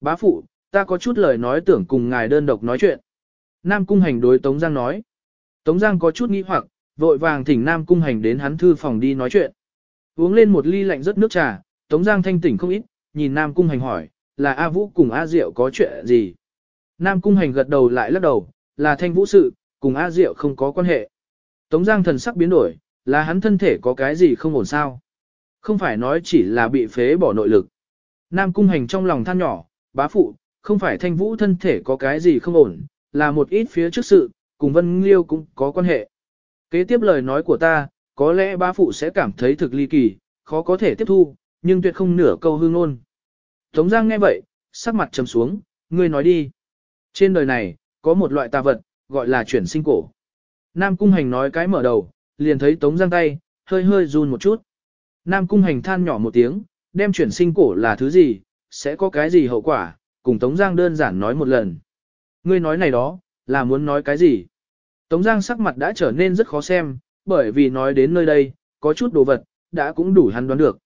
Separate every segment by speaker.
Speaker 1: Bá phụ, ta có chút lời nói tưởng cùng ngài đơn độc nói chuyện. Nam Cung Hành đối Tống Giang nói. Tống Giang có chút nghi hoặc, vội vàng thỉnh Nam Cung Hành đến hắn thư phòng đi nói chuyện. Uống lên một ly lạnh rất nước trà, Tống Giang thanh tỉnh không ít, nhìn Nam Cung Hành hỏi, là A Vũ cùng A Diệu có chuyện gì? Nam Cung Hành gật đầu lại lắc đầu, là thanh vũ sự, cùng A Diệu không có quan hệ. Tống Giang thần sắc biến đổi, là hắn thân thể có cái gì không ổn sao? Không phải nói chỉ là bị phế bỏ nội lực. Nam Cung Hành trong lòng than nhỏ, bá phụ, không phải thanh vũ thân thể có cái gì không ổn, là một ít phía trước sự, cùng Vân Liêu cũng có quan hệ. Kế tiếp lời nói của ta, có lẽ bá phụ sẽ cảm thấy thực ly kỳ, khó có thể tiếp thu, nhưng tuyệt không nửa câu hương ngôn. Tống Giang nghe vậy, sắc mặt trầm xuống, ngươi nói đi. Trên đời này, có một loại tà vật, gọi là chuyển sinh cổ. Nam Cung Hành nói cái mở đầu, liền thấy Tống Giang tay, hơi hơi run một chút. Nam Cung Hành than nhỏ một tiếng, đem chuyển sinh cổ là thứ gì, sẽ có cái gì hậu quả, cùng Tống Giang đơn giản nói một lần. Ngươi nói này đó, là muốn nói cái gì? Tống Giang sắc mặt đã trở nên rất khó xem, bởi vì nói đến nơi đây, có chút đồ vật, đã cũng đủ hắn đoán được.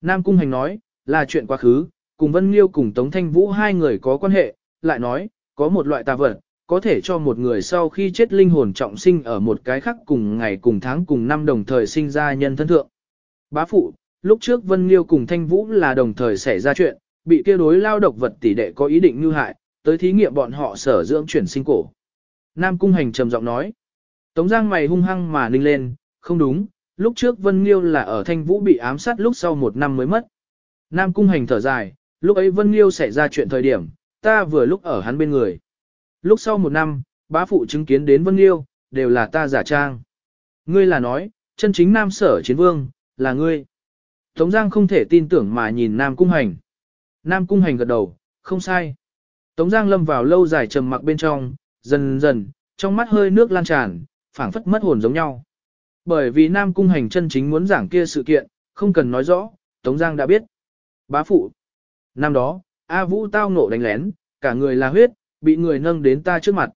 Speaker 1: Nam Cung Hành nói, là chuyện quá khứ, cùng Vân Liêu cùng Tống Thanh Vũ hai người có quan hệ, lại nói, có một loại tà vật, có thể cho một người sau khi chết linh hồn trọng sinh ở một cái khác cùng ngày cùng tháng cùng năm đồng thời sinh ra nhân thân thượng. Bá phụ, lúc trước Vân Liêu cùng Thanh Vũ là đồng thời xảy ra chuyện, bị kia đối lao độc vật tỷ đệ có ý định như hại, tới thí nghiệm bọn họ sở dưỡng chuyển sinh cổ. Nam Cung Hành trầm giọng nói. Tống Giang mày hung hăng mà ninh lên, không đúng, lúc trước Vân Liêu là ở Thanh Vũ bị ám sát lúc sau một năm mới mất. Nam Cung Hành thở dài, lúc ấy Vân Liêu xảy ra chuyện thời điểm, ta vừa lúc ở hắn bên người. Lúc sau một năm, bá phụ chứng kiến đến Vân Liêu, đều là ta giả trang. Ngươi là nói, chân chính Nam sở chiến vương, là ngươi. Tống Giang không thể tin tưởng mà nhìn Nam Cung Hành. Nam Cung Hành gật đầu, không sai. Tống Giang lâm vào lâu dài trầm mặc bên trong, dần dần, trong mắt hơi nước lan tràn, phảng phất mất hồn giống nhau. Bởi vì Nam Cung Hành chân chính muốn giảng kia sự kiện, không cần nói rõ, Tống Giang đã biết. Bá phụ. Năm đó, A Vũ tao ngộ đánh lén, cả người là huyết, bị người nâng đến ta trước mặt.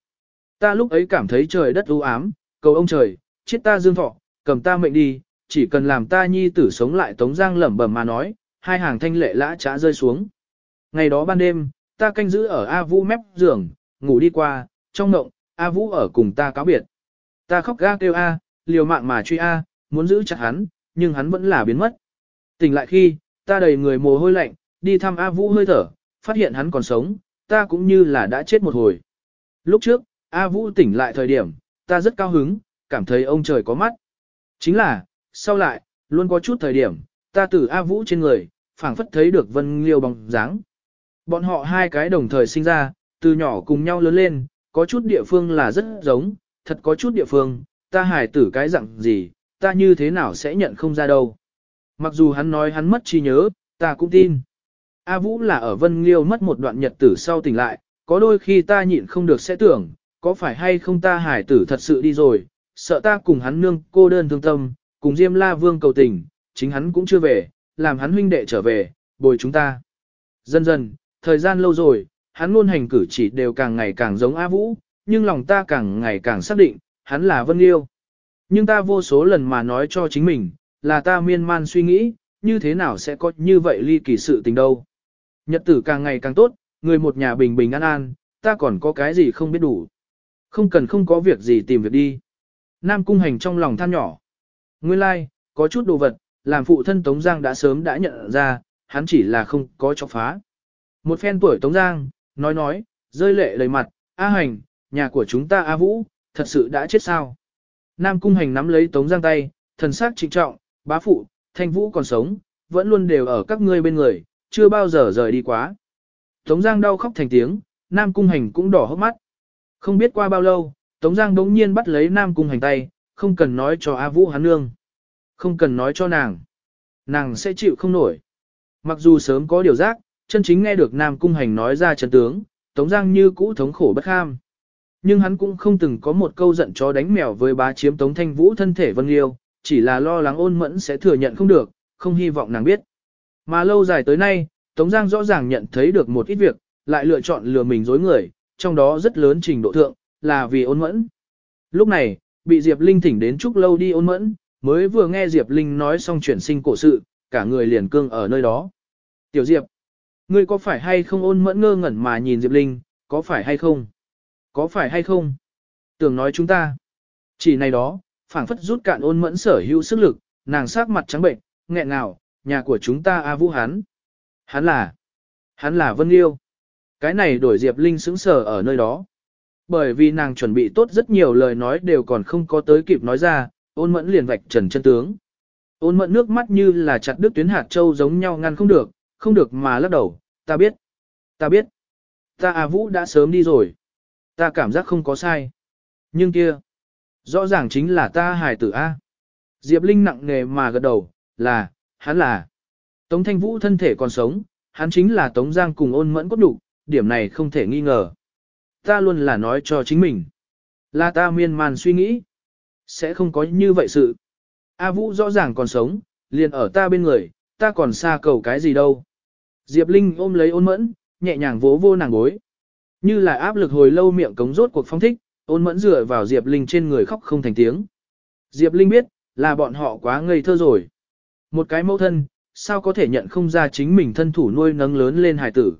Speaker 1: Ta lúc ấy cảm thấy trời đất u ám, cầu ông trời, chết ta dương thọ, cầm ta mệnh đi, chỉ cần làm ta nhi tử sống lại Tống Giang lẩm bẩm mà nói, hai hàng thanh lệ lã trá rơi xuống. Ngày đó ban đêm, ta canh giữ ở A Vũ mép giường, ngủ đi qua, trong ngộng, A Vũ ở cùng ta cáo biệt. Ta khóc ga kêu A, liều mạng mà truy A, muốn giữ chặt hắn, nhưng hắn vẫn là biến mất. Tỉnh lại khi, ta đầy người mồ hôi lạnh, đi thăm A Vũ hơi thở, phát hiện hắn còn sống, ta cũng như là đã chết một hồi. Lúc trước, A Vũ tỉnh lại thời điểm, ta rất cao hứng, cảm thấy ông trời có mắt. Chính là, sau lại, luôn có chút thời điểm, ta từ A Vũ trên người, phảng phất thấy được Vân Liêu bóng dáng. Bọn họ hai cái đồng thời sinh ra, từ nhỏ cùng nhau lớn lên, có chút địa phương là rất giống, thật có chút địa phương, ta hài tử cái dạng gì, ta như thế nào sẽ nhận không ra đâu. Mặc dù hắn nói hắn mất trí nhớ, ta cũng tin. A Vũ là ở Vân Liêu mất một đoạn nhật tử sau tỉnh lại, có đôi khi ta nhịn không được sẽ tưởng, có phải hay không ta hải tử thật sự đi rồi, sợ ta cùng hắn nương cô đơn thương tâm, cùng Diêm La Vương cầu tình, chính hắn cũng chưa về, làm hắn huynh đệ trở về, bồi chúng ta. Dần dần, thời gian lâu rồi, hắn luôn hành cử chỉ đều càng ngày càng giống A Vũ, nhưng lòng ta càng ngày càng xác định, hắn là Vân Liêu. Nhưng ta vô số lần mà nói cho chính mình, là ta miên man suy nghĩ, như thế nào sẽ có như vậy ly kỳ sự tình đâu. Nhật tử càng ngày càng tốt, người một nhà bình bình an an, ta còn có cái gì không biết đủ. Không cần không có việc gì tìm việc đi. Nam cung hành trong lòng than nhỏ. Nguyên lai, like, có chút đồ vật, làm phụ thân Tống Giang đã sớm đã nhận ra, hắn chỉ là không có chọc phá. Một phen tuổi Tống Giang, nói nói, rơi lệ đầy mặt, A hành, nhà của chúng ta A Vũ, thật sự đã chết sao. Nam cung hành nắm lấy Tống Giang tay, thần sắc trịnh trọng, bá phụ, thanh Vũ còn sống, vẫn luôn đều ở các ngươi bên người, chưa bao giờ rời đi quá. Tống Giang đau khóc thành tiếng, Nam Cung Hành cũng đỏ hốc mắt. Không biết qua bao lâu, Tống Giang đống nhiên bắt lấy Nam Cung Hành tay, không cần nói cho A Vũ hắn nương. Không cần nói cho nàng. Nàng sẽ chịu không nổi. Mặc dù sớm có điều giác, chân chính nghe được Nam Cung Hành nói ra chân tướng, Tống Giang như cũ thống khổ bất kham. Nhưng hắn cũng không từng có một câu giận chó đánh mèo với bá chiếm Tống Thanh Vũ thân thể Vân Liêu, chỉ là lo lắng ôn mẫn sẽ thừa nhận không được, không hy vọng nàng biết. Mà lâu dài tới nay, Tống Giang rõ ràng nhận thấy được một ít việc, lại lựa chọn lừa mình dối người, trong đó rất lớn trình độ thượng, là vì ôn mẫn. Lúc này, bị Diệp Linh thỉnh đến chúc lâu đi ôn mẫn, mới vừa nghe Diệp Linh nói xong chuyển sinh cổ sự, cả người liền cương ở nơi đó. Tiểu Diệp, Ngươi có phải hay không ôn mẫn ngơ ngẩn mà nhìn Diệp Linh, có phải hay không? Có phải hay không? Tưởng nói chúng ta. Chỉ này đó, phảng phất rút cạn ôn mẫn sở hữu sức lực, nàng sắc mặt trắng bệnh, nghẹn ngào, nhà của chúng ta A Vũ hắn. Hắn là, hắn là Vân Liêu. Cái này đổi Diệp Linh sững sờ ở nơi đó. Bởi vì nàng chuẩn bị tốt rất nhiều lời nói đều còn không có tới kịp nói ra, ôn mẫn liền vạch trần chân tướng. Ôn mẫn nước mắt như là chặt đứt tuyến hạt châu giống nhau ngăn không được, không được mà lắc đầu, ta biết, ta biết, ta A Vũ đã sớm đi rồi, ta cảm giác không có sai. Nhưng kia, rõ ràng chính là ta hài tử A. Diệp Linh nặng nề mà gật đầu, là, hắn là. Tống Thanh Vũ thân thể còn sống, hắn chính là Tống Giang cùng ôn mẫn cốt đủ, điểm này không thể nghi ngờ. Ta luôn là nói cho chính mình. Là ta miên man suy nghĩ. Sẽ không có như vậy sự. A Vũ rõ ràng còn sống, liền ở ta bên người, ta còn xa cầu cái gì đâu. Diệp Linh ôm lấy ôn mẫn, nhẹ nhàng vỗ vô nàng gối. Như là áp lực hồi lâu miệng cống rốt cuộc phong thích, ôn mẫn dựa vào Diệp Linh trên người khóc không thành tiếng. Diệp Linh biết, là bọn họ quá ngây thơ rồi. Một cái mẫu thân, sao có thể nhận không ra chính mình thân thủ nuôi nấng lớn lên hài tử.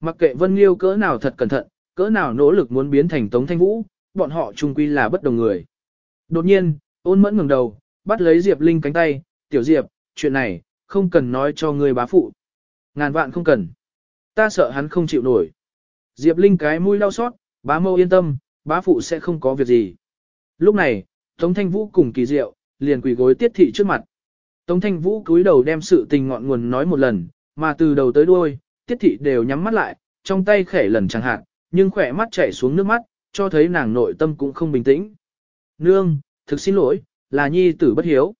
Speaker 1: Mặc kệ Vân Liêu cỡ nào thật cẩn thận, cỡ nào nỗ lực muốn biến thành Tống Thanh Vũ, bọn họ chung quy là bất đồng người. Đột nhiên, ôn mẫn ngẩng đầu, bắt lấy Diệp Linh cánh tay, tiểu Diệp, chuyện này, không cần nói cho người bá phụ. Ngàn vạn không cần. Ta sợ hắn không chịu nổi. Diệp Linh cái mũi đau xót, bá mâu yên tâm, bá phụ sẽ không có việc gì. Lúc này, Tống Thanh Vũ cùng kỳ diệu, liền quỳ gối tiết thị trước mặt. Tống Thanh Vũ cúi đầu đem sự tình ngọn nguồn nói một lần, mà từ đầu tới đuôi, tiết thị đều nhắm mắt lại, trong tay khẽ lần chẳng hạn, nhưng khỏe mắt chảy xuống nước mắt, cho thấy nàng nội tâm cũng không bình tĩnh. Nương, thực xin lỗi, là nhi tử bất hiếu.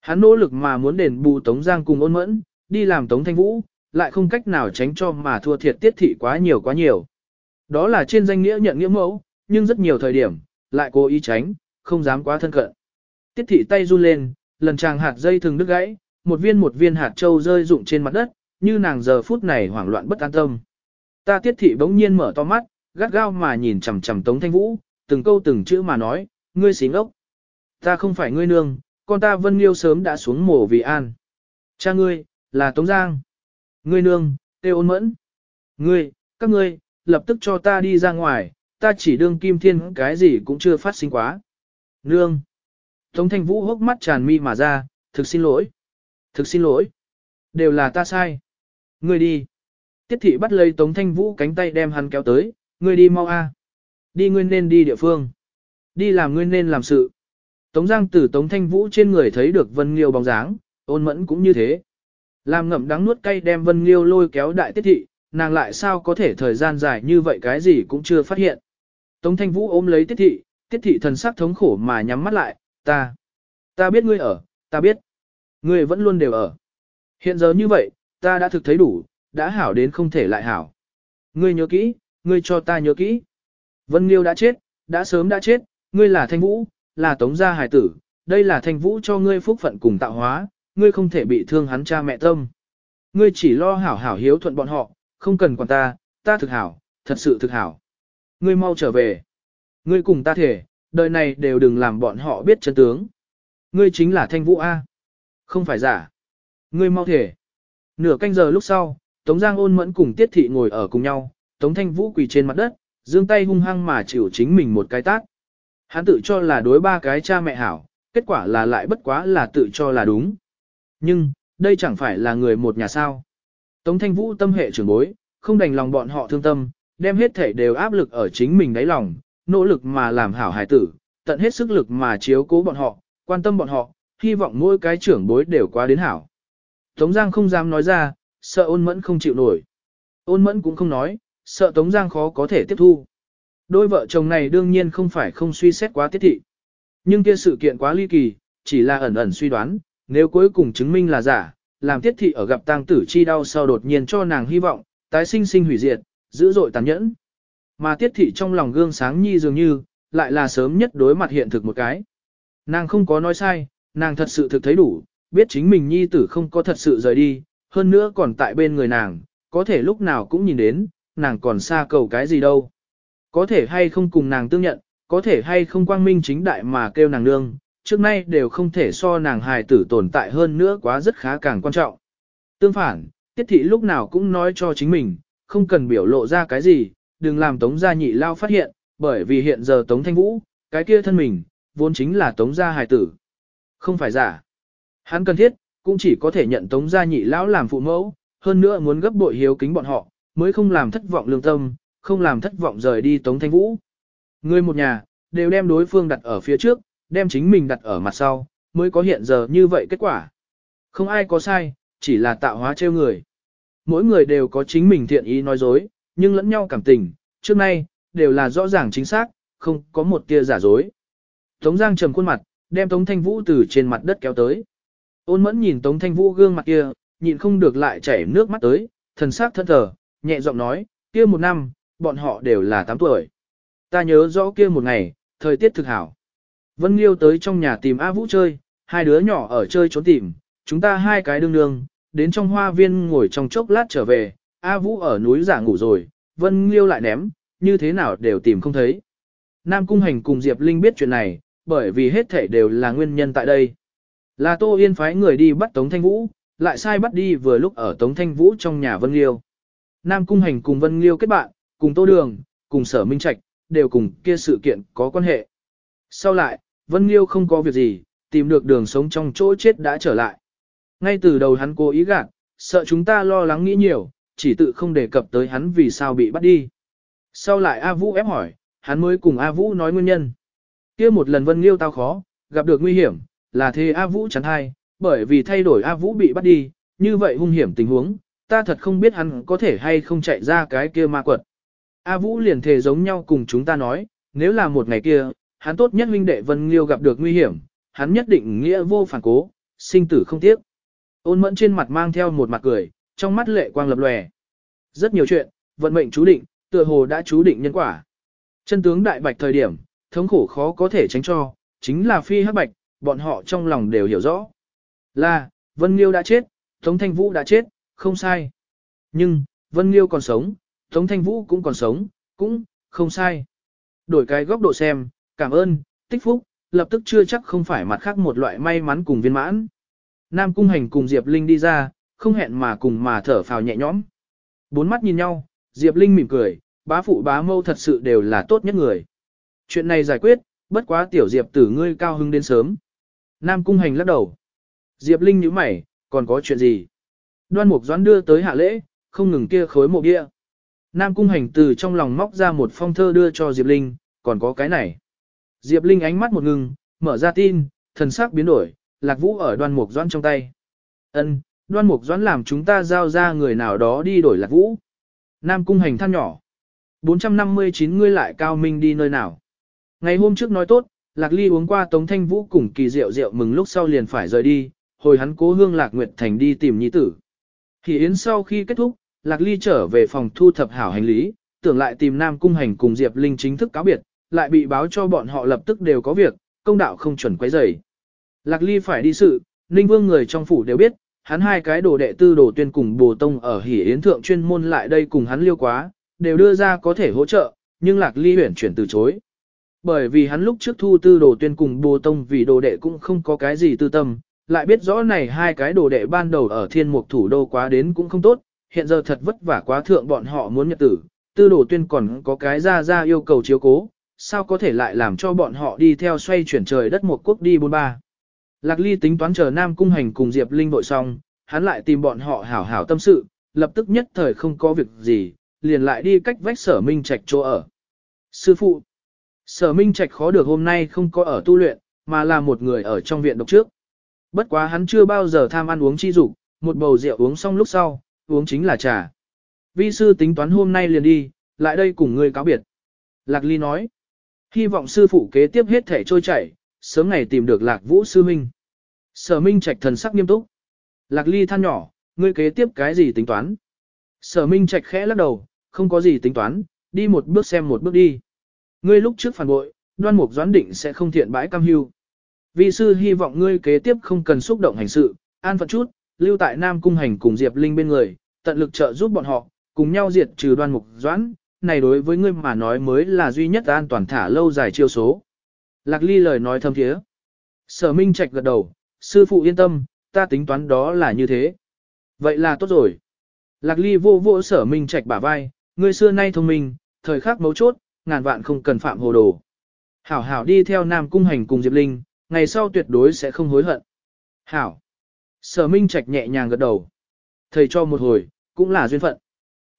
Speaker 1: Hắn nỗ lực mà muốn đền bù Tống Giang cùng ôn mẫn, đi làm Tống Thanh Vũ, lại không cách nào tránh cho mà thua thiệt tiết thị quá nhiều quá nhiều. Đó là trên danh nghĩa nhận nghĩa mẫu, nhưng rất nhiều thời điểm, lại cố ý tránh, không dám quá thân cận. Tiết thị tay run lên, lần chàng hạt dây thường đứt gãy, một viên một viên hạt châu rơi rụng trên mặt đất, như nàng giờ phút này hoảng loạn bất an tâm. Ta tiết thị bỗng nhiên mở to mắt, gắt gao mà nhìn chằm chằm Tống Thanh Vũ, từng câu từng chữ mà nói, ngươi xí ngốc. Ta không phải ngươi nương, con ta Vân Liêu sớm đã xuống mổ vì an. Cha ngươi, là Tống Giang. Ngươi nương, tê ôn mẫn. Ngươi, các ngươi, lập tức cho ta đi ra ngoài, ta chỉ đương kim thiên cái gì cũng chưa phát sinh quá. Nương. Tống thanh vũ hốc mắt tràn mi mà ra, thực xin lỗi. Thực xin lỗi. Đều là ta sai. Ngươi đi. Tiết thị bắt lấy Tống thanh vũ cánh tay đem hắn kéo tới, ngươi đi mau a. Đi ngươi nên đi địa phương. Đi làm ngươi nên làm sự. Tống Giang từ Tống Thanh Vũ trên người thấy được Vân Liêu bóng dáng, ôn mẫn cũng như thế. Làm ngậm đắng nuốt cay đem Vân Liêu lôi kéo đại tiết thị, nàng lại sao có thể thời gian dài như vậy cái gì cũng chưa phát hiện. Tống Thanh Vũ ôm lấy tiết thị, tiết thị thần sắc thống khổ mà nhắm mắt lại, ta, ta biết ngươi ở, ta biết. Ngươi vẫn luôn đều ở. Hiện giờ như vậy, ta đã thực thấy đủ, đã hảo đến không thể lại hảo. Ngươi nhớ kỹ, ngươi cho ta nhớ kỹ. Vân Liêu đã chết, đã sớm đã chết, ngươi là Thanh Vũ, là Tống gia hài tử, đây là Thanh Vũ cho ngươi phúc phận cùng tạo hóa, ngươi không thể bị thương hắn cha mẹ tâm. Ngươi chỉ lo hảo hảo hiếu thuận bọn họ, không cần quản ta, ta thực hảo, thật sự thực hảo. Ngươi mau trở về. Ngươi cùng ta thể, đời này đều đừng làm bọn họ biết chân tướng. Ngươi chính là Thanh Vũ A. Không phải giả. Ngươi mau thể. Nửa canh giờ lúc sau, Tống Giang ôn mẫn cùng Tiết Thị ngồi ở cùng nhau, Tống Thanh Vũ quỳ trên mặt đất, giương tay hung hăng mà chịu chính mình một cái tát. Hắn tự cho là đối ba cái cha mẹ hảo, kết quả là lại bất quá là tự cho là đúng. Nhưng, đây chẳng phải là người một nhà sao. Tống Thanh Vũ tâm hệ trưởng bối, không đành lòng bọn họ thương tâm, đem hết thể đều áp lực ở chính mình đáy lòng, nỗ lực mà làm hảo hài tử, tận hết sức lực mà chiếu cố bọn họ, quan tâm bọn họ, hy vọng mỗi cái trưởng bối đều quá đến hảo. Tống Giang không dám nói ra, sợ ôn mẫn không chịu nổi. Ôn mẫn cũng không nói, sợ Tống Giang khó có thể tiếp thu. Đôi vợ chồng này đương nhiên không phải không suy xét quá tiết thị. Nhưng kia sự kiện quá ly kỳ, chỉ là ẩn ẩn suy đoán, nếu cuối cùng chứng minh là giả, làm tiết thị ở gặp tang tử chi đau sau đột nhiên cho nàng hy vọng, tái sinh sinh hủy diệt, dữ dội tàn nhẫn. Mà tiết thị trong lòng gương sáng nhi dường như, lại là sớm nhất đối mặt hiện thực một cái. Nàng không có nói sai, nàng thật sự thực thấy đủ, biết chính mình nhi tử không có thật sự rời đi, hơn nữa còn tại bên người nàng, có thể lúc nào cũng nhìn đến, nàng còn xa cầu cái gì đâu. Có thể hay không cùng nàng tương nhận, có thể hay không quang minh chính đại mà kêu nàng nương, trước nay đều không thể so nàng hài tử tồn tại hơn nữa quá rất khá càng quan trọng. Tương phản, tiết thị lúc nào cũng nói cho chính mình, không cần biểu lộ ra cái gì, đừng làm tống gia nhị lao phát hiện, bởi vì hiện giờ tống thanh vũ, cái kia thân mình, vốn chính là tống gia hài tử. Không phải giả. Hắn cần thiết, cũng chỉ có thể nhận tống gia nhị lão làm phụ mẫu, hơn nữa muốn gấp bội hiếu kính bọn họ, mới không làm thất vọng lương tâm, không làm thất vọng rời đi tống thanh vũ. Người một nhà, đều đem đối phương đặt ở phía trước, đem chính mình đặt ở mặt sau, mới có hiện giờ như vậy kết quả. Không ai có sai, chỉ là tạo hóa trêu người. Mỗi người đều có chính mình thiện ý nói dối, nhưng lẫn nhau cảm tình, trước nay, đều là rõ ràng chính xác, không có một tia giả dối. Tống Giang trầm khuôn mặt, đem Tống Thanh Vũ từ trên mặt đất kéo tới. Ôn mẫn nhìn Tống Thanh Vũ gương mặt kia, nhịn không được lại chảy nước mắt tới, thần sắc thân thờ, nhẹ giọng nói, kia một năm, bọn họ đều là 8 tuổi. Ta nhớ rõ kia một ngày, thời tiết thực hảo. Vân Liêu tới trong nhà tìm A Vũ chơi, hai đứa nhỏ ở chơi trốn tìm, chúng ta hai cái đương đương, đến trong hoa viên ngồi trong chốc lát trở về, A Vũ ở núi giả ngủ rồi, Vân Liêu lại ném, như thế nào đều tìm không thấy. Nam Cung Hành cùng Diệp Linh biết chuyện này, bởi vì hết thể đều là nguyên nhân tại đây. Là Tô Yên phái người đi bắt Tống Thanh Vũ, lại sai bắt đi vừa lúc ở Tống Thanh Vũ trong nhà Vân Liêu. Nam Cung Hành cùng Vân Liêu kết bạn, cùng Tô Đường, cùng Sở Minh Trạch, đều cùng kia sự kiện có quan hệ. Sau lại, Vân Liêu không có việc gì, tìm được đường sống trong chỗ chết đã trở lại. Ngay từ đầu hắn cố ý gạt, sợ chúng ta lo lắng nghĩ nhiều, chỉ tự không đề cập tới hắn vì sao bị bắt đi. Sau lại A Vũ ép hỏi, hắn mới cùng A Vũ nói nguyên nhân. kia một lần Vân Liêu tao khó, gặp được nguy hiểm, là thế A Vũ chắn hai, bởi vì thay đổi A Vũ bị bắt đi, như vậy hung hiểm tình huống, ta thật không biết hắn có thể hay không chạy ra cái kia ma quật. A Vũ liền thề giống nhau cùng chúng ta nói, nếu là một ngày kia, hắn tốt nhất huynh đệ Vân Liêu gặp được nguy hiểm, hắn nhất định nghĩa vô phản cố, sinh tử không tiếc. Ôn mẫn trên mặt mang theo một mặt cười, trong mắt lệ quang lập lòe. Rất nhiều chuyện, vận mệnh chú định, tựa hồ đã chú định nhân quả. Chân tướng đại bạch thời điểm, thống khổ khó có thể tránh cho, chính là phi hắc bạch, bọn họ trong lòng đều hiểu rõ. Là, Vân Liêu đã chết, Tống Thanh Vũ đã chết, không sai. Nhưng, Vân Liêu còn sống, Tống Thanh Vũ cũng còn sống, cũng, không sai. Đổi cái góc độ xem, cảm ơn, tích phúc, lập tức chưa chắc không phải mặt khác một loại may mắn cùng viên mãn. Nam Cung Hành cùng Diệp Linh đi ra, không hẹn mà cùng mà thở phào nhẹ nhõm. Bốn mắt nhìn nhau, Diệp Linh mỉm cười, bá phụ bá mâu thật sự đều là tốt nhất người. Chuyện này giải quyết, bất quá tiểu Diệp tử ngươi cao hưng đến sớm. Nam Cung Hành lắc đầu. Diệp Linh nhíu mày, còn có chuyện gì? Đoan Mục Doãn đưa tới hạ lễ, không ngừng kia khối mộ bia. Nam Cung Hành từ trong lòng móc ra một phong thơ đưa cho Diệp Linh, còn có cái này. Diệp Linh ánh mắt một ngừng, mở ra tin, thần sắc biến đổi, Lạc Vũ ở Đoan Mục Doãn trong tay. Ân, Đoan Mục Doãn làm chúng ta giao ra người nào đó đi đổi Lạc Vũ. Nam Cung Hành than nhỏ. 459 ngươi lại cao minh đi nơi nào. Ngày hôm trước nói tốt, Lạc Ly uống qua Tống Thanh Vũ cùng kỳ rượu rượu mừng lúc sau liền phải rời đi, hồi hắn cố hương Lạc Nguyệt Thành đi tìm nhi tử. Thì Yến sau khi kết thúc, Lạc Ly trở về phòng thu thập hảo hành lý, tưởng lại tìm Nam Cung Hành cùng Diệp Linh chính thức cáo biệt, lại bị báo cho bọn họ lập tức đều có việc, công đạo không chuẩn quấy rầy. Lạc Ly phải đi sự, Ninh Vương người trong phủ đều biết, hắn hai cái đồ đệ tư đồ tuyên cùng bồ tông ở hỉ yến thượng chuyên môn lại đây cùng hắn liêu quá, đều đưa ra có thể hỗ trợ, nhưng Lạc Ly huyển chuyển từ chối. Bởi vì hắn lúc trước thu tư đồ tuyên cùng bồ tông vì đồ đệ cũng không có cái gì tư tâm, lại biết rõ này hai cái đồ đệ ban đầu ở thiên mục thủ đô quá đến cũng không tốt, hiện giờ thật vất vả quá thượng bọn họ muốn nhật tử, tư đồ tuyên còn có cái ra ra yêu cầu chiếu cố, sao có thể lại làm cho bọn họ đi theo xoay chuyển trời đất một quốc đi bốn ba. Lạc Ly tính toán chờ Nam Cung Hành cùng Diệp Linh vội xong, hắn lại tìm bọn họ hảo hảo tâm sự, lập tức nhất thời không có việc gì, liền lại đi cách vách sở minh trạch chỗ ở. Sư phụ, sở minh trạch khó được hôm nay không có ở tu luyện, mà là một người ở trong viện độc trước. Bất quá hắn chưa bao giờ tham ăn uống chi dục, một bầu rượu uống xong lúc sau, uống chính là trà. Vi sư tính toán hôm nay liền đi, lại đây cùng ngươi cáo biệt. Lạc Ly nói, hy vọng sư phụ kế tiếp hết thể trôi chảy, sớm ngày tìm được Lạc Vũ sư minh. Sở Minh Trạch thần sắc nghiêm túc. Lạc Ly than nhỏ, ngươi kế tiếp cái gì tính toán? Sở Minh Trạch khẽ lắc đầu, không có gì tính toán, đi một bước xem một bước đi. Ngươi lúc trước phản bội, đoan mục doãn định sẽ không thiện bãi cam hưu. Vì sư hy vọng ngươi kế tiếp không cần xúc động hành sự, an phận chút, lưu tại Nam Cung Hành cùng Diệp Linh bên người, tận lực trợ giúp bọn họ, cùng nhau diệt trừ đoan mục doãn, này đối với ngươi mà nói mới là duy nhất an toàn thả lâu dài chiêu số. Lạc Ly lời nói thâm thiế. Sở Minh Trạch gật đầu, sư phụ yên tâm, ta tính toán đó là như thế. Vậy là tốt rồi. Lạc ly vô vô sở minh trạch bả vai, Ngươi xưa nay thông minh, thời khắc mấu chốt, ngàn vạn không cần phạm hồ đồ. Hảo hảo đi theo Nam Cung Hành cùng Diệp Linh, ngày sau tuyệt đối sẽ không hối hận. Hảo. Sở Minh Trạch nhẹ nhàng gật đầu. Thầy cho một hồi, cũng là duyên phận.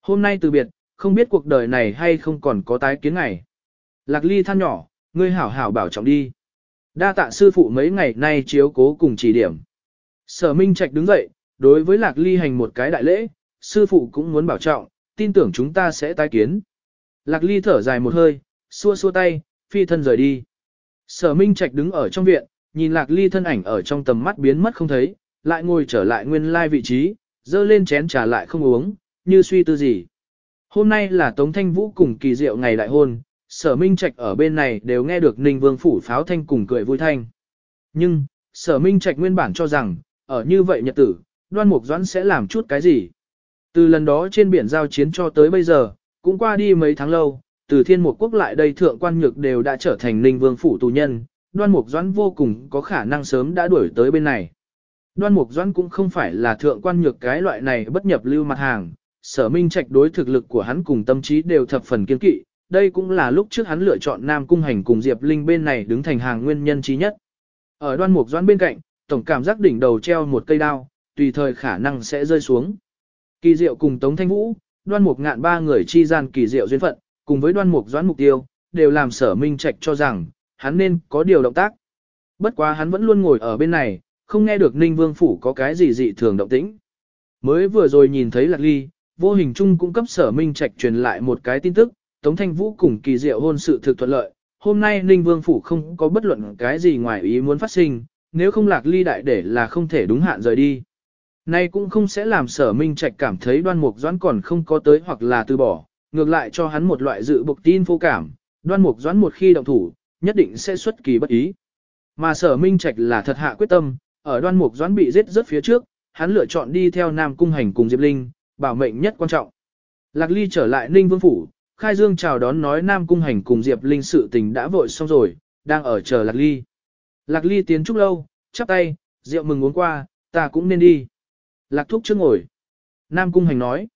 Speaker 1: Hôm nay từ biệt, không biết cuộc đời này hay không còn có tái kiến ngày. Lạc Ly than nhỏ, ngươi hảo hảo bảo trọng đi. Đa tạ sư phụ mấy ngày nay chiếu cố cùng chỉ điểm. Sở Minh Trạch đứng dậy, đối với Lạc Ly hành một cái đại lễ, sư phụ cũng muốn bảo trọng, tin tưởng chúng ta sẽ tái kiến. Lạc Ly thở dài một hơi, xua xua tay, phi thân rời đi. Sở Minh Trạch đứng ở trong viện, nhìn Lạc Ly thân ảnh ở trong tầm mắt biến mất không thấy, lại ngồi trở lại nguyên lai vị trí, dơ lên chén trà lại không uống, như suy tư gì. Hôm nay là Tống Thanh Vũ cùng kỳ diệu ngày đại hôn, sở minh trạch ở bên này đều nghe được Ninh Vương phủ pháo thanh cùng cười vui thanh. Nhưng, sở minh trạch nguyên bản cho rằng, ở như vậy nhật tử, đoan mục doãn sẽ làm chút cái gì. Từ lần đó trên biển giao chiến cho tới bây giờ, cũng qua đi mấy tháng lâu, từ thiên mục quốc lại đây thượng quan nhược đều đã trở thành Ninh Vương phủ tù nhân, đoan mục doãn vô cùng có khả năng sớm đã đuổi tới bên này. Đoan mục doãn cũng không phải là thượng quan nhược cái loại này bất nhập lưu mặt hàng, sở minh trạch đối thực lực của hắn cùng tâm trí đều thập phần kiên kỵ, đây cũng là lúc trước hắn lựa chọn Nam Cung Hành cùng Diệp Linh bên này đứng thành hàng nguyên nhân trí nhất. Ở đoan mục doãn bên cạnh, tổng cảm giác đỉnh đầu treo một cây đao, tùy thời khả năng sẽ rơi xuống. Kỳ diệu cùng Tống Thanh Vũ, đoan mục ngạn ba người chi gian kỳ diệu duyên phận, cùng với đoan mục doãn mục tiêu, đều làm sở minh trạch cho rằng, hắn nên có điều động tác. Bất quá hắn vẫn luôn ngồi ở bên này, không nghe được Ninh Vương Phủ có cái gì dị thường động tĩnh. Mới vừa rồi nhìn thấy Lạc Ly, vô hình chung cũng cấp sở minh trạch truyền lại một cái tin tức, Tống Thanh Vũ cùng kỳ diệu hôn sự thực thuận lợi, hôm nay Ninh Vương Phủ không có bất luận cái gì ngoài ý muốn phát sinh, nếu không Lạc Ly đại để là không thể đúng hạn rời đi. Nay cũng không sẽ làm sở minh trạch cảm thấy đoan mục doãn còn không có tới hoặc là từ bỏ, ngược lại cho hắn một loại dự bộc tin vô cảm, đoan mục doãn một khi động thủ, nhất định sẽ xuất kỳ bất ý. Mà sở minh trạch là thật hạ quyết tâm, ở đoan mục doãn bị giết rất phía trước, hắn lựa chọn đi theo Nam Cung Hành cùng Diệp Linh, bảo mệnh nhất quan trọng. Lạc Ly trở lại Ninh Vương Phủ, Khai Dương chào đón nói Nam Cung Hành cùng Diệp Linh sự tình đã vội xong rồi, đang ở chờ Lạc Ly. Lạc Ly tiến chúc lâu, chắp tay, rượu mừng uống qua, ta cũng nên đi. Lạc Thúc chưa ngồi. Nam Cung Hành nói.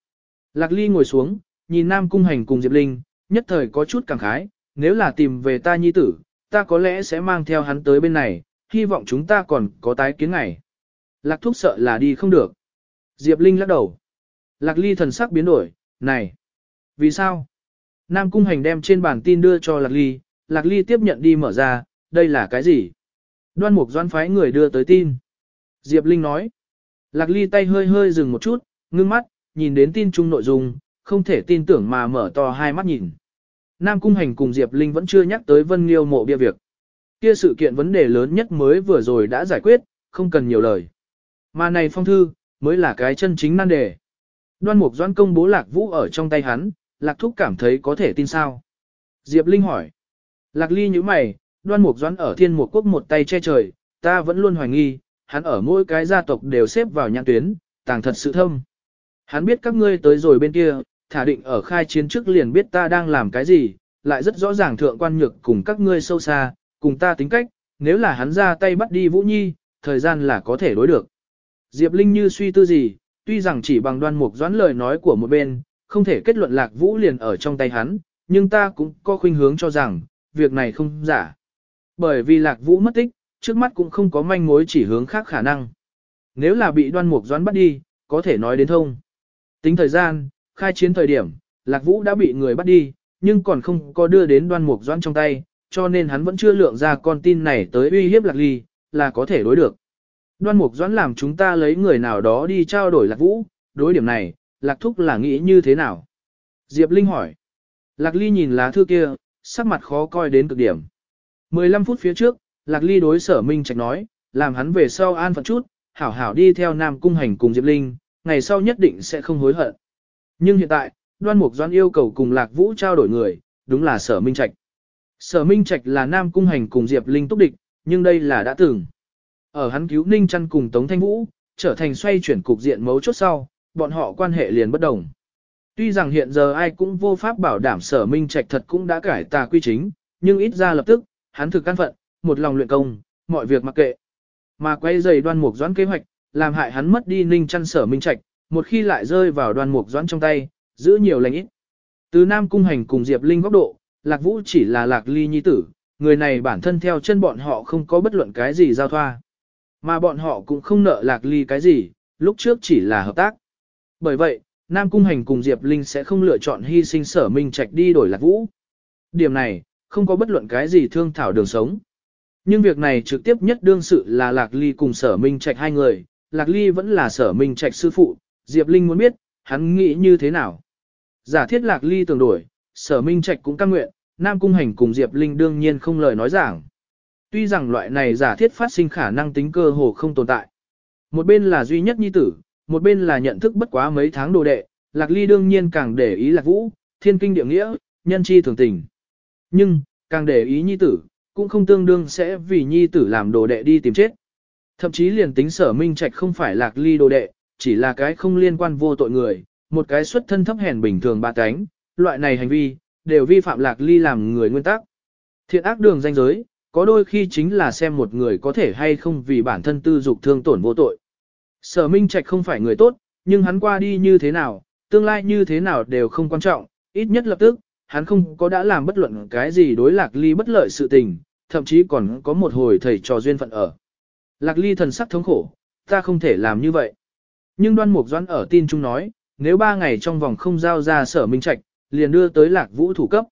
Speaker 1: Lạc Ly ngồi xuống, nhìn Nam Cung Hành cùng Diệp Linh, nhất thời có chút cảm khái, nếu là tìm về ta nhi tử, ta có lẽ sẽ mang theo hắn tới bên này, hy vọng chúng ta còn có tái kiến ngày. Lạc Thúc sợ là đi không được. Diệp Linh lắc đầu. Lạc Ly thần sắc biến đổi, này. Vì sao? Nam Cung Hành đem trên bản tin đưa cho Lạc Ly, Lạc Ly tiếp nhận đi mở ra, đây là cái gì? Đoan Mục Doan phái người đưa tới tin. Diệp Linh nói. Lạc Ly tay hơi hơi dừng một chút, ngưng mắt, nhìn đến tin chung nội dung, không thể tin tưởng mà mở to hai mắt nhìn. Nam Cung Hành cùng Diệp Linh vẫn chưa nhắc tới Vân Liêu mộ bia việc. Kia sự kiện vấn đề lớn nhất mới vừa rồi đã giải quyết, không cần nhiều lời. Mà này phong thư, mới là cái chân chính nan đề. Đoan Mục Doãn công bố Lạc Vũ ở trong tay hắn, Lạc Thúc cảm thấy có thể tin sao? Diệp Linh hỏi. Lạc Ly như mày, Đoan Mục Doãn ở Thiên Mục Quốc một tay che trời, ta vẫn luôn hoài nghi, hắn ở mỗi cái gia tộc đều xếp vào nhãn tuyến, tàng thật sự thâm. Hắn biết các ngươi tới rồi bên kia, thả định ở khai chiến trước liền biết ta đang làm cái gì, lại rất rõ ràng thượng quan nhược cùng các ngươi sâu xa, cùng ta tính cách, nếu là hắn ra tay bắt đi Vũ Nhi, thời gian là có thể đối được. Diệp Linh như suy tư gì, tuy rằng chỉ bằng đoan mục doãn lời nói của một bên, không thể kết luận lạc vũ liền ở trong tay hắn, nhưng ta cũng có khuynh hướng cho rằng, việc này không giả. Bởi vì lạc vũ mất tích, trước mắt cũng không có manh mối chỉ hướng khác khả năng. Nếu là bị đoan mục doãn bắt đi, có thể nói đến thông. Tính thời gian, khai chiến thời điểm, lạc vũ đã bị người bắt đi, nhưng còn không có đưa đến đoan mục doãn trong tay, cho nên hắn vẫn chưa lượng ra con tin này tới uy hiếp lạc ly, là có thể đối được. Đoan mục doãn làm chúng ta lấy người nào đó đi trao đổi lạc vũ, đối điểm này, lạc thúc là nghĩ như thế nào? Diệp Linh hỏi. Lạc ly nhìn lá thư kia, sắc mặt khó coi đến cực điểm. 15 phút phía trước, lạc ly đối sở minh trạch nói, làm hắn về sau an phận chút, hảo hảo đi theo nam cung hành cùng Diệp Linh, ngày sau nhất định sẽ không hối hận. Nhưng hiện tại, đoan mục doãn yêu cầu cùng lạc vũ trao đổi người, đúng là sở minh trạch. Sở Minh Trạch là Nam Cung Hành cùng Diệp Linh túc địch, nhưng đây là đã từng. Ở hắn cứu Ninh Trăn cùng Tống Thanh Vũ, trở thành xoay chuyển cục diện mấu chốt sau, bọn họ quan hệ liền bất đồng. Tuy rằng hiện giờ ai cũng vô pháp bảo đảm sở minh trạch thật cũng đã cải tà quy chính, nhưng ít ra lập tức, hắn thực căn phận, một lòng luyện công, mọi việc mặc kệ. Mà quay dày đoan mục doãn kế hoạch, làm hại hắn mất đi ninh chăn sở minh trạch, một khi lại rơi vào đoan mục doãn trong tay, giữ nhiều lành ít. Từ Nam Cung Hành cùng Diệp Linh góc độ, Lạc Vũ chỉ là Lạc Ly nhi tử, người này bản thân theo chân bọn họ không có bất luận cái gì giao thoa. Mà bọn họ cũng không nợ Lạc Ly cái gì, lúc trước chỉ là hợp tác. Bởi vậy, Nam Cung Hành cùng Diệp Linh sẽ không lựa chọn hy sinh sở minh trạch đi đổi Lạc Vũ. Điểm này, không có bất luận cái gì thương thảo đường sống. Nhưng việc này trực tiếp nhất đương sự là Lạc Ly cùng sở minh trạch hai người, Lạc Ly vẫn là sở minh trạch sư phụ, Diệp Linh muốn biết, hắn nghĩ như thế nào. Giả thiết Lạc Ly tưởng đổi, sở minh trạch cũng căng nguyện, Nam Cung Hành cùng Diệp Linh đương nhiên không lời nói giảng. Tuy rằng loại này giả thiết phát sinh khả năng tính cơ hồ không tồn tại. Một bên là duy nhất nhi tử, một bên là nhận thức bất quá mấy tháng đồ đệ, Lạc Ly đương nhiên càng để ý Lạc Vũ, thiên kinh địa nghĩa, nhân chi thường tình. Nhưng, càng để ý nhi tử, cũng không tương đương sẽ vì nhi tử làm đồ đệ đi tìm chết. Thậm chí liền tính sở minh trạch không phải Lạc Ly đồ đệ, chỉ là cái không liên quan vô tội người, một cái xuất thân thấp hèn bình thường ba cánh, loại này hành vi, đều vi phạm Lạc Ly làm người nguyên tắc. Thiện ác đường danh giới, có đôi khi chính là xem một người có thể hay không vì bản thân tư dục thương tổn vô tội. Sở Minh Trạch không phải người tốt, nhưng hắn qua đi như thế nào, tương lai như thế nào đều không quan trọng, ít nhất lập tức, hắn không có đã làm bất luận cái gì đối Lạc Ly bất lợi sự tình, thậm chí còn có một hồi thầy trò duyên phận ở. Lạc Ly thần sắc thống khổ, ta không thể làm như vậy. Nhưng đoan mục doãn ở tin chúng nói, nếu ba ngày trong vòng không giao ra sở minh trạch, liền đưa tới lạc vũ thủ cấp.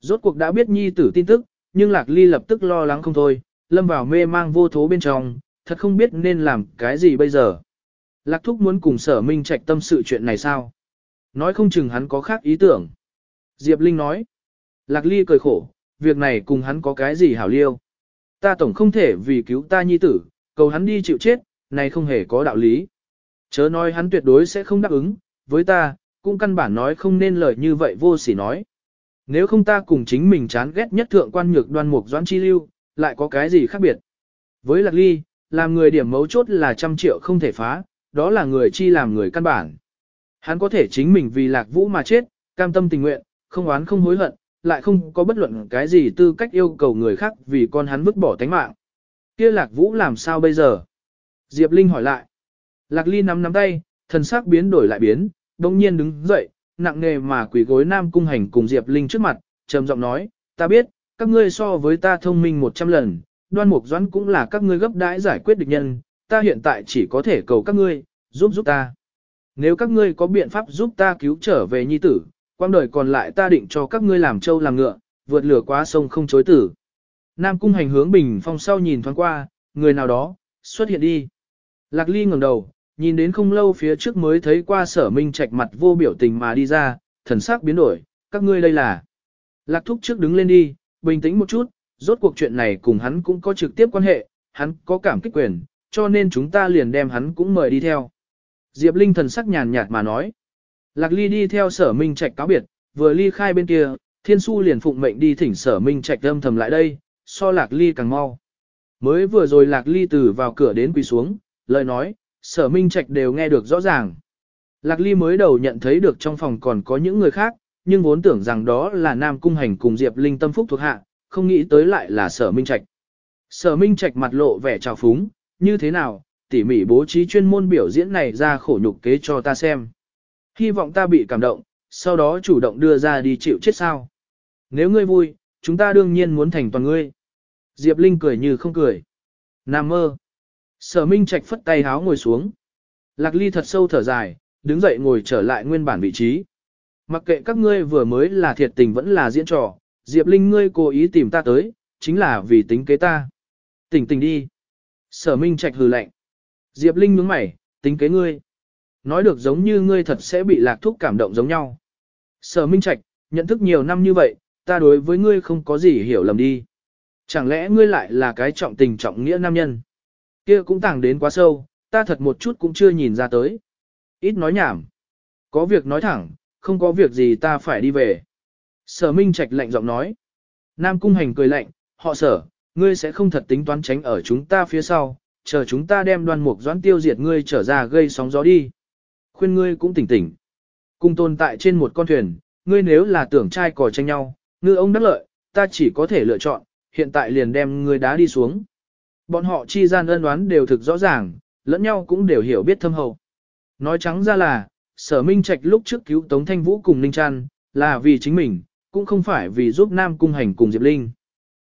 Speaker 1: Rốt cuộc đã biết nhi tử tin tức, nhưng lạc ly lập tức lo lắng không thôi, lâm vào mê mang vô thố bên trong, thật không biết nên làm cái gì bây giờ. Lạc thúc muốn cùng sở minh trạch tâm sự chuyện này sao? Nói không chừng hắn có khác ý tưởng. Diệp Linh nói. Lạc ly cười khổ, việc này cùng hắn có cái gì hảo liêu. Ta tổng không thể vì cứu ta nhi tử, cầu hắn đi chịu chết, này không hề có đạo lý. Chớ nói hắn tuyệt đối sẽ không đáp ứng, với ta, cũng căn bản nói không nên lời như vậy vô sỉ nói. Nếu không ta cùng chính mình chán ghét nhất thượng quan nhược đoan mục doãn chi lưu, lại có cái gì khác biệt. Với lạc ly, làm người điểm mấu chốt là trăm triệu không thể phá, đó là người chi làm người căn bản. Hắn có thể chính mình vì lạc vũ mà chết, cam tâm tình nguyện, không oán không hối hận, lại không có bất luận cái gì tư cách yêu cầu người khác vì con hắn vứt bỏ tánh mạng. kia lạc vũ làm sao bây giờ? Diệp Linh hỏi lại. Lạc ly nắm nắm tay, thần sắc biến đổi lại biến, đông nhiên đứng dậy, nặng nề mà quỷ gối Nam Cung Hành cùng Diệp Linh trước mặt, trầm giọng nói, ta biết, các ngươi so với ta thông minh một trăm lần, đoan mục doãn cũng là các ngươi gấp đãi giải quyết địch nhân, ta hiện tại chỉ có thể cầu các ngươi, giúp giúp ta. Nếu các ngươi có biện pháp giúp ta cứu trở về nhi tử, quang đời còn lại ta định cho các ngươi làm trâu làm ngựa, vượt lửa qua sông không chối tử. Nam Cung Hành hướng bình phong sau nhìn thoáng qua, người nào đó, xuất hiện đi. Lạc Ly ngẩng đầu, nhìn đến không lâu phía trước mới thấy qua sở minh trạch mặt vô biểu tình mà đi ra, thần sắc biến đổi, các ngươi đây là. Lạc thúc trước đứng lên đi, bình tĩnh một chút, rốt cuộc chuyện này cùng hắn cũng có trực tiếp quan hệ, hắn có cảm kích quyền, cho nên chúng ta liền đem hắn cũng mời đi theo. Diệp Linh thần sắc nhàn nhạt mà nói. Lạc ly đi theo sở minh trạch cáo biệt, vừa ly khai bên kia, thiên su liền phụng mệnh đi thỉnh sở minh trạch âm thầm lại đây, so lạc ly càng mau. Mới vừa rồi lạc ly từ vào cửa đến quỳ xuống, lời nói, sở minh trạch đều nghe được rõ ràng. Lạc ly mới đầu nhận thấy được trong phòng còn có những người khác, nhưng vốn tưởng rằng đó là Nam Cung Hành cùng Diệp Linh tâm phúc thuộc hạ, không nghĩ tới lại là sở minh trạch. Sở minh trạch mặt lộ vẻ trào phúng, như thế nào, tỉ mỉ bố trí chuyên môn biểu diễn này ra khổ nhục kế cho ta xem. Hy vọng ta bị cảm động, sau đó chủ động đưa ra đi chịu chết sao. Nếu ngươi vui, chúng ta đương nhiên muốn thành toàn ngươi. Diệp Linh cười như không cười. Nam mơ. Sở Minh Trạch phất tay háo ngồi xuống. Lạc Ly thật sâu thở dài, đứng dậy ngồi trở lại nguyên bản vị trí. Mặc kệ các ngươi vừa mới là thiệt tình vẫn là diễn trò, Diệp Linh ngươi cố ý tìm ta tới, chính là vì tính kế ta. Tỉnh tỉnh đi. Sở Minh Trạch hừ lạnh. Diệp Linh nhướng mày, tính kế ngươi. Nói được giống như ngươi thật sẽ bị lạc thúc cảm động giống nhau. Sở Minh Trạch, nhận thức nhiều năm như vậy, ta đối với ngươi không có gì hiểu lầm đi. Chẳng lẽ ngươi lại là cái trọng tình trọng nghĩa nam nhân? Kia cũng tàng đến quá sâu, ta thật một chút cũng chưa nhìn ra tới. Ít nói nhảm. Có việc nói thẳng, không có việc gì ta phải đi về. Sở Minh Trạch lạnh giọng nói. Nam Cung Hành cười lạnh, họ sở, ngươi sẽ không thật tính toán tránh ở chúng ta phía sau, chờ chúng ta đem đoan mục doãn tiêu diệt ngươi trở ra gây sóng gió đi. Khuyên ngươi cũng tỉnh tỉnh. Cùng tồn tại trên một con thuyền, ngươi nếu là tưởng trai cò tranh nhau, ngư ông đắc lợi, ta chỉ có thể lựa chọn, hiện tại liền đem ngươi đá đi xuống. Bọn họ chi gian ân đoán đều thực rõ ràng, lẫn nhau cũng đều hiểu biết thâm hậu. Nói trắng ra là, sở minh trạch lúc trước cứu Tống Thanh Vũ cùng Ninh Trăn, là vì chính mình, cũng không phải vì giúp Nam Cung Hành cùng Diệp Linh.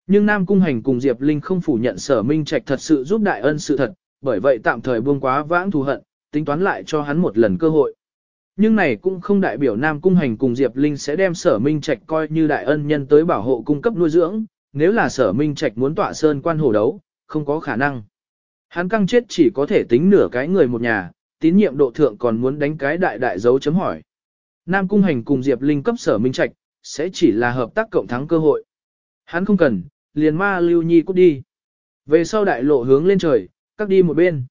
Speaker 1: Nhưng Nam Cung Hành cùng Diệp Linh không phủ nhận sở minh trạch thật sự giúp đại ân sự thật, bởi vậy tạm thời buông quá vãng thù hận, tính toán lại cho hắn một lần cơ hội. Nhưng này cũng không đại biểu Nam Cung Hành cùng Diệp Linh sẽ đem sở minh trạch coi như đại ân nhân tới bảo hộ cung cấp nuôi dưỡng, nếu là sở minh trạch muốn tọa sơn quan hồ đấu, không có khả năng. Hắn căng chết chỉ có thể tính nửa cái người một nhà, tín nhiệm độ thượng còn muốn đánh cái đại đại dấu chấm hỏi. Nam Cung Hành cùng Diệp Linh cấp sở minh trạch, sẽ chỉ là hợp tác cộng thắng cơ hội. Hắn không cần, liền ma lưu nhi cút đi. Về sau đại lộ hướng lên trời, các đi một bên.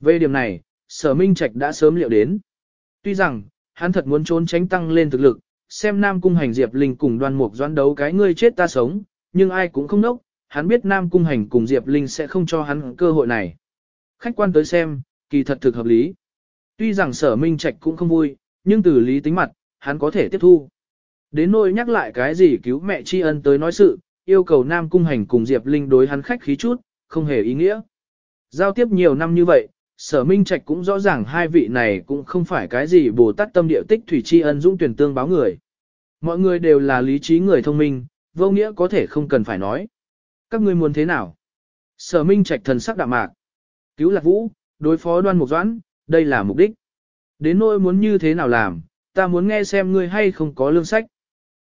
Speaker 1: Về điểm này, sở minh trạch đã sớm liệu đến. Tuy rằng, hắn thật muốn trốn tránh tăng lên thực lực, xem Nam Cung Hành Diệp Linh cùng đoan mục doãn đấu cái ngươi chết ta sống, nhưng ai cũng không nốc, hắn biết Nam Cung Hành cùng Diệp Linh sẽ không cho hắn cơ hội này. Khách quan tới xem, kỳ thật thực hợp lý. Tuy rằng sở minh trạch cũng không vui, nhưng từ lý tính mặt, hắn có thể tiếp thu. Đến nỗi nhắc lại cái gì cứu mẹ tri ân tới nói sự, yêu cầu Nam Cung Hành cùng Diệp Linh đối hắn khách khí chút, không hề ý nghĩa. Giao tiếp nhiều năm như vậy, sở minh trạch cũng rõ ràng hai vị này cũng không phải cái gì bồ tát tâm địa tích thủy tri ân dũng tuyển tương báo người. Mọi người đều là lý trí người thông minh, vô nghĩa có thể không cần phải nói. Các ngươi muốn thế nào? Sở minh trạch thần sắc đạm mạc. Cứu lạc vũ, đối phó đoan mục doãn, đây là mục đích. Đến nỗi muốn như thế nào làm, ta muốn nghe xem ngươi hay không có lương sách.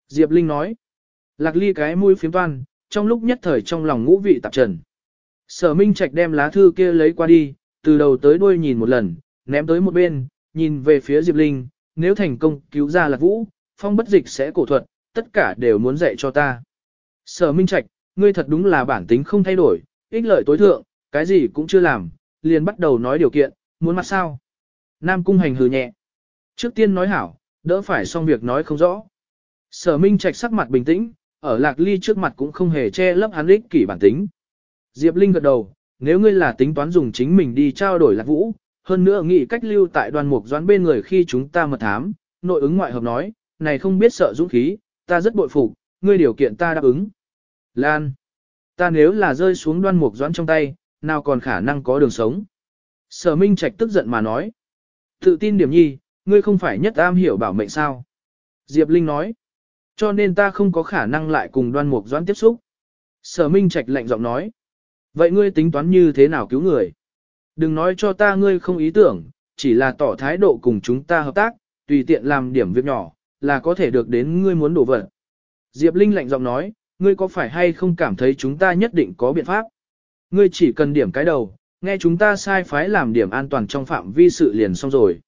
Speaker 1: Diệp Linh nói. Lạc ly cái mũi phiếm toan, trong lúc nhất thời trong lòng ngũ vị tạp trần. Sở Minh Trạch đem lá thư kia lấy qua đi, từ đầu tới đuôi nhìn một lần, ném tới một bên, nhìn về phía Diệp Linh, nếu thành công cứu ra Lạc Vũ, phong bất dịch sẽ cổ thuật, tất cả đều muốn dạy cho ta. Sở Minh Trạch, ngươi thật đúng là bản tính không thay đổi, ích lợi tối thượng, cái gì cũng chưa làm, liền bắt đầu nói điều kiện, muốn mặt sao. Nam Cung Hành hừ nhẹ. Trước tiên nói hảo, đỡ phải xong việc nói không rõ. Sở Minh Trạch sắc mặt bình tĩnh, ở Lạc Ly trước mặt cũng không hề che lấp hắn ích kỷ bản tính. Diệp Linh gật đầu, nếu ngươi là tính toán dùng chính mình đi trao đổi Lạc Vũ, hơn nữa nghĩ cách lưu tại đoàn mục doãn bên người khi chúng ta mật thám, nội ứng ngoại hợp nói, này không biết sợ dũng khí, ta rất bội phục, ngươi điều kiện ta đáp ứng. Lan, ta nếu là rơi xuống đoan mục doãn trong tay, nào còn khả năng có đường sống. Sở Minh Trạch tức giận mà nói. Tự tin điểm nhi, ngươi không phải nhất am hiểu bảo mệnh sao. Diệp Linh nói. Cho nên ta không có khả năng lại cùng đoan mục doãn tiếp xúc. Sở Minh Trạch lạnh giọng nói. Vậy ngươi tính toán như thế nào cứu người? Đừng nói cho ta ngươi không ý tưởng, chỉ là tỏ thái độ cùng chúng ta hợp tác, tùy tiện làm điểm việc nhỏ, là có thể được đến ngươi muốn đổ vật. Diệp Linh lạnh giọng nói, ngươi có phải hay không cảm thấy chúng ta nhất định có biện pháp? Ngươi chỉ cần điểm cái đầu, nghe chúng ta sai phái làm điểm an toàn trong phạm vi sự liền xong rồi.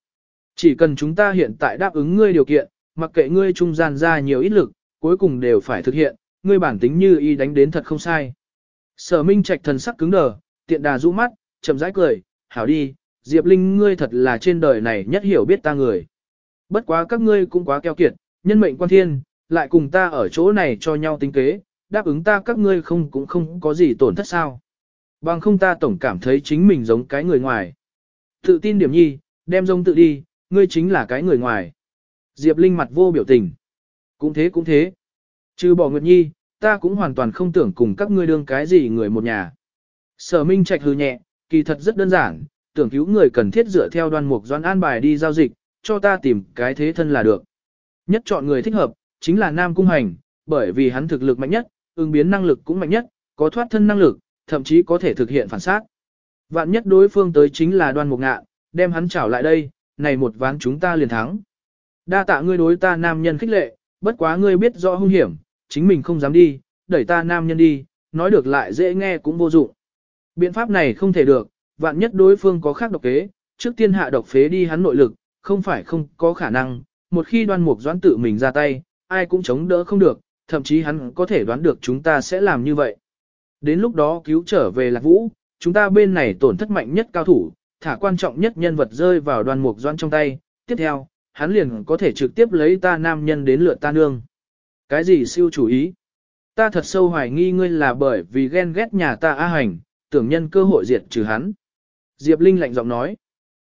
Speaker 1: Chỉ cần chúng ta hiện tại đáp ứng ngươi điều kiện, mặc kệ ngươi trung gian ra nhiều ít lực, cuối cùng đều phải thực hiện, ngươi bản tính như y đánh đến thật không sai. Sở Minh Trạch thần sắc cứng đờ, tiện đà rũ mắt, chậm rãi cười, hảo đi, Diệp Linh ngươi thật là trên đời này nhất hiểu biết ta người. Bất quá các ngươi cũng quá keo kiệt, nhân mệnh quan thiên, lại cùng ta ở chỗ này cho nhau tính kế, đáp ứng ta các ngươi không cũng không có gì tổn thất sao. Bằng không ta tổng cảm thấy chính mình giống cái người ngoài. Tự tin điểm nhi, đem giống tự đi, ngươi chính là cái người ngoài. Diệp Linh mặt vô biểu tình. Cũng thế cũng thế. Trừ bỏ Nguyệt Nhi, ta cũng hoàn toàn không tưởng cùng các ngươi đương cái gì người một nhà. Sở Minh Trạch hừ nhẹ, kỳ thật rất đơn giản, tưởng cứu người cần thiết dựa theo đoan mục doan an bài đi giao dịch, cho ta tìm cái thế thân là được. Nhất chọn người thích hợp, chính là Nam Cung Hành, bởi vì hắn thực lực mạnh nhất, ứng biến năng lực cũng mạnh nhất, có thoát thân năng lực, thậm chí có thể thực hiện phản sát. Vạn nhất đối phương tới chính là đoan mục ngạ, đem hắn trảo lại đây, này một ván chúng ta liền thắng. Đa tạ ngươi đối ta nam nhân khích lệ, bất quá ngươi biết rõ hung hiểm, chính mình không dám đi, đẩy ta nam nhân đi, nói được lại dễ nghe cũng vô dụng. Biện pháp này không thể được, vạn nhất đối phương có khác độc kế, trước tiên hạ độc phế đi hắn nội lực, không phải không có khả năng, một khi đoan mục doãn tự mình ra tay, ai cũng chống đỡ không được, thậm chí hắn có thể đoán được chúng ta sẽ làm như vậy. Đến lúc đó cứu trở về lạc vũ, chúng ta bên này tổn thất mạnh nhất cao thủ, thả quan trọng nhất nhân vật rơi vào đoàn mục doãn trong tay, tiếp theo, hắn liền có thể trực tiếp lấy ta nam nhân đến lượt ta nương. Cái gì siêu chủ ý? Ta thật sâu hoài nghi ngươi là bởi vì ghen ghét nhà ta A hành, tưởng nhân cơ hội diệt trừ hắn. Diệp Linh lạnh giọng nói.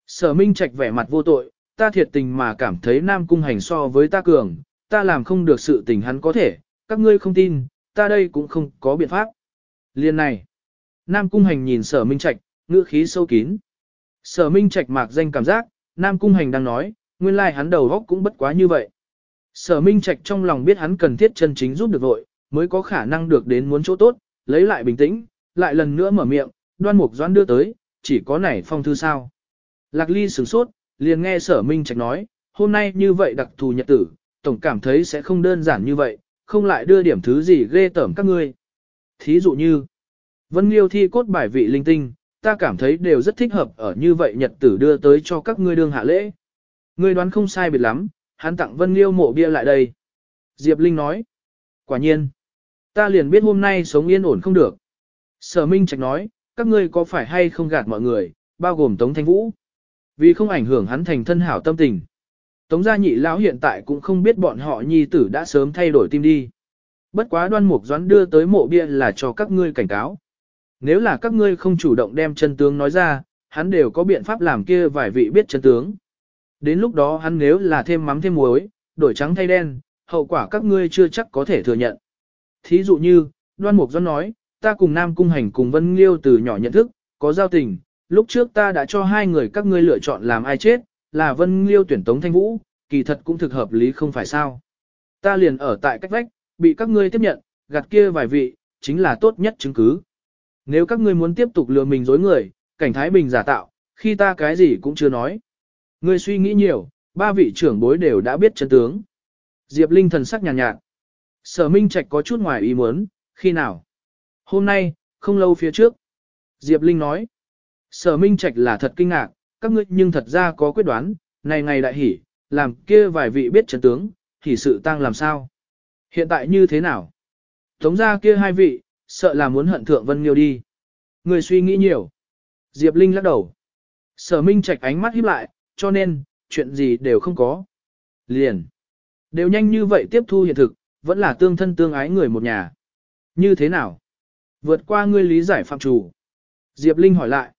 Speaker 1: Sở Minh Trạch vẻ mặt vô tội, ta thiệt tình mà cảm thấy Nam Cung hành so với ta cường, ta làm không được sự tình hắn có thể, các ngươi không tin, ta đây cũng không có biện pháp. Liên này, Nam Cung hành nhìn sở Minh Trạch, ngữ khí sâu kín. Sở Minh Trạch mạc danh cảm giác, Nam Cung Hành đang nói, nguyên lai like hắn đầu góc cũng bất quá như vậy. Sở Minh Trạch trong lòng biết hắn cần thiết chân chính giúp được vội, mới có khả năng được đến muốn chỗ tốt, lấy lại bình tĩnh, lại lần nữa mở miệng, đoan mục doãn đưa tới, chỉ có nảy phong thư sao. Lạc Ly sửng sốt, liền nghe sở Minh Trạch nói, hôm nay như vậy đặc thù nhật tử, tổng cảm thấy sẽ không đơn giản như vậy, không lại đưa điểm thứ gì ghê tởm các ngươi. Thí dụ như, Vân Liêu thi cốt bài vị linh tinh, ta cảm thấy đều rất thích hợp ở như vậy nhật tử đưa tới cho các ngươi đương hạ lễ. Ngươi đoán không sai biệt lắm, hắn tặng Vân Liêu mộ bia lại đây. Diệp Linh nói, quả nhiên, ta liền biết hôm nay sống yên ổn không được. Sở Minh Trạch nói, các ngươi có phải hay không gạt mọi người, bao gồm Tống Thanh Vũ. Vì không ảnh hưởng hắn thành thân hảo tâm tình. Tống gia nhị lão hiện tại cũng không biết bọn họ nhi tử đã sớm thay đổi tim đi. Bất quá đoan mục doãn đưa tới mộ bia là cho các ngươi cảnh cáo. Nếu là các ngươi không chủ động đem chân tướng nói ra, hắn đều có biện pháp làm kia vài vị biết chân tướng. Đến lúc đó hắn nếu là thêm mắm thêm muối, đổi trắng thay đen, hậu quả các ngươi chưa chắc có thể thừa nhận. Thí dụ như, đoan mục doãn nói, ta cùng Nam Cung Hành cùng Vân Liêu từ nhỏ nhận thức, có giao tình, lúc trước ta đã cho hai người các ngươi lựa chọn làm ai chết, là Vân Liêu tuyển Tống Thanh Vũ, kỳ thật cũng thực hợp lý không phải sao. Ta liền ở tại cách vách, bị các ngươi tiếp nhận, gạt kia vài vị, chính là tốt nhất chứng cứ. Nếu các ngươi muốn tiếp tục lừa mình dối người, cảnh Thái Bình giả tạo, khi ta cái gì cũng chưa nói. Ngươi suy nghĩ nhiều, ba vị trưởng bối đều đã biết chân tướng. Diệp Linh thần sắc nhàn nhạt, nhạt. Sở Minh Trạch có chút ngoài ý muốn, khi nào? Hôm nay, không lâu phía trước. Diệp Linh nói. Sở Minh Trạch là thật kinh ngạc, các ngươi nhưng thật ra có quyết đoán, này ngày đại hỉ, làm kia vài vị biết trận tướng, thì sự tăng làm sao? Hiện tại như thế nào? Tống ra kia hai vị, sợ là muốn hận thượng Vân Nghiêu đi. Người suy nghĩ nhiều. Diệp Linh lắc đầu. Sở Minh Trạch ánh mắt híp lại, cho nên, chuyện gì đều không có. Liền. Đều nhanh như vậy tiếp thu hiện thực, vẫn là tương thân tương ái người một nhà. Như thế nào? Vượt qua ngươi lý giải phạm chủ. Diệp Linh hỏi lại.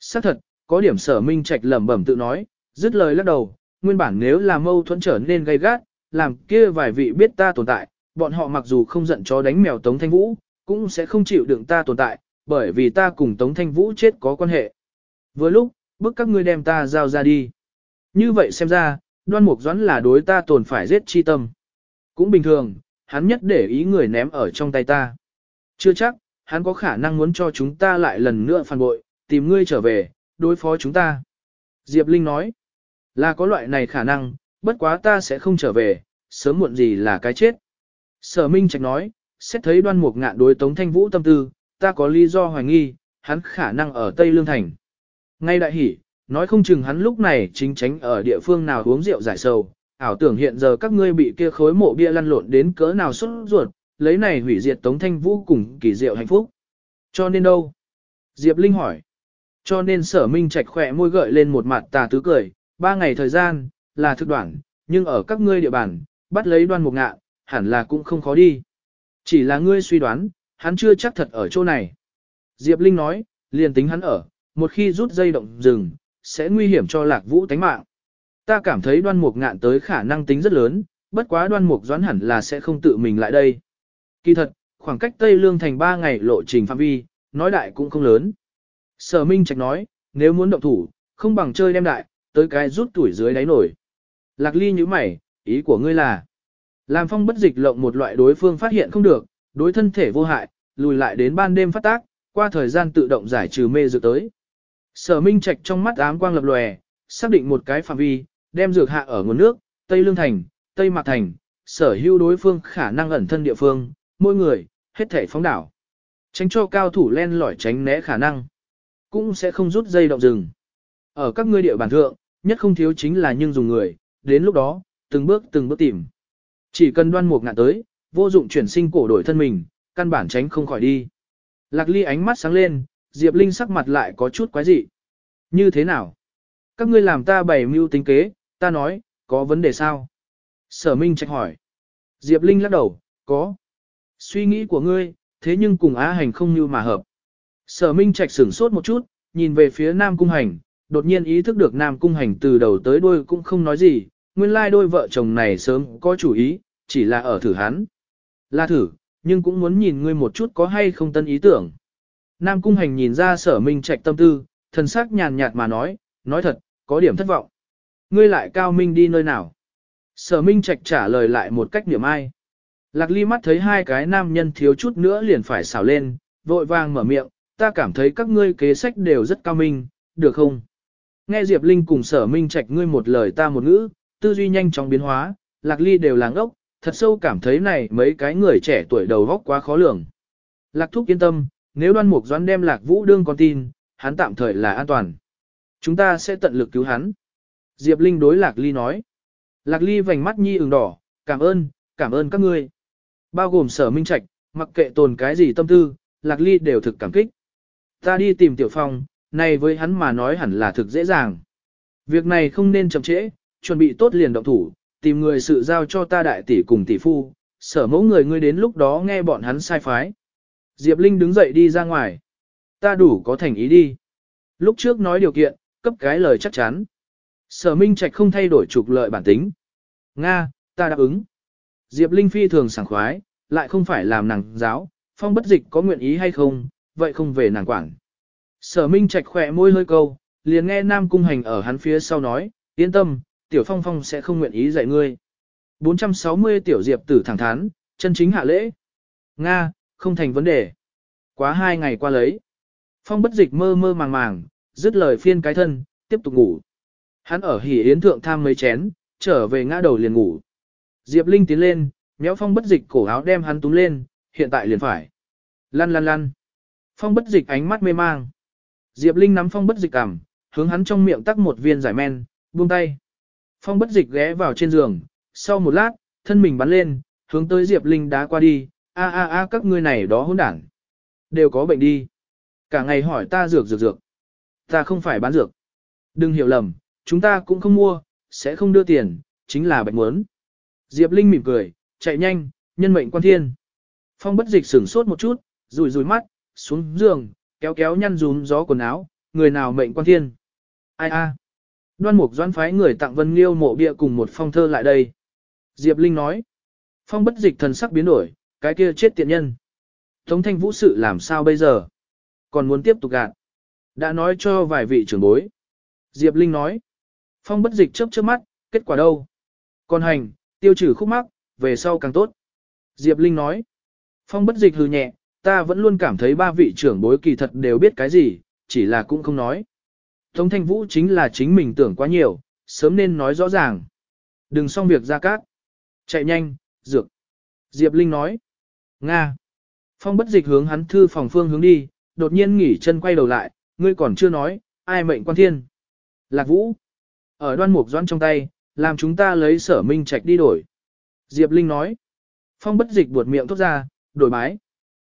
Speaker 1: xác thật, có điểm sở minh trạch lẩm bẩm tự nói, dứt lời lắc đầu, nguyên bản nếu là mâu thuẫn trở nên gay gắt, làm kia vài vị biết ta tồn tại, bọn họ mặc dù không giận chó đánh mèo Tống Thanh Vũ, cũng sẽ không chịu đựng ta tồn tại, bởi vì ta cùng Tống Thanh Vũ chết có quan hệ. Vừa lúc, bức các ngươi đem ta giao ra đi. Như vậy xem ra, đoan mục doãn là đối ta tồn phải giết chi tâm. Cũng bình thường, hắn nhất để ý người ném ở trong tay ta. Chưa chắc, hắn có khả năng muốn cho chúng ta lại lần nữa phản bội, tìm ngươi trở về, đối phó chúng ta. Diệp Linh nói, là có loại này khả năng, bất quá ta sẽ không trở về, sớm muộn gì là cái chết. Sở Minh Trạch nói, xét thấy đoan mục ngạn đối Tống Thanh Vũ tâm tư, ta có lý do hoài nghi, hắn khả năng ở Tây Lương Thành. Ngay đại hỉ, nói không chừng hắn lúc này chính tránh ở địa phương nào uống rượu giải sầu, ảo tưởng hiện giờ các ngươi bị kia khối mộ bia lăn lộn đến cỡ nào xuất ruột, lấy này hủy diệt Tống Thanh Vũ cùng kỳ diệu hạnh phúc. Cho nên đâu? Diệp Linh hỏi. Cho nên sở minh trạch khỏe môi gợi lên một mặt tà tứ cười, ba ngày thời gian, là thực đoạn, nhưng ở các ngươi địa bàn, bắt lấy đoan mục ngạ, hẳn là cũng không khó đi. Chỉ là ngươi suy đoán, hắn chưa chắc thật ở chỗ này. Diệp Linh nói, liền tính hắn ở, một khi rút dây động rừng, sẽ nguy hiểm cho lạc vũ tánh mạng. Ta cảm thấy đoan mục ngạn tới khả năng tính rất lớn, bất quá đoan mục doãn hẳn là sẽ không tự mình lại đây. Kỳ thật, khoảng cách Tây Lương thành 3 ngày lộ trình phạm vi, nói đại cũng không lớn. Sở Minh Trạch nói, nếu muốn động thủ, không bằng chơi đem đại, tới cái rút tuổi dưới đáy nổi. Lạc ly như mày, ý của ngươi là, làm phong bất dịch lộng một loại đối phương phát hiện không được, đối thân thể vô hại, lùi lại đến ban đêm phát tác, qua thời gian tự động giải trừ mê dược tới. Sở Minh Trạch trong mắt ám quang lập lòe, xác định một cái phạm vi, đem dược hạ ở nguồn nước, Tây Lương Thành, Tây Mạc Thành, sở hữu đối phương khả năng ẩn thân địa phương, mỗi người, hết thể phóng đảo. Tránh cho cao thủ len lỏi tránh né khả năng. Cũng sẽ không rút dây động rừng. Ở các ngươi địa bàn thượng, nhất không thiếu chính là nhưng dùng người, đến lúc đó, từng bước từng bước tìm. Chỉ cần đoan mục ngạn tới, vô dụng chuyển sinh cổ đổi thân mình, căn bản tránh không khỏi đi. Lạc ly ánh mắt sáng lên, Diệp Linh sắc mặt lại có chút quái dị. Như thế nào? Các ngươi làm ta bày mưu tính kế, ta nói, có vấn đề sao? Sở Minh trách hỏi. Diệp Linh lắc đầu, có. Suy nghĩ của ngươi, thế nhưng cùng Á Hành không như mà hợp. Sở Minh Trạch sửng sốt một chút, nhìn về phía Nam Cung Hành, đột nhiên ý thức được Nam Cung Hành từ đầu tới đuôi cũng không nói gì, nguyên lai like đôi vợ chồng này sớm có chủ ý, chỉ là ở thử hắn. Là thử, nhưng cũng muốn nhìn ngươi một chút có hay không tân ý tưởng. Nam Cung Hành nhìn ra sở Minh Trạch tâm tư, thần sắc nhàn nhạt mà nói, nói thật, có điểm thất vọng. Ngươi lại cao minh đi nơi nào? Sở Minh Trạch trả lời lại một cách niệm ai. Lạc ly mắt thấy hai cái nam nhân thiếu chút nữa liền phải xào lên, vội vàng mở miệng, ta cảm thấy các ngươi kế sách đều rất cao minh, được không? Nghe Diệp Linh cùng sở Minh Trạch ngươi một lời ta một ngữ, tư duy nhanh chóng biến hóa, Lạc ly đều làng ốc, thật sâu cảm thấy này mấy cái người trẻ tuổi đầu góc quá khó lường. Lạc thúc yên tâm, nếu đoan mục doãn đem lạc vũ đương con tin, hắn tạm thời là an toàn. Chúng ta sẽ tận lực cứu hắn. Diệp Linh đối Lạc Ly nói. Lạc Ly vành mắt nhi ửng đỏ, cảm ơn, cảm ơn các ngươi. Bao gồm sở minh trạch, mặc kệ tồn cái gì tâm tư, Lạc Ly đều thực cảm kích. Ta đi tìm Tiểu Phong, này với hắn mà nói hẳn là thực dễ dàng. Việc này không nên chậm trễ, chuẩn bị tốt liền động thủ, tìm người sự giao cho ta đại tỷ cùng tỷ phu, sở mẫu người ngươi đến lúc đó nghe bọn hắn sai phái. Diệp Linh đứng dậy đi ra ngoài. Ta đủ có thành ý đi. Lúc trước nói điều kiện, cấp cái lời chắc chắn. Sở Minh Trạch không thay đổi trục lợi bản tính. Nga, ta đáp ứng. Diệp Linh phi thường sảng khoái, lại không phải làm nàng giáo, phong bất dịch có nguyện ý hay không, vậy không về nàng quản. Sở Minh Trạch khỏe môi hơi câu, liền nghe Nam Cung Hành ở hắn phía sau nói, yên tâm, Tiểu Phong Phong sẽ không nguyện ý dạy ngươi. 460 Tiểu Diệp tử thẳng thắn, chân chính hạ lễ. Nga, không thành vấn đề. Quá hai ngày qua lấy. Phong bất dịch mơ mơ màng màng, dứt lời phiên cái thân, tiếp tục ngủ. Hắn ở hỉ yến thượng tham mấy chén, trở về ngã đầu liền ngủ. Diệp Linh tiến lên, méo phong bất dịch cổ áo đem hắn túm lên, hiện tại liền phải. Lăn lăn lăn. Phong bất dịch ánh mắt mê mang. Diệp Linh nắm phong bất dịch cằm, hướng hắn trong miệng tắc một viên giải men, buông tay. Phong bất dịch ghé vào trên giường, sau một lát, thân mình bắn lên, hướng tới Diệp Linh đá qua đi, a a a các ngươi này đó hỗn đảng. Đều có bệnh đi. Cả ngày hỏi ta dược dược dược. Ta không phải bán dược. Đừng hiểu lầm, chúng ta cũng không mua, sẽ không đưa tiền, chính là bệnh muốn. Diệp Linh mỉm cười, chạy nhanh, nhân mệnh quan thiên. Phong bất dịch sửng sốt một chút, rùi rùi mắt, xuống giường, kéo kéo nhăn rúm gió quần áo, người nào mệnh quan thiên. Ai a? Đoan mục doan phái người tặng Vân Liêu mộ bia cùng một phong thơ lại đây. Diệp Linh nói. Phong bất dịch thần sắc biến đổi, cái kia chết tiện nhân. Tống thanh vũ sự làm sao bây giờ? Còn muốn tiếp tục gạt. Đã nói cho vài vị trưởng bối. Diệp Linh nói. Phong bất dịch chớp chớp mắt, kết quả đâu? Còn hành, tiêu trừ khúc mắc, về sau càng tốt. Diệp Linh nói. Phong bất dịch hừ nhẹ, ta vẫn luôn cảm thấy ba vị trưởng bối kỳ thật đều biết cái gì, chỉ là cũng không nói. Tống thanh vũ chính là chính mình tưởng quá nhiều, sớm nên nói rõ ràng. Đừng xong việc ra cát. Chạy nhanh, dược. Diệp Linh nói. Nga. Phong bất dịch hướng hắn thư phòng phương hướng đi, đột nhiên nghỉ chân quay đầu lại, ngươi còn chưa nói, ai mệnh quan thiên. Lạc vũ. Ở đoan mục doan trong tay, làm chúng ta lấy sở minh trạch đi đổi. Diệp Linh nói. Phong bất dịch buột miệng thốt ra, đổi bái.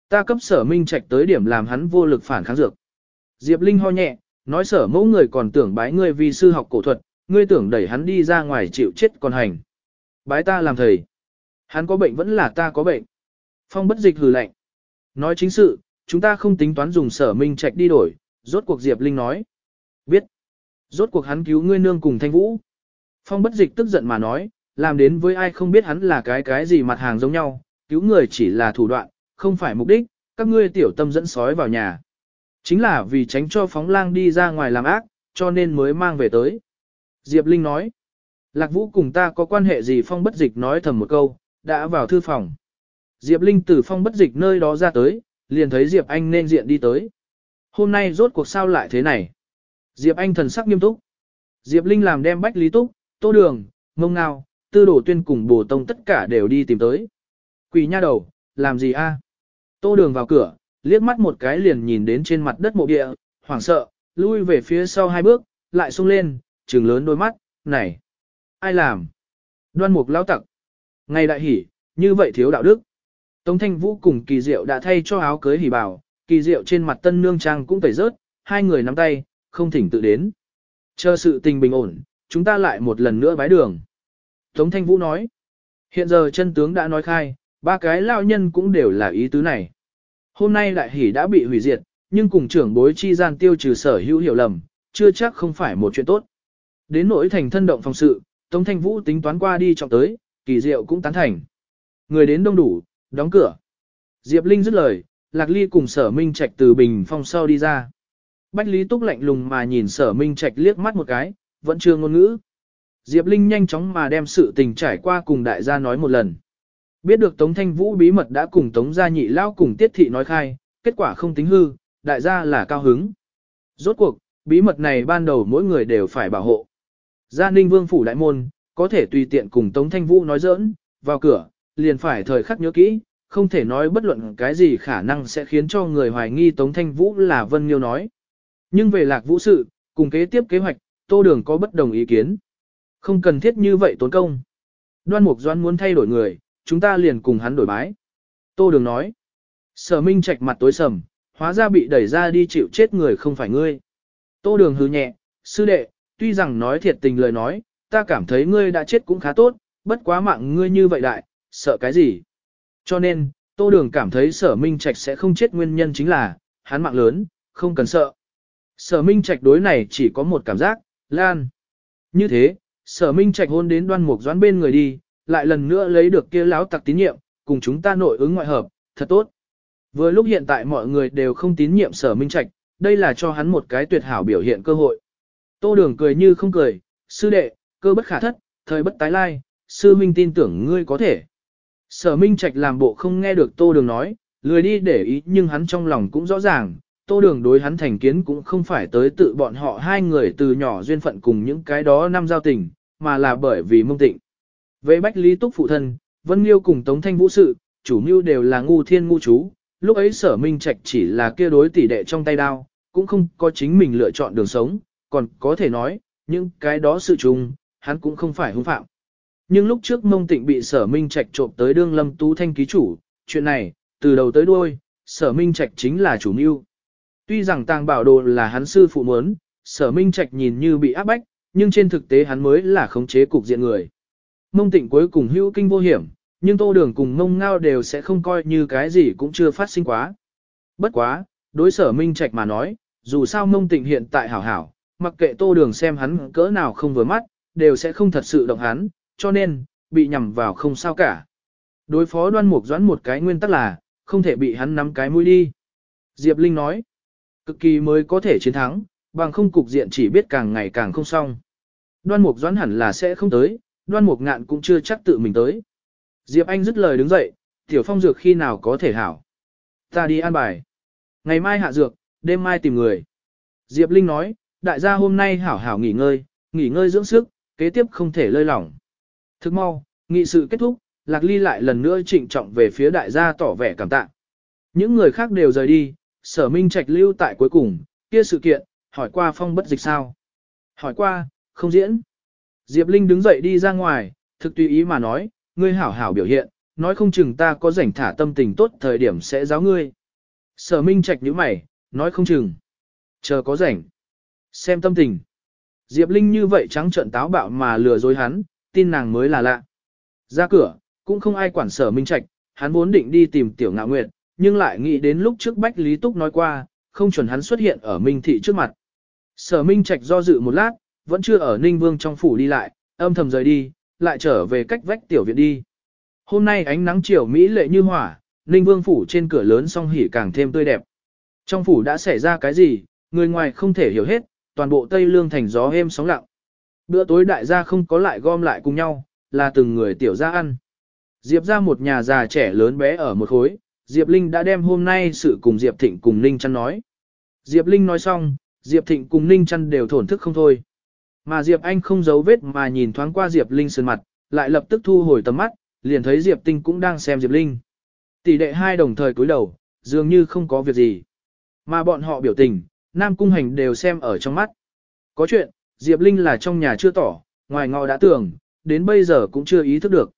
Speaker 1: Ta cấp sở minh trạch tới điểm làm hắn vô lực phản kháng dược. Diệp Linh ho nhẹ, nói sở mẫu người còn tưởng bái ngươi vì sư học cổ thuật, ngươi tưởng đẩy hắn đi ra ngoài chịu chết còn hành. Bái ta làm thầy. Hắn có bệnh vẫn là ta có bệnh. Phong bất dịch hừ lạnh. Nói chính sự, chúng ta không tính toán dùng sở minh trạch đi đổi, rốt cuộc Diệp Linh nói. Biết. Rốt cuộc hắn cứu ngươi nương cùng thanh vũ. Phong bất dịch tức giận mà nói, làm đến với ai không biết hắn là cái cái gì mặt hàng giống nhau, cứu người chỉ là thủ đoạn, không phải mục đích, các ngươi tiểu tâm dẫn sói vào nhà. Chính là vì tránh cho phóng lang đi ra ngoài làm ác, cho nên mới mang về tới. Diệp Linh nói, Lạc Vũ cùng ta có quan hệ gì Phong bất dịch nói thầm một câu, đã vào thư phòng. Diệp Linh từ Phong bất dịch nơi đó ra tới, liền thấy Diệp Anh nên diện đi tới. Hôm nay rốt cuộc sao lại thế này? Diệp Anh thần sắc nghiêm túc. Diệp Linh làm đem bách lý túc, tô đường, mông ngao, tư đổ tuyên cùng bổ tông tất cả đều đi tìm tới. Quỷ nha đầu, làm gì a? Tô đường vào cửa, liếc mắt một cái liền nhìn đến trên mặt đất mộ địa, hoảng sợ, lui về phía sau hai bước, lại sung lên, trừng lớn đôi mắt, này, ai làm? Đoan mục lao tặc. Ngày đại hỉ, như vậy thiếu đạo đức. Tống thanh vũ cùng kỳ diệu đã thay cho áo cưới hỉ bảo, kỳ diệu trên mặt tân nương trang cũng tẩy rớt, hai người nắm tay, không thỉnh tự đến. Chờ sự tình bình ổn, chúng ta lại một lần nữa bái đường. Tống thanh vũ nói, hiện giờ chân tướng đã nói khai, ba cái lao nhân cũng đều là ý tứ này. Hôm nay đại hỷ đã bị hủy diệt, nhưng cùng trưởng bối chi gian tiêu trừ sở hữu hiểu lầm, chưa chắc không phải một chuyện tốt. Đến nỗi thành thân động phòng sự, Tống Thanh Vũ tính toán qua đi trọng tới, kỳ diệu cũng tán thành. Người đến đông đủ, đóng cửa. Diệp Linh dứt lời, Lạc Ly cùng sở minh trạch từ bình phong sau đi ra. Bách Lý Túc lạnh lùng mà nhìn sở minh trạch liếc mắt một cái, vẫn chưa ngôn ngữ. Diệp Linh nhanh chóng mà đem sự tình trải qua cùng đại gia nói một lần. Biết được Tống Thanh Vũ bí mật đã cùng Tống gia nhị lao cùng tiết thị nói khai, kết quả không tính hư, đại gia là cao hứng. Rốt cuộc, bí mật này ban đầu mỗi người đều phải bảo hộ. Gia Ninh Vương phủ đại môn, có thể tùy tiện cùng Tống Thanh Vũ nói giỡn, vào cửa, liền phải thời khắc nhớ kỹ, không thể nói bất luận cái gì khả năng sẽ khiến cho người hoài nghi Tống Thanh Vũ là Vân Nghiêu nói. Nhưng về lạc vũ sự, cùng kế tiếp kế hoạch, Tô Đường có bất đồng ý kiến. Không cần thiết như vậy tốn công. Đoan Mục Doan muốn thay đổi người, chúng ta liền cùng hắn đổi bái. Tô Đường nói. Sở Minh Trạch mặt tối sầm, hóa ra bị đẩy ra đi chịu chết người không phải ngươi. Tô Đường hứ nhẹ, sư đệ, tuy rằng nói thiệt tình lời nói, ta cảm thấy ngươi đã chết cũng khá tốt, bất quá mạng ngươi như vậy đại, sợ cái gì. Cho nên, Tô Đường cảm thấy sở Minh Trạch sẽ không chết nguyên nhân chính là, hắn mạng lớn, không cần sợ. Sở Minh Trạch đối này chỉ có một cảm giác, lan. Như thế, sở Minh Trạch hôn đến đoan mục doãn bên người đi, lại lần nữa lấy được kia láo tặc tín nhiệm, cùng chúng ta nội ứng ngoại hợp, thật tốt. Vừa lúc hiện tại mọi người đều không tín nhiệm sở Minh Trạch, đây là cho hắn một cái tuyệt hảo biểu hiện cơ hội. Tô Đường cười như không cười, sư đệ, cơ bất khả thất, thời bất tái lai, sư minh tin tưởng ngươi có thể. Sở Minh Trạch làm bộ không nghe được Tô Đường nói, lười đi để ý nhưng hắn trong lòng cũng rõ ràng, Tô Đường đối hắn thành kiến cũng không phải tới tự bọn họ hai người từ nhỏ duyên phận cùng những cái đó năm giao tình, mà là bởi vì mông tịnh. Về Bách Lý Túc phụ thân, Vân Nghiêu cùng Tống Thanh Vũ sự, chủ mưu đều là ngu thiên ngu chú, lúc ấy sở minh trạch chỉ là kia đối tỷ đệ trong tay đao, cũng không có chính mình lựa chọn đường sống, còn có thể nói, những cái đó sự trùng, hắn cũng không phải hung phạm. Nhưng lúc trước mông tịnh bị sở minh trạch trộm tới đương lâm tú thanh ký chủ, chuyện này, từ đầu tới đuôi, sở minh trạch chính là chủ mưu. Tuy rằng tàng bảo đồ là hắn sư phụ muốn, sở minh trạch nhìn như bị áp bách, nhưng trên thực tế hắn mới là khống chế cục diện người. Mông tịnh cuối cùng hữu kinh vô hiểm, nhưng tô đường cùng mông ngao đều sẽ không coi như cái gì cũng chưa phát sinh quá. Bất quá, đối sở minh trạch mà nói, dù sao mông tịnh hiện tại hảo hảo, mặc kệ tô đường xem hắn cỡ nào không vừa mắt, đều sẽ không thật sự động hắn, cho nên, bị nhầm vào không sao cả. Đối phó đoan mục doãn một cái nguyên tắc là, không thể bị hắn nắm cái mũi đi. Diệp Linh nói, cực kỳ mới có thể chiến thắng, bằng không cục diện chỉ biết càng ngày càng không xong. Đoan mục doãn hẳn là sẽ không tới, đoan mục ngạn cũng chưa chắc tự mình tới. Diệp Anh dứt lời đứng dậy, tiểu phong dược khi nào có thể hảo. Ta đi an bài. Ngày mai hạ dược, đêm mai tìm người. Diệp Linh nói, đại gia hôm nay hảo hảo nghỉ ngơi, nghỉ ngơi dưỡng sức, kế tiếp không thể lơi lỏng. Thức mau, nghị sự kết thúc, Lạc Ly lại lần nữa trịnh trọng về phía đại gia tỏ vẻ cảm tạ. Những người khác đều rời đi, sở minh trạch lưu tại cuối cùng, kia sự kiện, hỏi qua phong bất dịch sao. Hỏi qua, không diễn. Diệp Linh đứng dậy đi ra ngoài, thực tùy ý mà nói, ngươi hảo hảo biểu hiện, nói không chừng ta có rảnh thả tâm tình tốt thời điểm sẽ giáo ngươi. Sở minh trạch nhíu mày, nói không chừng. Chờ có rảnh. Xem tâm tình. Diệp Linh như vậy trắng trợn táo bạo mà lừa dối hắn, tin nàng mới là lạ. Ra cửa, cũng không ai quản sở minh trạch, hắn vốn định đi tìm tiểu ngạo nguyệt, nhưng lại nghĩ đến lúc trước Bách Lý Túc nói qua, không chuẩn hắn xuất hiện ở Minh Thị trước mặt. Sở Minh Trạch do dự một lát, vẫn chưa ở Ninh Vương trong phủ đi lại, âm thầm rời đi, lại trở về cách vách tiểu viện đi. Hôm nay ánh nắng chiều Mỹ lệ như hỏa, Ninh Vương phủ trên cửa lớn song hỉ càng thêm tươi đẹp. Trong phủ đã xảy ra cái gì, người ngoài không thể hiểu hết, toàn bộ Tây Lương thành gió êm sóng lặng. Bữa tối đại gia không có lại gom lại cùng nhau, là từng người tiểu gia ăn. Diệp ra một nhà già trẻ lớn bé ở một khối, Diệp Linh đã đem hôm nay sự cùng Diệp Thịnh cùng Ninh Chăn nói. Diệp Linh nói xong, Diệp Thịnh cùng Ninh Chăn đều thổn thức không thôi. Mà Diệp Anh không giấu vết mà nhìn thoáng qua Diệp Linh sơn mặt, lại lập tức thu hồi tầm mắt, liền thấy Diệp Tinh cũng đang xem Diệp Linh. Tỷ đệ hai đồng thời cúi đầu, dường như không có việc gì. Mà bọn họ biểu tình, Nam Cung Hành đều xem ở trong mắt. Có chuyện, Diệp Linh là trong nhà chưa tỏ, ngoài ngọ đã tưởng, đến bây giờ cũng chưa ý thức được.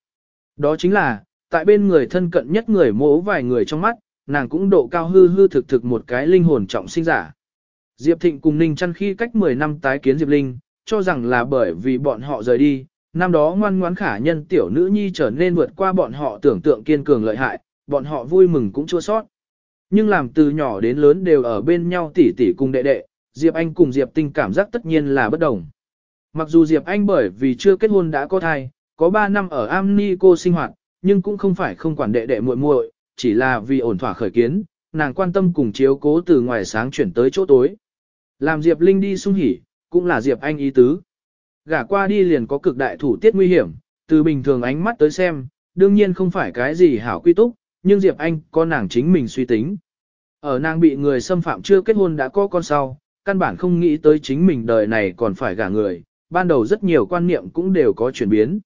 Speaker 1: Đó chính là, tại bên người thân cận nhất người mỗ vài người trong mắt, nàng cũng độ cao hư hư thực thực một cái linh hồn trọng sinh giả. Diệp Thịnh cùng Ninh chăn khi cách 10 năm tái kiến Diệp Linh, cho rằng là bởi vì bọn họ rời đi, năm đó ngoan ngoãn khả nhân tiểu nữ nhi trở nên vượt qua bọn họ tưởng tượng kiên cường lợi hại, bọn họ vui mừng cũng chua sót. Nhưng làm từ nhỏ đến lớn đều ở bên nhau tỉ tỉ cùng đệ đệ, Diệp Anh cùng Diệp Tinh cảm giác tất nhiên là bất đồng. Mặc dù Diệp Anh bởi vì chưa kết hôn đã có thai, có 3 năm ở Amni cô sinh hoạt, nhưng cũng không phải không quản đệ đệ muội muội, chỉ là vì ổn thỏa khởi kiến, nàng quan tâm cùng chiếu cố từ ngoài sáng chuyển tới chỗ tối. Làm Diệp Linh đi sung hỉ, cũng là Diệp Anh ý tứ. Gả qua đi liền có cực đại thủ tiết nguy hiểm, từ bình thường ánh mắt tới xem, đương nhiên không phải cái gì hảo quy túc, nhưng Diệp Anh có nàng chính mình suy tính. Ở nàng bị người xâm phạm chưa kết hôn đã có con sau, căn bản không nghĩ tới chính mình đời này còn phải gả người, ban đầu rất nhiều quan niệm cũng đều có chuyển biến.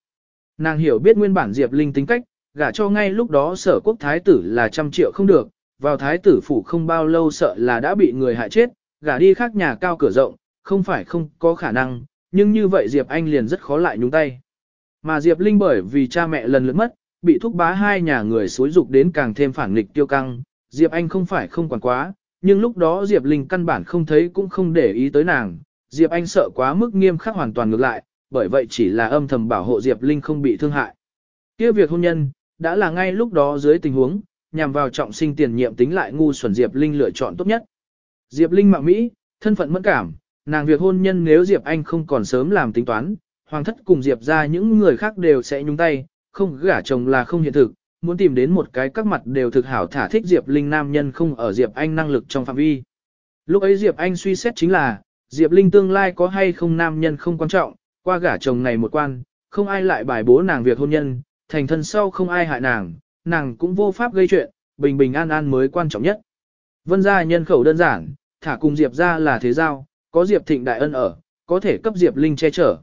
Speaker 1: Nàng hiểu biết nguyên bản Diệp Linh tính cách, gả cho ngay lúc đó sở quốc thái tử là trăm triệu không được, vào thái tử phủ không bao lâu sợ là đã bị người hại chết, gả đi khác nhà cao cửa rộng, không phải không có khả năng, nhưng như vậy Diệp Anh liền rất khó lại nhúng tay. Mà Diệp Linh bởi vì cha mẹ lần lượt mất, bị thúc bá hai nhà người xối dục đến càng thêm phản nghịch tiêu căng, Diệp Anh không phải không quản quá, nhưng lúc đó Diệp Linh căn bản không thấy cũng không để ý tới nàng, Diệp Anh sợ quá mức nghiêm khắc hoàn toàn ngược lại, bởi vậy chỉ là âm thầm bảo hộ Diệp Linh không bị thương hại. Kia việc hôn nhân, đã là ngay lúc đó dưới tình huống, nhằm vào trọng sinh tiền nhiệm tính lại ngu xuẩn Diệp Linh lựa chọn tốt nhất. Diệp Linh mạo Mỹ, thân phận mẫn cảm, nàng việc hôn nhân nếu Diệp Anh không còn sớm làm tính toán, hoàng thất cùng Diệp ra những người khác đều sẽ nhúng tay, không gả chồng là không hiện thực, muốn tìm đến một cái các mặt đều thực hảo thả thích Diệp Linh nam nhân không ở Diệp Anh năng lực trong phạm vi. Lúc ấy Diệp Anh suy xét chính là, Diệp Linh tương lai có hay không nam nhân không quan trọng, qua gả chồng này một quan, không ai lại bài bố nàng việc hôn nhân, thành thân sau không ai hại nàng, nàng cũng vô pháp gây chuyện, bình bình an an mới quan trọng nhất. Vân gia nhân khẩu đơn giản, thả cùng Diệp ra là thế giao, có Diệp Thịnh đại ân ở, có thể cấp Diệp Linh che chở.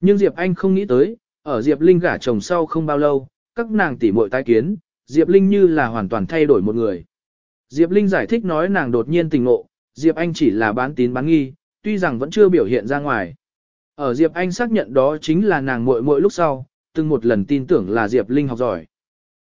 Speaker 1: Nhưng Diệp Anh không nghĩ tới, ở Diệp Linh gả chồng sau không bao lâu, các nàng tỷ muội tái kiến, Diệp Linh như là hoàn toàn thay đổi một người. Diệp Linh giải thích nói nàng đột nhiên tình ngộ, Diệp Anh chỉ là bán tín bán nghi, tuy rằng vẫn chưa biểu hiện ra ngoài. Ở Diệp Anh xác nhận đó chính là nàng muội muội lúc sau, từng một lần tin tưởng là Diệp Linh học giỏi.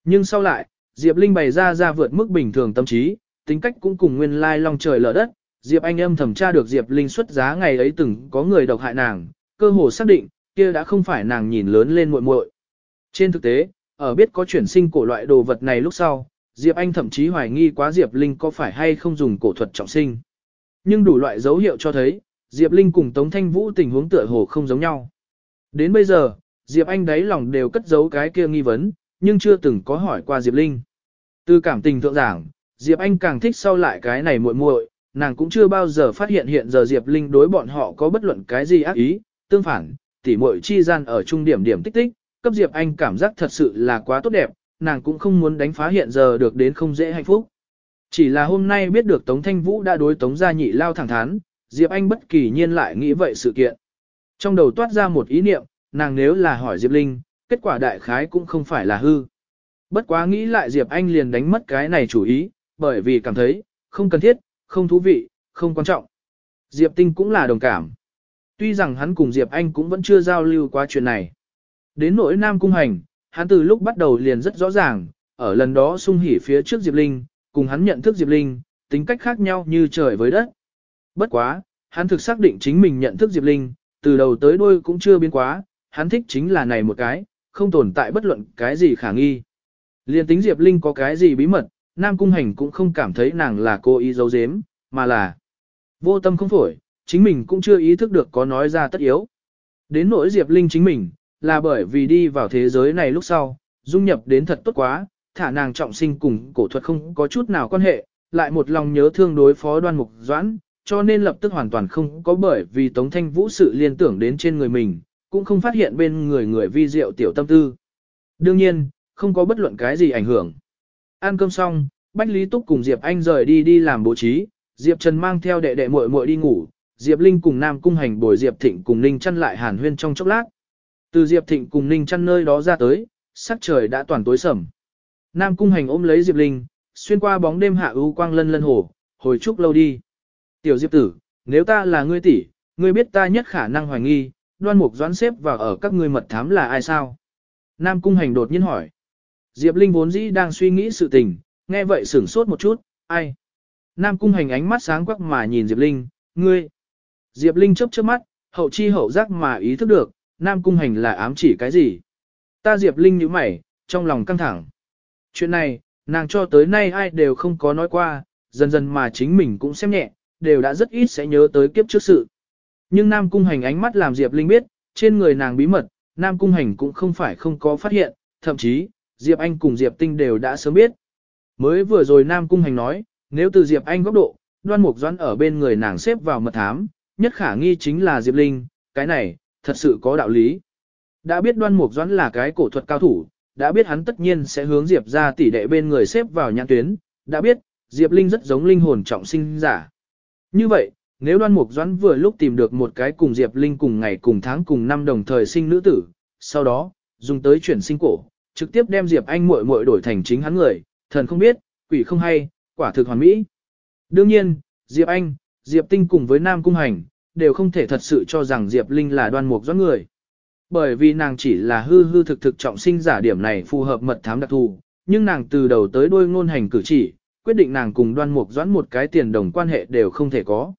Speaker 1: Nhưng sau lại, Diệp Linh bày ra ra vượt mức bình thường tâm trí, tính cách cũng cùng nguyên lai long trời lở đất. Diệp Anh âm thẩm tra được Diệp Linh xuất giá ngày ấy từng có người độc hại nàng, cơ hồ xác định, kia đã không phải nàng nhìn lớn lên muội muội. Trên thực tế, ở biết có chuyển sinh cổ loại đồ vật này lúc sau, Diệp Anh thậm chí hoài nghi quá Diệp Linh có phải hay không dùng cổ thuật trọng sinh. Nhưng đủ loại dấu hiệu cho thấy, Diệp Linh cùng Tống Thanh Vũ tình huống tựa hồ không giống nhau. Đến bây giờ, Diệp Anh đáy lòng đều cất giấu cái kia nghi vấn, nhưng chưa từng có hỏi qua Diệp Linh. Từ cảm tình thượng giảng, Diệp Anh càng thích sau lại cái này muội muội, nàng cũng chưa bao giờ phát hiện hiện giờ Diệp Linh đối bọn họ có bất luận cái gì ác ý, tương phản, tỉ muội chi gian ở trung điểm điểm tích tích, cấp Diệp Anh cảm giác thật sự là quá tốt đẹp, nàng cũng không muốn đánh phá hiện giờ được đến không dễ hạnh phúc. Chỉ là hôm nay biết được Tống Thanh Vũ đã đối Tống gia nhị lao thẳng thắn, Diệp Anh bất kỳ nhiên lại nghĩ vậy sự kiện. Trong đầu toát ra một ý niệm, nàng nếu là hỏi Diệp Linh, kết quả đại khái cũng không phải là hư. Bất quá nghĩ lại Diệp Anh liền đánh mất cái này chủ ý, bởi vì cảm thấy, không cần thiết, không thú vị, không quan trọng. Diệp Tinh cũng là đồng cảm. Tuy rằng hắn cùng Diệp Anh cũng vẫn chưa giao lưu qua chuyện này. Đến nỗi Nam Cung Hành, hắn từ lúc bắt đầu liền rất rõ ràng, ở lần đó sung hỉ phía trước Diệp Linh, cùng hắn nhận thức Diệp Linh, tính cách khác nhau như trời với đất. Bất quá, hắn thực xác định chính mình nhận thức Diệp Linh, từ đầu tới đuôi cũng chưa biến quá, hắn thích chính là này một cái, không tồn tại bất luận cái gì khả nghi. Liên tính Diệp Linh có cái gì bí mật, Nam Cung Hành cũng không cảm thấy nàng là cô ý giấu giếm, mà là vô tâm không phổi, chính mình cũng chưa ý thức được có nói ra tất yếu. Đến nỗi Diệp Linh chính mình, là bởi vì đi vào thế giới này lúc sau, dung nhập đến thật tốt quá, thả nàng trọng sinh cùng cổ thuật không có chút nào quan hệ, lại một lòng nhớ thương đối phó đoan mục doãn, cho nên lập tức hoàn toàn không có bởi vì Tống Thanh Vũ sự liên tưởng đến trên người mình, cũng không phát hiện bên người người vi diệu tiểu tâm tư. Đương nhiên, không có bất luận cái gì ảnh hưởng. Ăn cơm xong, Bách Lý Túc cùng Diệp Anh rời đi đi làm bố trí, Diệp Trần mang theo đệ đệ muội muội đi ngủ, Diệp Linh cùng Nam Cung Hành bồi Diệp Thịnh cùng Ninh Chân lại hàn huyên trong chốc lát. Từ Diệp Thịnh cùng Ninh Chân nơi đó ra tới, sắc trời đã toàn tối sầm. Nam Cung Hành ôm lấy Diệp Linh, xuyên qua bóng đêm hạ ưu quang lân lân hồ, hồi chúc lâu đi. Tiểu Diệp tử, nếu ta là ngươi tỷ, ngươi biết ta nhất khả năng hoài nghi, đoan mục doãn xếp và ở các ngươi mật thám là ai sao? Nam Cung Hành đột nhiên hỏi. Diệp Linh vốn dĩ đang suy nghĩ sự tình, nghe vậy sửng sốt một chút, ai? Nam Cung Hành ánh mắt sáng quắc mà nhìn Diệp Linh, ngươi. Diệp Linh chớp chớp mắt, hậu chi hậu giác mà ý thức được, Nam Cung Hành là ám chỉ cái gì? Ta Diệp Linh nhíu mày, trong lòng căng thẳng. Chuyện này, nàng cho tới nay ai đều không có nói qua, dần dần mà chính mình cũng xem nhẹ, đều đã rất ít sẽ nhớ tới kiếp trước sự. Nhưng Nam Cung Hành ánh mắt làm Diệp Linh biết, trên người nàng bí mật, Nam Cung Hành cũng không phải không có phát hiện, thậm chí, Diệp Anh cùng Diệp Tinh đều đã sớm biết. Mới vừa rồi Nam Cung Hành nói, nếu từ Diệp Anh góc độ, đoan mục doãn ở bên người nàng xếp vào mật thám, nhất khả nghi chính là Diệp Linh, cái này, thật sự có đạo lý. Đã biết đoan mục doãn là cái cổ thuật cao thủ, đã biết hắn tất nhiên sẽ hướng Diệp ra tỷ đệ bên người xếp vào nhãn tuyến, đã biết, Diệp Linh rất giống linh hồn trọng sinh giả. Như vậy, nếu đoan mục doãn vừa lúc tìm được một cái cùng Diệp Linh cùng ngày cùng tháng cùng năm đồng thời sinh nữ tử, sau đó, dùng tới chuyển sinh cổ, trực tiếp đem Diệp Anh muội muội đổi thành chính hắn người, thần không biết, quỷ không hay, quả thực hoàn mỹ. Đương nhiên, Diệp Anh, Diệp Tinh cùng với Nam Cung Hành, đều không thể thật sự cho rằng Diệp Linh là đoan mục doãn người. Bởi vì nàng chỉ là hư hư thực thực trọng sinh giả điểm này phù hợp mật thám đặc thù, nhưng nàng từ đầu tới đuôi ngôn hành cử chỉ, quyết định nàng cùng đoan mục doãn một cái tiền đồng quan hệ đều không thể có.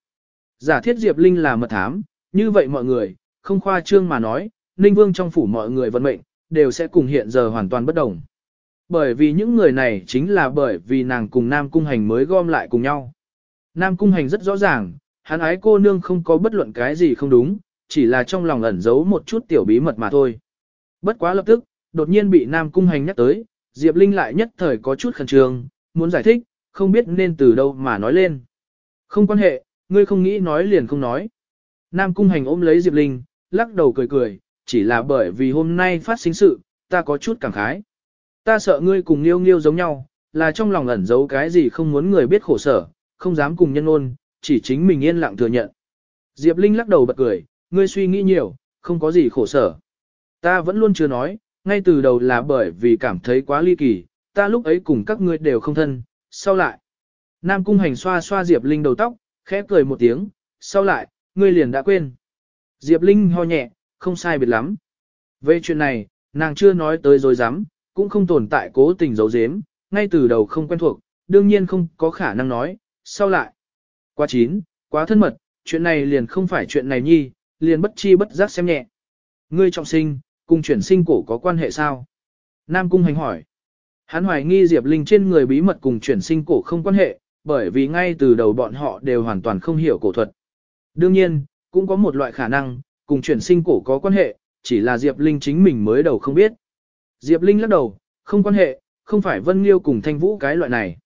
Speaker 1: Giả thiết Diệp Linh là mật thám, như vậy mọi người, không khoa trương mà nói, Ninh Vương trong phủ mọi người vận mệnh, đều sẽ cùng hiện giờ hoàn toàn bất đồng. Bởi vì những người này chính là bởi vì nàng cùng Nam Cung Hành mới gom lại cùng nhau. Nam Cung Hành rất rõ ràng, hắn ái cô nương không có bất luận cái gì không đúng, chỉ là trong lòng ẩn giấu một chút tiểu bí mật mà thôi. Bất quá lập tức, đột nhiên bị Nam Cung Hành nhắc tới, Diệp Linh lại nhất thời có chút khẩn trương, muốn giải thích, không biết nên từ đâu mà nói lên. Không quan hệ, ngươi không nghĩ nói liền không nói. Nam Cung Hành ôm lấy Diệp Linh, lắc đầu cười cười, chỉ là bởi vì hôm nay phát sinh sự, ta có chút cảm khái. Ta sợ ngươi cùng Nghiêu Nghiêu giống nhau, là trong lòng ẩn giấu cái gì không muốn người biết khổ sở, không dám cùng nhân ôn, chỉ chính mình yên lặng thừa nhận. Diệp Linh lắc đầu bật cười, ngươi suy nghĩ nhiều, không có gì khổ sở. Ta vẫn luôn chưa nói, ngay từ đầu là bởi vì cảm thấy quá ly kỳ, ta lúc ấy cùng các ngươi đều không thân, sau lại. Nam Cung Hành xoa xoa Diệp Linh đầu tóc, khẽ cười một tiếng, sau lại, ngươi liền đã quên. Diệp Linh ho nhẹ, không sai biệt lắm. Về chuyện này, nàng chưa nói tới dối rắm cũng không tồn tại cố tình giấu giếm, ngay từ đầu không quen thuộc, đương nhiên không có khả năng nói, sau lại. Quá chín, quá thân mật, chuyện này liền không phải chuyện này nhi, liền bất chi bất giác xem nhẹ. Ngươi trọng sinh, cùng chuyển sinh cổ có quan hệ sao? Nam Cung Hành hỏi. Hắn hoài nghi Diệp Linh trên người bí mật cùng chuyển sinh cổ không quan hệ, bởi vì ngay từ đầu bọn họ đều hoàn toàn không hiểu cổ thuật. Đương nhiên, cũng có một loại khả năng, cùng chuyển sinh cổ có quan hệ, chỉ là Diệp Linh chính mình mới đầu không biết. Diệp Linh lắc đầu, không quan hệ, không phải Vân Liêu cùng Thanh Vũ cái loại này.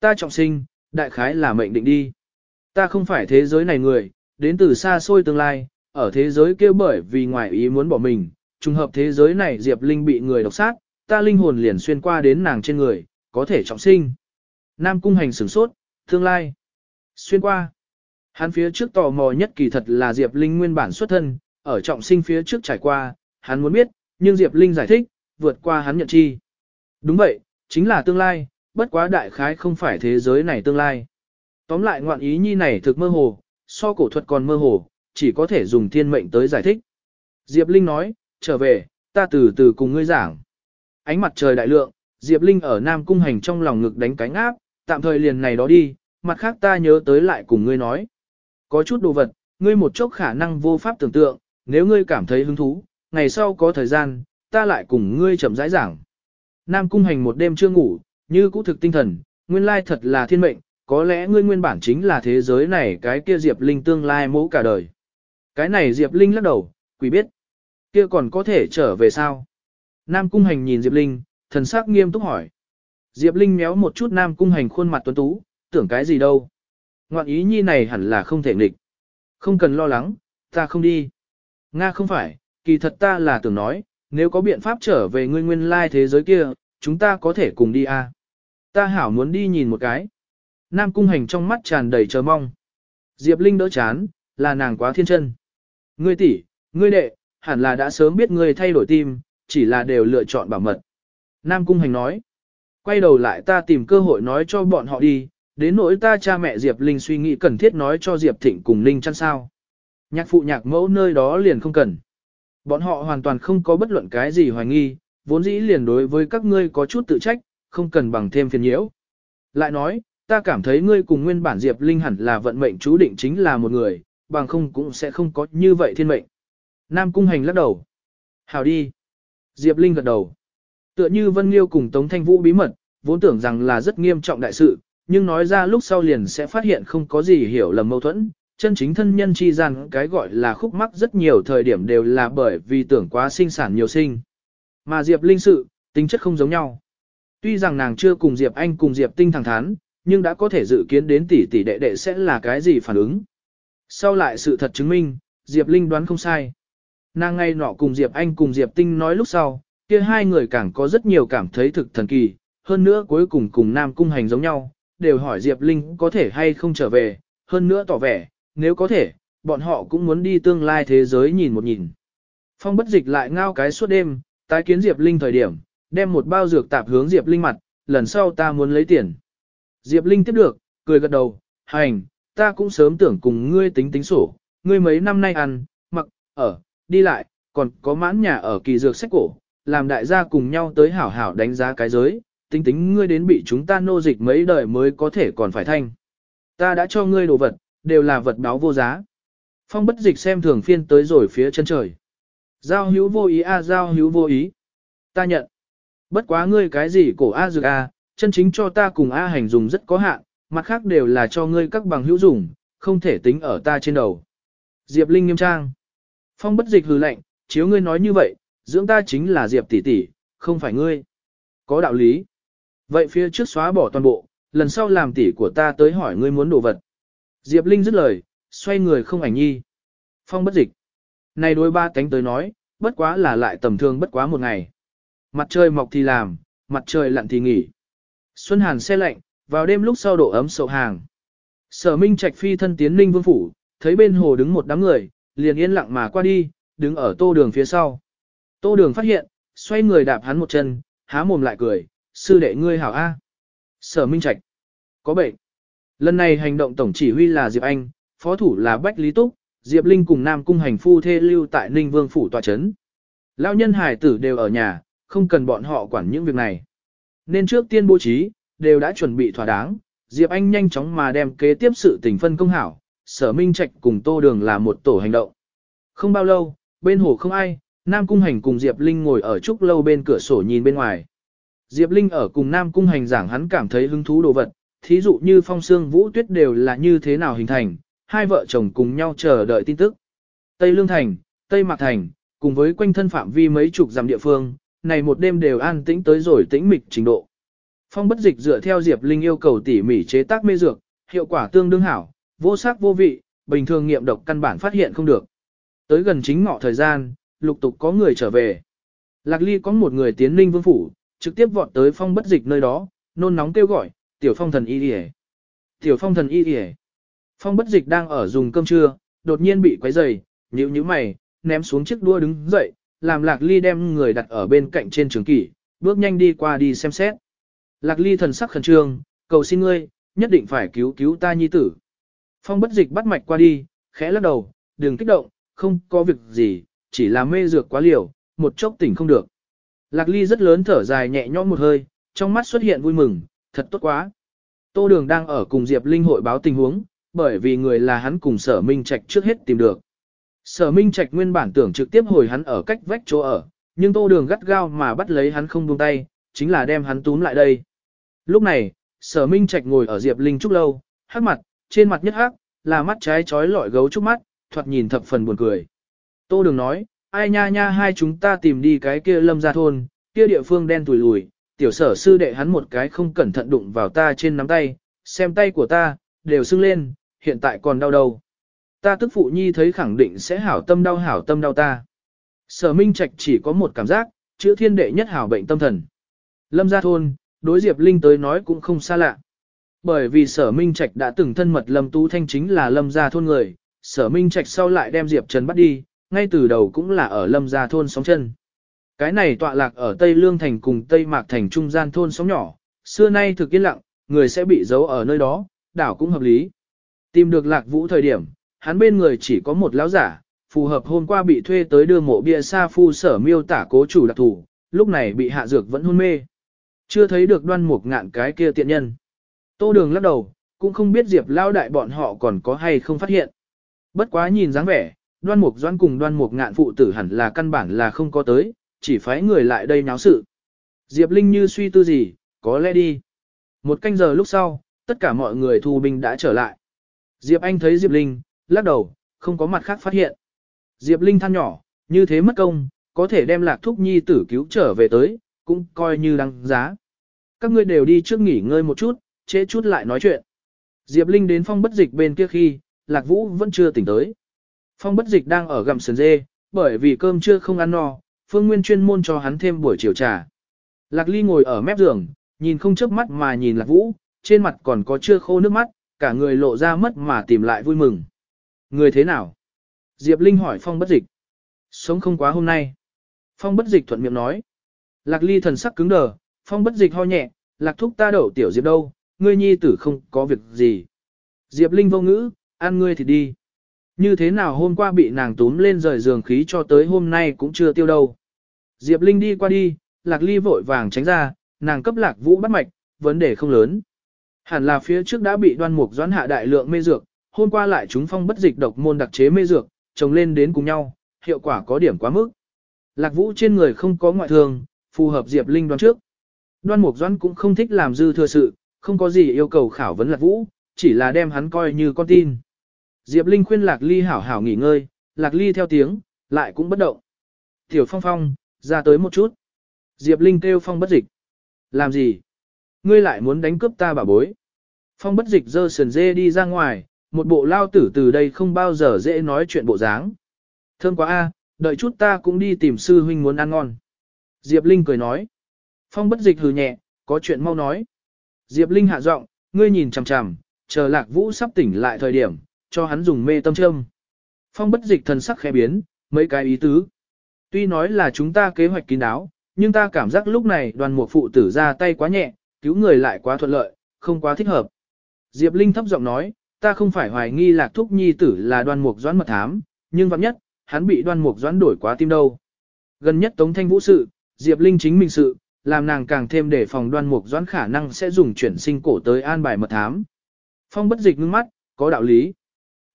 Speaker 1: Ta trọng sinh, đại khái là mệnh định đi. Ta không phải thế giới này người, đến từ xa xôi tương lai, ở thế giới kia bởi vì ngoại ý muốn bỏ mình, trùng hợp thế giới này Diệp Linh bị người độc sát, ta linh hồn liền xuyên qua đến nàng trên người, có thể trọng sinh. Nam cung hành sửng sốt, tương lai. Xuyên qua. Hắn phía trước tò mò nhất kỳ thật là Diệp Linh nguyên bản xuất thân, ở trọng sinh phía trước trải qua, hắn muốn biết, nhưng Diệp Linh giải thích, vượt qua hắn nhận chi. Đúng vậy, chính là tương lai, bất quá đại khái không phải thế giới này tương lai. Tóm lại ngoạn ý nhi này thực mơ hồ, so cổ thuật còn mơ hồ, chỉ có thể dùng thiên mệnh tới giải thích. Diệp Linh nói, trở về, ta từ từ cùng ngươi giảng. Ánh mặt trời đại lượng, Diệp Linh ở Nam Cung Hành trong lòng ngực đánh cánh áp, tạm thời liền này đó đi, mặt khác ta nhớ tới lại cùng ngươi nói. Có chút đồ vật, ngươi một chốc khả năng vô pháp tưởng tượng, nếu ngươi cảm thấy hứng thú, ngày sau có thời gian, ta lại cùng ngươi chậm rãi giảng. Nam Cung Hành một đêm chưa ngủ, như cũ thực tinh thần, nguyên lai thật là thiên mệnh, có lẽ ngươi nguyên bản chính là thế giới này cái kia Diệp Linh tương lai mẫu cả đời. Cái này Diệp Linh lắc đầu, quỷ biết. Kia còn có thể trở về sao? Nam Cung Hành nhìn Diệp Linh, thần sắc nghiêm túc hỏi. Diệp Linh méo một chút Nam Cung Hành khuôn mặt tuấn tú, tưởng cái gì đâu. Ngoạn ý nhi này hẳn là không thể nghịch. Không cần lo lắng, ta không đi. Nga không phải, kỳ thật ta là tưởng nói, nếu có biện pháp trở về ngươi nguyên lai thế giới kia, chúng ta có thể cùng đi à. Ta hảo muốn đi nhìn một cái. Nam Cung Hành trong mắt tràn đầy chờ mong. Diệp Linh đỡ chán, là nàng quá thiên chân. Ngươi tỷ, ngươi đệ, hẳn là đã sớm biết ngươi thay đổi tim, chỉ là đều lựa chọn bảo mật. Nam Cung Hành nói. Quay đầu lại ta tìm cơ hội nói cho bọn họ đi, đến nỗi ta cha mẹ Diệp Linh suy nghĩ cần thiết nói cho Diệp Thịnh cùng Linh chăn sao. Nhạc phụ nhạc mẫu nơi đó liền không cần. Bọn họ hoàn toàn không có bất luận cái gì hoài nghi, vốn dĩ liền đối với các ngươi có chút tự trách, không cần bằng thêm phiền nhiễu. Lại nói, ta cảm thấy ngươi cùng nguyên bản Diệp Linh hẳn là vận mệnh chú định chính là một người, bằng không cũng sẽ không có như vậy thiên mệnh. Nam Cung Hành lắc đầu. Hào đi. Diệp Linh gật đầu. Tựa như Vân Liêu cùng Tống Thanh Vũ bí mật, vốn tưởng rằng là rất nghiêm trọng đại sự, nhưng nói ra lúc sau liền sẽ phát hiện không có gì hiểu lầm mâu thuẫn. Chân chính thân nhân chi rằng cái gọi là khúc mắc rất nhiều thời điểm đều là bởi vì tưởng quá sinh sản nhiều sinh. Mà Diệp Linh sự, tính chất không giống nhau. Tuy rằng nàng chưa cùng Diệp Anh cùng Diệp Tinh thẳng thắn, nhưng đã có thể dự kiến đến tỷ tỷ đệ đệ sẽ là cái gì phản ứng. Sau lại sự thật chứng minh, Diệp Linh đoán không sai. Nàng ngay nọ cùng Diệp Anh cùng Diệp Tinh nói lúc sau, kia hai người càng có rất nhiều cảm thấy thực thần kỳ, hơn nữa cuối cùng cùng Nam Cung Hành giống nhau, đều hỏi Diệp Linh có thể hay không trở về, hơn nữa tỏ vẻ, nếu có thể, bọn họ cũng muốn đi tương lai thế giới nhìn một nhìn. Phong bất dịch lại ngao cái suốt đêm, tái kiến Diệp Linh thời điểm, đem một bao dược tạp hướng Diệp Linh mặt, lần sau ta muốn lấy tiền. Diệp Linh tiếp được, cười gật đầu, hành, ta cũng sớm tưởng cùng ngươi tính tính sổ, ngươi mấy năm nay ăn, mặc, ở, đi lại, còn có mãn nhà ở kỳ dược sách cổ, làm đại gia cùng nhau tới hảo hảo đánh giá cái giới, tính tính ngươi đến bị chúng ta nô dịch mấy đời mới có thể còn phải thanh. Ta đã cho ngươi đồ vật, đều là vật báo vô giá. Phong bất dịch xem thường phiên tới rồi phía chân trời. Giao hữu vô ý a giao hữu vô ý. Ta nhận. Bất quá ngươi cái gì cổ A dược A, chân chính cho ta cùng A hành dùng rất có hạn, mặt khác đều là cho ngươi các bằng hữu dùng, không thể tính ở ta trên đầu. Diệp Linh nghiêm trang. Phong bất dịch hừ lạnh, chiếu ngươi nói như vậy, dưỡng ta chính là Diệp tỷ tỷ, không phải ngươi. Có đạo lý. Vậy phía trước xóa bỏ toàn bộ, lần sau làm tỷ của ta tới hỏi ngươi muốn đồ vật. Diệp Linh dứt lời, xoay người không ảnh nhi. Phong bất dịch. Này đối ba cánh tới nói, bất quá là lại tầm thường bất quá một ngày. Mặt trời mọc thì làm, mặt trời lặn thì nghỉ. Xuân hàn xe lạnh, vào đêm lúc sau độ ấm sậu hàng. Sở Minh Trạch phi thân tiến Ninh Vương phủ, thấy bên hồ đứng một đám người, liền yên lặng mà qua đi, đứng ở tô đường phía sau. Tô đường phát hiện, xoay người đạp hắn một chân, há mồm lại cười, sư đệ ngươi hảo A. Sở Minh Trạch. Có bệnh. Lần này hành động tổng chỉ huy là Diệp Anh, phó thủ là Bách Lý Túc, Diệp Linh cùng Nam Cung hành phu thê lưu tại Ninh Vương phủ tòa chấn. Lão nhân hải tử đều ở nhà, không cần bọn họ quản những việc này. Nên trước tiên bố trí, đều đã chuẩn bị thỏa đáng, Diệp Anh nhanh chóng mà đem kế tiếp sự tình phân công hảo, sở minh trạch cùng tô đường là một tổ hành động. Không bao lâu, bên hồ không ai, Nam Cung Hành cùng Diệp Linh ngồi ở trúc lâu bên cửa sổ nhìn bên ngoài. Diệp Linh ở cùng Nam Cung Hành giảng hắn cảm thấy hứng thú đồ vật, thí dụ như phong sương vũ tuyết đều là như thế nào hình thành, hai vợ chồng cùng nhau chờ đợi tin tức. Tây Lương Thành, Tây Mạc Thành, cùng với quanh thân phạm vi mấy chục dặm địa phương, này một đêm đều an tĩnh tới rồi tĩnh mịch trình độ. Phong bất dịch dựa theo Diệp Linh yêu cầu tỉ mỉ chế tác mê dược, hiệu quả tương đương hảo, vô sắc vô vị, bình thường nghiệm độc căn bản phát hiện không được. Tới gần chính ngọ thời gian, lục tục có người trở về. Lạc Ly có một người tiến linh vương phủ, trực tiếp vọt tới phong bất dịch nơi đó, nôn nóng kêu gọi, tiểu phong thần y đi Tiểu phong thần y đi Phong bất dịch đang ở dùng cơm trưa, đột nhiên bị quấy rầy, nhíu nhíu mày, ném xuống chiếc đua đứng dậy, làm Lạc Ly đem người đặt ở bên cạnh trên trường kỷ, bước nhanh đi qua đi xem xét. Lạc Ly thần sắc khẩn trương, cầu xin ngươi, nhất định phải cứu cứu ta nhi tử. Phong bất dịch bắt mạch qua đi, khẽ lắc đầu, đừng kích động, không có việc gì, chỉ là mê dược quá liều, một chốc tỉnh không được. Lạc Ly rất lớn thở dài nhẹ nhõm một hơi, trong mắt xuất hiện vui mừng, thật tốt quá. Tô Đường đang ở cùng Diệp Linh hội báo tình huống, bởi vì người là hắn cùng Sở Minh Trạch trước hết tìm được. Sở Minh Trạch nguyên bản tưởng trực tiếp hồi hắn ở cách vách chỗ ở, nhưng Tô Đường gắt gao mà bắt lấy hắn không buông tay, chính là đem hắn túm lại đây. Lúc này, Sở Minh Trạch ngồi ở Diệp Linh trúc lâu, hắc mặt, trên mặt nhất hắc, là mắt trái trói lọi gấu trúc mắt, thoạt nhìn thập phần buồn cười. Tô Đường nói, ai nha nha hai chúng ta tìm đi cái kia lâm ra thôn, kia địa phương đen tùi lùi, tiểu sở sư đệ hắn một cái không cẩn thận đụng vào ta trên nắm tay, xem tay của ta, đều sưng lên, hiện tại còn đau đầu. Ta tức phụ nhi thấy khẳng định sẽ hảo tâm đau hảo tâm đau ta. Sở Minh Trạch chỉ có một cảm giác, chữa thiên đệ nhất hảo bệnh tâm thần. Lâm gia thôn, đối Diệp Linh tới nói cũng không xa lạ. Bởi vì sở Minh Trạch đã từng thân mật Lâm Tú Thanh chính là Lâm gia thôn người, sở Minh Trạch sau lại đem Diệp Trần bắt đi, ngay từ đầu cũng là ở Lâm gia thôn sóng chân. Cái này tọa lạc ở Tây Lương Thành cùng Tây Mạc Thành trung gian thôn sóng nhỏ, xưa nay thực yên lặng, người sẽ bị giấu ở nơi đó, đảo cũng hợp lý. Tìm được lạc vũ thời điểm, hắn bên người chỉ có một lão giả, phù hợp hôm qua bị thuê tới đưa mộ bia sa phu sở miêu tả cố chủ đặc thủ, lúc này bị hạ dược vẫn hôn mê. Chưa thấy được đoan mục ngạn cái kia tiện nhân. Tô đường lắc đầu, cũng không biết diệp lao đại bọn họ còn có hay không phát hiện. Bất quá nhìn dáng vẻ, đoan mục doãn cùng đoan mục ngạn phụ tử hẳn là căn bản là không có tới, chỉ phái người lại đây náo sự. Diệp Linh như suy tư gì, có lẽ đi. Một canh giờ lúc sau, tất cả mọi người thu binh đã trở lại. Diệp Anh thấy Diệp Linh, lắc đầu, không có mặt khác phát hiện. Diệp Linh than nhỏ, như thế mất công, có thể đem lạc thúc nhi tử cứu trở về tới, cũng coi như đăng giá. Các ngươi đều đi trước nghỉ ngơi một chút, chế chút lại nói chuyện. Diệp Linh đến phong bất dịch bên kia khi, lạc vũ vẫn chưa tỉnh tới. Phong bất dịch đang ở gặm sườn dê, bởi vì cơm chưa không ăn no, Phương Nguyên chuyên môn cho hắn thêm buổi chiều trà. Lạc Ly ngồi ở mép giường, nhìn không chớp mắt mà nhìn Lạc Vũ, trên mặt còn có chưa khô nước mắt, cả người lộ ra mất mà tìm lại vui mừng. Người thế nào? Diệp Linh hỏi Phong bất dịch. Sống không quá hôm nay. Phong bất dịch thuận miệng nói. Lạc Ly thần sắc cứng đờ, Phong bất dịch ho nhẹ, Lạc thúc ta đậu tiểu Diệp đâu, ngươi nhi tử không có việc gì. Diệp Linh vô ngữ, ăn ngươi thì đi. Như thế nào hôm qua bị nàng túm lên rời giường khí cho tới hôm nay cũng chưa tiêu đâu. Diệp Linh đi qua đi, Lạc Ly vội vàng tránh ra, nàng cấp Lạc Vũ bắt mạch, vấn đề không lớn. Hẳn là phía trước đã bị đoan mục doãn hạ đại lượng mê dược, hôm qua lại chúng phong bất dịch độc môn đặc chế mê dược, chồng lên đến cùng nhau, hiệu quả có điểm quá mức. Lạc Vũ trên người không có ngoại thương, phù hợp Diệp Linh đoán trước. Đoan mục doãn cũng không thích làm dư thừa sự, không có gì yêu cầu khảo vấn Lạc Vũ, chỉ là đem hắn coi như con tin. Diệp Linh khuyên Lạc Ly hảo hảo nghỉ ngơi, Lạc Ly theo tiếng, lại cũng bất động. Tiểu Phong Phong, ra tới một chút. Diệp Linh kêu Phong bất dịch. Làm gì? Ngươi lại muốn đánh cướp ta bà bối. Phong bất dịch dơ sườn dê đi ra ngoài, một bộ lao tử từ đây không bao giờ dễ nói chuyện bộ dáng. Thơm quá a, đợi chút ta cũng đi tìm sư huynh muốn ăn ngon. Diệp Linh cười nói. Phong bất dịch hừ nhẹ, có chuyện mau nói. Diệp Linh hạ giọng, ngươi nhìn chằm chằm, chờ lạc vũ sắp tỉnh lại thời điểm, cho hắn dùng mê tâm châm. Phong bất dịch thần sắc khẽ biến, mấy cái ý tứ. Tuy nói là chúng ta kế hoạch kín đáo, nhưng ta cảm giác lúc này đoàn mục phụ tử ra tay quá nhẹ, cứu người lại quá thuận lợi, không quá thích hợp. Diệp Linh thấp giọng nói, ta không phải hoài nghi lạc thúc nhi tử là đoàn mục doãn mật thám, nhưng vắng nhất, hắn bị đoàn mục doãn đổi quá tim đâu. Gần nhất Tống Thanh Vũ sự, Diệp Linh chính mình sự, làm nàng càng thêm để phòng đoan mục doãn khả năng sẽ dùng chuyển sinh cổ tới an bài mật thám. Phong bất dịch ngưng mắt, có đạo lý.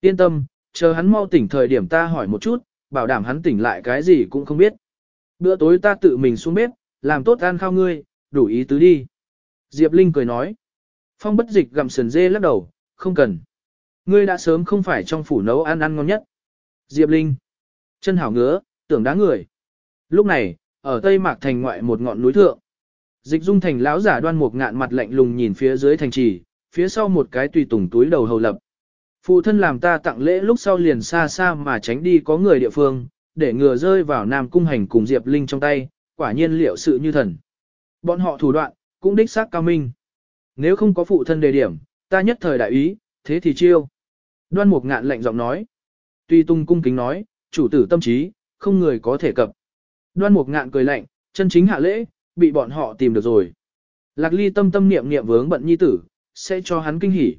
Speaker 1: Yên tâm, chờ hắn mau tỉnh thời điểm ta hỏi một chút, bảo đảm hắn tỉnh lại cái gì cũng không biết. Bữa tối ta tự mình xuống bếp, làm tốt ăn khao ngươi, đủ ý tứ đi. Diệp Linh cười nói. Phong bất dịch gặm sườn dê lắc đầu, không cần. Ngươi đã sớm không phải trong phủ nấu ăn ăn ngon nhất. Diệp Linh. Chân hảo ngứa, tưởng đá người. Lúc này, ở Tây Mạc Thành ngoại một ngọn núi thượng. Dịch dung thành lão giả đoan một ngạn mặt lạnh lùng nhìn phía dưới thành trì, phía sau một cái tùy tùng túi đầu hầu lập. Phụ thân làm ta tặng lễ lúc sau liền xa xa mà tránh đi có người địa phương, để ngừa rơi vào Nam Cung Hành cùng Diệp Linh trong tay, quả nhiên liệu sự như thần. Bọn họ thủ đoạn, cũng đích xác cao minh. Nếu không có phụ thân đề điểm, ta nhất thời đại ý, thế thì chiêu. Đoan Mục ngạn lạnh giọng nói. Tuy tung cung kính nói, chủ tử tâm trí, không người có thể cập. Đoan Mục ngạn cười lạnh, chân chính hạ lễ, bị bọn họ tìm được rồi. Lạc ly tâm tâm niệm niệm vướng bận nhi tử, sẽ cho hắn kinh hỉ.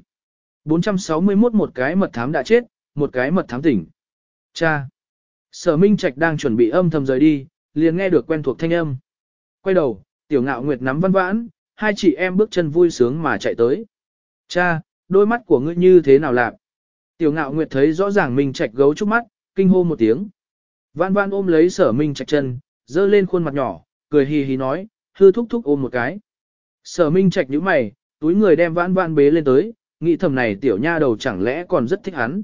Speaker 1: 461 một cái mật thám đã chết, một cái mật thám tỉnh. Cha! Sở Minh Trạch đang chuẩn bị âm thầm rời đi, liền nghe được quen thuộc thanh âm. Quay đầu, tiểu ngạo nguyệt nắm văn vãn, hai chị em bước chân vui sướng mà chạy tới. Cha, đôi mắt của ngươi như thế nào lạc? Tiểu ngạo nguyệt thấy rõ ràng Minh Trạch gấu trúc mắt, kinh hô một tiếng. Văn văn ôm lấy sở Minh Trạch chân, dơ lên khuôn mặt nhỏ, cười hì hì nói, hư thúc thúc ôm một cái. Sở Minh Trạch nhíu mày, túi người đem vãn vãn bế lên tới, nghĩ thầm này tiểu nha đầu chẳng lẽ còn rất thích hắn.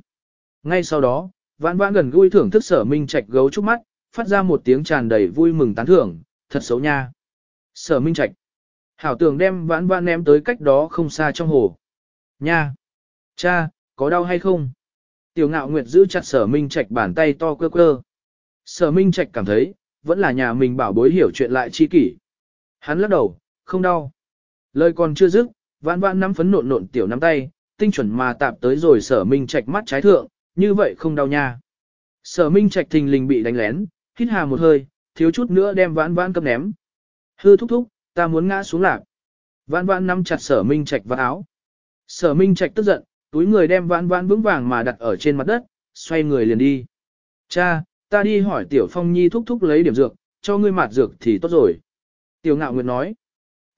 Speaker 1: Ngay sau đó, vãn vãn gần gũi thưởng thức sở Minh Trạch gấu trúc mắt, phát ra một tiếng tràn đầy vui mừng tán thưởng, thật xấu nha. Sở Minh Trạch. Hảo tưởng đem vãn vãn ném tới cách đó không xa trong hồ. Nha. Cha, có đau hay không? Tiểu ngạo nguyệt giữ chặt sở Minh Trạch bàn tay to cơ cơ. Sở Minh Trạch cảm thấy, vẫn là nhà mình bảo bối hiểu chuyện lại chi kỷ. Hắn lắc đầu, không đau. Lời còn chưa dứt, vãn vãn nắm phấn nộn nộn tiểu nắm tay, tinh chuẩn mà tạp tới rồi sở minh trạch mắt trái thượng, như vậy không đau nha. Sở minh trạch thình lình bị đánh lén, hít hà một hơi, thiếu chút nữa đem vãn vãn cấp ném. Hư thúc thúc, ta muốn ngã xuống lạc. Vãn vãn nắm chặt sở minh trạch vào áo. Sở minh trạch tức giận, túi người đem vãn vãn vững vàng mà đặt ở trên mặt đất, xoay người liền đi. Cha, ta đi hỏi tiểu phong nhi thúc thúc lấy điểm dược, cho ngươi mạt dược thì tốt rồi. Tiểu ngạo nguyệt nói.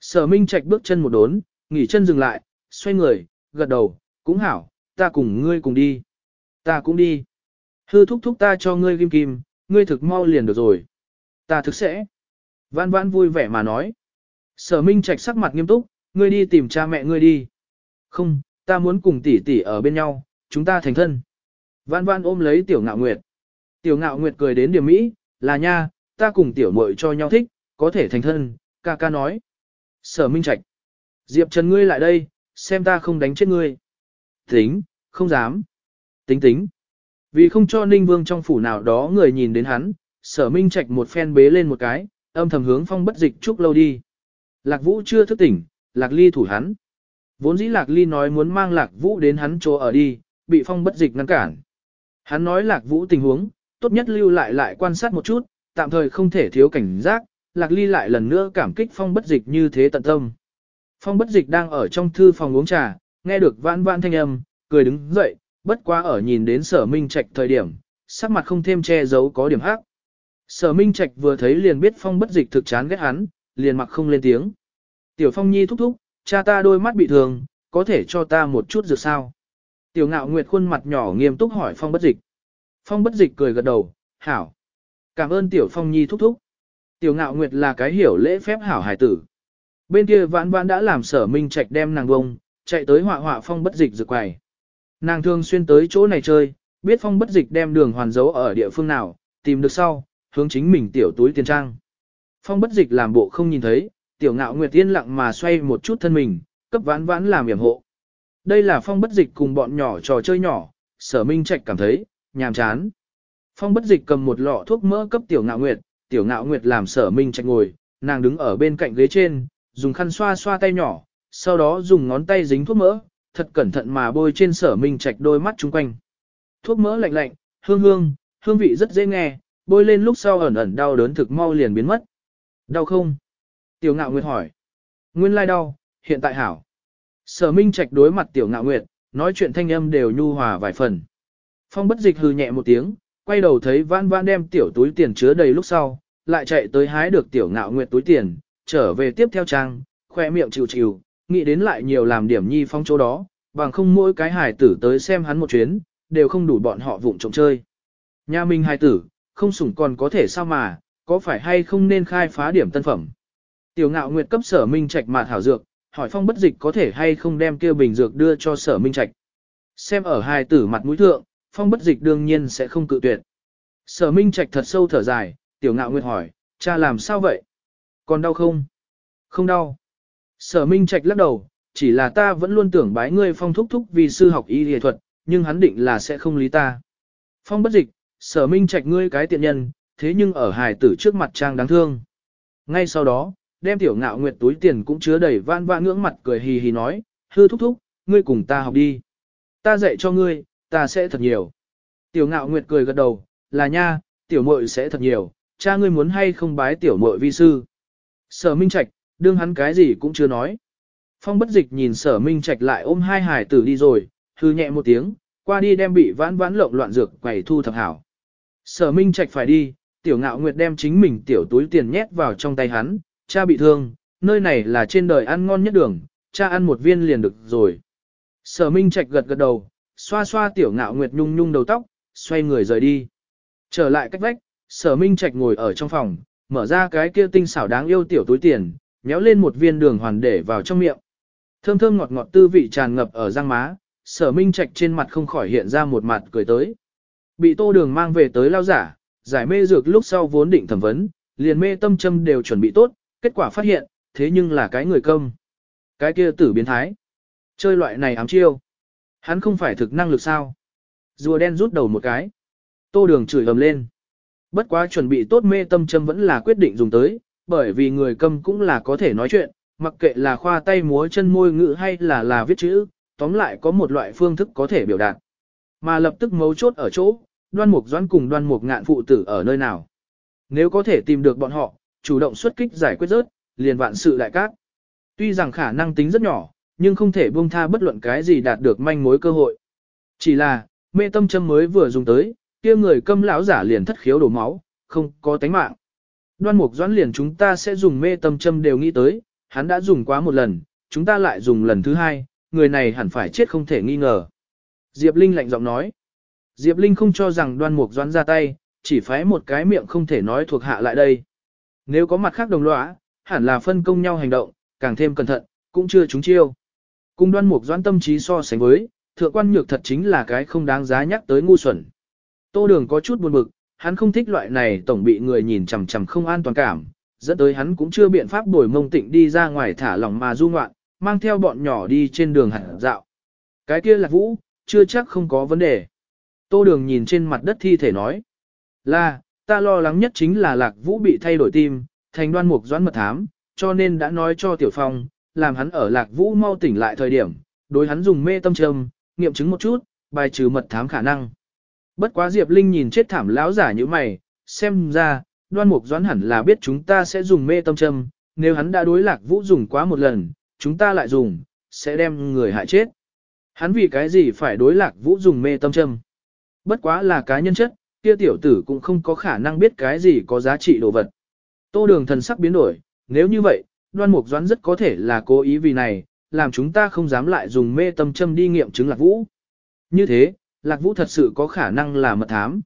Speaker 1: Sở minh trạch bước chân một đốn, nghỉ chân dừng lại, xoay người, gật đầu, cũng hảo, ta cùng ngươi cùng đi. Ta cũng đi. Hư thúc thúc ta cho ngươi kim kim, ngươi thực mau liền được rồi. Ta thực sẽ. Vãn vãn vui vẻ mà nói. Sở Minh Trạch sắc mặt nghiêm túc, ngươi đi tìm cha mẹ ngươi đi. Không, ta muốn cùng tỷ tỷ ở bên nhau, chúng ta thành thân. Vãn vãn ôm lấy Tiểu Ngạo Nguyệt. Tiểu Ngạo Nguyệt cười đến điểm mỹ, là nha, ta cùng Tiểu muội cho nhau thích, có thể thành thân, ca ca nói. Sở Minh Trạch. Diệp Trần ngươi lại đây, xem ta không đánh chết ngươi. Tính, không dám. Tính tính. Vì không cho Ninh Vương trong phủ nào đó người nhìn đến hắn, sở minh trạch một phen bế lên một cái, âm thầm hướng phong bất dịch chúc lâu đi. Lạc Vũ chưa thức tỉnh, Lạc Ly thủ hắn. Vốn dĩ Lạc Ly nói muốn mang Lạc Vũ đến hắn chỗ ở đi, bị phong bất dịch ngăn cản. Hắn nói Lạc Vũ tình huống, tốt nhất lưu lại lại quan sát một chút, tạm thời không thể thiếu cảnh giác, Lạc Ly lại lần nữa cảm kích phong bất dịch như thế tận tâm. Phong bất dịch đang ở trong thư phòng uống trà, nghe được vãn vãn thanh âm, cười đứng dậy, bất quá ở nhìn đến sở minh trạch thời điểm, sắc mặt không thêm che giấu có điểm hắc. Sở minh trạch vừa thấy liền biết phong bất dịch thực chán ghét hắn, liền mặc không lên tiếng. Tiểu phong nhi thúc thúc, cha ta đôi mắt bị thương, có thể cho ta một chút dược sao? Tiểu ngạo nguyệt khuôn mặt nhỏ nghiêm túc hỏi phong bất dịch. Phong bất dịch cười gật đầu, hảo. Cảm ơn tiểu phong nhi thúc thúc. Tiểu ngạo nguyệt là cái hiểu lễ phép hảo hải tử. Bên kia vãn vãn đã làm sở minh trạch đem nàng bông, chạy tới họa họa phong bất dịch rực quầy. Nàng thường xuyên tới chỗ này chơi, biết phong bất dịch đem đường hoàn dấu ở địa phương nào, tìm được sau, hướng chính mình tiểu túi tiền trang. Phong bất dịch làm bộ không nhìn thấy, tiểu ngạo nguyệt yên lặng mà xoay một chút thân mình, cấp vãn vãn làm yểm hộ. Đây là phong bất dịch cùng bọn nhỏ trò chơi nhỏ, sở minh trạch cảm thấy, nhàm chán. Phong bất dịch cầm một lọ thuốc mỡ cấp tiểu ngạo nguyệt, tiểu ngạo nguyệt làm sở minh trạch ngồi, nàng đứng ở bên cạnh ghế trên, dùng khăn xoa xoa tay nhỏ, sau đó dùng ngón tay dính thuốc mỡ, thật cẩn thận mà bôi trên sở minh trạch đôi mắt chung quanh. Thuốc mỡ lạnh lạnh, hương hương, hương vị rất dễ nghe, bôi lên lúc sau ẩn ẩn đau đớn thực mau liền biến mất. Đau không? Tiểu ngạo nguyệt hỏi. Nguyên lai đau, hiện tại hảo. Sở minh trạch đối mặt tiểu ngạo nguyệt, nói chuyện thanh âm đều nhu hòa vài phần. Phong bất dịch hừ nhẹ một tiếng, quay đầu thấy vãn vãn đem tiểu túi tiền chứa đầy lúc sau, lại chạy tới hái được tiểu ngạo nguyệt túi tiền, trở về tiếp theo trang, khoe miệng chịu chịu, nghĩ đến lại nhiều làm điểm nhi phong chỗ đó, bằng không mỗi cái hài tử tới xem hắn một chuyến, đều không đủ bọn họ vụng trộm chơi. Nhà mình hài tử, không sủng còn có thể sao mà, có phải hay không nên khai phá điểm tân phẩm. Tiểu ngạo nguyệt cấp sở minh trạch mạt hảo dược, hỏi phong bất dịch có thể hay không đem kia bình dược đưa cho sở minh trạch. Xem ở hài tử mặt mũi thượng, phong bất dịch đương nhiên sẽ không cự tuyệt. Sở minh trạch thật sâu thở dài, tiểu ngạo nguyệt hỏi, cha làm sao vậy? Còn đau không? Không đau. Sở minh trạch lắc đầu, chỉ là ta vẫn luôn tưởng bái ngươi phong thúc thúc vì sư học y y thuật, nhưng hắn định là sẽ không lý ta. Phong bất dịch, sở minh trạch ngươi cái tiện nhân, thế nhưng ở hài tử trước mặt trang đáng thương. Ngay sau đó, đem tiểu ngạo nguyệt túi tiền cũng chứa đầy van van ngưỡng mặt cười hì hì nói, hư thúc thúc, ngươi cùng ta học đi. Ta dạy cho ngươi, ta sẽ thật nhiều. Tiểu ngạo nguyệt cười gật đầu, là nha, tiểu muội sẽ thật nhiều, cha ngươi muốn hay không bái tiểu muội vi sư. Sở Minh Trạch, đương hắn cái gì cũng chưa nói. Phong bất dịch nhìn sở Minh Trạch lại ôm hai hải tử đi rồi, hư nhẹ một tiếng, qua đi đem bị vãn vãn lộng loạn dược quầy thu thập hảo. Sở Minh Trạch phải đi, tiểu ngạo nguyệt đem chính mình tiểu túi tiền nhét vào trong tay hắn, cha bị thương, nơi này là trên đời ăn ngon nhất đường, cha ăn một viên liền được rồi. Sở Minh Trạch gật gật đầu, xoa xoa tiểu ngạo nguyệt nhung nhung đầu tóc, xoay người rời đi. Trở lại cách vách, sở Minh Trạch ngồi ở trong phòng, mở ra cái kia tinh xảo đáng yêu tiểu túi tiền, nhéo lên một viên đường hoàn để vào trong miệng. Thơm thơm ngọt ngọt tư vị tràn ngập ở răng má, sở minh trạch trên mặt không khỏi hiện ra một mặt cười tới. Bị tô đường mang về tới lao giả, giải mê dược lúc sau vốn định thẩm vấn, liền mê tâm châm đều chuẩn bị tốt, kết quả phát hiện, thế nhưng là cái người công. Cái kia tử biến thái. Chơi loại này ám chiêu. Hắn không phải thực năng lực sao. Rùa đen rút đầu một cái. Tô đường chửi ầm lên. Bất quá chuẩn bị tốt mê tâm châm vẫn là quyết định dùng tới, bởi vì người câm cũng là có thể nói chuyện, mặc kệ là khoa tay múa chân môi ngữ hay là là viết chữ, tóm lại có một loại phương thức có thể biểu đạt. Mà lập tức mấu chốt ở chỗ, đoan mục doãn cùng đoan mục ngạn phụ tử ở nơi nào. Nếu có thể tìm được bọn họ, chủ động xuất kích giải quyết rớt, liền vạn sự đại cát. Tuy rằng khả năng tính rất nhỏ, nhưng không thể buông tha bất luận cái gì đạt được manh mối cơ hội. Chỉ là, mê tâm châm mới vừa dùng tới, kia người câm lão giả liền thất khiếu đổ máu, không có tánh mạng. Đoan mục doãn liền chúng ta sẽ dùng mê tâm châm đều nghĩ tới, hắn đã dùng quá một lần, chúng ta lại dùng lần thứ hai, người này hẳn phải chết không thể nghi ngờ. Diệp Linh lạnh giọng nói. Diệp Linh không cho rằng đoan mục doãn ra tay, chỉ phái một cái miệng không thể nói thuộc hạ lại đây. Nếu có mặt khác đồng lõa, hẳn là phân công nhau hành động, càng thêm cẩn thận, cũng chưa trúng chiêu. Cùng đoan mục doãn tâm trí so sánh với, thượng quan nhược thật chính là cái không đáng giá nhắc tới ngu xuẩn. Tô đường có chút buồn bực, hắn không thích loại này tổng bị người nhìn chằm chằm không an toàn cảm, dẫn tới hắn cũng chưa biện pháp đổi mông tịnh đi ra ngoài thả lỏng mà du ngoạn, mang theo bọn nhỏ đi trên đường hẳn dạo. Cái kia là vũ, chưa chắc không có vấn đề. Tô đường nhìn trên mặt đất thi thể nói. Là, ta lo lắng nhất chính là lạc vũ bị thay đổi tim, thành đoan mục doãn mật thám, cho nên đã nói cho Tiểu Phong, làm hắn ở lạc vũ mau tỉnh lại thời điểm, đối hắn dùng mê tâm trầm, nghiệm chứng một chút, bài trừ mật thám khả năng. Bất quá Diệp Linh nhìn chết thảm lão giả như mày, xem ra, đoan mục doãn hẳn là biết chúng ta sẽ dùng mê tâm châm, nếu hắn đã đối lạc vũ dùng quá một lần, chúng ta lại dùng, sẽ đem người hại chết. Hắn vì cái gì phải đối lạc vũ dùng mê tâm châm? Bất quá là cá nhân chất, kia tiểu tử cũng không có khả năng biết cái gì có giá trị đồ vật. Tô đường thần sắc biến đổi, nếu như vậy, đoan mục doãn rất có thể là cố ý vì này, làm chúng ta không dám lại dùng mê tâm châm đi nghiệm chứng lạc vũ. Như thế, lạc vũ thật sự có khả năng là mật thám.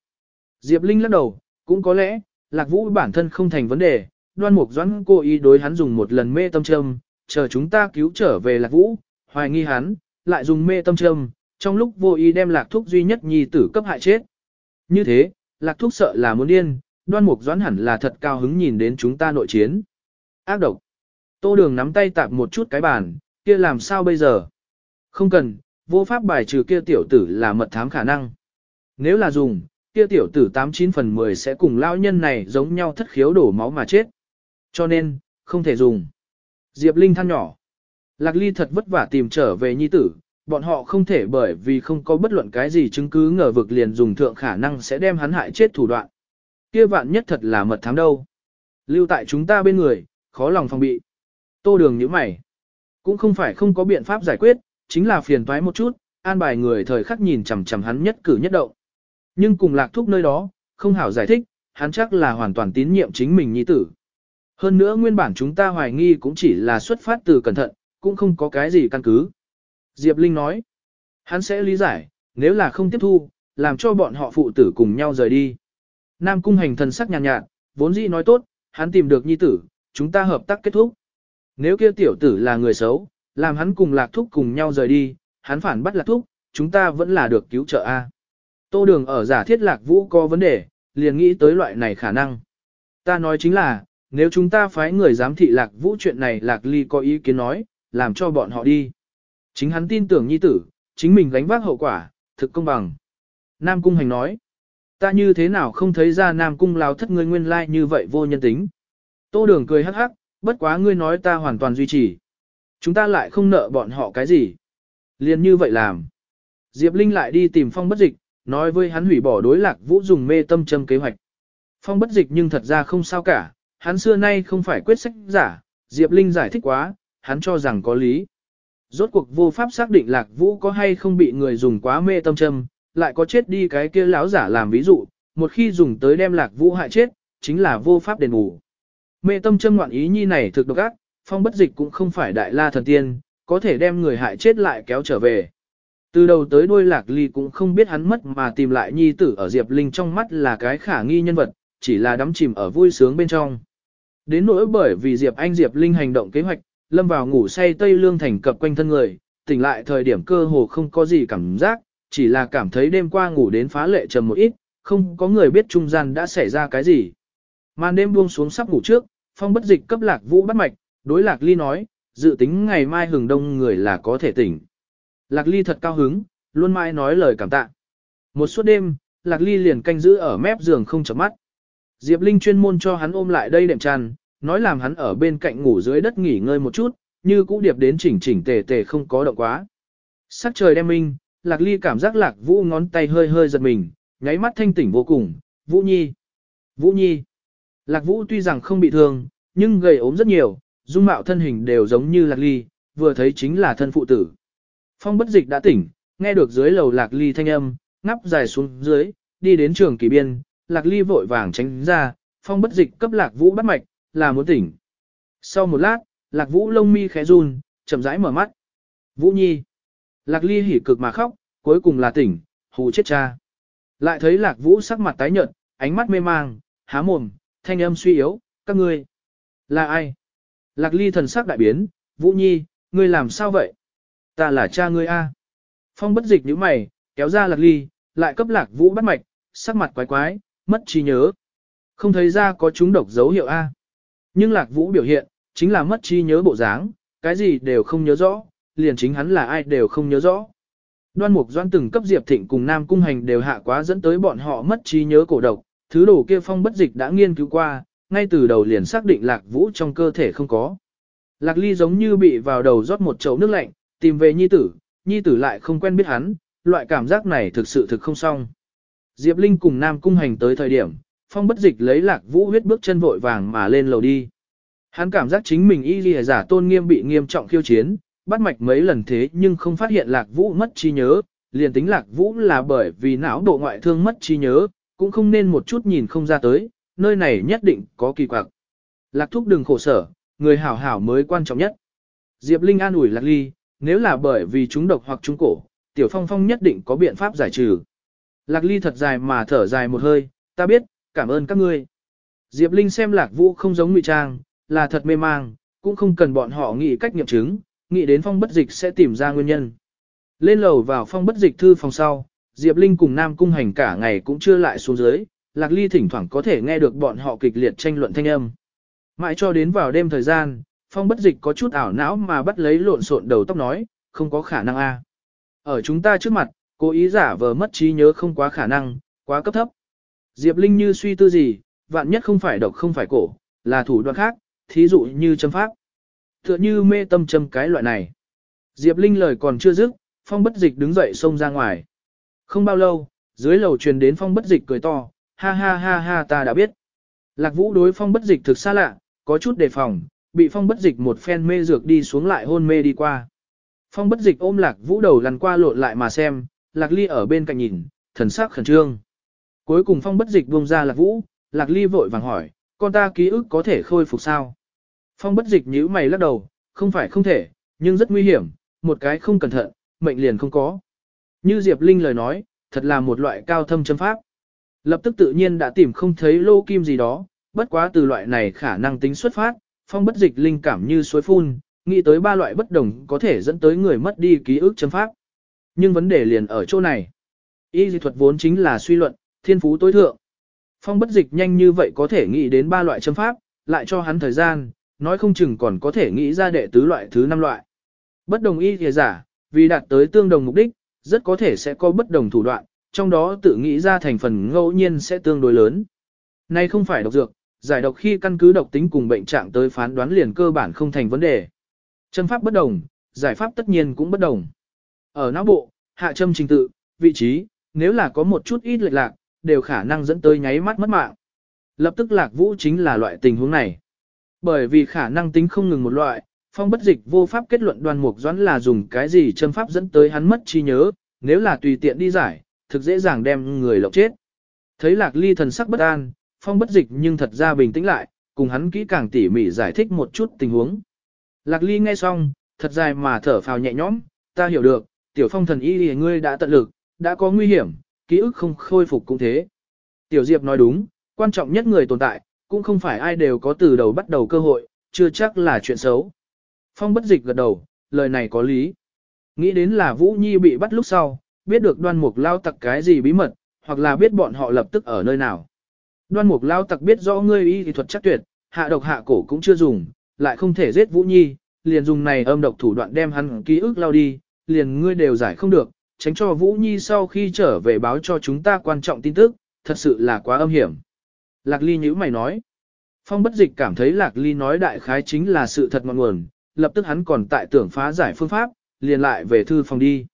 Speaker 1: Diệp Linh lắc đầu, cũng có lẽ, lạc vũ bản thân không thành vấn đề, đoan mục doãn cố ý đối hắn dùng một lần mê tâm châm, chờ chúng ta cứu trở về lạc vũ, hoài nghi hắn, lại dùng mê tâm châm, trong lúc vô ý đem lạc thúc duy nhất nhi tử cấp hại chết. Như thế, lạc thúc sợ là muốn điên, đoan mục doãn hẳn là thật cao hứng nhìn đến chúng ta nội chiến. Ác độc. Tô đường nắm tay tạp một chút cái bàn, kia làm sao bây giờ? Không cần, vô pháp bài trừ kia tiểu tử là mật thám khả năng. Nếu là dùng, kia tiểu tử 89 phần 10 sẽ cùng lao nhân này giống nhau thất khiếu đổ máu mà chết. Cho nên, không thể dùng. Diệp Linh than nhỏ. Lạc Ly thật vất vả tìm trở về nhi tử, bọn họ không thể bởi vì không có bất luận cái gì chứng cứ ngờ vực liền dùng thượng khả năng sẽ đem hắn hại chết thủ đoạn. Kia vạn nhất thật là mật thám đâu. Lưu tại chúng ta bên người, khó lòng phòng bị. Tô đường như mày. Cũng không phải không có biện pháp giải quyết, chính là phiền toái một chút, an bài người thời khắc nhìn chằm chằm hắn nhất cử nhất động. Nhưng cùng lạc thúc nơi đó, không hảo giải thích, hắn chắc là hoàn toàn tín nhiệm chính mình nhi tử. Hơn nữa nguyên bản chúng ta hoài nghi cũng chỉ là xuất phát từ cẩn thận, cũng không có cái gì căn cứ. Diệp Linh nói, hắn sẽ lý giải, nếu là không tiếp thu, làm cho bọn họ phụ tử cùng nhau rời đi. Nam cung hành thần sắc nhàn nhạt, nhạt, vốn dĩ nói tốt, hắn tìm được nhi tử, chúng ta hợp tác kết thúc. Nếu kia tiểu tử là người xấu, làm hắn cùng lạc thúc cùng nhau rời đi, hắn phản bắt lạc thúc, chúng ta vẫn là được cứu trợ A. Tô đường ở giả thiết lạc vũ có vấn đề, liền nghĩ tới loại này khả năng. Ta nói chính là, nếu chúng ta phái người giám thị lạc vũ chuyện này lạc ly có ý kiến nói, làm cho bọn họ đi. Chính hắn tin tưởng nhi tử, chính mình gánh vác hậu quả, thực công bằng. Nam Cung Hành nói, ta như thế nào không thấy ra Nam Cung lao thất ngươi nguyên lai like như vậy vô nhân tính. Tô đường cười hắc hắc, bất quá ngươi nói ta hoàn toàn duy trì. Chúng ta lại không nợ bọn họ cái gì. Liền như vậy làm. Diệp Linh lại đi tìm phong bất dịch, nói với hắn hủy bỏ đối lạc vũ dùng mê tâm châm kế hoạch. Phong bất dịch nhưng thật ra không sao cả, hắn xưa nay không phải quyết sách giả, Diệp Linh giải thích quá, hắn cho rằng có lý. Rốt cuộc vô pháp xác định lạc vũ có hay không bị người dùng quá mê tâm châm, lại có chết đi cái kia lão giả làm ví dụ, một khi dùng tới đem lạc vũ hại chết, chính là vô pháp đền bù. Mê tâm châm ngoạn ý nhi này thực độc ác, phong bất dịch cũng không phải đại la thần tiên, có thể đem người hại chết lại kéo trở về. Từ đầu tới đuôi lạc ly cũng không biết hắn mất mà tìm lại nhi tử ở Diệp Linh trong mắt là cái khả nghi nhân vật, chỉ là đắm chìm ở vui sướng bên trong. Đến nỗi bởi vì Diệp Anh Diệp Linh hành động kế hoạch, lâm vào ngủ say Tây Lương thành cập quanh thân người, tỉnh lại thời điểm cơ hồ không có gì cảm giác, chỉ là cảm thấy đêm qua ngủ đến phá lệ trầm một ít, không có người biết trung gian đã xảy ra cái gì. Màn đêm buông xuống sắp ngủ trước, phong bất dịch cấp lạc vũ bắt mạch, đối lạc ly nói, dự tính ngày mai hừng đông người là có thể tỉnh. Lạc ly thật cao hứng, luôn mãi nói lời cảm tạ. Một suốt đêm, lạc ly liền canh giữ ở mép giường không chớp mắt. Diệp Linh chuyên môn cho hắn ôm lại đây đệm tràn, nói làm hắn ở bên cạnh ngủ dưới đất nghỉ ngơi một chút, như cũ điệp đến chỉnh chỉnh tề tề không có động quá. Sắc trời đem minh, lạc ly cảm giác lạc vũ ngón tay hơi hơi giật mình, nháy mắt thanh tỉnh vô cùng, vũ nhi, vũ nhi. Lạc vũ tuy rằng không bị thương, nhưng gầy ốm rất nhiều, dung mạo thân hình đều giống như lạc ly, vừa thấy chính là thân phụ tử. Phong bất dịch đã tỉnh, nghe được dưới lầu lạc ly thanh âm, ngắp dài xuống dưới, đi đến trường kỳ biên, lạc ly vội vàng tránh ra, phong bất dịch cấp lạc vũ bắt mạch, là muốn tỉnh. Sau một lát, lạc vũ lông mi khẽ run, chậm rãi mở mắt. Vũ nhi. Lạc ly hỉ cực mà khóc, cuối cùng là tỉnh, hù chết cha. Lại thấy lạc vũ sắc mặt tái nhợt, ánh mắt mê mang, há mồm, thanh âm suy yếu, các ngươi. Là ai? Lạc ly thần sắc đại biến, Vũ Nhi, ngươi làm sao vậy? Ta là cha ngươi a. Phong bất dịch như mày, kéo ra lạc ly, lại cấp lạc vũ bắt mạch, sắc mặt quái quái, mất trí nhớ. Không thấy ra có chúng độc dấu hiệu A. Nhưng lạc vũ biểu hiện, chính là mất trí nhớ bộ dáng, cái gì đều không nhớ rõ, liền chính hắn là ai đều không nhớ rõ. Đoan Mục Doan từng cấp Diệp Thịnh cùng Nam Cung Hành đều hạ quá dẫn tới bọn họ mất trí nhớ cổ độc, thứ đồ kia phong bất dịch đã nghiên cứu qua, ngay từ đầu liền xác định Lạc Vũ trong cơ thể không có. Lạc Ly giống như bị vào đầu rót một chậu nước lạnh, tìm về nhi tử, nhi tử lại không quen biết hắn, loại cảm giác này thực sự thực không xong. Diệp Linh cùng Nam Cung Hành tới thời điểm, phong bất dịch lấy Lạc Vũ huyết bước chân vội vàng mà lên lầu đi. Hắn cảm giác chính mình y lìa giả tôn nghiêm bị nghiêm trọng khiêu chiến, bắt mạch mấy lần thế nhưng không phát hiện lạc vũ mất trí nhớ, liền tính lạc vũ là bởi vì não độ ngoại thương mất trí nhớ, cũng không nên một chút nhìn không ra tới, nơi này nhất định có kỳ quặc. Lạc thúc đừng khổ sở, người hảo hảo mới quan trọng nhất. Diệp Linh an ủi lạc ly, nếu là bởi vì chúng độc hoặc chúng cổ, tiểu phong phong nhất định có biện pháp giải trừ. Lạc ly thật dài mà thở dài một hơi, ta biết, cảm ơn các ngươi. Diệp Linh xem lạc vũ không giống ngụy trang, là thật mê mang, cũng không cần bọn họ nghĩ cách nghiệm chứng, nghĩ đến phong bất dịch sẽ tìm ra nguyên nhân. Lên lầu vào phong bất dịch thư phòng sau, Diệp Linh cùng Nam Cung Hành cả ngày cũng chưa lại xuống dưới, Lạc Ly thỉnh thoảng có thể nghe được bọn họ kịch liệt tranh luận thanh âm. Mãi cho đến vào đêm thời gian, phong bất dịch có chút ảo não mà bắt lấy lộn xộn đầu tóc nói, không có khả năng a. Ở chúng ta trước mặt, cố ý giả vờ mất trí nhớ không quá khả năng, quá cấp thấp. Diệp Linh như suy tư gì, vạn nhất không phải độc không phải cổ, là thủ đoạn khác, thí dụ như châm pháp. Tựa như mê tâm châm cái loại này. Diệp Linh lời còn chưa dứt, phong bất dịch đứng dậy xông ra ngoài. Không bao lâu, dưới lầu truyền đến phong bất dịch cười to, ha ha ha ha ta đã biết. Lạc vũ đối phong bất dịch thực xa lạ, có chút đề phòng, bị phong bất dịch một phen mê dược đi xuống lại hôn mê đi qua. Phong bất dịch ôm lạc vũ đầu lăn qua lộn lại mà xem, lạc ly ở bên cạnh nhìn, thần sắc khẩn trương. Cuối cùng phong bất dịch buông ra lạc vũ, lạc ly vội vàng hỏi, con ta ký ức có thể khôi phục sao? Phong bất dịch nhíu mày lắc đầu, không phải không thể, nhưng rất nguy hiểm, một cái không cẩn thận, mệnh liền không có. Như Diệp Linh lời nói, thật là một loại cao thâm châm pháp. Lập tức tự nhiên đã tìm không thấy lô kim gì đó, bất quá từ loại này khả năng tính xuất phát, phong bất dịch linh cảm như suối phun, nghĩ tới ba loại bất đồng có thể dẫn tới người mất đi ký ức châm pháp. Nhưng vấn đề liền ở chỗ này. Y dị thuật vốn chính là suy luận, thiên phú tối thượng. Phong bất dịch nhanh như vậy có thể nghĩ đến ba loại châm pháp, lại cho hắn thời gian, nói không chừng còn có thể nghĩ ra đệ tứ loại thứ năm loại. Bất đồng y thì giả, vì đạt tới tương đồng mục đích, rất có thể sẽ có bất đồng thủ đoạn, trong đó tự nghĩ ra thành phần ngẫu nhiên sẽ tương đối lớn. nay không phải độc dược, giải độc khi căn cứ độc tính cùng bệnh trạng tới phán đoán liền cơ bản không thành vấn đề. Chân pháp bất đồng, giải pháp tất nhiên cũng bất đồng. Ở não bộ, hạ châm trình tự, vị trí, nếu là có một chút ít lệch lạc, đều khả năng dẫn tới nháy mắt mất mạng. Lập tức lạc vũ chính là loại tình huống này. Bởi vì khả năng tính không ngừng một loại, phong bất dịch vô pháp kết luận đoan mục doãn là dùng cái gì châm pháp dẫn tới hắn mất trí nhớ, nếu là tùy tiện đi giải, thực dễ dàng đem người lộng chết. Thấy lạc ly thần sắc bất an, phong bất dịch nhưng thật ra bình tĩnh lại, cùng hắn kỹ càng tỉ mỉ giải thích một chút tình huống. Lạc ly nghe xong, thật dài mà thở phào nhẹ nhõm, ta hiểu được, tiểu phong thần y ngươi đã tận lực, đã có nguy hiểm, ký ức không khôi phục cũng thế. Tiểu Diệp nói đúng, quan trọng nhất người tồn tại, cũng không phải ai đều có từ đầu bắt đầu cơ hội, chưa chắc là chuyện xấu. Phong bất dịch gật đầu, lời này có lý. Nghĩ đến là Vũ Nhi bị bắt lúc sau, biết được đoan mục lao tặc cái gì bí mật, hoặc là biết bọn họ lập tức ở nơi nào. Đoan mục lao tặc biết rõ ngươi y thì thuật chắc tuyệt, hạ độc hạ cổ cũng chưa dùng, lại không thể giết Vũ Nhi, liền dùng này âm độc thủ đoạn đem hắn ký ức lao đi, liền ngươi đều giải không được, tránh cho Vũ Nhi sau khi trở về báo cho chúng ta quan trọng tin tức, thật sự là quá âm hiểm. Lạc Ly nhíu mày nói. Phong bất dịch cảm thấy Lạc Ly nói đại khái chính là sự thật ngọn nguồn, lập tức hắn còn tại tưởng phá giải phương pháp, liền lại về thư phòng đi.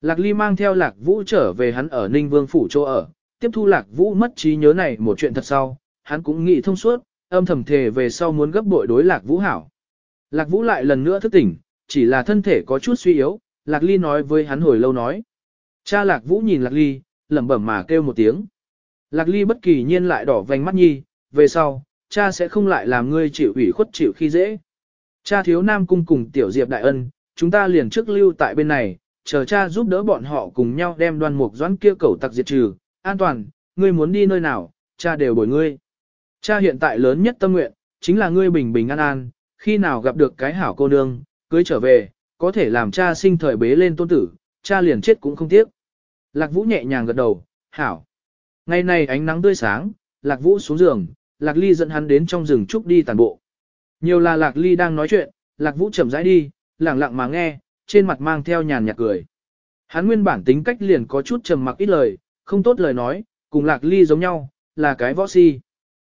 Speaker 1: Lạc Ly mang theo Lạc Vũ trở về hắn ở Ninh Vương Phủ chỗ ở, tiếp thu Lạc Vũ mất trí nhớ này một chuyện thật sau, hắn cũng nghĩ thông suốt, âm thầm thề về sau muốn gấp bội đối Lạc Vũ hảo. Lạc Vũ lại lần nữa thức tỉnh, chỉ là thân thể có chút suy yếu, Lạc Ly nói với hắn hồi lâu nói. Cha Lạc Vũ nhìn Lạc Ly, lẩm bẩm mà kêu một tiếng. Lạc Ly bất kỳ nhiên lại đỏ vành mắt nhi, về sau, cha sẽ không lại làm ngươi chịu ủy khuất chịu khi dễ. Cha thiếu nam cung cùng tiểu diệp đại ân, chúng ta liền trước lưu tại bên này, chờ cha giúp đỡ bọn họ cùng nhau đem đoan mục doãn kia cẩu tặc diệt trừ, an toàn, ngươi muốn đi nơi nào, cha đều bồi ngươi. Cha hiện tại lớn nhất tâm nguyện, chính là ngươi bình bình an an, khi nào gặp được cái hảo cô nương, cưới trở về, có thể làm cha sinh thời bế lên tôn tử, cha liền chết cũng không tiếc. Lạc Vũ nhẹ nhàng gật đầu, hảo. Ngày này ánh nắng tươi sáng, Lạc Vũ xuống giường, Lạc Ly dẫn hắn đến trong rừng trúc đi tàn bộ. Nhiều là Lạc Ly đang nói chuyện, Lạc Vũ chậm rãi đi, lặng lặng mà nghe, trên mặt mang theo nhàn nhạt cười. Hắn nguyên bản tính cách liền có chút trầm mặc ít lời, không tốt lời nói, cùng Lạc Ly giống nhau, là cái võ si.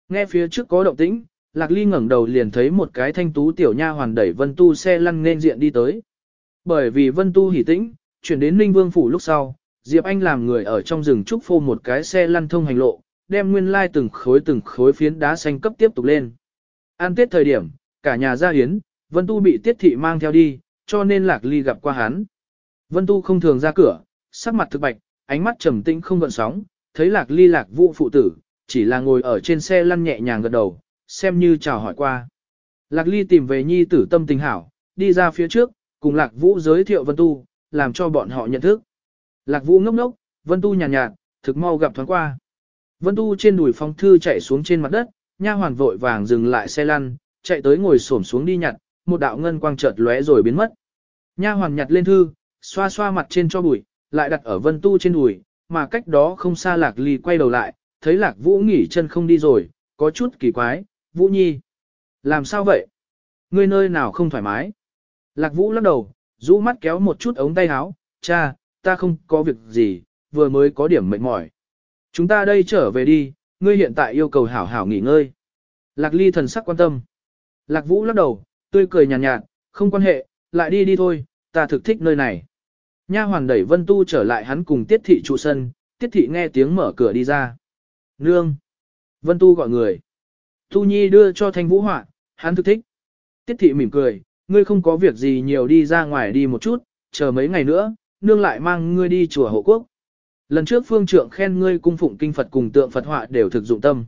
Speaker 1: Nghe phía trước có động tĩnh, Lạc Ly ngẩng đầu liền thấy một cái thanh tú tiểu nha hoàn đẩy Vân Tu xe lăn nên diện đi tới. Bởi vì Vân Tu hỉ tĩnh, chuyển đến Ninh Vương phủ lúc sau, Diệp Anh làm người ở trong rừng trúc phô một cái xe lăn thông hành lộ, đem nguyên lai từng khối từng khối phiến đá xanh cấp tiếp tục lên. An tiết thời điểm, cả nhà gia hiến, Vân Tu bị tiết thị mang theo đi, cho nên Lạc Ly gặp qua hắn. Vân Tu không thường ra cửa, sắc mặt thực bạch, ánh mắt trầm tĩnh không gợn sóng, thấy Lạc Ly Lạc Vũ phụ tử, chỉ là ngồi ở trên xe lăn nhẹ nhàng gật đầu, xem như chào hỏi qua. Lạc Ly tìm về nhi tử tâm tình hảo, đi ra phía trước, cùng Lạc Vũ giới thiệu Vân Tu, làm cho bọn họ nhận thức. Lạc Vũ ngốc ngốc, Vân Tu nhàn nhạt, nhạt, thực mau gặp thoáng qua. Vân Tu trên đùi phong thư chạy xuống trên mặt đất, nha hoàn vội vàng dừng lại xe lăn, chạy tới ngồi xổm xuống đi nhặt, một đạo ngân quang chợt lóe rồi biến mất. Nha hoàn nhặt lên thư, xoa xoa mặt trên cho bụi, lại đặt ở Vân Tu trên đùi, mà cách đó không xa Lạc Ly quay đầu lại, thấy Lạc Vũ nghỉ chân không đi rồi, có chút kỳ quái, Vũ Nhi. Làm sao vậy? Ngươi nơi nào không thoải mái? Lạc Vũ lắc đầu, rũ mắt kéo một chút ống tay áo, cha, ta không có việc gì, vừa mới có điểm mệt mỏi. Chúng ta đây trở về đi, ngươi hiện tại yêu cầu hảo hảo nghỉ ngơi. Lạc Ly thần sắc quan tâm. Lạc Vũ lắc đầu, tươi cười nhàn nhạt, nhạt, không quan hệ, lại đi đi thôi, ta thực thích nơi này. Nha hoàn đẩy Vân Tu trở lại hắn cùng Tiết Thị trụ sân, Tiết Thị nghe tiếng mở cửa đi ra. Nương! Vân Tu gọi người. Tu Nhi đưa cho Thanh Vũ họa, hắn thực thích. Tiết Thị mỉm cười, ngươi không có việc gì nhiều đi ra ngoài đi một chút, chờ mấy ngày nữa, nương lại mang ngươi đi chùa hộ quốc. Lần trước phương trượng khen ngươi cung phụng kinh Phật cùng tượng Phật họa đều thực dụng tâm.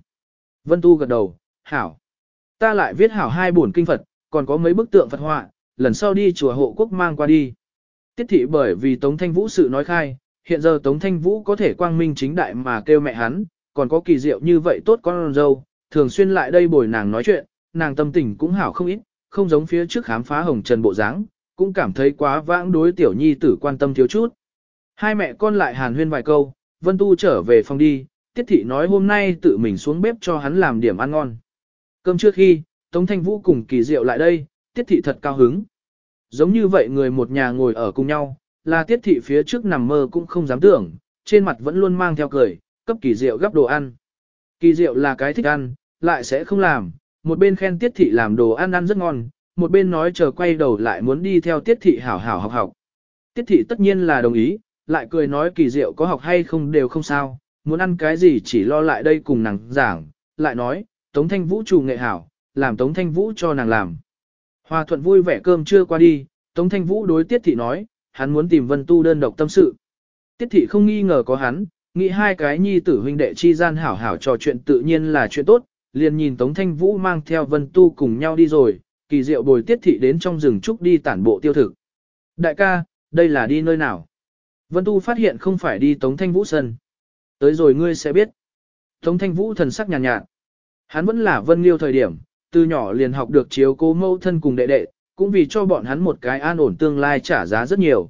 Speaker 1: Vân Tu gật đầu, hảo. Ta lại viết hảo hai bổn kinh Phật, còn có mấy bức tượng Phật họa, lần sau đi chùa hộ quốc mang qua đi. Tiết thị bởi vì Tống Thanh Vũ sự nói khai, hiện giờ Tống Thanh Vũ có thể quang minh chính đại mà kêu mẹ hắn, còn có kỳ diệu như vậy tốt con dâu, thường xuyên lại đây bồi nàng nói chuyện, nàng tâm tình cũng hảo không ít, không giống phía trước khám phá hồng trần bộ dáng, cũng cảm thấy quá vãng đối tiểu nhi tử quan tâm thiếu chút. Hai mẹ con lại hàn huyên vài câu, Vân Tu trở về phòng đi, Tiết Thị nói hôm nay tự mình xuống bếp cho hắn làm điểm ăn ngon. Cơm trước khi, Tống Thanh Vũ cùng kỳ diệu lại đây, Tiết Thị thật cao hứng. Giống như vậy người một nhà ngồi ở cùng nhau, là Tiết Thị phía trước nằm mơ cũng không dám tưởng, trên mặt vẫn luôn mang theo cười, cấp kỳ diệu gấp đồ ăn. Kỳ diệu là cái thích ăn, lại sẽ không làm, một bên khen Tiết Thị làm đồ ăn ăn rất ngon, một bên nói chờ quay đầu lại muốn đi theo Tiết Thị hảo hảo học học. Tiết Thị tất nhiên là đồng ý, lại cười nói kỳ diệu có học hay không đều không sao, muốn ăn cái gì chỉ lo lại đây cùng nàng giảng, lại nói, Tống Thanh Vũ chủ nghệ hảo, làm Tống Thanh Vũ cho nàng làm. Hòa thuận vui vẻ cơm chưa qua đi, Tống Thanh Vũ đối Tiết Thị nói, hắn muốn tìm Vân Tu đơn độc tâm sự. Tiết Thị không nghi ngờ có hắn, nghĩ hai cái nhi tử huynh đệ chi gian hảo hảo trò chuyện tự nhiên là chuyện tốt, liền nhìn Tống Thanh Vũ mang theo Vân Tu cùng nhau đi rồi, kỳ diệu bồi Tiết Thị đến trong rừng trúc đi tản bộ tiêu thực. Đại ca, đây là đi nơi nào? Vân Tu phát hiện không phải đi Tống Thanh Vũ sân. Tới rồi ngươi sẽ biết. Tống Thanh Vũ thần sắc nhàn nhạt, nhạt. Hắn vẫn là Vân Liêu thời điểm, từ nhỏ liền học được chiếu cố mẫu thân cùng đệ đệ, cũng vì cho bọn hắn một cái an ổn tương lai trả giá rất nhiều.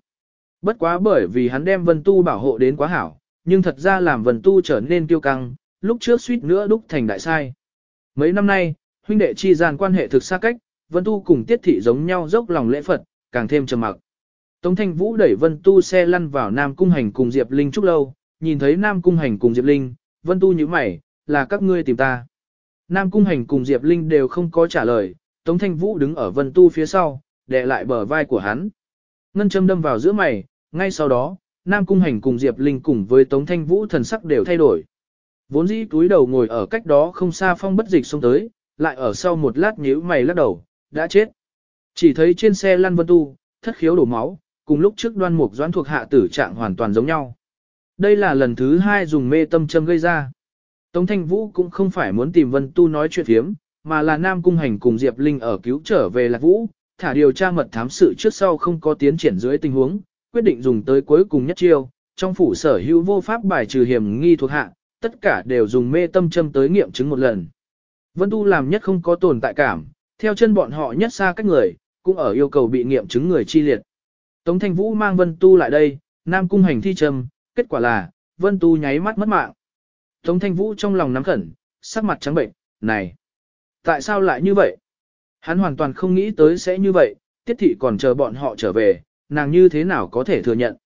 Speaker 1: Bất quá bởi vì hắn đem Vân Tu bảo hộ đến quá hảo, nhưng thật ra làm Vân Tu trở nên kiêu căng, lúc trước suýt nữa đúc thành đại sai. Mấy năm nay, huynh đệ chi gian quan hệ thực xa cách, Vân Tu cùng Tiết Thị giống nhau dốc lòng lễ Phật, càng thêm trầm mặc. Tống Thanh Vũ đẩy Vân Tu xe lăn vào Nam Cung Hành cùng Diệp Linh chút lâu, nhìn thấy Nam Cung Hành cùng Diệp Linh, Vân Tu như mày, là các ngươi tìm ta. Nam Cung Hành cùng Diệp Linh đều không có trả lời, Tống Thanh Vũ đứng ở Vân Tu phía sau, đè lại bờ vai của hắn. Ngân châm đâm vào giữa mày, ngay sau đó, Nam Cung Hành cùng Diệp Linh cùng với Tống Thanh Vũ thần sắc đều thay đổi. Vốn dĩ túi đầu ngồi ở cách đó không xa phong bất dịch xông tới, lại ở sau một lát nhíu mày lắc đầu, đã chết. Chỉ thấy trên xe lăn Vân Tu, thất khiếu đổ máu, cùng lúc trước đoan mục doãn thuộc hạ tử trạng hoàn toàn giống nhau. Đây là lần thứ hai dùng mê tâm châm gây ra. Tống Thanh Vũ cũng không phải muốn tìm Vân Tu nói chuyện hiếm, mà là Nam Cung Hành cùng Diệp Linh ở cứu trở về Lạc Vũ, thả điều tra mật thám sự trước sau không có tiến triển dưới tình huống, quyết định dùng tới cuối cùng nhất chiêu, trong phủ sở hữu vô pháp bài trừ hiểm nghi thuộc hạ, tất cả đều dùng mê tâm châm tới nghiệm chứng một lần. Vân Tu làm nhất không có tồn tại cảm, theo chân bọn họ nhất xa cách người, cũng ở yêu cầu bị nghiệm chứng người chi liệt. Tống Thanh Vũ mang Vân Tu lại đây, Nam Cung hành thi trầm, kết quả là, Vân Tu nháy mắt mất mạng. Tống Thanh Vũ trong lòng nắm khẩn, sắc mặt trắng bệnh, này, tại sao lại như vậy? Hắn hoàn toàn không nghĩ tới sẽ như vậy, tiết thị còn chờ bọn họ trở về, nàng như thế nào có thể thừa nhận.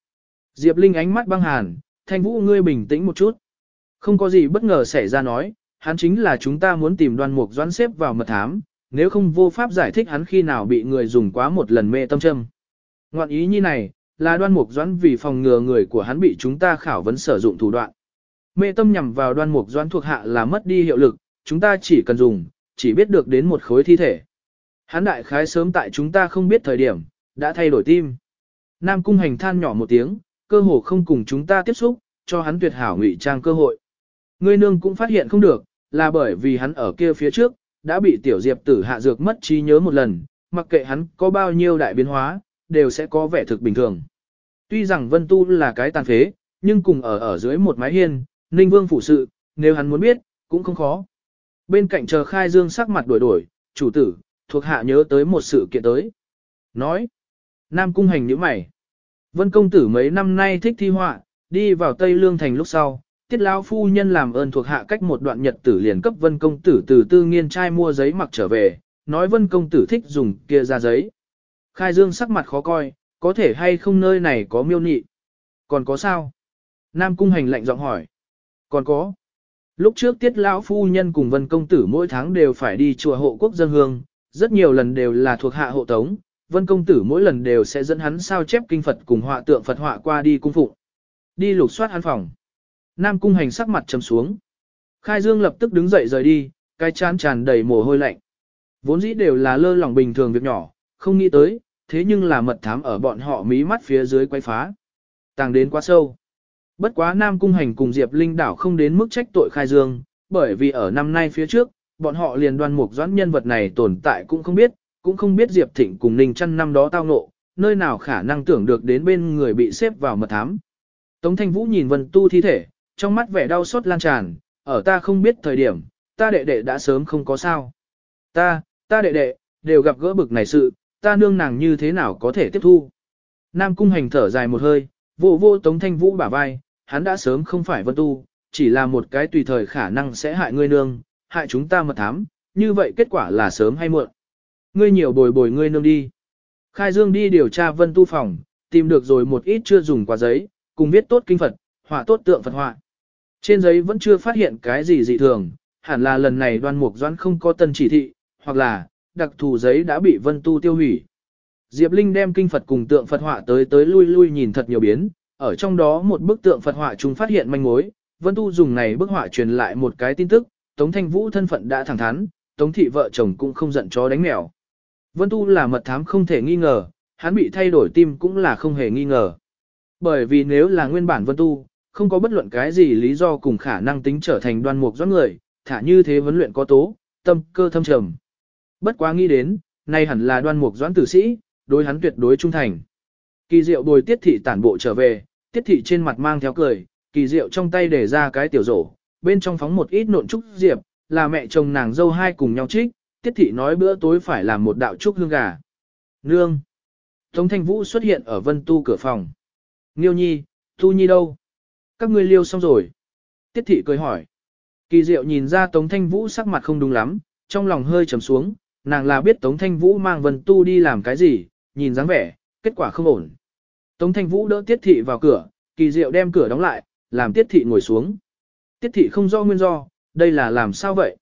Speaker 1: Diệp Linh ánh mắt băng hàn, thanh vũ ngươi bình tĩnh một chút. Không có gì bất ngờ xảy ra nói, hắn chính là chúng ta muốn tìm đoan mục doãn xếp vào mật thám, nếu không vô pháp giải thích hắn khi nào bị người dùng quá một lần mê tâm châm. Ngoạn ý như này, là đoan mục doãn vì phòng ngừa người của hắn bị chúng ta khảo vấn sử dụng thủ đoạn. Mê tâm nhằm vào đoan mục doãn thuộc hạ là mất đi hiệu lực, chúng ta chỉ cần dùng, chỉ biết được đến một khối thi thể. Hắn đại khái sớm tại chúng ta không biết thời điểm, đã thay đổi tim. Nam cung hành than nhỏ một tiếng, cơ hồ không cùng chúng ta tiếp xúc, cho hắn tuyệt hảo ngụy trang cơ hội. Ngươi nương cũng phát hiện không được, là bởi vì hắn ở kia phía trước, đã bị tiểu diệp tử hạ dược mất trí nhớ một lần, mặc kệ hắn có bao nhiêu đại biến hóa, đều sẽ có vẻ thực bình thường. Tuy rằng Vân Tu là cái tàn phế, nhưng cùng ở ở dưới một mái hiên, Ninh Vương phủ sự, nếu hắn muốn biết, cũng không khó. Bên cạnh chờ khai dương sắc mặt đổi đổi, chủ tử, thuộc hạ nhớ tới một sự kiện tới. Nói, Nam Cung hành như mày. Vân công tử mấy năm nay thích thi họa, đi vào Tây Lương thành lúc sau, tiết lão phu nhân làm ơn thuộc hạ cách một đoạn nhật tử liền cấp vân công tử từ tư nghiên trai mua giấy mặc trở về, nói vân công tử thích dùng kia ra giấy. Khai dương sắc mặt khó coi, có thể hay không nơi này có miêu nị. Còn có sao? Nam cung hành lạnh giọng hỏi. Còn có. Lúc trước tiết lão phu nhân cùng vân công tử mỗi tháng đều phải đi chùa hộ quốc dân hương, rất nhiều lần đều là thuộc hạ hộ tống, vân công tử mỗi lần đều sẽ dẫn hắn sao chép kinh Phật cùng họa tượng Phật họa qua đi cung phụng. Đi lục soát hắn phòng. Nam cung hành sắc mặt trầm xuống. Khai Dương lập tức đứng dậy rời đi, cái chán tràn đầy mồ hôi lạnh. Vốn dĩ đều là lơ lỏng bình thường việc nhỏ, không nghĩ tới, thế nhưng là mật thám ở bọn họ mí mắt phía dưới quay phá. Tàng đến quá sâu. Bất quá Nam cung hành cùng Diệp Linh đảo không đến mức trách tội Khai Dương, bởi vì ở năm nay phía trước, bọn họ liền đoan mục doãn nhân vật này tồn tại cũng không biết, cũng không biết Diệp Thịnh cùng Ninh trăn năm đó tao ngộ, nơi nào khả năng tưởng được đến bên người bị xếp vào mật thám. Tống Thanh Vũ nhìn Vân Tu thi thể, trong mắt vẻ đau xót lan tràn, ở ta không biết thời điểm, ta đệ đệ đã sớm không có sao. Ta, ta đệ đệ, đều gặp gỡ bực này sự, ta nương nàng như thế nào có thể tiếp thu. Nam cung hành thở dài một hơi, vô vô tống thanh vũ bả vai, hắn đã sớm không phải vân tu, chỉ là một cái tùy thời khả năng sẽ hại ngươi nương, hại chúng ta mật thám, như vậy kết quả là sớm hay muộn. Ngươi nhiều bồi bồi ngươi nương đi. Khai Dương đi điều tra vân tu phòng, tìm được rồi một ít chưa dùng qua giấy, cùng viết tốt kinh Phật, họa tốt tượng Phật họa. Trên giấy vẫn chưa phát hiện cái gì dị thường, hẳn là lần này đoan mục doãn không có tân chỉ thị, hoặc là, đặc thù giấy đã bị vân tu tiêu hủy. Diệp Linh đem kinh Phật cùng tượng Phật họa tới tới lui lui nhìn thật nhiều biến, ở trong đó một bức tượng Phật họa chúng phát hiện manh mối, vân tu dùng này bức họa truyền lại một cái tin tức, Tống Thanh Vũ thân phận đã thẳng thắn, Tống thị vợ chồng cũng không giận chó đánh mèo. Vân tu là mật thám không thể nghi ngờ, hắn bị thay đổi tim cũng là không hề nghi ngờ. Bởi vì nếu là nguyên bản vân tu, không có bất luận cái gì lý do cùng khả năng tính trở thành đoan mục do người, thả như thế vấn luyện có tố, tâm cơ thâm trầm. Bất quá nghĩ đến, nay hẳn là đoan mục doãn tử sĩ, đối hắn tuyệt đối trung thành. Kỳ diệu bồi tiết thị tản bộ trở về, tiết thị trên mặt mang theo cười, kỳ diệu trong tay để ra cái tiểu rổ, bên trong phóng một ít nộn trúc diệp, là mẹ chồng nàng dâu hai cùng nhau trích, tiết thị nói bữa tối phải làm một đạo trúc hương gà. Nương! Tống thanh vũ xuất hiện ở vân tu cửa phòng. Nghiêu nhi, tu nhi đâu? Các ngươi liêu xong rồi. Tiết thị cười hỏi. Kỳ diệu nhìn ra Tống Thanh Vũ sắc mặt không đúng lắm, trong lòng hơi trầm xuống, nàng là biết Tống Thanh Vũ mang Vân Tu đi làm cái gì, nhìn dáng vẻ, kết quả không ổn. Tống Thanh Vũ đỡ Tiết thị vào cửa, kỳ diệu đem cửa đóng lại, làm Tiết thị ngồi xuống. Tiết thị không rõ nguyên do, đây là làm sao vậy?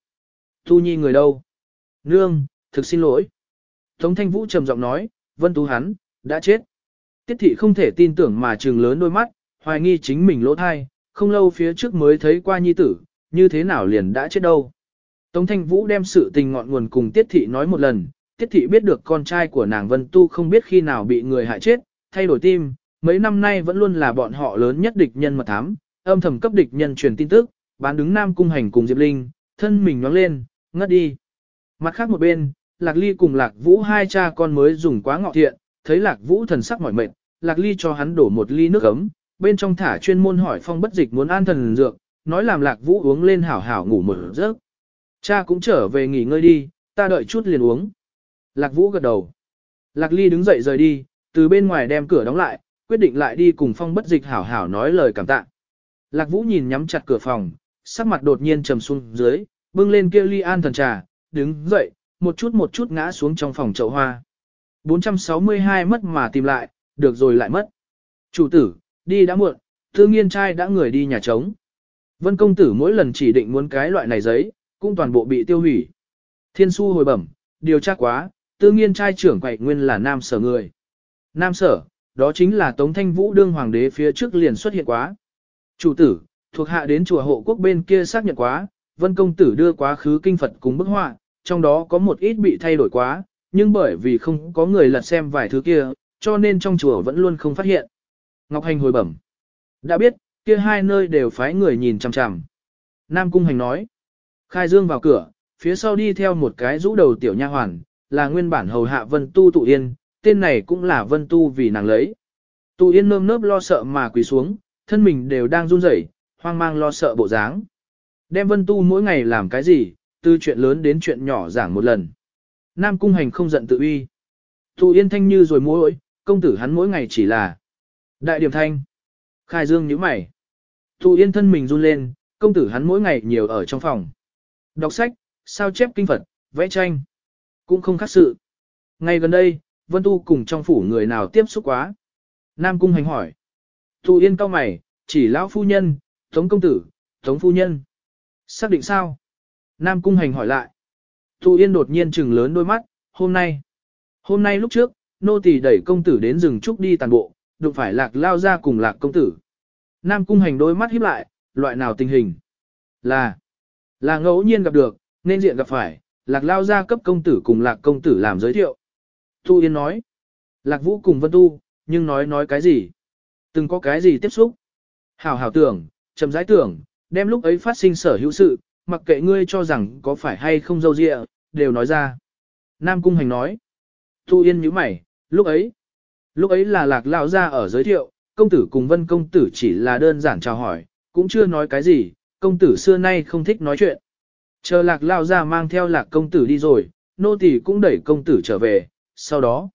Speaker 1: Thu Nhi người đâu? Nương, thực xin lỗi. Tống Thanh Vũ trầm giọng nói, Vân Tu hắn, đã chết. Tiết thị không thể tin tưởng mà trừng lớn đôi mắt, hoài nghi chính mình lỗ thai, không lâu phía trước mới thấy qua nhi tử, như thế nào liền đã chết đâu. Tống Thanh Vũ đem sự tình ngọn nguồn cùng Tiết Thị nói một lần, Tiết Thị biết được con trai của nàng Vân Tu không biết khi nào bị người hại chết, thay đổi tim, mấy năm nay vẫn luôn là bọn họ lớn nhất địch nhân mật thám, âm thầm cấp địch nhân truyền tin tức, bán đứng Nam Cung Hành cùng Diệp Linh, thân mình nhoáng lên, ngất đi. Mặt khác một bên, Lạc Ly cùng Lạc Vũ hai cha con mới dùng quá ngọ thiện, thấy Lạc Vũ thần sắc mỏi mệt, Lạc Ly cho hắn đổ một ly nước ấm, bên trong thả chuyên môn hỏi phong bất dịch muốn an thần dược, nói làm lạc vũ uống lên hảo hảo ngủ một giấc. Cha cũng trở về nghỉ ngơi đi, ta đợi chút liền uống. Lạc vũ gật đầu. Lạc ly đứng dậy rời đi, từ bên ngoài đem cửa đóng lại, quyết định lại đi cùng phong bất dịch hảo hảo nói lời cảm tạ. Lạc vũ nhìn nhắm chặt cửa phòng, sắc mặt đột nhiên trầm xuống dưới, bưng lên kia ly an thần trà, đứng dậy, một chút một chút ngã xuống trong phòng chậu hoa. 462 mất mà tìm lại, được rồi lại mất. Chủ tử, Đi đã muộn, tư nghiên trai đã người đi nhà trống. Vân công tử mỗi lần chỉ định muốn cái loại này giấy, cũng toàn bộ bị tiêu hủy. Thiên su hồi bẩm, điều tra quá, tư nghiên trai trưởng quậy nguyên là nam sở người. Nam sở, đó chính là Tống Thanh Vũ đương hoàng đế phía trước liền xuất hiện quá. Chủ tử, thuộc hạ đến chùa hộ quốc bên kia xác nhận quá, vân công tử đưa quá khứ kinh Phật cùng bức họa, trong đó có một ít bị thay đổi quá, nhưng bởi vì không có người lật xem vài thứ kia, cho nên trong chùa vẫn luôn không phát hiện. Ngọc Hành hồi bẩm. Đã biết, kia hai nơi đều phái người nhìn chằm chằm. Nam Cung Hành nói. Khai Dương vào cửa, phía sau đi theo một cái rũ đầu tiểu nha hoàn, là nguyên bản hầu hạ Vân Tu Tụ Yên, tên này cũng là Vân Tu vì nàng lấy. Tu Yên nơm nớp lo sợ mà quỳ xuống, thân mình đều đang run rẩy, hoang mang lo sợ bộ dáng. Đem Vân Tu mỗi ngày làm cái gì, từ chuyện lớn đến chuyện nhỏ giảng một lần. Nam Cung Hành không giận tự uy. Tụ Yên thanh như rồi mỗi, công tử hắn mỗi ngày chỉ là đại điểm thanh. Khai Dương nhíu mày. Tụ Yên thân mình run lên, công tử hắn mỗi ngày nhiều ở trong phòng. Đọc sách, sao chép kinh Phật, vẽ tranh. Cũng không khác sự. Ngay gần đây, Vân Tu cùng trong phủ người nào tiếp xúc quá. Nam Cung Hành hỏi. Tụ Yên cao mày, chỉ lão phu nhân, Tống công tử, Tống phu nhân. Xác định sao? Nam Cung Hành hỏi lại. Tụ Yên đột nhiên trừng lớn đôi mắt, hôm nay. Hôm nay lúc trước, nô tỳ đẩy công tử đến rừng trúc đi tàn bộ, đụng phải lạc lao ra cùng lạc công tử. Nam Cung Hành đôi mắt híp lại, loại nào tình hình? Là, là ngẫu nhiên gặp được, nên diện gặp phải, lạc lao ra cấp công tử cùng lạc công tử làm giới thiệu. Tu Yên nói, lạc vũ cùng vân tu, nhưng nói nói cái gì? Từng có cái gì tiếp xúc? Hảo hảo tưởng, chậm rãi tưởng, đem lúc ấy phát sinh sở hữu sự, mặc kệ ngươi cho rằng có phải hay không dâu dịa, đều nói ra. Nam Cung Hành nói, Tu Yên nhíu mày, lúc ấy, lúc ấy là lạc Lão ra ở giới thiệu, công tử cùng vân công tử chỉ là đơn giản chào hỏi, cũng chưa nói cái gì, công tử xưa nay không thích nói chuyện. Chờ lạc Lão ra mang theo lạc công tử đi rồi, nô tỳ cũng đẩy công tử trở về, sau đó,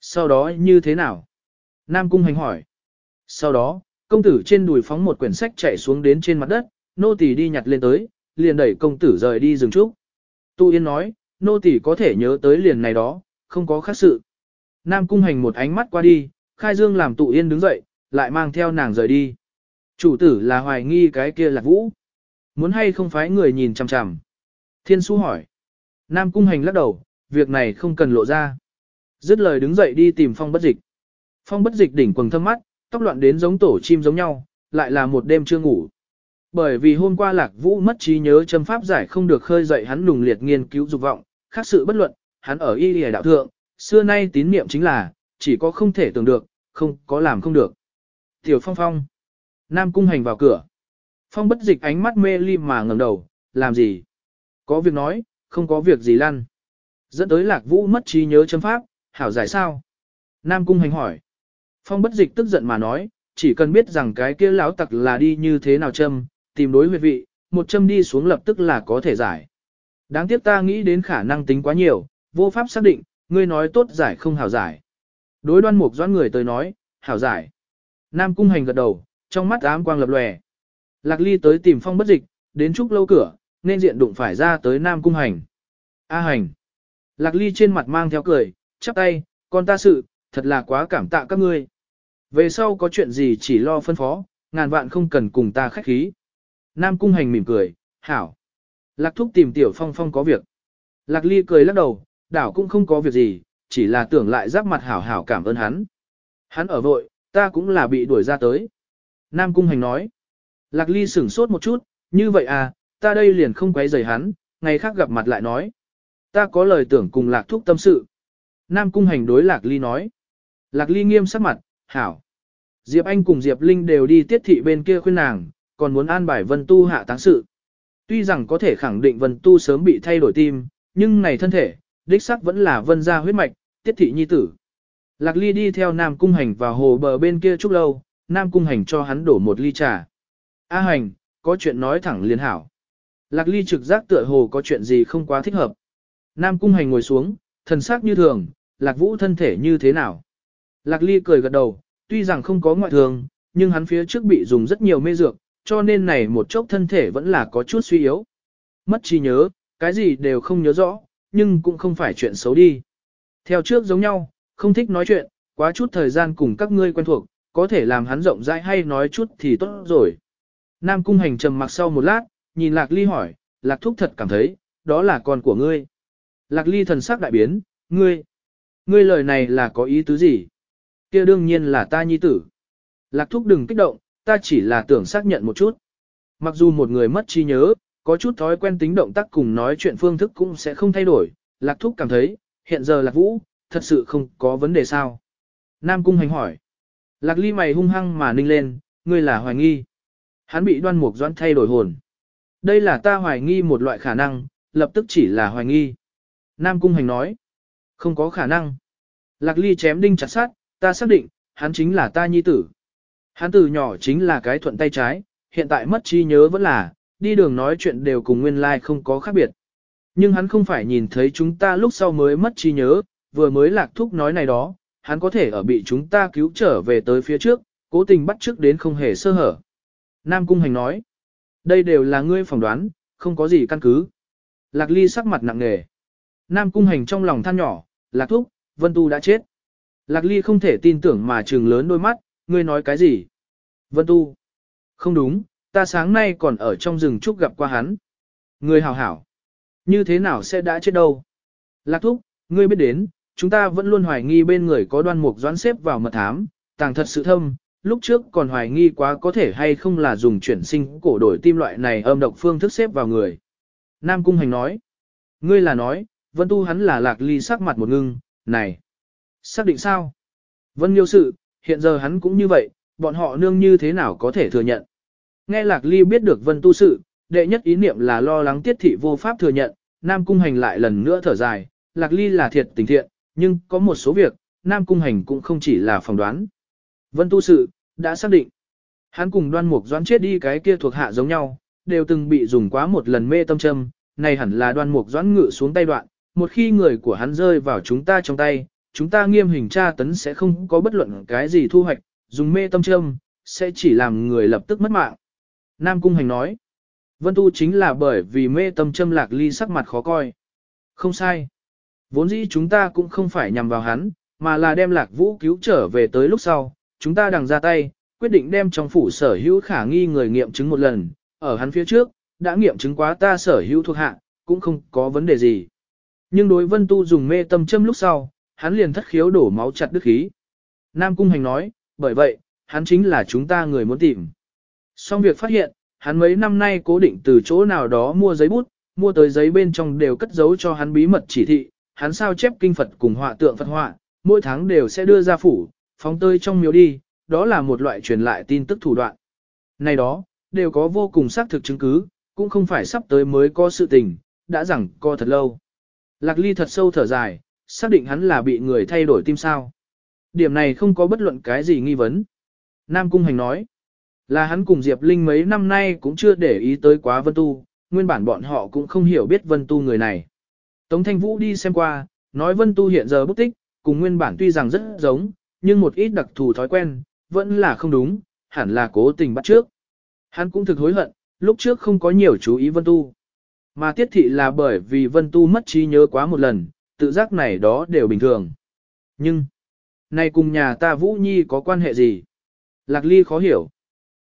Speaker 1: sau đó như thế nào? Nam cung hành hỏi. Sau đó, công tử trên đùi phóng một quyển sách chạy xuống đến trên mặt đất, nô tỳ đi nhặt lên tới, liền đẩy công tử rời đi rừng trúc. Tu Yên nói, nô tỳ có thể nhớ tới liền này đó, không có khác sự. Nam cung hành một ánh mắt qua đi, khai dương làm tụ yên đứng dậy, lại mang theo nàng rời đi. Chủ tử là hoài nghi cái kia là vũ. Muốn hay không phải người nhìn chằm chằm. Thiên su hỏi. Nam cung hành lắc đầu, việc này không cần lộ ra. Dứt lời đứng dậy đi tìm phong bất dịch. Phong bất dịch đỉnh quần thâm mắt, tóc loạn đến giống tổ chim giống nhau, lại là một đêm chưa ngủ. Bởi vì hôm qua lạc vũ mất trí nhớ châm pháp giải không được khơi dậy hắn lùng liệt nghiên cứu dục vọng, khác sự bất luận, hắn ở y lìa đạo thượng, xưa nay tín niệm chính là, chỉ có không thể tưởng được, không có làm không được. Tiểu phong phong. Nam cung hành vào cửa. Phong bất dịch ánh mắt mê ly mà ngẩng đầu, làm gì? Có việc nói, không có việc gì lăn. Dẫn tới lạc vũ mất trí nhớ châm pháp, hảo giải sao? Nam cung hành hỏi. Phong bất dịch tức giận mà nói, chỉ cần biết rằng cái kia lão tặc là đi như thế nào châm, tìm đối huyệt vị, một châm đi xuống lập tức là có thể giải. Đáng tiếc ta nghĩ đến khả năng tính quá nhiều, vô pháp xác định, ngươi nói tốt giải không hảo giải. Đối đoan mục doãn người tới nói, hảo giải. Nam cung hành gật đầu, trong mắt ám quang lập lòe. Lạc ly tới tìm phong bất dịch, đến trúc lâu cửa, nên diện đụng phải ra tới Nam cung hành. A hành. Lạc ly trên mặt mang theo cười, chắp tay, con ta sự, thật là quá cảm tạ các ngươi. Về sau có chuyện gì chỉ lo phân phó, ngàn vạn không cần cùng ta khách khí. Nam cung hành mỉm cười, hảo. Lạc thúc tìm tiểu phong phong có việc. Lạc ly cười lắc đầu, đảo cũng không có việc gì, chỉ là tưởng lại giáp mặt hảo hảo cảm ơn hắn. Hắn ở vội, ta cũng là bị đuổi ra tới. Nam Cung Hành nói. Lạc Ly sửng sốt một chút, như vậy à, ta đây liền không quấy rầy hắn, ngày khác gặp mặt lại nói. Ta có lời tưởng cùng Lạc Thúc tâm sự. Nam Cung Hành đối Lạc Ly nói. Lạc Ly nghiêm sắc mặt, hảo. Diệp Anh cùng Diệp Linh đều đi tiết thị bên kia khuyên nàng, còn muốn an bài Vân Tu hạ táng sự. Tuy rằng có thể khẳng định Vân Tu sớm bị thay đổi tim, nhưng này thân thể, đích sắc vẫn là Vân gia huyết mạch, tiết thị nhi tử. Lạc Ly đi theo Nam Cung Hành vào hồ bờ bên kia chút lâu, Nam Cung Hành cho hắn đổ một ly trà. A Hành, có chuyện nói thẳng liền hảo. Lạc Ly trực giác tựa hồ có chuyện gì không quá thích hợp. Nam Cung Hành ngồi xuống, thần sắc như thường, Lạc Vũ thân thể như thế nào. Lạc Ly cười gật đầu, tuy rằng không có ngoại thường, nhưng hắn phía trước bị dùng rất nhiều mê dược, cho nên này một chốc thân thể vẫn là có chút suy yếu. Mất trí nhớ, cái gì đều không nhớ rõ, nhưng cũng không phải chuyện xấu đi. Theo trước giống nhau, không thích nói chuyện, quá chút thời gian cùng các ngươi quen thuộc, có thể làm hắn rộng rãi hay nói chút thì tốt rồi. Nam cung hành trầm mặc sau một lát, nhìn Lạc Ly hỏi, Lạc Thúc thật cảm thấy, đó là con của ngươi. Lạc Ly thần sắc đại biến, ngươi, ngươi lời này là có ý tứ gì? kia đương nhiên là ta nhi tử. Lạc Thúc đừng kích động, ta chỉ là tưởng xác nhận một chút. Mặc dù một người mất trí nhớ, có chút thói quen tính động tác cùng nói chuyện phương thức cũng sẽ không thay đổi, Lạc Thúc cảm thấy, hiện giờ Lạc Vũ, thật sự không có vấn đề sao. Nam Cung hành hỏi. Lạc Ly mày hung hăng mà ninh lên, ngươi là hoài nghi. Hắn bị đoan mục doãn thay đổi hồn. Đây là ta hoài nghi một loại khả năng, lập tức chỉ là hoài nghi. Nam Cung hành nói. Không có khả năng. Lạc Ly chém đinh chặt sát, ta xác định, hắn chính là ta nhi tử. Hắn từ nhỏ chính là cái thuận tay trái, hiện tại mất trí nhớ vẫn là, đi đường nói chuyện đều cùng nguyên lai like không có khác biệt. Nhưng hắn không phải nhìn thấy chúng ta lúc sau mới mất trí nhớ, vừa mới lạc thúc nói này đó, hắn có thể ở bị chúng ta cứu trở về tới phía trước, cố tình bắt trước đến không hề sơ hở. Nam Cung Hành nói, đây đều là ngươi phỏng đoán, không có gì căn cứ. Lạc Ly sắc mặt nặng nề. Nam Cung Hành trong lòng than nhỏ, Lạc Thúc, Vân Tu đã chết. Lạc Ly không thể tin tưởng mà trừng lớn đôi mắt, ngươi nói cái gì? Vân Tu. Không đúng, ta sáng nay còn ở trong rừng trúc gặp qua hắn. Ngươi hảo hảo. Như thế nào sẽ đã chết đâu? Lạc Thúc, ngươi biết đến, chúng ta vẫn luôn hoài nghi bên người có đoan mục doãn xếp vào mật thám, tàng thật sự thâm, lúc trước còn hoài nghi quá có thể hay không là dùng chuyển sinh cổ đổi tim loại này âm độc phương thức xếp vào người. Nam Cung Hành nói, ngươi là nói, Vân Tu hắn là lạc ly sắc mặt một ngưng, này, xác định sao? Vân Nhiêu sự, hiện giờ hắn cũng như vậy, bọn họ nương như thế nào có thể thừa nhận? Nghe lạc ly biết được Vân Tu sự, đệ nhất ý niệm là lo lắng tiết thị vô pháp thừa nhận, Nam Cung Hành lại lần nữa thở dài, lạc ly là thiệt tình thiện, nhưng có một số việc, Nam Cung Hành cũng không chỉ là phỏng đoán. Vân tu sự, đã xác định. Hắn cùng đoan mục doãn chết đi cái kia thuộc hạ giống nhau, đều từng bị dùng quá một lần mê tâm châm, này hẳn là đoan mục doãn ngự xuống tay đoạn, một khi người của hắn rơi vào chúng ta trong tay, chúng ta nghiêm hình tra tấn sẽ không có bất luận cái gì thu hoạch, dùng mê tâm châm, sẽ chỉ làm người lập tức mất mạng. Nam Cung Hành nói, Vân Tu chính là bởi vì mê tâm châm lạc ly sắc mặt khó coi. Không sai. Vốn dĩ chúng ta cũng không phải nhằm vào hắn, mà là đem lạc vũ cứu trở về tới lúc sau, chúng ta đằng ra tay, quyết định đem trong phủ sở hữu khả nghi người nghiệm chứng một lần, ở hắn phía trước, đã nghiệm chứng quá ta sở hữu thuộc hạ, cũng không có vấn đề gì. Nhưng đối vân tu dùng mê tâm châm lúc sau, hắn liền thất khiếu đổ máu chặt đức khí. Nam Cung Hành nói, bởi vậy, hắn chính là chúng ta người muốn tìm. Xong việc phát hiện, hắn mấy năm nay cố định từ chỗ nào đó mua giấy bút, mua tới giấy bên trong đều cất giấu cho hắn bí mật chỉ thị, hắn sao chép kinh Phật cùng họa tượng Phật họa, mỗi tháng đều sẽ đưa ra phủ, phóng tơi trong miếu đi, đó là một loại truyền lại tin tức thủ đoạn. Này đó, đều có vô cùng xác thực chứng cứ, cũng không phải sắp tới mới có sự tình, đã rằng co thật lâu. Lạc Ly thật sâu thở dài, xác định hắn là bị người thay đổi tim sao. Điểm này không có bất luận cái gì nghi vấn. Nam Cung Hành nói, là hắn cùng Diệp Linh mấy năm nay cũng chưa để ý tới quá Vân Tu, nguyên bản bọn họ cũng không hiểu biết Vân Tu người này. Tống Thanh Vũ đi xem qua, nói Vân Tu hiện giờ bất tích, cùng nguyên bản tuy rằng rất giống, nhưng một ít đặc thù thói quen, vẫn là không đúng, hẳn là cố tình bắt trước. Hắn cũng thực hối hận, lúc trước không có nhiều chú ý Vân Tu. Mà tiết thị là bởi vì Vân Tu mất trí nhớ quá một lần, tự giác này đó đều bình thường. Nhưng, nay cùng nhà ta Vũ Nhi có quan hệ gì? Lạc Ly khó hiểu.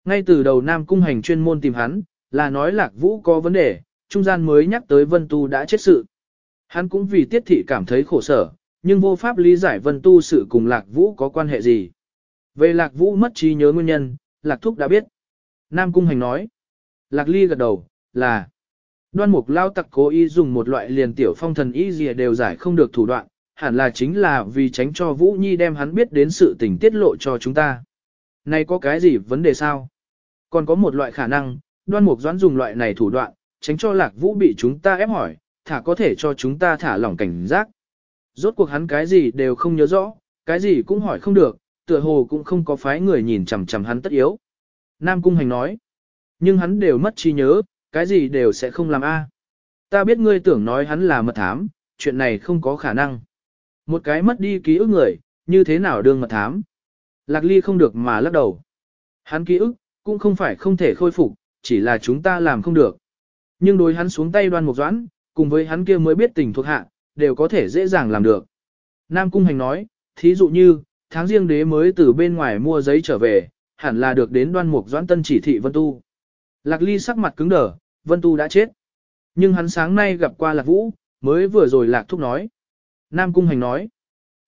Speaker 1: Ngay từ đầu Nam Cung Hành chuyên môn tìm hắn, là nói Lạc Vũ có vấn đề, trung gian mới nhắc tới Vân Tu đã chết sự. Hắn cũng vì tiết thị cảm thấy khổ sở, nhưng vô pháp lý giải vân tu sự cùng lạc vũ có quan hệ gì. Về lạc vũ mất trí nhớ nguyên nhân, lạc thúc đã biết. Nam Cung Hành nói. Lạc ly gật đầu, là. Đoan mục lao tặc cố ý dùng một loại liền tiểu phong thần ý gì đều giải không được thủ đoạn, hẳn là chính là vì tránh cho Vũ Nhi đem hắn biết đến sự tình tiết lộ cho chúng ta. Này có cái gì vấn đề sao? Còn có một loại khả năng, đoan mục doãn dùng loại này thủ đoạn, tránh cho lạc vũ bị chúng ta ép hỏi, thả có thể cho chúng ta thả lỏng cảnh giác. Rốt cuộc hắn cái gì đều không nhớ rõ, cái gì cũng hỏi không được, tựa hồ cũng không có phái người nhìn chằm chằm hắn tất yếu. Nam Cung Hành nói, nhưng hắn đều mất trí nhớ, cái gì đều sẽ không làm a. Ta biết ngươi tưởng nói hắn là mật thám, chuyện này không có khả năng. Một cái mất đi ký ức người, như thế nào đương mật thám. Lạc Ly không được mà lắc đầu. Hắn ký ức, cũng không phải không thể khôi phục, chỉ là chúng ta làm không được. Nhưng đối hắn xuống tay đoan một doãn, cùng với hắn kia mới biết tình thuộc hạ, đều có thể dễ dàng làm được. Nam Cung Hành nói, thí dụ như, tháng riêng đế mới từ bên ngoài mua giấy trở về, hẳn là được đến đoan mục doãn tân chỉ thị Vân Tu. Lạc Ly sắc mặt cứng đờ, Vân Tu đã chết. Nhưng hắn sáng nay gặp qua Lạc Vũ, mới vừa rồi Lạc Thúc nói. Nam Cung Hành nói,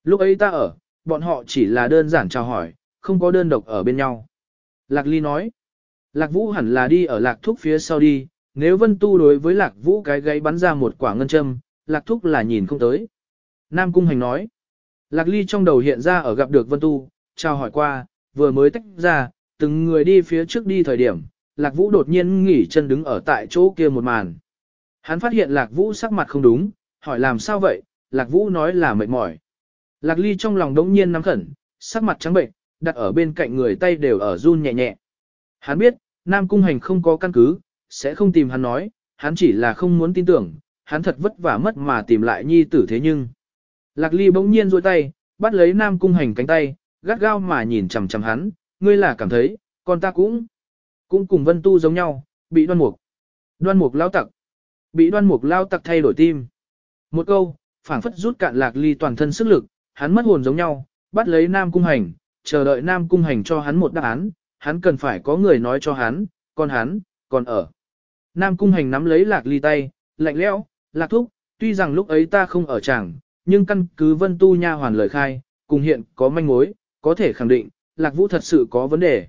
Speaker 1: lúc ấy ta ở, bọn họ chỉ là đơn giản chào hỏi, không có đơn độc ở bên nhau. Lạc Ly nói, Lạc Vũ hẳn là đi ở Lạc Thúc phía sau đi, nếu Vân Tu đối với Lạc Vũ cái gáy bắn ra một quả ngân châm, Lạc Thúc là nhìn không tới. Nam Cung Hành nói, Lạc Ly trong đầu hiện ra ở gặp được Vân Tu, chào hỏi qua, vừa mới tách ra, từng người đi phía trước đi thời điểm, Lạc Vũ đột nhiên nghỉ chân đứng ở tại chỗ kia một màn. Hắn phát hiện Lạc Vũ sắc mặt không đúng, hỏi làm sao vậy, Lạc Vũ nói là mệt mỏi. Lạc Ly trong lòng đống nhiên nắm khẩn, sắc mặt trắng bệnh, đặt ở bên cạnh người tay đều ở run nhẹ nhẹ. Hắn biết, Nam Cung Hành không có căn cứ, sẽ không tìm hắn nói, hắn chỉ là không muốn tin tưởng, hắn thật vất vả mất mà tìm lại nhi tử thế nhưng. Lạc Ly bỗng nhiên duỗi tay, bắt lấy Nam Cung Hành cánh tay, gắt gao mà nhìn chằm chằm hắn, ngươi là cảm thấy, con ta cũng, cũng cùng Vân Tu giống nhau, bị đoan mục. Đoan mục lao tặc. Bị đoan mục lao tặc thay đổi tim. Một câu, phảng phất rút cạn Lạc Ly toàn thân sức lực, hắn mất hồn giống nhau, bắt lấy Nam Cung Hành, chờ đợi Nam Cung Hành cho hắn một đáp án, hắn cần phải có người nói cho hắn, còn hắn, còn ở. Nam Cung Hành nắm lấy Lạc Ly tay, lạnh lẽo, Lạc Thúc, tuy rằng lúc ấy ta không ở chẳng, nhưng căn cứ Vân Tu Nha hoàn lời khai, cùng hiện có manh mối, có thể khẳng định, Lạc Vũ thật sự có vấn đề.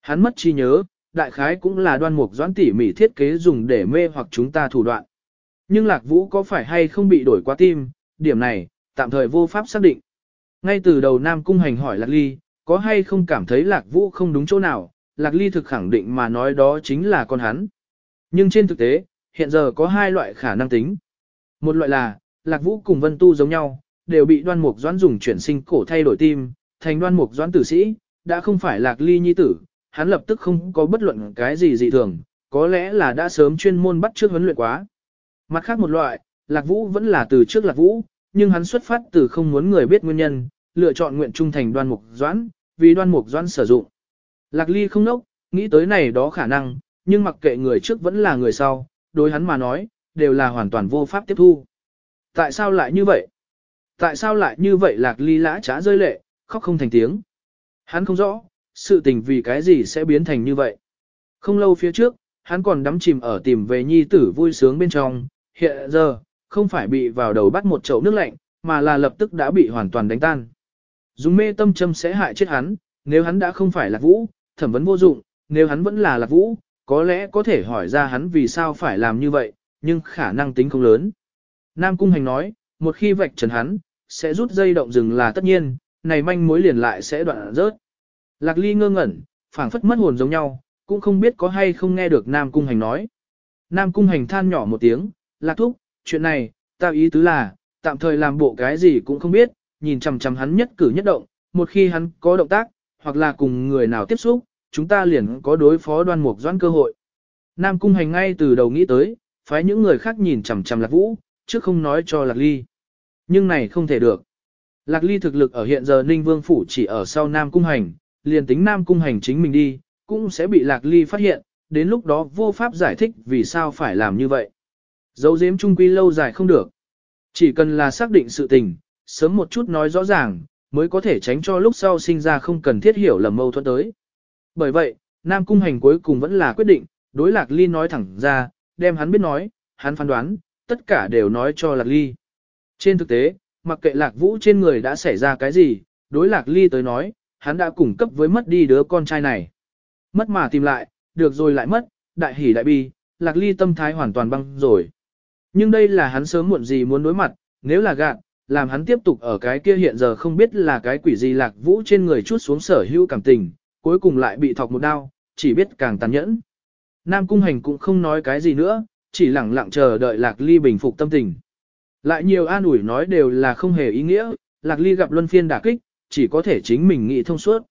Speaker 1: Hắn mất trí nhớ, đại khái cũng là đoan mục doãn tỉ mỉ thiết kế dùng để mê hoặc chúng ta thủ đoạn. Nhưng Lạc Vũ có phải hay không bị đổi qua tim, điểm này, tạm thời vô pháp xác định. Ngay từ đầu Nam Cung Hành hỏi Lạc Ly, có hay không cảm thấy Lạc Vũ không đúng chỗ nào, Lạc Ly thực khẳng định mà nói đó chính là con hắn. Nhưng trên thực tế, hiện giờ có hai loại khả năng tính. Một loại là, Lạc Vũ cùng Vân Tu giống nhau, đều bị đoan mục doãn dùng chuyển sinh cổ thay đổi tim, thành đoan mục doãn tử sĩ, đã không phải Lạc Ly nhi tử, hắn lập tức không có bất luận cái gì dị thường, có lẽ là đã sớm chuyên môn bắt trước huấn luyện quá. Mặt khác một loại, Lạc Vũ vẫn là từ trước Lạc Vũ, nhưng hắn xuất phát từ không muốn người biết nguyên nhân, lựa chọn nguyện trung thành đoan mục doãn, vì đoan mục doãn sử dụng. Lạc Ly không nốc, nghĩ tới này đó khả năng, nhưng mặc kệ người trước vẫn là người sau, đối hắn mà nói, đều là hoàn toàn vô pháp tiếp thu. Tại sao lại như vậy? Tại sao lại như vậy Lạc Ly lã trá rơi lệ, khóc không thành tiếng? Hắn không rõ, sự tình vì cái gì sẽ biến thành như vậy. Không lâu phía trước, hắn còn đắm chìm ở tìm về nhi tử vui sướng bên trong, hiện giờ, không phải bị vào đầu bắt một chậu nước lạnh, mà là lập tức đã bị hoàn toàn đánh tan. Dùng mê tâm châm sẽ hại chết hắn, nếu hắn đã không phải là vũ, thẩm vấn vô dụng, nếu hắn vẫn là lạc vũ, có lẽ có thể hỏi ra hắn vì sao phải làm như vậy, nhưng khả năng tính không lớn. Nam Cung Hành nói, một khi vạch trần hắn, sẽ rút dây động rừng là tất nhiên, này manh mối liền lại sẽ đoạn rớt. Lạc Ly ngơ ngẩn, phảng phất mất hồn giống nhau, cũng không biết có hay không nghe được Nam Cung Hành nói. Nam Cung Hành than nhỏ một tiếng, Lạc Thúc, chuyện này, ta ý tứ là, tạm thời làm bộ cái gì cũng không biết, nhìn chằm chằm hắn nhất cử nhất động, một khi hắn có động tác, hoặc là cùng người nào tiếp xúc, chúng ta liền có đối phó đoan mục doãn cơ hội. Nam Cung Hành ngay từ đầu nghĩ tới, phái những người khác nhìn chằm chằm Lạc Vũ, chứ không nói cho Lạc Ly. Nhưng này không thể được. Lạc Ly thực lực ở hiện giờ Ninh Vương Phủ chỉ ở sau Nam Cung Hành, liền tính Nam Cung Hành chính mình đi, cũng sẽ bị Lạc Ly phát hiện, đến lúc đó vô pháp giải thích vì sao phải làm như vậy. Dấu giếm trung quy lâu dài không được. Chỉ cần là xác định sự tình, sớm một chút nói rõ ràng, mới có thể tránh cho lúc sau sinh ra không cần thiết hiểu lầm mâu thuẫn tới. Bởi vậy, Nam Cung Hành cuối cùng vẫn là quyết định, đối Lạc Ly nói thẳng ra, đem hắn biết nói, hắn phán đoán, tất cả đều nói cho Lạc Ly. Trên thực tế, mặc kệ Lạc Vũ trên người đã xảy ra cái gì, đối Lạc Ly tới nói, hắn đã cung cấp với mất đi đứa con trai này. Mất mà tìm lại, được rồi lại mất, đại hỉ đại bi, Lạc Ly tâm thái hoàn toàn băng rồi. Nhưng đây là hắn sớm muộn gì muốn đối mặt, nếu là gạn, làm hắn tiếp tục ở cái kia hiện giờ không biết là cái quỷ gì Lạc Vũ trên người chút xuống sở hữu cảm tình, cuối cùng lại bị thọc một đau, chỉ biết càng tàn nhẫn. Nam Cung Hành cũng không nói cái gì nữa, chỉ lặng lặng chờ đợi Lạc Ly bình phục tâm tình. Lại nhiều an ủi nói đều là không hề ý nghĩa, Lạc Ly gặp luân phiên đả kích, chỉ có thể chính mình nghĩ thông suốt.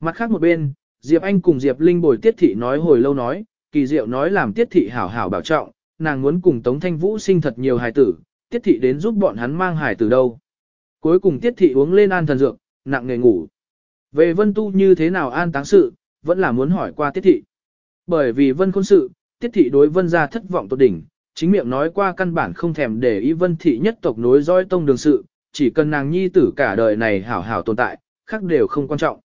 Speaker 1: Mặt khác một bên, Diệp Anh cùng Diệp Linh bồi Tiết Thị nói hồi lâu nói, kỳ diệu nói làm Tiết Thị hảo hảo bảo trọng, nàng muốn cùng Tống Thanh Vũ sinh thật nhiều hài tử, Tiết Thị đến giúp bọn hắn mang hài tử đâu. Cuối cùng Tiết Thị uống lên an thần dược, nặng nề ngủ. Về Vân Tu như thế nào an táng sự, vẫn là muốn hỏi qua Tiết Thị. Bởi vì Vân Khôn sự, Tiết Thị đối Vân gia thất vọng tột đỉnh, chính miệng nói qua căn bản không thèm để ý Vân Thị nhất tộc nối dõi tông đường sự, chỉ cần nàng nhi tử cả đời này hảo hảo tồn tại, khác đều không quan trọng.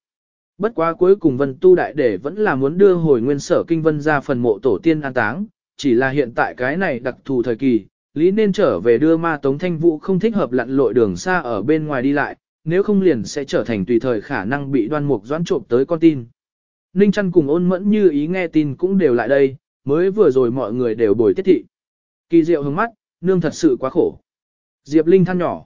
Speaker 1: Bất quá cuối cùng Vân Tu Đại Để vẫn là muốn đưa hồi nguyên sở kinh vân ra phần mộ tổ tiên an táng, chỉ là hiện tại cái này đặc thù thời kỳ, lý nên trở về đưa ma tống thanh vũ không thích hợp lặn lội đường xa ở bên ngoài đi lại, nếu không liền sẽ trở thành tùy thời khả năng bị đoan mục doãn trộm tới con tin. Ninh chăn cùng ôn mẫn như ý nghe tin cũng đều lại đây, mới vừa rồi mọi người đều bồi tiết thị. Kỳ diệu hướng mắt, nương thật sự quá khổ. Diệp Linh than nhỏ.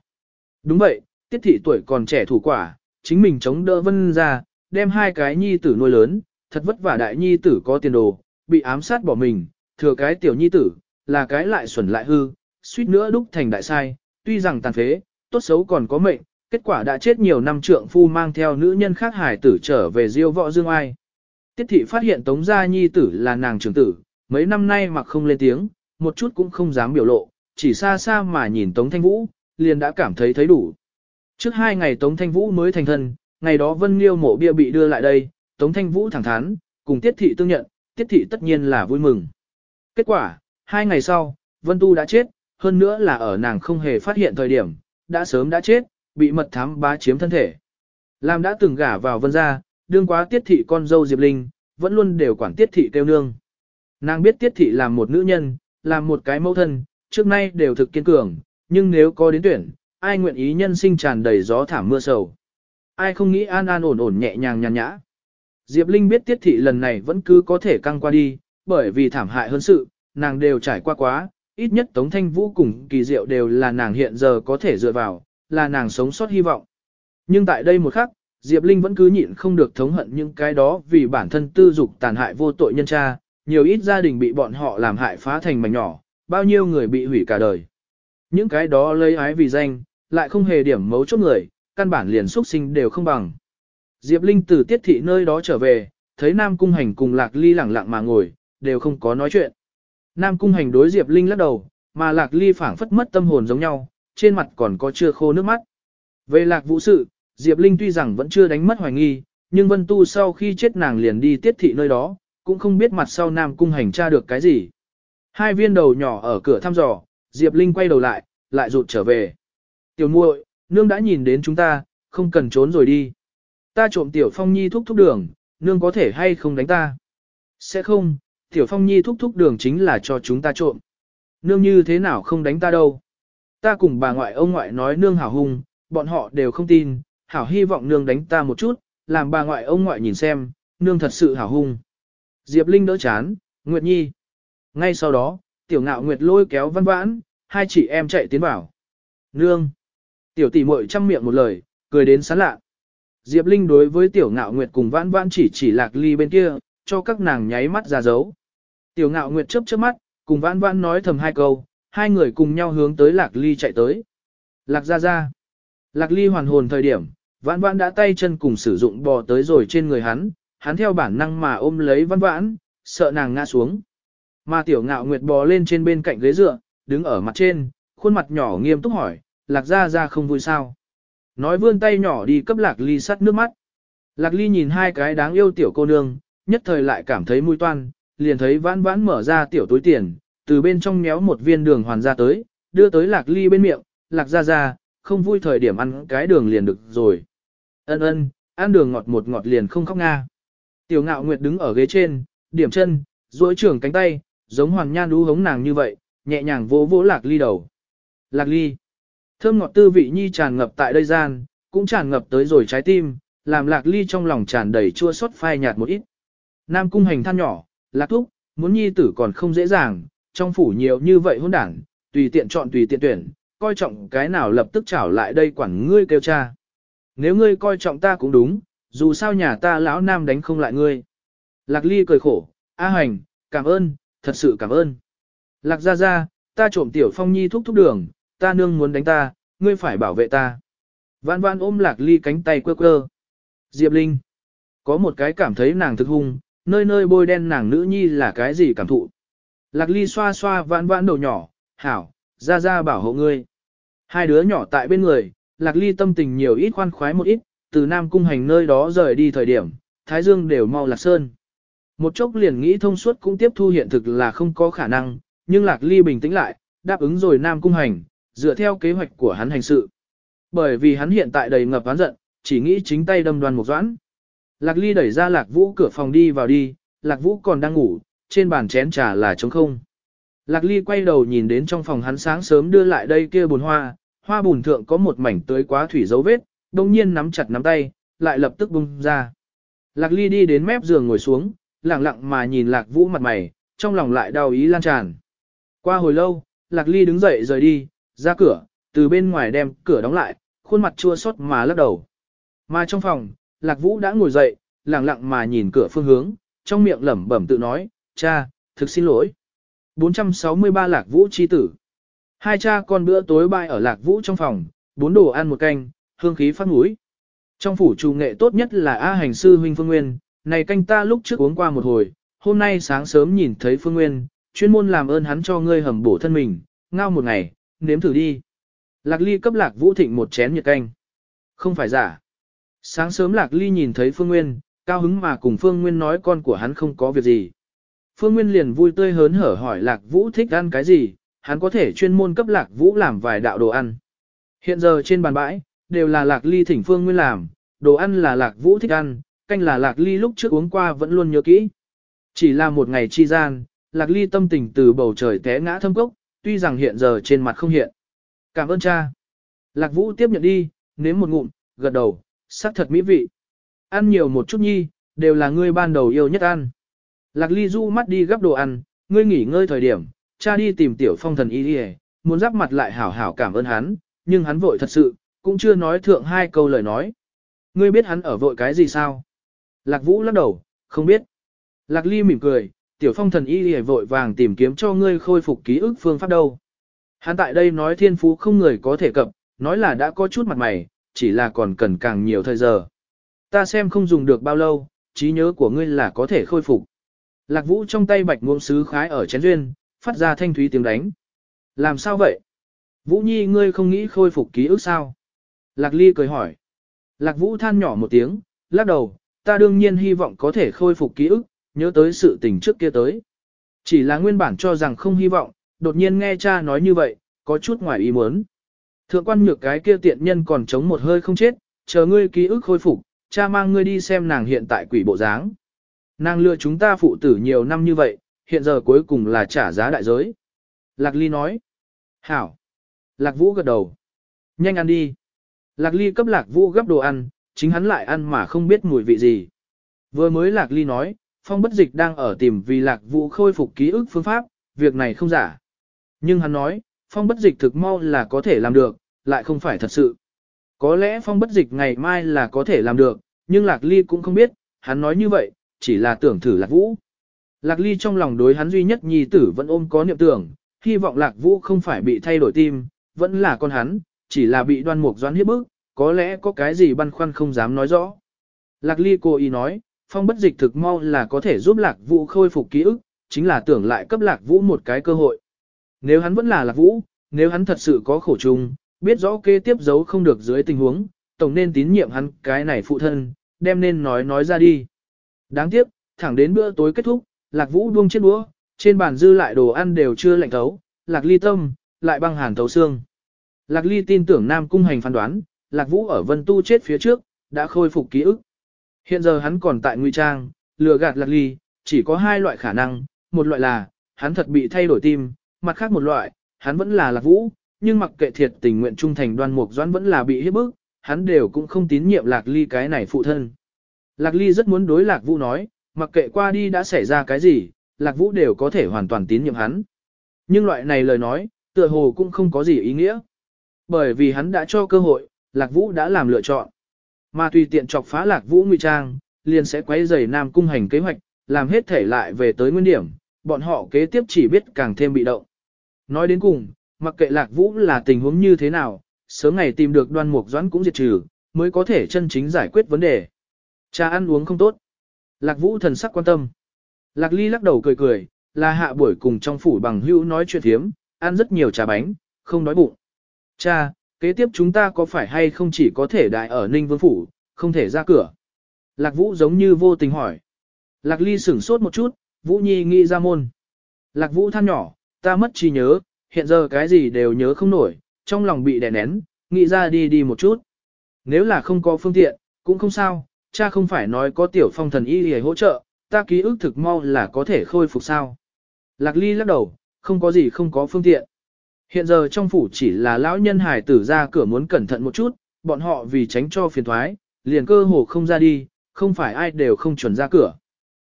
Speaker 1: Đúng vậy, tiết thị tuổi còn trẻ thủ quả, chính mình chống đỡ vân ra, đem hai cái nhi tử nuôi lớn, thật vất vả đại nhi tử có tiền đồ, bị ám sát bỏ mình, thừa cái tiểu nhi tử, là cái lại xuẩn lại hư, suýt nữa đúc thành đại sai, tuy rằng tàn phế, tốt xấu còn có mệnh, kết quả đã chết nhiều năm trượng phu mang theo nữ nhân khác hải tử trở về diêu võ dương ai. Tiết thị phát hiện tống gia nhi tử là nàng trưởng tử, mấy năm nay mặc không lên tiếng, một chút cũng không dám biểu lộ, chỉ xa xa mà nhìn tống thanh vũ, liền đã cảm thấy thấy đủ. Trước hai ngày tống thanh vũ mới thành thân, ngày đó vân liêu mộ bia bị đưa lại đây, tống thanh vũ thẳng thắn, cùng tiết thị tương nhận, tiết thị tất nhiên là vui mừng. Kết quả, hai ngày sau, vân tu đã chết, hơn nữa là ở nàng không hề phát hiện thời điểm, đã sớm đã chết, bị mật thám bá chiếm thân thể. Làm đã từng gả vào vân gia, đương quá tiết thị con dâu Diệp Linh, vẫn luôn đều quản tiết thị kêu nương. Nàng biết tiết thị làm một nữ nhân, làm một cái mẫu thân, trước nay đều thực kiên cường, nhưng nếu có đến tuyển, ai nguyện ý nhân sinh tràn đầy gió thảm mưa sầu. Ai không nghĩ an an ổn ổn nhẹ nhàng nhàn nhã. Diệp Linh biết tiết thị lần này vẫn cứ có thể căng qua đi, bởi vì thảm hại hơn sự, nàng đều trải qua quá, ít nhất Tống Thanh Vũ cùng kỳ diệu đều là nàng hiện giờ có thể dựa vào, là nàng sống sót hy vọng. Nhưng tại đây một khắc, Diệp Linh vẫn cứ nhịn không được thống hận những cái đó vì bản thân tư dục tàn hại vô tội nhân cha, nhiều ít gia đình bị bọn họ làm hại phá thành mảnh nhỏ, bao nhiêu người bị hủy cả đời. Những cái đó lấy ái vì danh, lại không hề điểm mấu chốt người, căn bản liền xuất sinh đều không bằng. Diệp Linh từ tiết thị nơi đó trở về, thấy Nam Cung Hành cùng Lạc Ly lẳng lặng mà ngồi, đều không có nói chuyện. Nam Cung Hành đối Diệp Linh lắc đầu, mà Lạc Ly phảng phất mất tâm hồn giống nhau, trên mặt còn có chưa khô nước mắt. Về Lạc Vũ sự, Diệp Linh tuy rằng vẫn chưa đánh mất hoài nghi, nhưng Vân Tu sau khi chết nàng liền đi tiết thị nơi đó, cũng không biết mặt sau Nam Cung Hành tra được cái gì. Hai viên đầu nhỏ ở cửa thăm dò, Diệp Linh quay đầu lại, lại rụt trở về. Tiểu muội, nương đã nhìn đến chúng ta, không cần trốn rồi đi. Ta trộm Tiểu Phong Nhi thúc thúc đường, nương có thể hay không đánh ta? Sẽ không, Tiểu Phong Nhi thúc thúc đường chính là cho chúng ta trộm. Nương như thế nào không đánh ta đâu? Ta cùng bà ngoại ông ngoại nói nương hảo hung, bọn họ đều không tin, hảo hy vọng nương đánh ta một chút, làm bà ngoại ông ngoại nhìn xem, nương thật sự hảo hung. Diệp Linh đỡ chán, Nguyệt Nhi. Ngay sau đó, tiểu ngạo Nguyệt lôi kéo văn vãn, hai chị em chạy tiến vào. Nương. Tiểu tỷ muội chăm miệng một lời, cười đến sán lạ. Diệp Linh đối với tiểu ngạo Nguyệt cùng vãn vãn chỉ chỉ lạc ly bên kia, cho các nàng nháy mắt ra dấu. Tiểu ngạo Nguyệt chớp chớp mắt, cùng vãn vãn nói thầm hai câu, hai người cùng nhau hướng tới lạc ly chạy tới. Lạc ra ra. Lạc ly hoàn hồn thời điểm, vãn vãn đã tay chân cùng sử dụng bò tới rồi trên người hắn, hắn theo bản năng mà ôm lấy vãn vãn, sợ nàng ngã xuống. Mà tiểu ngạo nguyệt bò lên trên bên cạnh ghế dựa, đứng ở mặt trên, khuôn mặt nhỏ nghiêm túc hỏi, lạc ra ra không vui sao. Nói vươn tay nhỏ đi cấp lạc ly sắt nước mắt. Lạc ly nhìn hai cái đáng yêu tiểu cô nương, nhất thời lại cảm thấy mùi toan, liền thấy vãn vãn mở ra tiểu túi tiền, từ bên trong méo một viên đường hoàn ra tới, đưa tới lạc ly bên miệng, lạc ra ra, không vui thời điểm ăn cái đường liền được rồi. Ân ân, ăn đường ngọt một ngọt liền không khóc nga. Tiểu ngạo nguyệt đứng ở ghế trên, điểm chân, duỗi trưởng cánh tay, giống hoàng nhan đu hống nàng như vậy, nhẹ nhàng vỗ vỗ lạc ly đầu. Lạc ly. Thơm ngọt tư vị nhi tràn ngập tại đây gian, cũng tràn ngập tới rồi trái tim, làm lạc ly trong lòng tràn đầy chua xót phai nhạt một ít. Nam cung hành than nhỏ, lạc thúc, muốn nhi tử còn không dễ dàng, trong phủ nhiều như vậy hôn đảng, tùy tiện chọn tùy tiện tuyển, coi trọng cái nào lập tức trảo lại đây quản ngươi kêu cha. Nếu ngươi coi trọng ta cũng đúng, dù sao nhà ta lão nam đánh không lại ngươi. Lạc ly cười khổ, A hành, cảm ơn, thật sự cảm ơn. Lạc ra ra, ta trộm tiểu phong nhi thúc thúc đường, ta nương muốn đánh ta, ngươi phải bảo vệ ta. Vãn vãn ôm lạc ly cánh tay quơ quơ. Diệp Linh. Có một cái cảm thấy nàng thực hung, nơi nơi bôi đen nàng nữ nhi là cái gì cảm thụ. Lạc ly xoa xoa vãn vãn đầu nhỏ, hảo, ra ra bảo hộ ngươi. Hai đứa nhỏ tại bên người, lạc ly tâm tình nhiều ít khoan khoái một ít, từ Nam Cung hành nơi đó rời đi thời điểm, Thái Dương đều mau lạc sơn. Một chốc liền nghĩ thông suốt cũng tiếp thu hiện thực là không có khả năng, nhưng lạc ly bình tĩnh lại, đáp ứng rồi Nam Cung hành, dựa theo kế hoạch của hắn hành sự. Bởi vì hắn hiện tại đầy ngập hắn giận, chỉ nghĩ chính tay đâm đoan một doãn. Lạc ly đẩy ra lạc vũ cửa phòng đi vào đi, lạc vũ còn đang ngủ, trên bàn chén trà là trống không. Lạc ly quay đầu nhìn đến trong phòng hắn sáng sớm đưa lại đây kia bùn hoa, hoa bùn thượng có một mảnh tưới quá thủy dấu vết, đồng nhiên nắm chặt nắm tay, lại lập tức bung ra. Lạc ly đi đến mép giường ngồi xuống, lặng lặng mà nhìn lạc vũ mặt mày, trong lòng lại đau ý lan tràn. Qua hồi lâu, lạc ly đứng dậy rời đi, ra cửa, từ bên ngoài đem cửa đóng lại, khuôn mặt chua xót mà lắc đầu. Mà trong phòng, lạc vũ đã ngồi dậy, lặng lặng mà nhìn cửa phương hướng, trong miệng lẩm bẩm tự nói, cha, thực xin lỗi. 463 lạc vũ chi tử. Hai cha con bữa tối bay ở lạc vũ trong phòng, bốn đồ ăn một canh, hương khí phát mũi. Trong phủ trù nghệ tốt nhất là A hành sư huynh Phương Nguyên, này canh ta lúc trước uống qua một hồi, hôm nay sáng sớm nhìn thấy Phương Nguyên, chuyên môn làm ơn hắn cho ngươi hầm bổ thân mình, ngao một ngày, nếm thử đi. Lạc Ly cấp Lạc Vũ Thịnh một chén nhiệt canh. Không phải giả. Sáng sớm Lạc Ly nhìn thấy Phương Nguyên, cao hứng mà cùng Phương Nguyên nói con của hắn không có việc gì. Phương Nguyên liền vui tươi hớn hở hỏi Lạc Vũ thích ăn cái gì, hắn có thể chuyên môn cấp Lạc Vũ làm vài đạo đồ ăn. Hiện giờ trên bàn bãi, đều là Lạc Ly thỉnh Phương Nguyên làm, đồ ăn là Lạc Vũ thích ăn, canh là Lạc Ly lúc trước uống qua vẫn luôn nhớ kỹ. Chỉ là một ngày chi gian, Lạc Ly tâm tình từ bầu trời té ngã thâm cốc, tuy rằng hiện giờ trên mặt không hiện. Cảm ơn cha. Lạc Vũ tiếp nhận đi, nếm một ngụm, gật đầu, sắc thật mỹ vị. Ăn nhiều một chút nhi, đều là ngươi ban đầu yêu nhất ăn. Lạc Ly du mắt đi gấp đồ ăn, ngươi nghỉ ngơi thời điểm, cha đi tìm tiểu phong thần y đi muốn giáp mặt lại hảo hảo cảm ơn hắn, nhưng hắn vội thật sự, cũng chưa nói thượng hai câu lời nói. Ngươi biết hắn ở vội cái gì sao? Lạc Vũ lắc đầu, không biết. Lạc Ly mỉm cười, tiểu phong thần y hề vội vàng tìm kiếm cho ngươi khôi phục ký ức phương pháp đâu. Hắn tại đây nói thiên phú không người có thể cập, nói là đã có chút mặt mày, chỉ là còn cần càng nhiều thời giờ. Ta xem không dùng được bao lâu, trí nhớ của ngươi là có thể khôi phục. Lạc vũ trong tay bạch ngôn sứ khái ở chén duyên, phát ra thanh thúy tiếng đánh. Làm sao vậy? Vũ nhi ngươi không nghĩ khôi phục ký ức sao? Lạc ly cười hỏi. Lạc vũ than nhỏ một tiếng, lắc đầu, ta đương nhiên hy vọng có thể khôi phục ký ức, nhớ tới sự tình trước kia tới. Chỉ là nguyên bản cho rằng không hy vọng, đột nhiên nghe cha nói như vậy, có chút ngoài ý muốn. Thượng quan nhược cái kia tiện nhân còn chống một hơi không chết, chờ ngươi ký ức khôi phục, cha mang ngươi đi xem nàng hiện tại quỷ bộ dáng. Nàng lừa chúng ta phụ tử nhiều năm như vậy, hiện giờ cuối cùng là trả giá đại giới. Lạc Ly nói. Hảo. Lạc Vũ gật đầu. Nhanh ăn đi. Lạc Ly cấp Lạc Vũ gấp đồ ăn, chính hắn lại ăn mà không biết mùi vị gì. Vừa mới Lạc Ly nói, Phong bất dịch đang ở tìm vì Lạc Vũ khôi phục ký ức phương pháp, việc này không giả. Nhưng hắn nói, Phong bất dịch thực mau là có thể làm được, lại không phải thật sự. Có lẽ Phong bất dịch ngày mai là có thể làm được, nhưng Lạc Ly cũng không biết, hắn nói như vậy, chỉ là tưởng thử Lạc Vũ. Lạc Ly trong lòng đối hắn duy nhất nhi tử vẫn ôm có niệm tưởng, hy vọng Lạc Vũ không phải bị thay đổi tim, vẫn là con hắn, chỉ là bị đoan mục doán hiếp bức, có lẽ có cái gì băn khoăn không dám nói rõ. Lạc Ly cô ý nói, phong bất dịch thực mau là có thể giúp Lạc Vũ khôi phục ký ức, chính là tưởng lại cấp Lạc Vũ một cái cơ hội. Nếu hắn vẫn là Lạc Vũ, nếu hắn thật sự có khổ chung, biết rõ kế tiếp giấu không được dưới tình huống, tổng nên tín nhiệm hắn cái này phụ thân, đem nên nói nói ra đi. Đáng tiếc, thẳng đến bữa tối kết thúc, Lạc Vũ buông chiếc đũa, trên bàn dư lại đồ ăn đều chưa lạnh thấu, Lạc Ly tâm, lại băng hàn thấu xương. Lạc Ly tin tưởng Nam Cung Hành phán đoán, Lạc Vũ ở Vân Tu chết phía trước, đã khôi phục ký ức. Hiện giờ hắn còn tại Ngụy Trang, lừa gạt Lạc Ly, chỉ có hai loại khả năng, một loại là, hắn thật bị thay đổi tim, mặt khác một loại, hắn vẫn là Lạc Vũ, nhưng mặc kệ thiệt tình nguyện trung thành đoan mục doãn vẫn là bị hiếp bức, hắn đều cũng không tín nhiệm Lạc Ly cái này phụ thân. Lạc Ly rất muốn đối Lạc Vũ nói, mặc kệ qua đi đã xảy ra cái gì, Lạc Vũ đều có thể hoàn toàn tín nhiệm hắn. Nhưng loại này lời nói, tựa hồ cũng không có gì ý nghĩa. Bởi vì hắn đã cho cơ hội, Lạc Vũ đã làm lựa chọn. Mà tùy tiện chọc phá Lạc Vũ nguy trang, liền sẽ quấy rầy Nam Cung hành kế hoạch, làm hết thể lại về tới nguyên điểm, bọn họ kế tiếp chỉ biết càng thêm bị động. Nói đến cùng, mặc kệ Lạc Vũ là tình huống như thế nào, sớm ngày tìm được đoan mục doãn cũng diệt trừ, mới có thể chân chính giải quyết vấn đề. Cha ăn uống không tốt. Lạc Vũ thần sắc quan tâm. Lạc Ly lắc đầu cười cười, là hạ buổi cùng trong phủ bằng hữu nói chuyện thiếm, ăn rất nhiều trà bánh, không đói bụng. Cha, kế tiếp chúng ta có phải hay không chỉ có thể đại ở Ninh Vương Phủ, không thể ra cửa? Lạc Vũ giống như vô tình hỏi. Lạc Ly sửng sốt một chút, Vũ Nhi nghĩ ra môn. Lạc Vũ than nhỏ, ta mất trí nhớ, hiện giờ cái gì đều nhớ không nổi, trong lòng bị đè nén, nghĩ ra đi đi một chút. Nếu là không có phương tiện, cũng không sao, cha không phải nói có tiểu phong thần y để hỗ trợ, ta ký ức thực mau là có thể khôi phục sao. Lạc ly lắc đầu, không có gì không có phương tiện. Hiện giờ trong phủ chỉ là lão nhân hải tử ra cửa muốn cẩn thận một chút, bọn họ vì tránh cho phiền thoái, liền cơ hồ không ra đi, không phải ai đều không chuẩn ra cửa.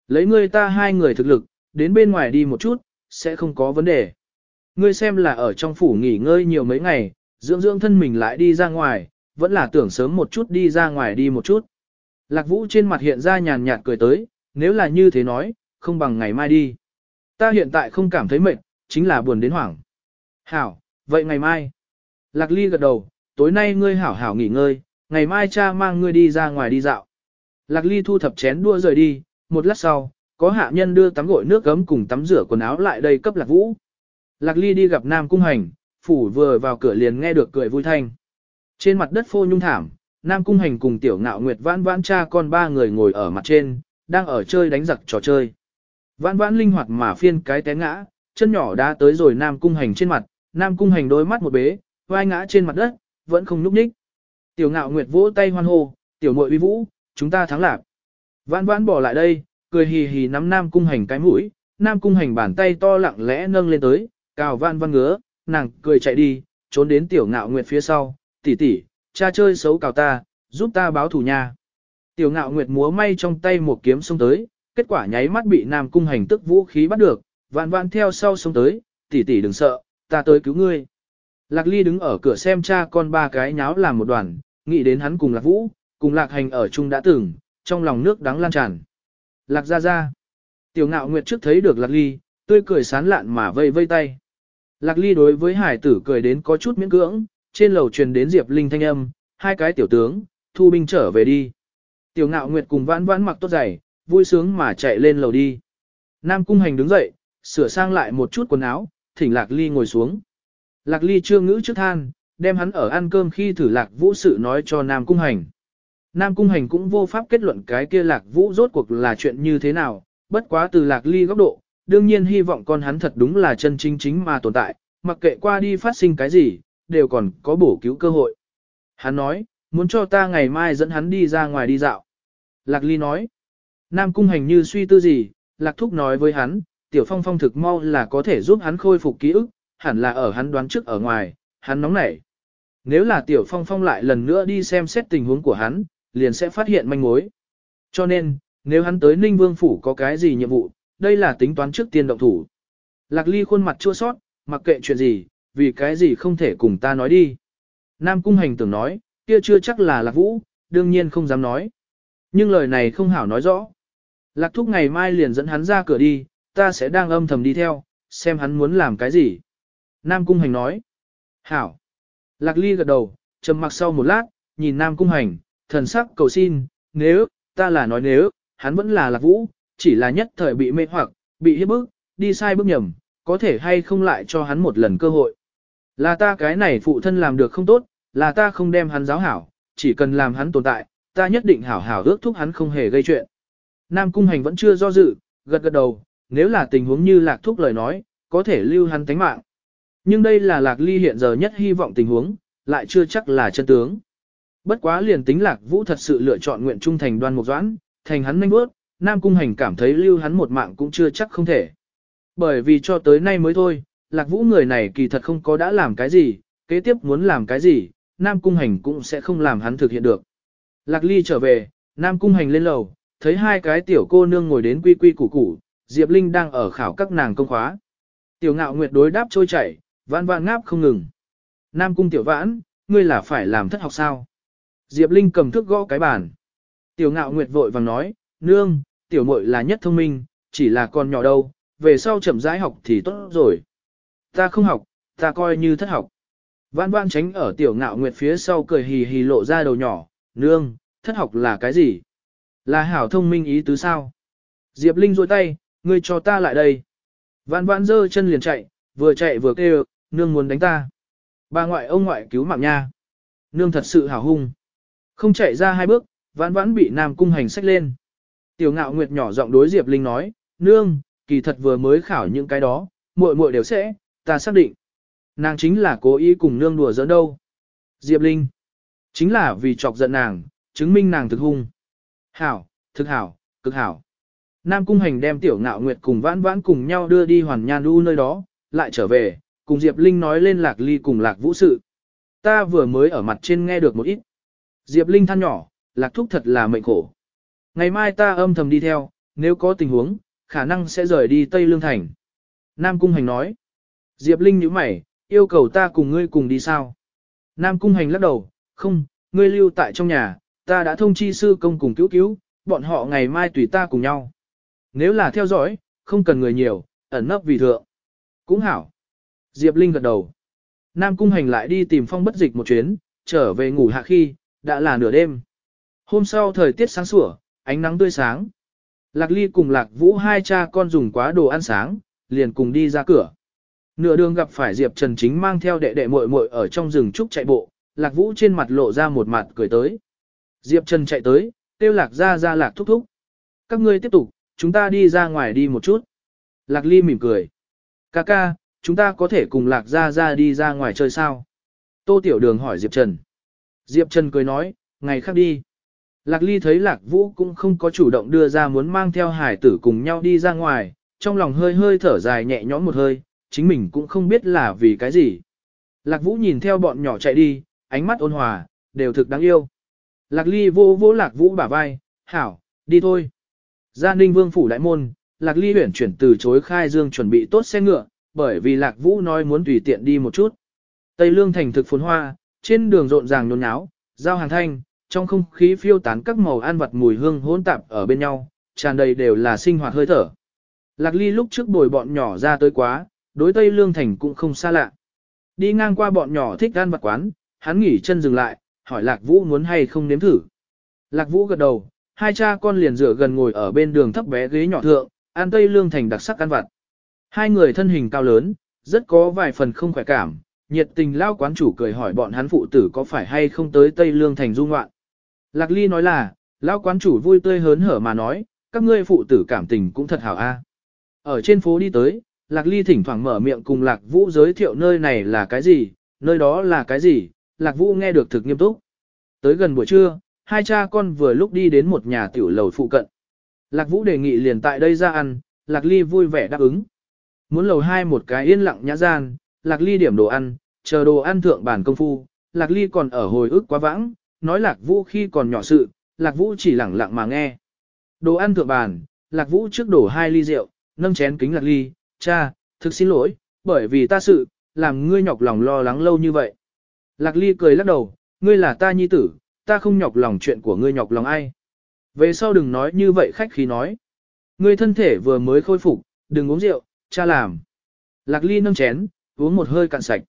Speaker 1: Lấy ngươi ta hai người thực lực, đến bên ngoài đi một chút, sẽ không có vấn đề. Ngươi xem là ở trong phủ nghỉ ngơi nhiều mấy ngày, dưỡng dưỡng thân mình lại đi ra ngoài, vẫn là tưởng sớm một chút đi ra ngoài đi một chút. Lạc vũ trên mặt hiện ra nhàn nhạt cười tới, nếu là như thế nói, không bằng ngày mai đi. Ta hiện tại không cảm thấy mệt, chính là buồn đến hoảng. Hảo, vậy ngày mai. Lạc ly gật đầu, tối nay ngươi hảo hảo nghỉ ngơi, ngày mai cha mang ngươi đi ra ngoài đi dạo. Lạc ly thu thập chén đua rời đi, một lát sau, có hạ nhân đưa tắm gội nước gấm cùng tắm rửa quần áo lại đây cấp lạc vũ. Lạc ly đi gặp Nam Cung Hành, phủ vừa vào cửa liền nghe được cười vui thanh. Trên mặt đất phô nhung thảm, Nam Cung Hành cùng tiểu ngạo nguyệt vãn vãn cha con ba người ngồi ở mặt trên, đang ở chơi đánh giặc trò chơi. Vãn vãn linh hoạt mà phiên cái té ngã, chân nhỏ đã tới rồi Nam Cung Hành trên mặt, Nam Cung Hành đôi mắt một bế, vai ngã trên mặt đất, vẫn không núp ních. Tiểu ngạo nguyệt vỗ tay hoan hô, tiểu muội uy vũ, chúng ta thắng lạc. Vãn vãn bỏ lại đây, cười hì hì nắm Nam Cung Hành cái mũi, Nam Cung Hành bàn tay to lặng lẽ nâng lên tới, cào vãn vãn ngứa, nàng cười chạy đi, trốn đến tiểu ngạo nguyệt phía sau, tỷ tỷ, cha chơi xấu cào ta, giúp ta báo thù nha. Tiểu ngạo nguyệt múa may trong tay một kiếm xông tới, kết quả nháy mắt bị Nam Cung Hành tức vũ khí bắt được, Vãn Vãn theo sau xông tới, tỷ tỷ đừng sợ, ta tới cứu ngươi. Lạc Ly đứng ở cửa xem cha con ba cái nháo làm một đoàn, nghĩ đến hắn cùng Lạc Vũ, cùng Lạc Hành ở chung đã từng, trong lòng nước đắng lan tràn. Lạc ra ra. Tiểu ngạo nguyệt trước thấy được Lạc Ly, tươi cười sán lạn mà vây vây tay. Lạc Ly đối với hải tử cười đến có chút miễn cưỡng, trên lầu truyền đến Diệp Linh thanh âm, hai cái tiểu tướng, thu binh trở về đi. Tiểu ngạo nguyệt cùng vãn vãn mặc tốt giày, vui sướng mà chạy lên lầu đi. Nam cung hành đứng dậy, sửa sang lại một chút quần áo, thỉnh Lạc Ly ngồi xuống. Lạc Ly chưa ngữ trước than, đem hắn ở ăn cơm khi thử Lạc Vũ sự nói cho Nam cung hành. Nam cung hành cũng vô pháp kết luận cái kia Lạc Vũ rốt cuộc là chuyện như thế nào, bất quá từ Lạc Ly góc độ, đương nhiên hy vọng con hắn thật đúng là chân chính chính mà tồn tại, mặc kệ qua đi phát sinh cái gì, đều còn có bổ cứu cơ hội. Hắn nói, muốn cho ta ngày mai dẫn hắn đi ra ngoài đi dạo. Lạc Ly nói, Nam Cung Hành như suy tư gì, Lạc Thúc nói với hắn, Tiểu Phong Phong thực mau là có thể giúp hắn khôi phục ký ức, hẳn là ở hắn đoán trước ở ngoài, hắn nóng nảy. Nếu là Tiểu Phong Phong lại lần nữa đi xem xét tình huống của hắn, liền sẽ phát hiện manh mối. Cho nên, nếu hắn tới Ninh Vương Phủ có cái gì nhiệm vụ, đây là tính toán trước tiên động thủ. Lạc Ly khuôn mặt chua sót, mặc kệ chuyện gì, vì cái gì không thể cùng ta nói đi. Nam Cung Hành tưởng nói, kia chưa chắc là Lạc Vũ, đương nhiên không dám nói. Nhưng lời này không hảo nói rõ. Lạc Thúc ngày mai liền dẫn hắn ra cửa đi, ta sẽ đang âm thầm đi theo, xem hắn muốn làm cái gì. Nam Cung Hành nói. Hảo. Lạc Ly gật đầu, trầm mặc sau một lát, nhìn Nam Cung Hành, thần sắc cầu xin, nếu, ta là nói nếu, hắn vẫn là Lạc Vũ, chỉ là nhất thời bị mê hoặc, bị hiếp bức, đi sai bước nhầm, có thể hay không lại cho hắn một lần cơ hội. Là ta cái này phụ thân làm được không tốt, là ta không đem hắn giáo hảo, chỉ cần làm hắn tồn tại, ta nhất định hảo hảo ước thúc hắn không hề gây chuyện. Nam Cung Hành vẫn chưa do dự, gật gật đầu, nếu là tình huống như lạc thúc lời nói, có thể lưu hắn tánh mạng. Nhưng đây là lạc ly hiện giờ nhất hy vọng tình huống, lại chưa chắc là chân tướng. Bất quá liền tính lạc vũ thật sự lựa chọn nguyện trung thành đoan mục doãn, thành hắn nhanh bước, Nam Cung Hành cảm thấy lưu hắn một mạng cũng chưa chắc không thể. Bởi vì cho tới nay mới thôi, lạc vũ người này kỳ thật không có đã làm cái gì, kế tiếp muốn làm cái gì, Nam Cung Hành cũng sẽ không làm hắn thực hiện được. Lạc Ly trở về, Nam Cung Hành lên lầu, thấy hai cái tiểu cô nương ngồi đến quy quy củ củ, Diệp Linh đang ở khảo các nàng công khóa. Tiểu ngạo nguyệt đối đáp trôi chảy, vãn vãn ngáp không ngừng. Nam Cung tiểu vãn, ngươi là phải làm thất học sao? Diệp Linh cầm thước gõ cái bàn. Tiểu ngạo nguyệt vội vàng nói, nương, tiểu muội là nhất thông minh, chỉ là con nhỏ đâu, về sau chậm rãi học thì tốt rồi. Ta không học, ta coi như thất học. Vãn vãn tránh ở tiểu ngạo nguyệt phía sau cười hì hì lộ ra đầu nhỏ, nương, thất học là cái gì? Là hảo thông minh ý tứ sao? Diệp Linh rôi tay, ngươi cho ta lại đây. Vãn vãn dơ chân liền chạy, vừa chạy vừa kêu, nương muốn đánh ta. Bà ngoại ông ngoại cứu mạng nha. Nương thật sự hào hung. Không chạy ra hai bước, vãn vãn bị Nam Cung hành sách lên. Tiểu ngạo nguyệt nhỏ giọng đối Diệp Linh nói, nương, kỳ thật vừa mới khảo những cái đó, muội muội đều sẽ, ta xác định. Nàng chính là cố ý cùng nương đùa giỡn đâu. Diệp Linh. Chính là vì chọc giận nàng, chứng minh nàng thực hung. Hảo, thực hảo, cực hảo. Nam Cung Hành đem Tiểu Ngạo Nguyệt cùng vãn vãn cùng nhau đưa đi Hoàn Nhan Du nơi đó, lại trở về, cùng Diệp Linh nói lên Lạc Ly cùng Lạc Vũ sự. Ta vừa mới ở mặt trên nghe được một ít. Diệp Linh than nhỏ, Lạc Thúc thật là mệnh khổ. Ngày mai ta âm thầm đi theo, nếu có tình huống, khả năng sẽ rời đi Tây Lương Thành. Nam Cung Hành nói. Diệp Linh nhíu mày, yêu cầu ta cùng ngươi cùng đi sao? Nam Cung Hành lắc đầu, không, ngươi lưu tại trong nhà, ta đã thông chi sư công cùng cứu cứu, bọn họ ngày mai tùy ta cùng nhau. Nếu là theo dõi, không cần người nhiều, ẩn nấp vì thượng. Cũng hảo. Diệp Linh gật đầu. Nam Cung Hành lại đi tìm phong bất dịch một chuyến, trở về ngủ hạ khi, đã là nửa đêm. Hôm sau thời tiết sáng sủa, ánh nắng tươi sáng. Lạc Ly cùng Lạc Vũ hai cha con dùng quá đồ ăn sáng, liền cùng đi ra cửa. Nửa đường gặp phải Diệp Trần chính mang theo đệ đệ muội muội ở trong rừng trúc chạy bộ, Lạc Vũ trên mặt lộ ra một mặt cười tới. Diệp Trần chạy tới, kêu Lạc ra ra Lạc thúc thúc. Các ngươi tiếp tục, chúng ta đi ra ngoài đi một chút. Lạc Ly mỉm cười. Ca ca, chúng ta có thể cùng Lạc Gia Gia đi ra ngoài chơi sao? Tô Tiểu Đường hỏi Diệp Trần. Diệp Trần cười nói, ngày khác đi. Lạc Ly thấy Lạc Vũ cũng không có chủ động đưa ra muốn mang theo hải tử cùng nhau đi ra ngoài, trong lòng hơi hơi thở dài nhẹ nhõm một hơi, chính mình cũng không biết là vì cái gì. Lạc Vũ nhìn theo bọn nhỏ chạy đi, ánh mắt ôn hòa, đều thực đáng yêu. Lạc Ly vô vô Lạc Vũ bả vai, hảo, đi thôi. Gia Ninh Vương phủ đại môn, Lạc Ly huyển chuyển từ chối khai dương chuẩn bị tốt xe ngựa, bởi vì Lạc Vũ nói muốn tùy tiện đi một chút. Tây Lương thành thực phồn hoa, trên đường rộn ràng nhốn nháo, giao hàng thanh, trong không khí phiêu tán các màu ăn vặt mùi hương hỗn tạp ở bên nhau, tràn đầy đều là sinh hoạt hơi thở. Lạc Ly lúc trước bồi bọn nhỏ ra tới quá, đối Tây Lương thành cũng không xa lạ. Đi ngang qua bọn nhỏ thích ăn vặt quán, hắn nghỉ chân dừng lại, hỏi Lạc Vũ muốn hay không nếm thử. Lạc Vũ gật đầu, hai cha con liền rửa gần ngồi ở bên đường thấp bé ghế nhỏ thượng, ăn Tây Lương thành đặc sắc ăn vặt. Hai người thân hình cao lớn, rất có vài phần không khỏe cảm, nhiệt tình lao quán chủ cười hỏi bọn hắn phụ tử có phải hay không tới Tây Lương thành du ngoạn. Lạc Ly nói là, lao quán chủ vui tươi hớn hở mà nói, các ngươi phụ tử cảm tình cũng thật hảo a. Ở trên phố đi tới, Lạc Ly thỉnh thoảng mở miệng cùng Lạc Vũ giới thiệu nơi này là cái gì, nơi đó là cái gì, Lạc Vũ nghe được thực nghiêm túc. Tới gần buổi trưa, hai cha con vừa lúc đi đến một nhà tiểu lầu phụ cận. Lạc Vũ đề nghị liền tại đây ra ăn, Lạc Ly vui vẻ đáp ứng. Muốn lầu hai một cái yên lặng nhã gian, Lạc Ly điểm đồ ăn, chờ đồ ăn thượng bản công phu, Lạc Ly còn ở hồi ức quá vãng, nói Lạc Vũ khi còn nhỏ sự, Lạc Vũ chỉ lẳng lặng mà nghe. Đồ ăn thượng bàn, Lạc Vũ trước đổ hai ly rượu, nâng chén kính Lạc Ly, cha, thực xin lỗi, bởi vì ta sự, làm ngươi nhọc lòng lo lắng lâu như vậy. Lạc Ly cười lắc đầu, ngươi là ta nhi tử, ta không nhọc lòng chuyện của ngươi nhọc lòng ai. Về sau đừng nói như vậy khách khí nói. Ngươi thân thể vừa mới khôi phục, đừng uống rượu, cha làm. Lạc Ly nâng chén, uống một hơi cạn sạch.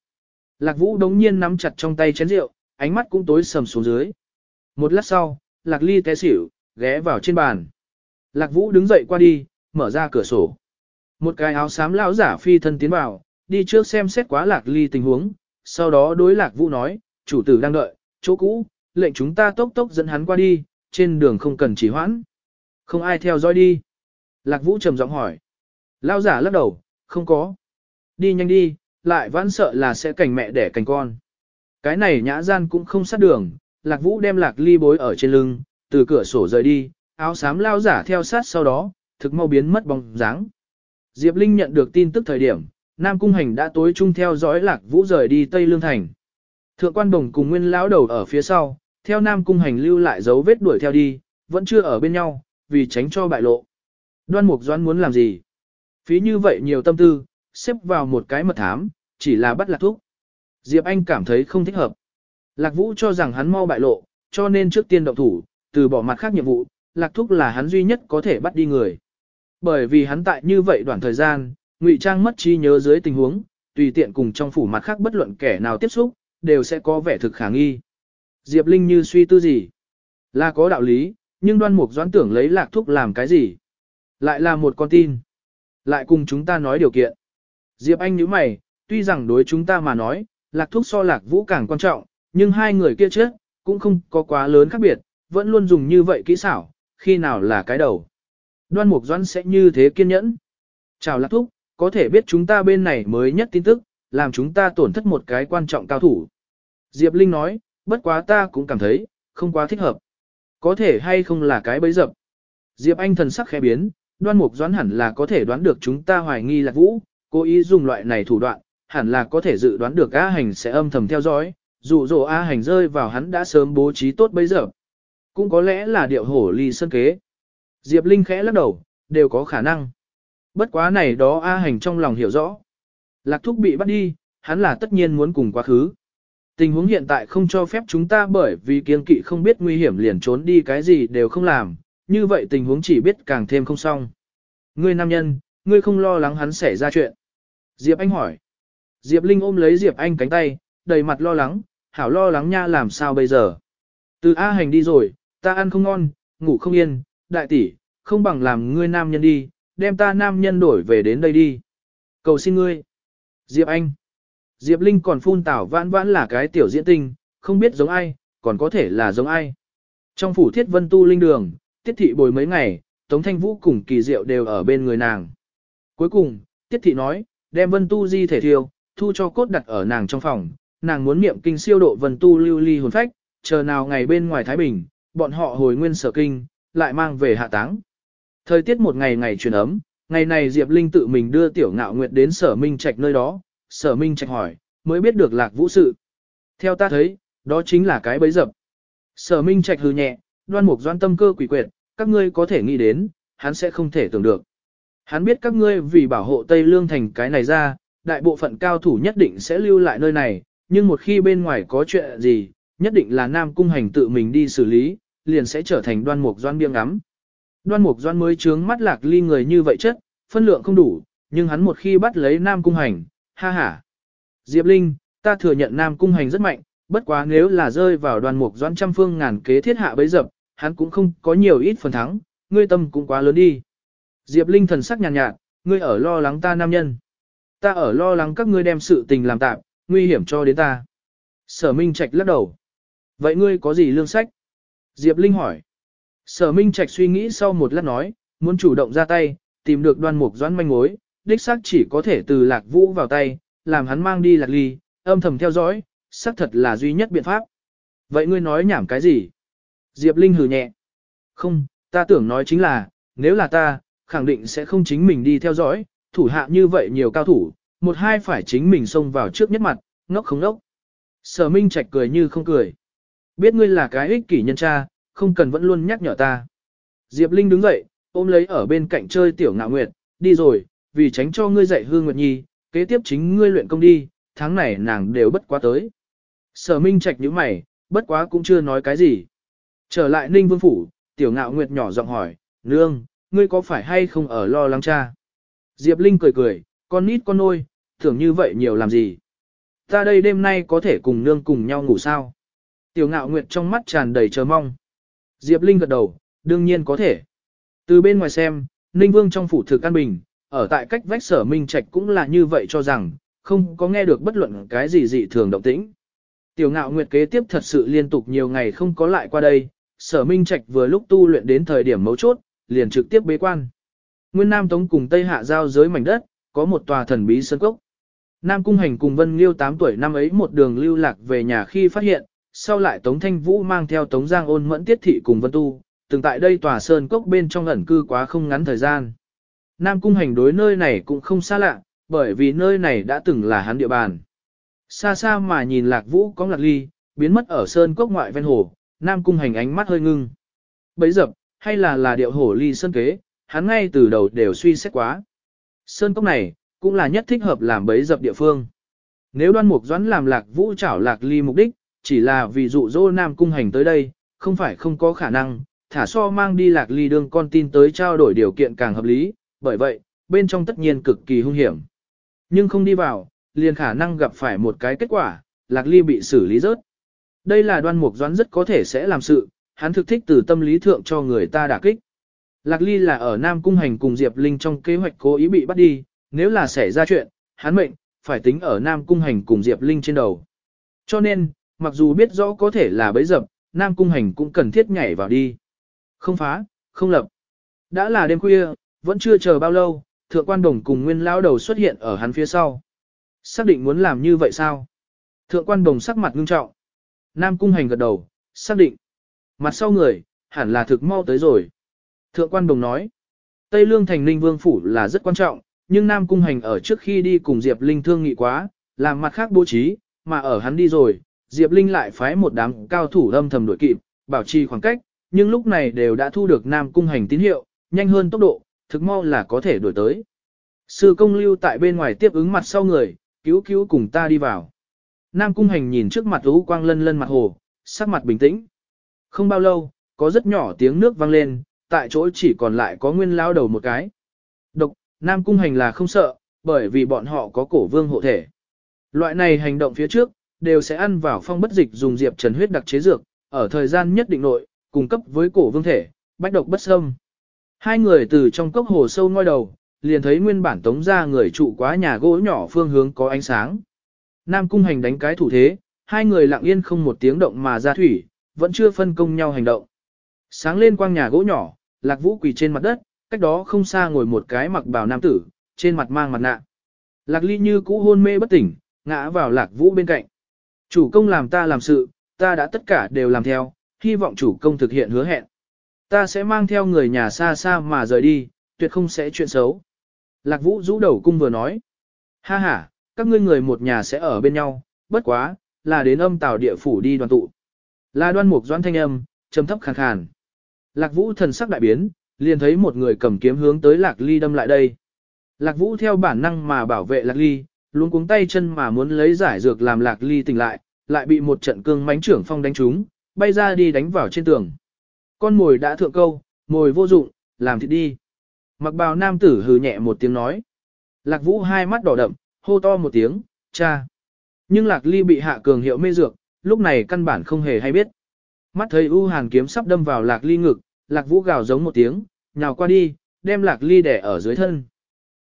Speaker 1: Lạc Vũ đống nhiên nắm chặt trong tay chén rượu, ánh mắt cũng tối sầm xuống dưới. Một lát sau, Lạc Ly té xỉu, ghé vào trên bàn. Lạc Vũ đứng dậy qua đi, mở ra cửa sổ. Một cái áo xám lão giả phi thân tiến vào, đi trước xem xét quá Lạc Ly tình huống, sau đó đối Lạc Vũ nói, chủ tử đang đợi, chỗ cũ, lệnh chúng ta tốc tốc dẫn hắn qua đi, trên đường không cần chỉ hoãn. Không ai theo dõi đi. Lạc Vũ trầm giọng hỏi. Lão giả lắc đầu, không có. Đi nhanh đi, lại vãn sợ là sẽ cảnh mẹ đẻ cảnh con. Cái này nhã gian cũng không sát đường, Lạc Vũ đem Lạc Ly bối ở trên lưng, từ cửa sổ rời đi, áo xám lao giả theo sát sau đó, thực mau biến mất bóng dáng. Diệp Linh nhận được tin tức thời điểm, Nam Cung Hành đã tối chung theo dõi Lạc Vũ rời đi Tây Lương Thành. Thượng quan đồng cùng nguyên lão đầu ở phía sau, theo Nam Cung Hành lưu lại dấu vết đuổi theo đi, vẫn chưa ở bên nhau, vì tránh cho bại lộ. Đoan Mục Doãn muốn làm gì? Phí như vậy nhiều tâm tư, xếp vào một cái mật thám, chỉ là bắt lạc thuốc. Diệp Anh cảm thấy không thích hợp. Lạc Vũ cho rằng hắn mau bại lộ, cho nên trước tiên động thủ, từ bỏ mặt khác nhiệm vụ, Lạc Thúc là hắn duy nhất có thể bắt đi người. Bởi vì hắn tại như vậy đoạn thời gian, ngụy trang mất trí nhớ dưới tình huống, tùy tiện cùng trong phủ mặt khác bất luận kẻ nào tiếp xúc, đều sẽ có vẻ thực khả nghi. Diệp Linh như suy tư gì? Là có đạo lý, nhưng đoan mục doãn tưởng lấy lạc thúc làm cái gì? Lại là một con tin. Lại cùng chúng ta nói điều kiện. Diệp Anh nhíu mày, tuy rằng đối chúng ta mà nói, lạc thúc so lạc vũ càng quan trọng, nhưng hai người kia chết, cũng không có quá lớn khác biệt, vẫn luôn dùng như vậy kỹ xảo, khi nào là cái đầu. Đoan Mục Doãn sẽ như thế kiên nhẫn. Chào Lạc Thúc, có thể biết chúng ta bên này mới nhất tin tức, làm chúng ta tổn thất một cái quan trọng cao thủ. Diệp Linh nói, bất quá ta cũng cảm thấy, không quá thích hợp. Có thể hay không là cái bấy dập. Diệp Anh thần sắc khẽ biến, đoan mục doán hẳn là có thể đoán được chúng ta hoài nghi là vũ, cố ý dùng loại này thủ đoạn, hẳn là có thể dự đoán được A hành sẽ âm thầm theo dõi, dù dỗ A hành rơi vào hắn đã sớm bố trí tốt bấy giờ. Cũng có lẽ là điệu hổ ly sân kế. Diệp Linh khẽ lắc đầu, đều có khả năng. Bất quá này đó A hành trong lòng hiểu rõ. Lạc thúc bị bắt đi, hắn là tất nhiên muốn cùng quá khứ. Tình huống hiện tại không cho phép chúng ta bởi vì kiên kỵ không biết nguy hiểm liền trốn đi cái gì đều không làm, như vậy tình huống chỉ biết càng thêm không xong. Ngươi nam nhân, ngươi không lo lắng hắn xảy ra chuyện. Diệp Anh hỏi. Diệp Linh ôm lấy Diệp Anh cánh tay, đầy mặt lo lắng, hảo lo lắng nha làm sao bây giờ. Từ A hành đi rồi, ta ăn không ngon, ngủ không yên, đại tỷ, không bằng làm ngươi nam nhân đi, đem ta nam nhân đổi về đến đây đi. Cầu xin ngươi. Diệp Anh. Diệp Linh còn phun tảo vãn vãn là cái tiểu diễn tinh, không biết giống ai, còn có thể là giống ai. Trong phủ thiết vân tu linh đường, tiết thị bồi mấy ngày, Tống Thanh Vũ cùng kỳ diệu đều ở bên người nàng. Cuối cùng, tiết thị nói, đem vân tu di thể thiêu, thu cho cốt đặt ở nàng trong phòng, nàng muốn niệm kinh siêu độ vân tu lưu ly hồn phách, chờ nào ngày bên ngoài Thái Bình, bọn họ hồi nguyên sở kinh, lại mang về hạ táng. Thời tiết một ngày ngày chuyển ấm, ngày này Diệp Linh tự mình đưa Tiểu Ngạo Nguyệt đến sở Minh Trạch nơi đó, sở Minh Trạch hỏi, mới biết được lạc vũ sự. Theo ta thấy, đó chính là cái bấy dập. Sở Minh Trạch hừ nhẹ, đoan mục doan tâm cơ quỷ quyệt, các ngươi có thể nghĩ đến, hắn sẽ không thể tưởng được. Hắn biết các ngươi vì bảo hộ Tây Lương thành cái này ra, đại bộ phận cao thủ nhất định sẽ lưu lại nơi này, nhưng một khi bên ngoài có chuyện gì, nhất định là Nam Cung Hành tự mình đi xử lý, liền sẽ trở thành đoan mục doan biêng ngắm. Đoan mục doan mới trướng mắt lạc ly người như vậy chất, phân lượng không đủ, nhưng hắn một khi bắt lấy Nam Cung Hành, ha ha. Diệp Linh, ta thừa nhận Nam Cung Hành rất mạnh, bất quá nếu là rơi vào đoàn mục doan trăm phương ngàn kế thiết hạ bấy dập, hắn cũng không có nhiều ít phần thắng, ngươi tâm cũng quá lớn đi. Diệp Linh thần sắc nhàn nhạt, nhạt, ngươi ở lo lắng ta nam nhân. Ta ở lo lắng các ngươi đem sự tình làm tạm, nguy hiểm cho đến ta. Sở Minh Trạch lắc đầu. Vậy ngươi có gì lương sách? Diệp Linh hỏi. Sở Minh Trạch suy nghĩ sau một lát nói, muốn chủ động ra tay, tìm được đoan mục doãn manh mối, đích xác chỉ có thể từ lạc vũ vào tay, làm hắn mang đi lạc ly, âm thầm theo dõi, xác thật là duy nhất biện pháp. Vậy ngươi nói nhảm cái gì? Diệp Linh hừ nhẹ. Không, ta tưởng nói chính là, nếu là ta, khẳng định sẽ không chính mình đi theo dõi, thủ hạ như vậy nhiều cao thủ, một hai phải chính mình xông vào trước nhất mặt, ngốc không ngốc. Sở Minh Trạch cười như không cười. Biết ngươi là cái ích kỷ nhân cha, không cần vẫn luôn nhắc nhở ta. Diệp Linh đứng dậy, ôm lấy ở bên cạnh chơi tiểu ngạo nguyệt, đi rồi, vì tránh cho ngươi dạy hương nguyệt nhi, kế tiếp chính ngươi luyện công đi, tháng này nàng đều bất quá tới. Sở Minh Trạch nhíu mày, bất quá cũng chưa nói cái gì. Trở lại Ninh Vương Phủ, tiểu ngạo nguyệt nhỏ giọng hỏi, nương, ngươi có phải hay không ở lo lắng cha? Diệp Linh cười cười, con nít con nôi, tưởng như vậy nhiều làm gì? Ta đây đêm nay có thể cùng nương cùng nhau ngủ sao? Tiểu ngạo nguyệt trong mắt tràn đầy chờ mong. Diệp Linh gật đầu, đương nhiên có thể. Từ bên ngoài xem, Ninh Vương trong phủ thực an bình, ở tại cách vách sở minh trạch cũng là như vậy cho rằng, không có nghe được bất luận cái gì dị thường động tĩnh. Tiểu ngạo nguyệt kế tiếp thật sự liên tục nhiều ngày không có lại qua đây, sở minh trạch vừa lúc tu luyện đến thời điểm mấu chốt, liền trực tiếp bế quan. Nguyên Nam Tống cùng Tây Hạ giao giới mảnh đất, có một tòa thần bí sơn cốc. Nam Cung Hành cùng Vân Liêu 8 tuổi năm ấy một đường lưu lạc về nhà khi phát hiện, sau lại Tống Thanh Vũ mang theo Tống Giang ôn mẫn tiết thị cùng Vân Tu, từng tại đây tòa sơn cốc bên trong ẩn cư quá không ngắn thời gian. Nam Cung Hành đối nơi này cũng không xa lạ, bởi vì nơi này đã từng là hắn địa bàn. Xa xa mà nhìn Lạc Vũ có Lạc Ly, biến mất ở sơn cốc ngoại ven hồ, Nam Cung Hành ánh mắt hơi ngưng. Bấy dập, hay là là điệu hổ ly sơn kế, hắn ngay từ đầu đều suy xét quá. Sơn cốc này, cũng là nhất thích hợp làm bấy dập địa phương. Nếu đoan mục doãn làm lạc vũ chảo lạc ly mục đích, chỉ là vì dụ dỗ nam cung hành tới đây, không phải không có khả năng, thả so mang đi lạc ly đương con tin tới trao đổi điều kiện càng hợp lý, bởi vậy, bên trong tất nhiên cực kỳ hung hiểm. Nhưng không đi vào, liền khả năng gặp phải một cái kết quả, lạc ly bị xử lý rớt. Đây là đoan mục doãn rất có thể sẽ làm sự, hắn thực thích từ tâm lý thượng cho người ta đả kích. Lạc ly là ở Nam Cung Hành cùng Diệp Linh trong kế hoạch cố ý bị bắt đi, nếu là xảy ra chuyện, hắn mệnh, phải tính ở Nam Cung Hành cùng Diệp Linh trên đầu. Cho nên, mặc dù biết rõ có thể là bấy dập, Nam Cung Hành cũng cần thiết nhảy vào đi. Không phá, không lập. Đã là đêm khuya, vẫn chưa chờ bao lâu, thượng quan đồng cùng nguyên lão đầu xuất hiện ở hắn phía sau. Xác định muốn làm như vậy sao? Thượng quan đồng sắc mặt ngưng trọng. Nam cung hành gật đầu, xác định. Mặt sau người, hẳn là thực mau tới rồi. Thượng quan đồng nói, Tây Lương thành Ninh Vương Phủ là rất quan trọng, nhưng Nam cung hành ở trước khi đi cùng Diệp Linh thương nghị quá, làm mặt khác bố trí, mà ở hắn đi rồi, Diệp Linh lại phái một đám cao thủ âm thầm đuổi kịp, bảo trì khoảng cách, nhưng lúc này đều đã thu được Nam cung hành tín hiệu, nhanh hơn tốc độ, thực mau là có thể đuổi tới. Sư công lưu tại bên ngoài tiếp ứng mặt sau người, cứu cứu cùng ta đi vào. Nam cung hành nhìn trước mặt ú quang lân lân mặt hồ, sắc mặt bình tĩnh. Không bao lâu, có rất nhỏ tiếng nước vang lên, tại chỗ chỉ còn lại có nguyên lao đầu một cái. Độc, Nam cung hành là không sợ, bởi vì bọn họ có cổ vương hộ thể. Loại này hành động phía trước, đều sẽ ăn vào phong bất dịch dùng diệp trần huyết đặc chế dược, ở thời gian nhất định nội, cung cấp với cổ vương thể, bách độc bất xâm. Hai người từ trong cốc hồ sâu ngoi đầu, liền thấy nguyên bản tống ra người trụ quá nhà gỗ nhỏ phương hướng có ánh sáng. Nam cung hành đánh cái thủ thế, hai người lặng yên không một tiếng động mà ra thủy, vẫn chưa phân công nhau hành động. Sáng lên quang nhà gỗ nhỏ, lạc vũ quỳ trên mặt đất, cách đó không xa ngồi một cái mặc bào nam tử, trên mặt mang mặt nạ. Lạc ly như cũ hôn mê bất tỉnh, ngã vào lạc vũ bên cạnh. Chủ công làm ta làm sự, ta đã tất cả đều làm theo, hy vọng chủ công thực hiện hứa hẹn. Ta sẽ mang theo người nhà xa xa mà rời đi, tuyệt không sẽ chuyện xấu. Lạc vũ rũ đầu cung vừa nói. Ha ha, các ngươi người một nhà sẽ ở bên nhau, bất quá, là đến âm tào địa phủ đi đoàn tụ. Là đoan mục doãn thanh âm, trầm thấp khàn khàn. Lạc vũ thần sắc đại biến, liền thấy một người cầm kiếm hướng tới lạc ly đâm lại đây. Lạc vũ theo bản năng mà bảo vệ lạc ly, luôn cuống tay chân mà muốn lấy giải dược làm lạc ly tỉnh lại, lại bị một trận cương mánh trưởng phong đánh trúng, bay ra đi đánh vào trên tường. Con mồi đã thượng câu, mồi vô dụng, làm thịt đi. Mặc bào nam tử hừ nhẹ một tiếng nói. Lạc vũ hai mắt đỏ đậm, hô to một tiếng, cha. Nhưng lạc ly bị hạ cường hiệu mê dược, lúc này căn bản không hề hay biết. Mắt thấy U Hàn kiếm sắp đâm vào lạc ly ngực, lạc vũ gào giống một tiếng, nhào qua đi, đem lạc ly đẻ ở dưới thân.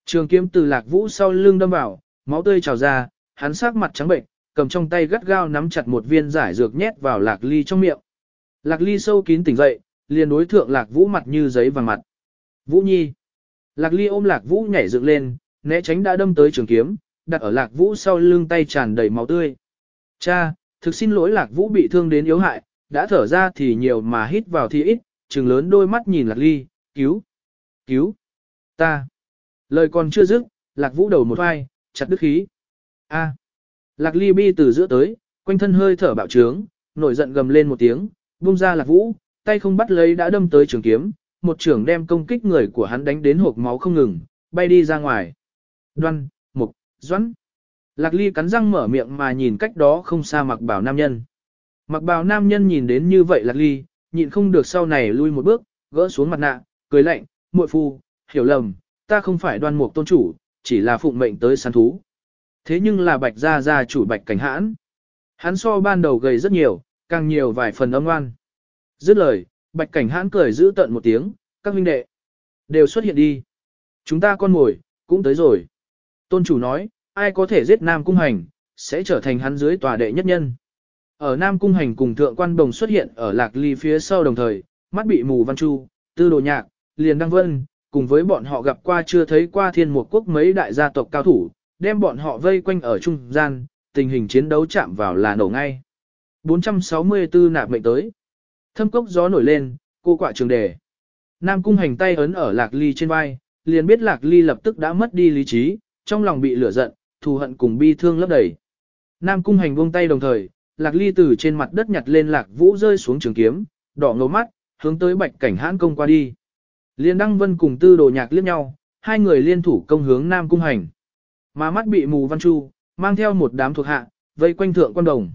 Speaker 1: Trường kiếm từ lạc vũ sau lưng đâm vào, máu tươi trào ra, hắn sắc mặt trắng bệnh, cầm trong tay gắt gao nắm chặt một viên giải dược nhét vào lạc ly trong miệng. Lạc ly sâu kín tỉnh dậy, liền đối thượng lạc vũ mặt như giấy vàng mặt. Vũ nhi. Lạc ly ôm lạc vũ nhảy dựng lên, né tránh đã đâm tới trường kiếm, đặt ở lạc vũ sau lưng tay tràn đầy máu tươi. Cha, thực xin lỗi lạc vũ bị thương đến yếu hại, đã thở ra thì nhiều mà hít vào thì ít, trừng lớn đôi mắt nhìn lạc ly, cứu, cứu, ta. Lời còn chưa dứt, lạc vũ đầu một vai, chặt đứt khí. A. Lạc ly bi từ giữa tới, quanh thân hơi thở bạo trướng, nổi giận gầm lên một tiếng, buông ra lạc vũ, tay không bắt lấy đã đâm tới trường kiếm, một trường đem công kích người của hắn đánh đến hộp máu không ngừng, bay đi ra ngoài. Đoan, mục, doãn. Lạc ly cắn răng mở miệng mà nhìn cách đó không xa mặc bảo nam nhân. Mặc bảo nam nhân nhìn đến như vậy lạc ly, nhịn không được sau này lui một bước, gỡ xuống mặt nạ, cười lạnh, muội phu, hiểu lầm, ta không phải đoan mục tôn chủ, chỉ là phụng mệnh tới săn thú. Thế nhưng là bạch gia gia chủ bạch cảnh hãn. Hắn so ban đầu gầy rất nhiều, càng nhiều vài phần âm ngoan. Dứt lời, bạch cảnh hãn cười giữ tận một tiếng, các huynh đệ. Đều xuất hiện đi. Chúng ta con mồi, cũng tới rồi. Tôn chủ nói, ai có thể giết nam cung hành, sẽ trở thành hắn dưới tòa đệ nhất nhân. Ở Nam Cung Hành cùng Thượng Quan Đồng xuất hiện ở Lạc Ly phía sau đồng thời, mắt bị mù văn chu, tư đồ nhạc, liền đăng vân, cùng với bọn họ gặp qua chưa thấy qua thiên một quốc mấy đại gia tộc cao thủ, đem bọn họ vây quanh ở trung gian, tình hình chiến đấu chạm vào là nổ ngay. 464 nạp mệnh tới. Thâm cốc gió nổi lên, cô quạ trường đề. Nam cung hành tay ấn ở lạc ly trên vai, liền biết lạc ly lập tức đã mất đi lý trí, trong lòng bị lửa giận, thù hận cùng bi thương lấp đầy. Nam cung hành buông tay đồng thời, lạc ly từ trên mặt đất nhặt lên lạc vũ rơi xuống trường kiếm, đỏ ngầu mắt, hướng tới bạch cảnh hãn công qua đi. Liên đăng vân cùng tư đồ nhạc liếc nhau, hai người liên thủ công hướng nam cung hành. Mà mắt bị mù văn chu, mang theo một đám thuộc hạ, vây quanh thượng quan đồng.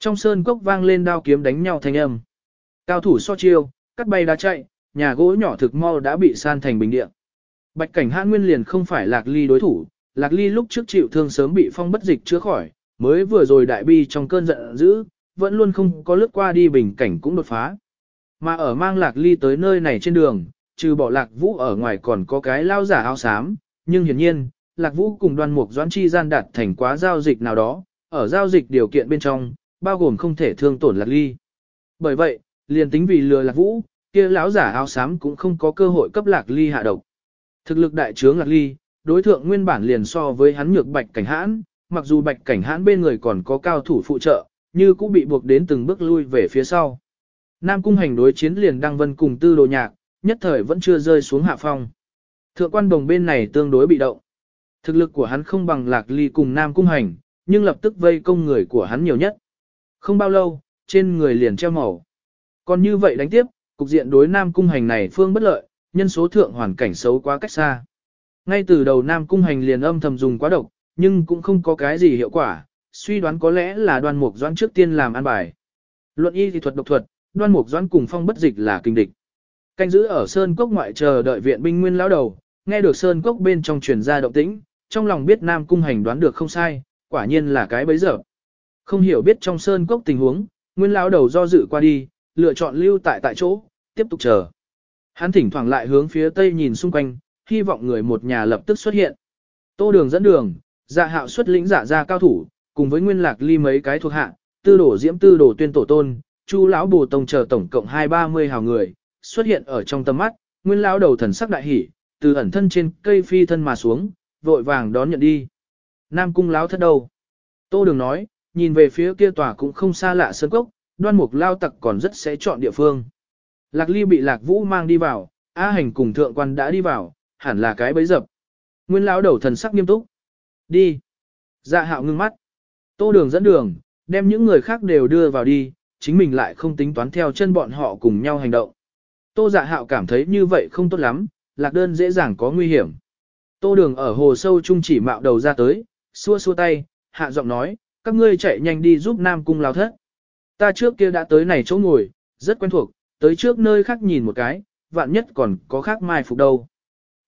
Speaker 1: Trong sơn cốc vang lên đao kiếm đánh nhau thanh âm. Cao thủ so chiêu, cắt bay đá chạy, nhà gỗ nhỏ thực mau đã bị san thành bình địa. Bạch cảnh hãn nguyên liền không phải lạc ly đối thủ, lạc ly lúc trước chịu thương sớm bị phong bất dịch chữa khỏi, mới vừa rồi đại bi trong cơn giận dữ, vẫn luôn không có lướt qua đi bình cảnh cũng đột phá. Mà ở mang lạc ly tới nơi này trên đường, trừ bỏ lạc vũ ở ngoài còn có cái lao giả áo xám, nhưng hiển nhiên, lạc vũ cùng đoan mục doãn chi gian đạt thành quá giao dịch nào đó, ở giao dịch điều kiện bên trong, bao gồm không thể thương tổn lạc ly. Bởi vậy, liền tính vì lừa lạc vũ, kia lão giả áo xám cũng không có cơ hội cấp lạc ly hạ độc. Thực lực đại trướng lạc ly, đối thượng nguyên bản liền so với hắn nhược bạch cảnh hãn, mặc dù bạch cảnh hãn bên người còn có cao thủ phụ trợ, như cũng bị buộc đến từng bước lui về phía sau. Nam cung hành đối chiến liền đăng vân cùng tư đồ nhạc, nhất thời vẫn chưa rơi xuống hạ phong. Thượng quan đồng bên này tương đối bị động. Thực lực của hắn không bằng lạc ly cùng Nam cung hành, nhưng lập tức vây công người của hắn nhiều nhất. Không bao lâu, trên người liền treo màu. Còn như vậy đánh tiếp, cục diện đối Nam cung hành này phương bất lợi, nhân số thượng hoàn cảnh xấu quá cách xa. Ngay từ đầu Nam cung hành liền âm thầm dùng quá độc, nhưng cũng không có cái gì hiệu quả, suy đoán có lẽ là đoan mục doãn trước tiên làm an bài. Luận y thì thuật độc thuật, đoan mục doãn cùng phong bất dịch là kinh địch. Canh giữ ở Sơn Cốc ngoại chờ đợi viện binh nguyên lão đầu, nghe được Sơn Cốc bên trong truyền ra động tĩnh, trong lòng biết Nam Cung Hành đoán được không sai, quả nhiên là cái bấy giờ. Không hiểu biết trong Sơn Cốc tình huống, nguyên lão đầu do dự qua đi, lựa chọn lưu tại tại chỗ, tiếp tục chờ. Hắn thỉnh thoảng lại hướng phía tây nhìn xung quanh, hy vọng người một nhà lập tức xuất hiện. Tô đường dẫn đường, dạ hạo xuất lĩnh giả ra cao thủ, cùng với nguyên lạc ly mấy cái thuộc hạ, tư đổ diễm tư đổ tuyên tổ tôn, chu lão bồ tông chờ tổng cộng hai ba mươi hào người, xuất hiện ở trong tầm mắt, nguyên lão đầu thần sắc đại hỉ, từ ẩn thân trên cây phi thân mà xuống, vội vàng đón nhận đi. Nam cung lão thất đầu. Tô đường nói, nhìn về phía kia tòa cũng không xa lạ sơn cốc, đoan mục lao tặc còn rất sẽ chọn địa phương. Lạc ly bị lạc vũ mang đi vào, A hành cùng thượng quan đã đi vào, hẳn là cái bấy dập. Nguyên lão đầu thần sắc nghiêm túc. Đi. Dạ hạo ngưng mắt. Tô đường dẫn đường, đem những người khác đều đưa vào đi, chính mình lại không tính toán theo chân bọn họ cùng nhau hành động. Tô dạ hạo cảm thấy như vậy không tốt lắm, lạc đơn dễ dàng có nguy hiểm. Tô đường ở hồ sâu trung chỉ mạo đầu ra tới, xua xua tay, hạ giọng nói, các ngươi chạy nhanh đi giúp Nam Cung lao thất. Ta trước kia đã tới này chỗ ngồi, rất quen thuộc, tới trước nơi khác nhìn một cái, vạn nhất còn có khác mai phục đâu.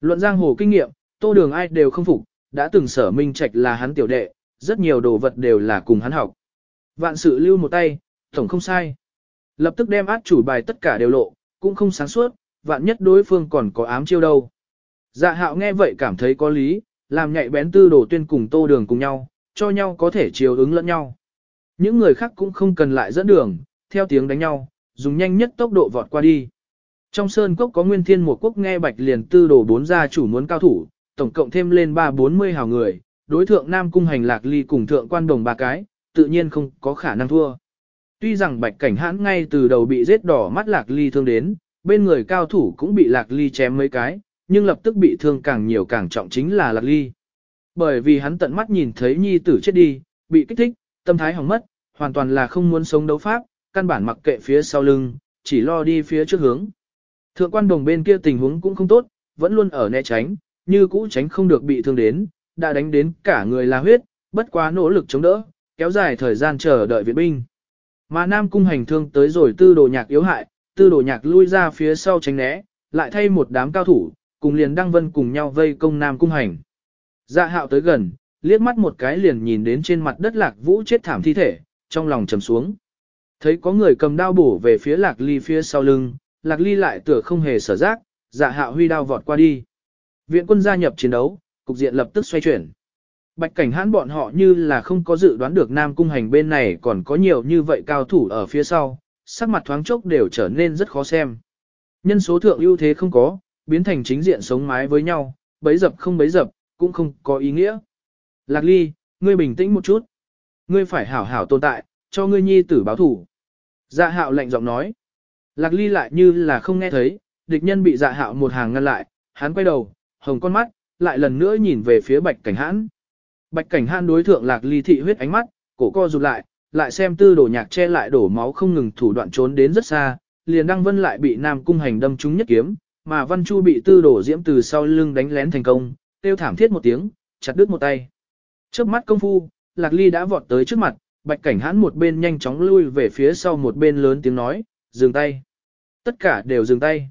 Speaker 1: Luận giang hồ kinh nghiệm, tô đường ai đều không phục, đã từng sở minh trạch là hắn tiểu đệ, rất nhiều đồ vật đều là cùng hắn học. Vạn sự lưu một tay, tổng không sai. Lập tức đem át chủ bài tất cả đều lộ, cũng không sáng suốt, vạn nhất đối phương còn có ám chiêu đâu. Dạ hạo nghe vậy cảm thấy có lý, làm nhạy bén tư đồ tuyên cùng tô đường cùng nhau, cho nhau có thể chiều ứng lẫn nhau. Những người khác cũng không cần lại dẫn đường, theo tiếng đánh nhau, dùng nhanh nhất tốc độ vọt qua đi. Trong sơn cốc có nguyên thiên một quốc nghe bạch liền tư đồ bốn gia chủ muốn cao thủ, tổng cộng thêm lên ba bốn mươi hào người, đối thượng Nam Cung hành lạc ly cùng thượng quan đồng ba cái, tự nhiên không có khả năng thua. Tuy rằng bạch cảnh hãn ngay từ đầu bị giết đỏ mắt lạc ly thương đến, bên người cao thủ cũng bị lạc ly chém mấy cái, nhưng lập tức bị thương càng nhiều càng trọng chính là lạc ly. Bởi vì hắn tận mắt nhìn thấy nhi tử chết đi, bị kích thích, tâm thái hỏng mất, hoàn toàn là không muốn sống đấu pháp, căn bản mặc kệ phía sau lưng, chỉ lo đi phía trước hướng. Thượng quan đồng bên kia tình huống cũng không tốt, vẫn luôn ở né tránh, như cũ tránh không được bị thương đến, đã đánh đến cả người là huyết, bất quá nỗ lực chống đỡ, kéo dài thời gian chờ đợi viện binh. Mà Nam Cung hành thương tới rồi tư đồ nhạc yếu hại, tư đồ nhạc lui ra phía sau tránh né, lại thay một đám cao thủ, cùng liền đăng vân cùng nhau vây công Nam Cung hành. Dạ hạo tới gần, liếc mắt một cái liền nhìn đến trên mặt đất lạc vũ chết thảm thi thể, trong lòng trầm xuống. Thấy có người cầm đao bổ về phía lạc ly phía sau lưng, lạc ly lại tựa không hề sở giác, dạ hạo huy đao vọt qua đi. Viện quân gia nhập chiến đấu, cục diện lập tức xoay chuyển. Bạch cảnh hãn bọn họ như là không có dự đoán được Nam Cung Hành bên này còn có nhiều như vậy cao thủ ở phía sau, sắc mặt thoáng chốc đều trở nên rất khó xem. Nhân số thượng ưu thế không có, biến thành chính diện sống mái với nhau, bấy dập không bấy dập, cũng không có ý nghĩa. Lạc ly, ngươi bình tĩnh một chút. Ngươi phải hảo hảo tồn tại, cho ngươi nhi tử báo thủ. Dạ hạo lạnh giọng nói. Lạc ly lại như là không nghe thấy, địch nhân bị dạ hạo một hàng ngăn lại, hắn quay đầu, hồng con mắt, lại lần nữa nhìn về phía bạch cảnh hãn. Bạch cảnh hãn đối thượng lạc ly thị huyết ánh mắt, cổ co rụt lại, lại xem tư đổ nhạc che lại đổ máu không ngừng thủ đoạn trốn đến rất xa, liền đăng vân lại bị nam cung hành đâm trúng nhất kiếm, mà văn chu bị tư đổ diễm từ sau lưng đánh lén thành công, tiêu thảm thiết một tiếng, chặt đứt một tay. Trước mắt công phu, lạc ly đã vọt tới trước mặt, bạch cảnh hãn một bên nhanh chóng lui về phía sau một bên lớn tiếng nói, dừng tay. Tất cả đều dừng tay.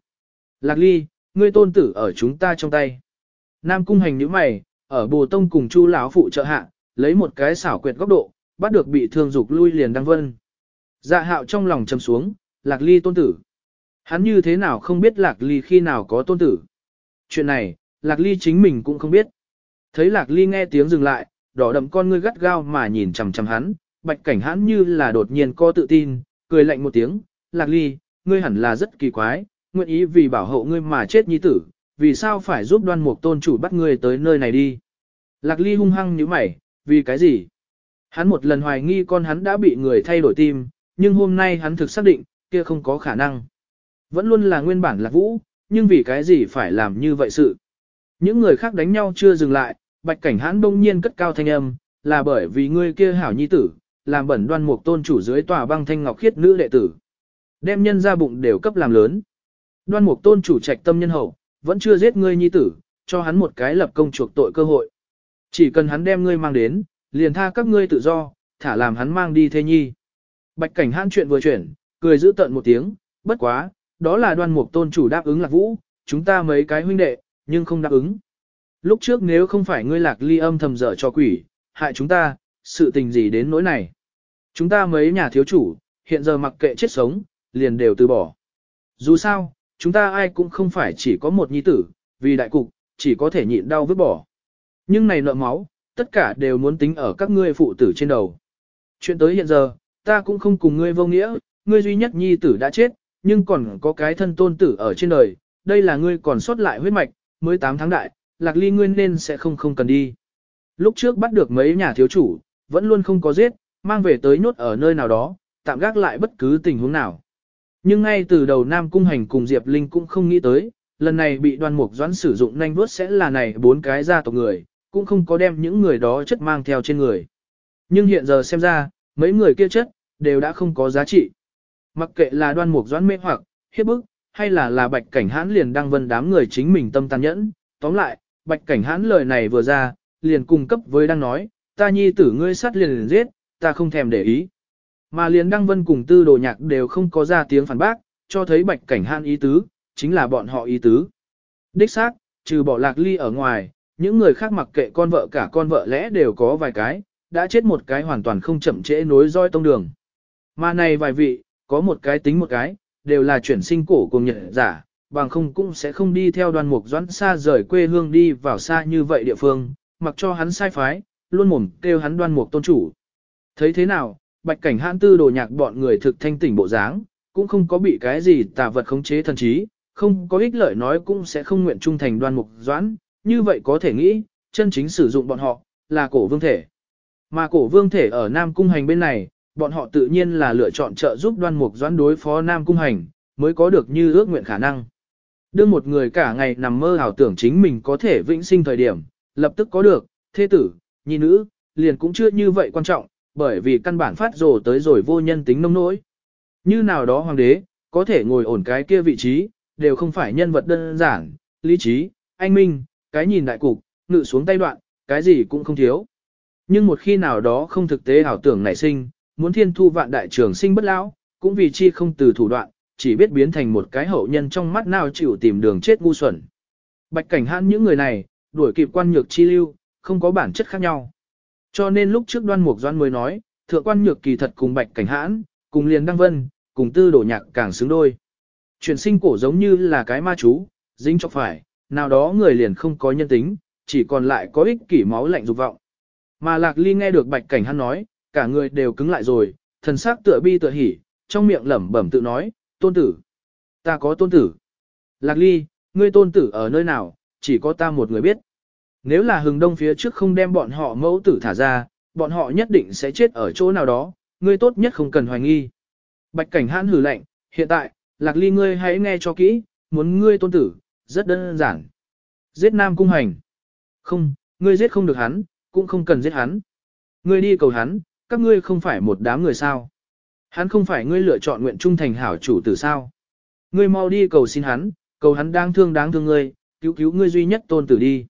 Speaker 1: Lạc ly, ngươi tôn tử ở chúng ta trong tay. Nam cung hành nhíu mày, ở bồ tông cùng chu lão phụ trợ hạ, lấy một cái xảo quyệt góc độ, bắt được bị thương dục lui liền đăng vân. Dạ hạo trong lòng trầm xuống, lạc ly tôn tử. Hắn như thế nào không biết lạc ly khi nào có tôn tử. Chuyện này, lạc ly chính mình cũng không biết. Thấy lạc ly nghe tiếng dừng lại, đỏ đậm con ngươi gắt gao mà nhìn chằm chằm hắn, bạch cảnh hắn như là đột nhiên co tự tin, cười lạnh một tiếng, lạc ly, ngươi hẳn là rất kỳ quái, nguyện ý vì bảo hộ ngươi mà chết nhi tử, vì sao phải giúp đoan mục tôn chủ bắt ngươi tới nơi này đi. Lạc ly hung hăng như mày, vì cái gì? Hắn một lần hoài nghi con hắn đã bị người thay đổi tim, nhưng hôm nay hắn thực xác định, kia không có khả năng. Vẫn luôn là nguyên bản lạc vũ, nhưng vì cái gì phải làm như vậy sự. Những người khác đánh nhau chưa dừng lại, bạch cảnh hãn đông nhiên cất cao thanh âm, là bởi vì ngươi kia hảo nhi tử, làm bẩn đoan mục tôn chủ dưới tòa băng thanh ngọc khiết nữ đệ tử. Đem nhân ra bụng đều cấp làm lớn. Đoan mục tôn chủ trạch tâm nhân hậu, vẫn chưa giết ngươi nhi tử, cho hắn một cái lập công chuộc tội cơ hội. Chỉ cần hắn đem ngươi mang đến, liền tha các ngươi tự do, thả làm hắn mang đi thế nhi. Bạch cảnh hãn chuyện vừa chuyển, cười giữ tận một tiếng, bất quá, đó là đoan mục tôn chủ đáp ứng lạc vũ, chúng ta mấy cái huynh đệ, nhưng không đáp ứng. Lúc trước nếu không phải ngươi lạc ly âm thầm dở cho quỷ, hại chúng ta, sự tình gì đến nỗi này. Chúng ta mấy nhà thiếu chủ, hiện giờ mặc kệ chết sống, liền đều từ bỏ. Dù sao, chúng ta ai cũng không phải chỉ có một nhi tử, vì đại cục, chỉ có thể nhịn đau vứt bỏ. Nhưng này nợ máu, tất cả đều muốn tính ở các ngươi phụ tử trên đầu. Chuyện tới hiện giờ, ta cũng không cùng ngươi vô nghĩa, ngươi duy nhất nhi tử đã chết, nhưng còn có cái thân tôn tử ở trên đời, đây là ngươi còn sót lại huyết mạch, mới 8 tháng đại, lạc ly ngươi nên sẽ không không cần đi. Lúc trước bắt được mấy nhà thiếu chủ, vẫn luôn không có giết, mang về tới nhốt ở nơi nào đó, tạm gác lại bất cứ tình huống nào. Nhưng ngay từ đầu Nam Cung Hành cùng Diệp Linh cũng không nghĩ tới, lần này bị đoan mục doãn sử dụng nhanh vuốt sẽ là này bốn cái gia tộc người, cũng không có đem những người đó chất mang theo trên người. Nhưng hiện giờ xem ra, mấy người kia chất, đều đã không có giá trị. Mặc kệ là đoan mục doãn mê hoặc, hiếp bức, hay là là bạch cảnh hãn liền đang vân đám người chính mình tâm tàn nhẫn. Tóm lại, bạch cảnh hãn lời này vừa ra, liền cung cấp với đang nói, ta nhi tử ngươi sát liền liền giết, ta không thèm để ý. Mà liền đăng vân cùng tư đồ nhạc đều không có ra tiếng phản bác, cho thấy bạch cảnh hãn ý tứ, chính là bọn họ ý tứ. Đích xác, trừ bỏ lạc ly ở ngoài, những người khác mặc kệ con vợ cả con vợ lẽ đều có vài cái, đã chết một cái hoàn toàn không chậm trễ nối roi tông đường. Mà này vài vị, có một cái tính một cái, đều là chuyển sinh cổ cùng nhật giả, bằng không cũng sẽ không đi theo đoàn mục doãn xa rời quê hương đi vào xa như vậy địa phương, mặc cho hắn sai phái, luôn mồm kêu hắn đoan mục tôn chủ. Thấy thế nào, bạch cảnh hãn tư đồ nhạc bọn người thực thanh tỉnh bộ dáng, cũng không có bị cái gì tà vật khống chế thần trí, không có ích lợi nói cũng sẽ không nguyện trung thành đoan mục doãn, như vậy có thể nghĩ, chân chính sử dụng bọn họ, là cổ vương thể. Mà cổ vương thể ở Nam Cung Hành bên này, bọn họ tự nhiên là lựa chọn trợ giúp đoan mục doãn đối phó Nam Cung Hành, mới có được như ước nguyện khả năng. đương một người cả ngày nằm mơ ảo tưởng chính mình có thể vĩnh sinh thời điểm, lập tức có được, thế tử, nhi nữ, liền cũng chưa như vậy quan trọng, bởi vì căn bản phát rồ tới rồi vô nhân tính nông nỗi. Như nào đó hoàng đế, có thể ngồi ổn cái kia vị trí, đều không phải nhân vật đơn giản, lý trí, anh minh, cái nhìn đại cục, ngự xuống tay đoạn, cái gì cũng không thiếu. Nhưng một khi nào đó không thực tế ảo tưởng nảy sinh, muốn thiên thu vạn đại trường sinh bất lão, cũng vì chi không từ thủ đoạn, chỉ biết biến thành một cái hậu nhân trong mắt nào chịu tìm đường chết ngu xuẩn. Bạch cảnh hãn những người này, đuổi kịp quan nhược chi lưu, không có bản chất khác nhau. Cho nên lúc trước đoan mục doan mới nói, thượng quan nhược kỳ thật cùng bạch cảnh hãn, cùng liền đăng vân, cùng tư đổ nhạc càng xứng đôi. Chuyển sinh cổ giống như là cái ma chú, dính cho phải, nào đó người liền không có nhân tính, chỉ còn lại có ích kỷ máu lạnh dục vọng. Mà lạc ly nghe được bạch cảnh hắn nói, cả người đều cứng lại rồi, thần sắc tựa bi tựa hỉ, trong miệng lẩm bẩm tự nói, tôn tử. Ta có tôn tử. Lạc ly, ngươi tôn tử ở nơi nào, chỉ có ta một người biết. Nếu là hừng đông phía trước không đem bọn họ mẫu tử thả ra, bọn họ nhất định sẽ chết ở chỗ nào đó, ngươi tốt nhất không cần hoài nghi. Bạch cảnh hãn hử lạnh, hiện tại, lạc ly ngươi hãy nghe cho kỹ, muốn ngươi tôn tử, rất đơn giản. Giết nam cung hành. Không, ngươi giết không được hắn, cũng không cần giết hắn. Ngươi đi cầu hắn, các ngươi không phải một đám người sao. Hắn không phải ngươi lựa chọn nguyện trung thành hảo chủ tử sao. Ngươi mau đi cầu xin hắn, cầu hắn đang thương đáng thương ngươi, cứu cứu ngươi duy nhất tôn tử đi.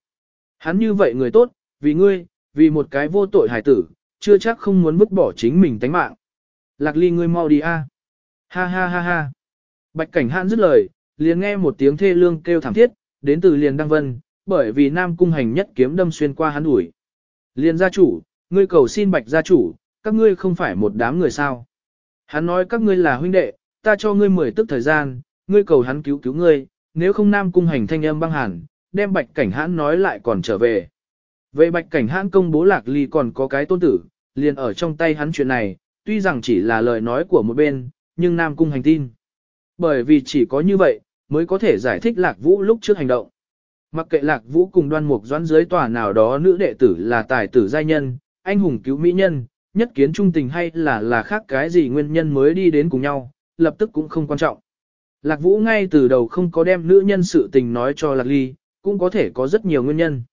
Speaker 1: Hắn như vậy người tốt, vì ngươi, vì một cái vô tội hải tử, chưa chắc không muốn vứt bỏ chính mình tánh mạng. Lạc ly ngươi mau đi a. Ha ha ha ha. Bạch cảnh hãn dứt lời, liền nghe một tiếng thê lương kêu thảm thiết, đến từ liền đăng vân, bởi vì nam cung hành nhất kiếm đâm xuyên qua hắn ủi. Liền gia chủ, ngươi cầu xin bạch gia chủ, các ngươi không phải một đám người sao. Hắn nói các ngươi là huynh đệ, ta cho ngươi mười tức thời gian, ngươi cầu hắn cứu cứu ngươi, nếu không nam cung hành thanh âm băng hẳn, đem bạch cảnh hãn nói lại còn trở về. Về bạch cảnh hãn công bố lạc ly còn có cái tôn tử, liền ở trong tay hắn chuyện này, tuy rằng chỉ là lời nói của một bên, nhưng nam cung hành tin. Bởi vì chỉ có như vậy, mới có thể giải thích lạc vũ lúc trước hành động. Mặc kệ lạc vũ cùng đoan mục doãn dưới tòa nào đó nữ đệ tử là tài tử giai nhân, anh hùng cứu mỹ nhân, nhất kiến trung tình hay là là khác cái gì nguyên nhân mới đi đến cùng nhau, lập tức cũng không quan trọng. Lạc Vũ ngay từ đầu không có đem nữ nhân sự tình nói cho Lạc Ly, cũng có thể có rất nhiều nguyên nhân.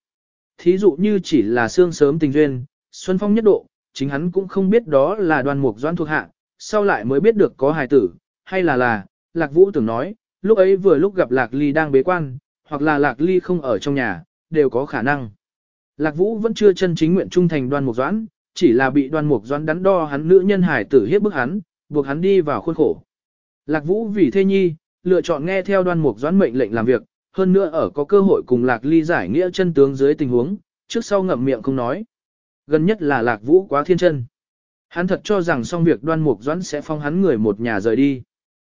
Speaker 1: Thí dụ như chỉ là xương sớm tình duyên, Xuân Phong nhất độ, chính hắn cũng không biết đó là đoàn mục doan thuộc hạ, sau lại mới biết được có hài tử, hay là là, Lạc Vũ tưởng nói, lúc ấy vừa lúc gặp Lạc Ly đang bế quan, hoặc là Lạc Ly không ở trong nhà, đều có khả năng. Lạc Vũ vẫn chưa chân chính nguyện trung thành đoan mục doãn, chỉ là bị đoan mục doãn đắn đo hắn nữ nhân hải tử hiếp bức hắn, buộc hắn đi vào khuôn khổ. Lạc Vũ vì thê nhi, lựa chọn nghe theo đoan mục doãn mệnh lệnh làm việc, hơn nữa ở có cơ hội cùng Lạc Ly giải nghĩa chân tướng dưới tình huống, trước sau ngậm miệng không nói. Gần nhất là Lạc Vũ quá thiên chân. Hắn thật cho rằng xong việc đoan mục doãn sẽ phong hắn người một nhà rời đi.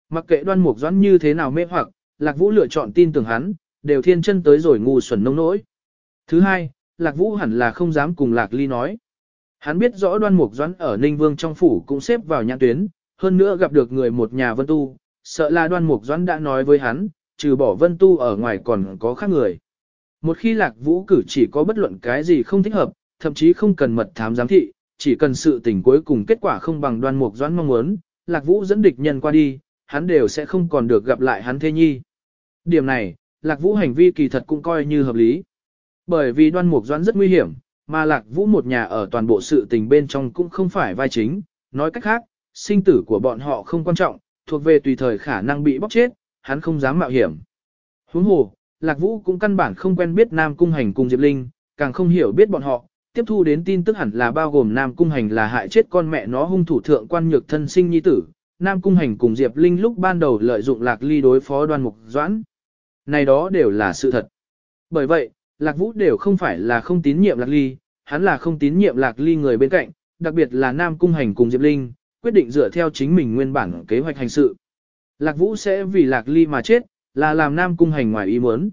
Speaker 1: Mặc kệ đoan mục doãn như thế nào mê hoặc, Lạc Vũ lựa chọn tin tưởng hắn, đều thiên chân tới rồi ngu xuẩn nông nỗi. Thứ hai, Lạc Vũ hẳn là không dám cùng Lạc Ly nói. Hắn biết rõ đoan mục doãn ở Ninh Vương trong phủ cũng xếp vào nhãn tuyến, hơn nữa gặp được người một nhà vân tu, sợ là đoan mục doãn đã nói với hắn, trừ bỏ vân tu ở ngoài còn có khác người. Một khi Lạc Vũ cử chỉ có bất luận cái gì không thích hợp, thậm chí không cần mật thám giám thị, chỉ cần sự tình cuối cùng kết quả không bằng đoan mục doãn mong muốn, Lạc Vũ dẫn địch nhân qua đi, hắn đều sẽ không còn được gặp lại hắn thê nhi. Điểm này, Lạc Vũ hành vi kỳ thật cũng coi như hợp lý. Bởi vì đoan mục doãn rất nguy hiểm, mà Lạc Vũ một nhà ở toàn bộ sự tình bên trong cũng không phải vai chính, nói cách khác, sinh tử của bọn họ không quan trọng, thuộc về tùy thời khả năng bị bóc chết, hắn không dám mạo hiểm. Huống hồ, Lạc Vũ cũng căn bản không quen biết Nam Cung Hành cùng Diệp Linh, càng không hiểu biết bọn họ, tiếp thu đến tin tức hẳn là bao gồm Nam Cung Hành là hại chết con mẹ nó hung thủ thượng quan nhược thân sinh nhi tử. Nam Cung Hành cùng Diệp Linh lúc ban đầu lợi dụng Lạc Ly đối phó đoan mục doãn. Này đó đều là sự thật. Bởi vậy, Lạc Vũ đều không phải là không tín nhiệm Lạc Ly, hắn là không tín nhiệm Lạc Ly người bên cạnh, đặc biệt là Nam Cung Hành cùng Diệp Linh, quyết định dựa theo chính mình nguyên bản kế hoạch hành sự. Lạc Vũ sẽ vì Lạc Ly mà chết, là làm Nam Cung Hành ngoài ý muốn.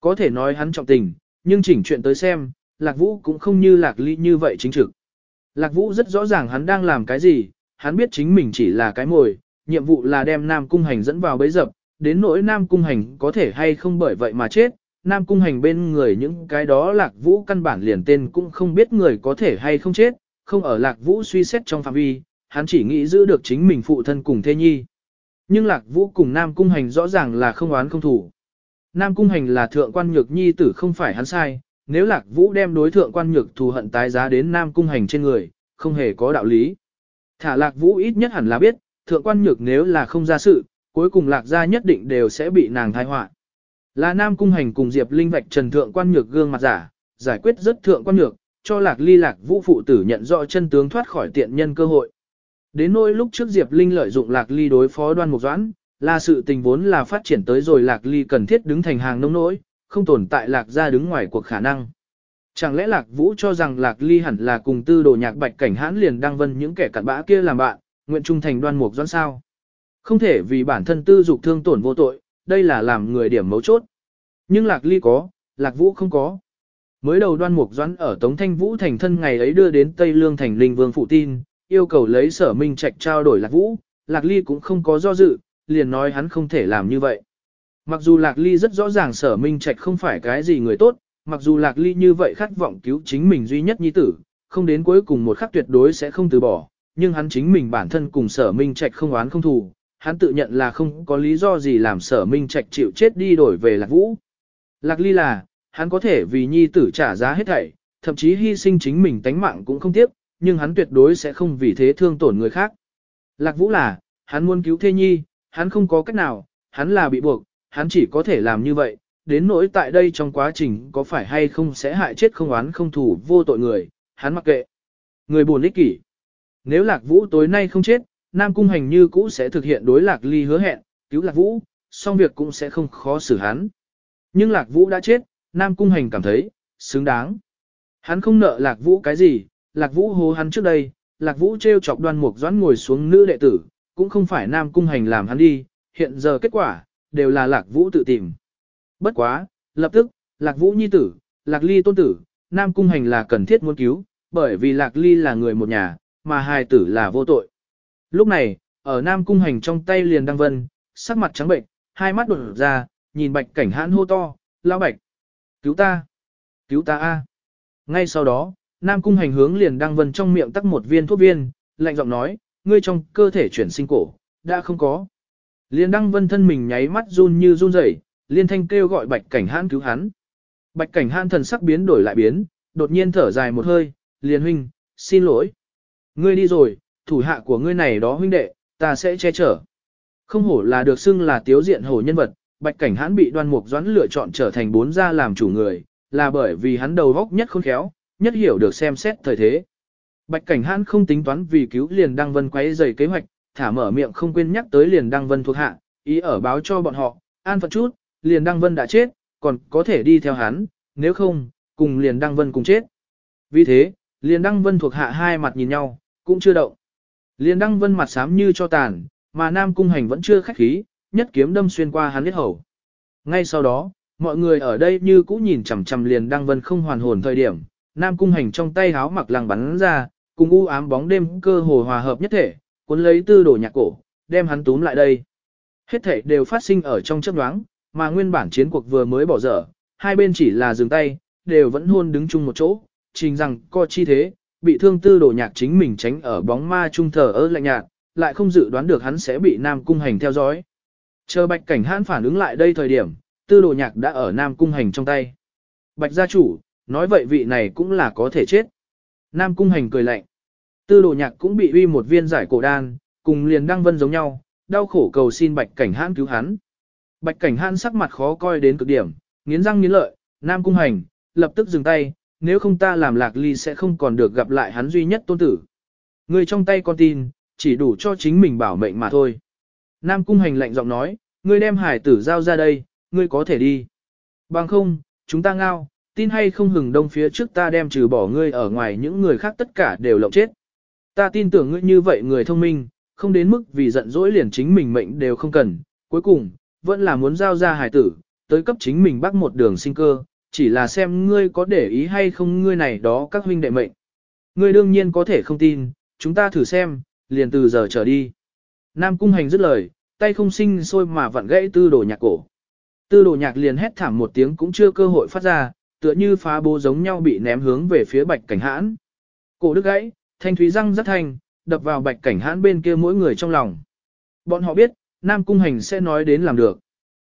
Speaker 1: Có thể nói hắn trọng tình, nhưng chỉnh chuyện tới xem, Lạc Vũ cũng không như Lạc Ly như vậy chính trực. Lạc Vũ rất rõ ràng hắn đang làm cái gì, hắn biết chính mình chỉ là cái mồi, nhiệm vụ là đem Nam Cung Hành dẫn vào bấy dập, đến nỗi Nam Cung Hành có thể hay không bởi vậy mà chết, Nam Cung Hành bên người những cái đó Lạc Vũ căn bản liền tên cũng không biết người có thể hay không chết, không ở Lạc Vũ suy xét trong phạm vi, hắn chỉ nghĩ giữ được chính mình phụ thân cùng thê nhi. Nhưng Lạc Vũ cùng Nam Cung Hành rõ ràng là không oán không thủ. Nam Cung Hành là thượng quan nhược nhi tử không phải hắn sai, nếu Lạc Vũ đem đối thượng quan nhược thù hận tái giá đến Nam Cung Hành trên người, không hề có đạo lý. Thả Lạc Vũ ít nhất hẳn là biết, thượng quan nhược nếu là không ra sự, cuối cùng Lạc gia nhất định đều sẽ bị nàng thai họa. Là Nam Cung Hành cùng Diệp Linh vạch trần thượng quan nhược gương mặt giả, giải quyết rất thượng quan nhược, cho Lạc Ly Lạc Vũ phụ tử nhận rõ chân tướng thoát khỏi tiện nhân cơ hội. Đến nỗi lúc trước Diệp Linh lợi dụng Lạc Ly đối phó đoan mục doãn, là sự tình vốn là phát triển tới rồi Lạc Ly cần thiết đứng thành hàng nông nỗi, không tồn tại Lạc ra đứng ngoài cuộc khả năng. Chẳng lẽ Lạc Vũ cho rằng Lạc Ly hẳn là cùng tư đồ nhạc bạch cảnh hãn liền đăng vân những kẻ cặn bã kia làm bạn, nguyện trung thành đoan mục doãn sao? Không thể vì bản thân tư dục thương tổn vô tội, đây là làm người điểm mấu chốt. Nhưng Lạc Ly có, Lạc Vũ không có. Mới đầu đoan mục doãn ở Tống Thanh Vũ thành thân ngày ấy đưa đến Tây Lương thành linh vương phụ tin, yêu cầu lấy sở minh trạch trao đổi Lạc Vũ, Lạc Ly cũng không có do dự, liền nói hắn không thể làm như vậy. Mặc dù Lạc Ly rất rõ ràng sở minh trạch không phải cái gì người tốt, mặc dù Lạc Ly như vậy khát vọng cứu chính mình duy nhất nhi tử, không đến cuối cùng một khắc tuyệt đối sẽ không từ bỏ, nhưng hắn chính mình bản thân cùng sở minh trạch không oán không thù, hắn tự nhận là không có lý do gì làm sở minh trạch chịu chết đi đổi về Lạc Vũ. Lạc Ly là, hắn có thể vì nhi tử trả giá hết thảy, thậm chí hy sinh chính mình tánh mạng cũng không tiếc, nhưng hắn tuyệt đối sẽ không vì thế thương tổn người khác. Lạc Vũ là, hắn muốn cứu thê nhi, hắn không có cách nào, hắn là bị buộc, hắn chỉ có thể làm như vậy, đến nỗi tại đây trong quá trình có phải hay không sẽ hại chết không oán không thủ vô tội người, hắn mặc kệ. Người buồn ích kỷ. Nếu Lạc Vũ tối nay không chết, Nam Cung Hành như cũ sẽ thực hiện đối Lạc Ly hứa hẹn, cứu Lạc Vũ, xong việc cũng sẽ không khó xử hắn. Nhưng Lạc Vũ đã chết, Nam Cung Hành cảm thấy, xứng đáng. Hắn không nợ Lạc Vũ cái gì, Lạc Vũ hố hắn trước đây, Lạc Vũ treo chọc đoan mục doãn ngồi xuống nữ đệ tử, cũng không phải Nam Cung Hành làm hắn đi, hiện giờ kết quả, đều là Lạc Vũ tự tìm. Bất quá, lập tức, Lạc Vũ nhi tử, Lạc Ly tôn tử, Nam Cung Hành là cần thiết muốn cứu, bởi vì Lạc Ly là người một nhà, mà hài tử là vô tội. Lúc này, ở Nam Cung Hành trong tay liền đăng vân, sắc mặt trắng bệnh, hai mắt đột ra, nhìn bạch cảnh hãn hô to, lao bạch. Cứu ta! Cứu ta a! Ngay sau đó, Nam Cung Hành hướng liền Đăng Vân trong miệng tắc một viên thuốc viên, lạnh giọng nói, ngươi trong cơ thể chuyển sinh cổ, đã không có. Liền Đăng Vân thân mình nháy mắt run như run rẩy, liên thanh kêu gọi Bạch Cảnh Hãn cứu hắn. Bạch Cảnh Hãn thần sắc biến đổi lại biến, đột nhiên thở dài một hơi, liền huynh, xin lỗi. Ngươi đi rồi, thủ hạ của ngươi này đó huynh đệ, ta sẽ che chở. Không hổ là được xưng là tiếu diện hổ nhân vật, Bạch Cảnh Hãn bị đoan mục doãn lựa chọn trở thành bốn gia làm chủ người, là bởi vì hắn đầu góc nhất khôn khéo, nhất hiểu được xem xét thời thế. Bạch Cảnh Hãn không tính toán vì cứu liền Đăng Vân quấy dày kế hoạch, thả mở miệng không quên nhắc tới liền Đăng Vân thuộc hạ, ý ở báo cho bọn họ, an phận chút, liền Đăng Vân đã chết, còn có thể đi theo hắn, nếu không, cùng liền Đăng Vân cùng chết. Vì thế, liền Đăng Vân thuộc hạ hai mặt nhìn nhau, cũng chưa động liên Đăng Vân mặt xám như cho tàn, mà Nam Cung Hành vẫn chưa khách khí, nhất kiếm đâm xuyên qua hắn huyết hầu. Ngay sau đó, mọi người ở đây như cũ nhìn chằm chằm liền Đăng Vân không hoàn hồn thời điểm, Nam Cung Hành trong tay háo mặc lăng bắn ra, cùng u ám bóng đêm cơ hồ hòa hợp nhất thể, cuốn lấy tư đồ nhạc cổ, đem hắn túm lại đây. Hết thể đều phát sinh ở trong chớp nhoáng, mà nguyên bản chiến cuộc vừa mới bỏ dở, hai bên chỉ là dừng tay, đều vẫn hôn đứng chung một chỗ, trình rằng co chi thế, bị thương tư đồ nhạc chính mình tránh ở bóng ma trung thờ ơ lạnh nhạt, lại không dự đoán được hắn sẽ bị Nam Cung Hành theo dõi. Chờ Bạch Cảnh Hãn phản ứng lại đây thời điểm, tư đồ nhạc đã ở Nam Cung Hành trong tay. Bạch gia chủ, nói vậy vị này cũng là có thể chết. Nam Cung Hành cười lạnh. Tư đồ nhạc cũng bị uy một viên giải cổ đan, cùng liền đăng vân giống nhau, đau khổ cầu xin Bạch Cảnh Hãn cứu hắn. Bạch Cảnh Hãn sắc mặt khó coi đến cực điểm, nghiến răng nghiến lợi, Nam Cung Hành, lập tức dừng tay, nếu không ta làm lạc ly sẽ không còn được gặp lại hắn duy nhất tôn tử. Người trong tay con tin, chỉ đủ cho chính mình bảo mệnh mà thôi. Nam Cung Hành lạnh giọng nói, ngươi đem hải tử giao ra đây, ngươi có thể đi. Bằng không, chúng ta ngao, tin hay không hừng đông phía trước ta đem trừ bỏ ngươi ở ngoài những người khác tất cả đều lộng chết. Ta tin tưởng ngươi như vậy người thông minh, không đến mức vì giận dỗi liền chính mình mệnh đều không cần, cuối cùng, vẫn là muốn giao ra hải tử, tới cấp chính mình bắt một đường sinh cơ, chỉ là xem ngươi có để ý hay không ngươi này đó các huynh đệ mệnh. Ngươi đương nhiên có thể không tin, chúng ta thử xem, liền từ giờ trở đi. Nam Cung Hành dứt lời, tay không sinh sôi mà vặn gãy tư đồ nhạc cổ. Tư đồ nhạc liền hét thảm một tiếng cũng chưa cơ hội phát ra, tựa như phá bố giống nhau bị ném hướng về phía bạch cảnh hãn. Cổ đứt gãy, thanh thúy răng rất thanh, đập vào bạch cảnh hãn bên kia mỗi người trong lòng. Bọn họ biết, Nam Cung Hành sẽ nói đến làm được.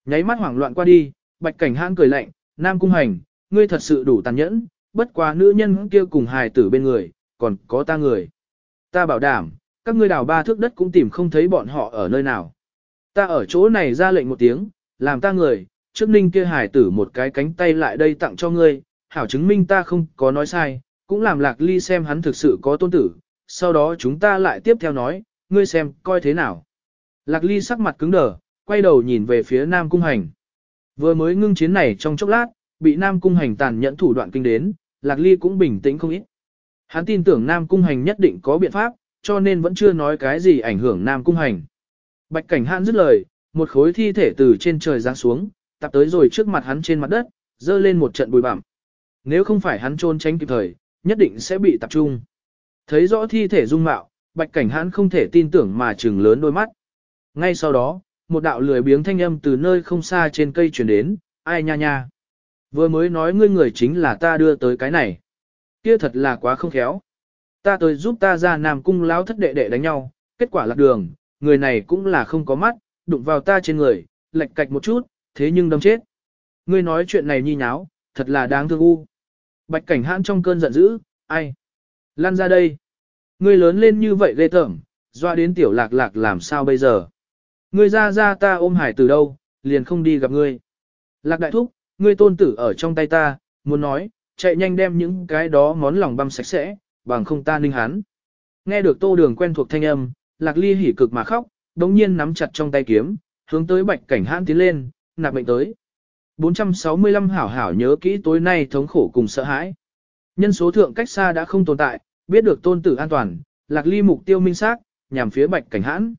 Speaker 1: Nháy mắt hoảng loạn qua đi, bạch cảnh hãn cười lạnh, Nam Cung Hành, ngươi thật sự đủ tàn nhẫn, bất quá nữ nhân kia cùng hài tử bên người, còn có ta người. Ta bảo đảm, các ngươi đào ba thước đất cũng tìm không thấy bọn họ ở nơi nào. Ta ở chỗ này ra lệnh một tiếng, làm ta người, trước ninh kia hài tử một cái cánh tay lại đây tặng cho ngươi, hảo chứng minh ta không có nói sai, cũng làm lạc ly xem hắn thực sự có tôn tử, sau đó chúng ta lại tiếp theo nói, ngươi xem, coi thế nào. Lạc ly sắc mặt cứng đờ, quay đầu nhìn về phía Nam Cung Hành. Vừa mới ngưng chiến này trong chốc lát, bị Nam Cung Hành tàn nhẫn thủ đoạn kinh đến, Lạc ly cũng bình tĩnh không ít. Hắn tin tưởng Nam Cung Hành nhất định có biện pháp, cho nên vẫn chưa nói cái gì ảnh hưởng Nam Cung Hành. Bạch Cảnh Hãn dứt lời, một khối thi thể từ trên trời giáng xuống, tập tới rồi trước mặt hắn trên mặt đất, dơ lên một trận bụi bặm. Nếu không phải hắn trốn tránh kịp thời, nhất định sẽ bị tập trung. Thấy rõ thi thể dung mạo, Bạch Cảnh Hãn không thể tin tưởng mà trừng lớn đôi mắt. Ngay sau đó, một đạo lười biếng thanh âm từ nơi không xa trên cây truyền đến, ai nha nha. Vừa mới nói ngươi người chính là ta đưa tới cái này. Kia thật là quá không khéo. Ta tới giúp ta ra Nam Cung lão thất đệ đệ đánh nhau, kết quả lạc đường, người này cũng là không có mắt, đụng vào ta trên người, lệch cạch một chút, thế nhưng đâm chết. Ngươi nói chuyện này nhi nháo, thật là đáng thương u. Bạch cảnh hãn trong cơn giận dữ, ai? Lan ra đây. Ngươi lớn lên như vậy ghê tởm, doa đến tiểu lạc lạc làm sao bây giờ? Ngươi ra ra ta ôm hải từ đâu, liền không đi gặp ngươi. Lạc đại thúc, ngươi tôn tử ở trong tay ta, muốn nói, chạy nhanh đem những cái đó món lòng băm sạch sẽ, bằng không ta ninh hắn. Nghe được tô đường quen thuộc thanh âm, lạc ly hỉ cực mà khóc, đống nhiên nắm chặt trong tay kiếm, hướng tới bạch cảnh hãn tiến lên, nạp bệnh tới. 465 hảo hảo nhớ kỹ tối nay thống khổ cùng sợ hãi. Nhân số thượng cách xa đã không tồn tại, biết được tôn tử an toàn, lạc ly mục tiêu minh xác, nhằm phía bạch cảnh hãn.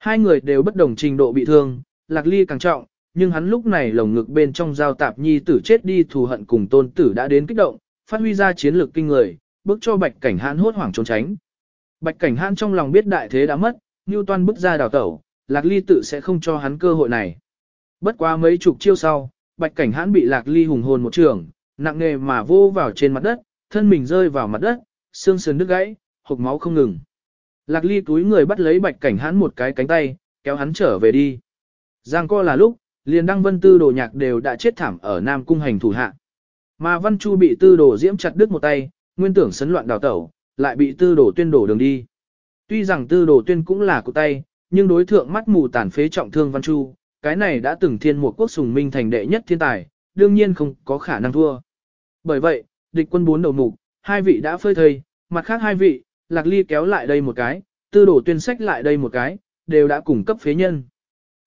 Speaker 1: Hai người đều bất đồng trình độ bị thương, lạc ly càng trọng, nhưng hắn lúc này lồng ngực bên trong giao tạp nhi tử chết đi thù hận cùng tôn tử đã đến kích động, phát huy ra chiến lược kinh người, bước cho bạch cảnh hãn hốt hoảng trốn tránh. Bạch cảnh hãn trong lòng biết đại thế đã mất, Newton bước ra đào tẩu, lạc ly tự sẽ không cho hắn cơ hội này. Bất quá mấy chục chiêu sau, bạch cảnh hãn bị lạc ly hùng hồn một trường, nặng nề mà vô vào trên mặt đất, thân mình rơi vào mặt đất, xương sườn đứt gãy, hộc máu không ngừng. Lạc ly túi người bắt lấy bạch cảnh hắn một cái cánh tay, kéo hắn trở về đi. Giang co là lúc, liền đăng vân tư đồ nhạc đều đã chết thảm ở Nam Cung hành thủ hạ. Mà Văn Chu bị tư đồ diễm chặt đứt một tay, nguyên tưởng sấn loạn đào tẩu, lại bị tư đồ tuyên đổ đường đi. Tuy rằng tư đồ tuyên cũng là cụ tay, nhưng đối thượng mắt mù tàn phế trọng thương Văn Chu, cái này đã từng thiên một quốc sùng minh thành đệ nhất thiên tài, đương nhiên không có khả năng thua. Bởi vậy, địch quân bốn đầu mục, hai vị đã phơi thây, mặt khác hai vị, lạc ly kéo lại đây một cái, tư đổ tuyên sách lại đây một cái, đều đã cung cấp phế nhân.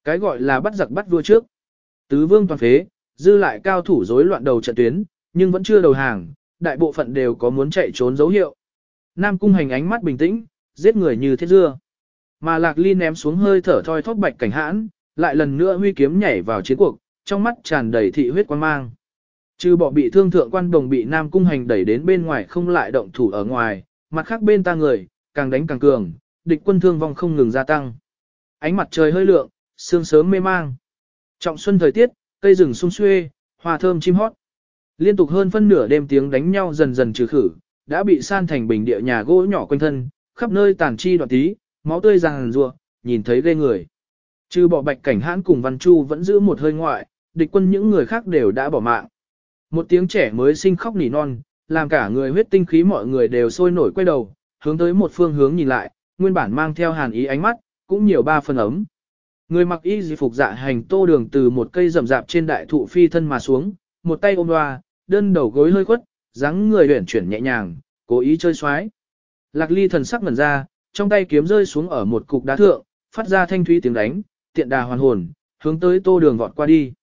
Speaker 1: Cái gọi là bắt giặc bắt vua trước. Tứ vương toàn phế, dư lại cao thủ rối loạn đầu trận tuyến, nhưng vẫn chưa đầu hàng, đại bộ phận đều có muốn chạy trốn dấu hiệu. Nam cung hành ánh mắt bình tĩnh, giết người như thế dưa. Mà lạc ly ném xuống hơi thở thoi thóp bạch cảnh hãn, lại lần nữa huy kiếm nhảy vào chiến cuộc, trong mắt tràn đầy thị huyết quan mang. Trừ bỏ bị thương thượng quan đồng bị Nam cung hành đẩy đến bên ngoài không lại động thủ ở ngoài, mặt khác bên ta người, càng đánh càng cường, địch quân thương vong không ngừng gia tăng. Ánh mặt trời hơi lượng, sương sớm mê mang. Trọng xuân thời tiết, cây rừng sung xuê, hoa thơm chim hót. Liên tục hơn phân nửa đêm tiếng đánh nhau dần dần trừ khử, đã bị san thành bình địa nhà gỗ nhỏ quanh thân, khắp nơi tàn chi đoạn tí, máu tươi ràng rùa, nhìn thấy ghê người. Trừ bỏ bạch cảnh hãn cùng Văn Chu vẫn giữ một hơi ngoại, địch quân những người khác đều đã bỏ mạng. Một tiếng trẻ mới sinh khóc nỉ non, làm cả người huyết tinh khí mọi người đều sôi nổi quay đầu, hướng tới một phương hướng nhìn lại, nguyên bản mang theo hàn ý ánh mắt, cũng nhiều ba phần ấm. Người mặc y dị phục dạ hành tô đường từ một cây rậm rạp trên đại thụ phi thân mà xuống, một tay ôm loa, đơn đầu gối hơi khuất, dáng người huyển chuyển nhẹ nhàng, cố ý chơi xoái. Lạc ly thần sắc ngẩn ra, trong tay kiếm rơi xuống ở một cục đá thượng, phát ra thanh thúy tiếng đánh, tiện đà hoàn hồn, hướng tới tô đường vọt qua đi.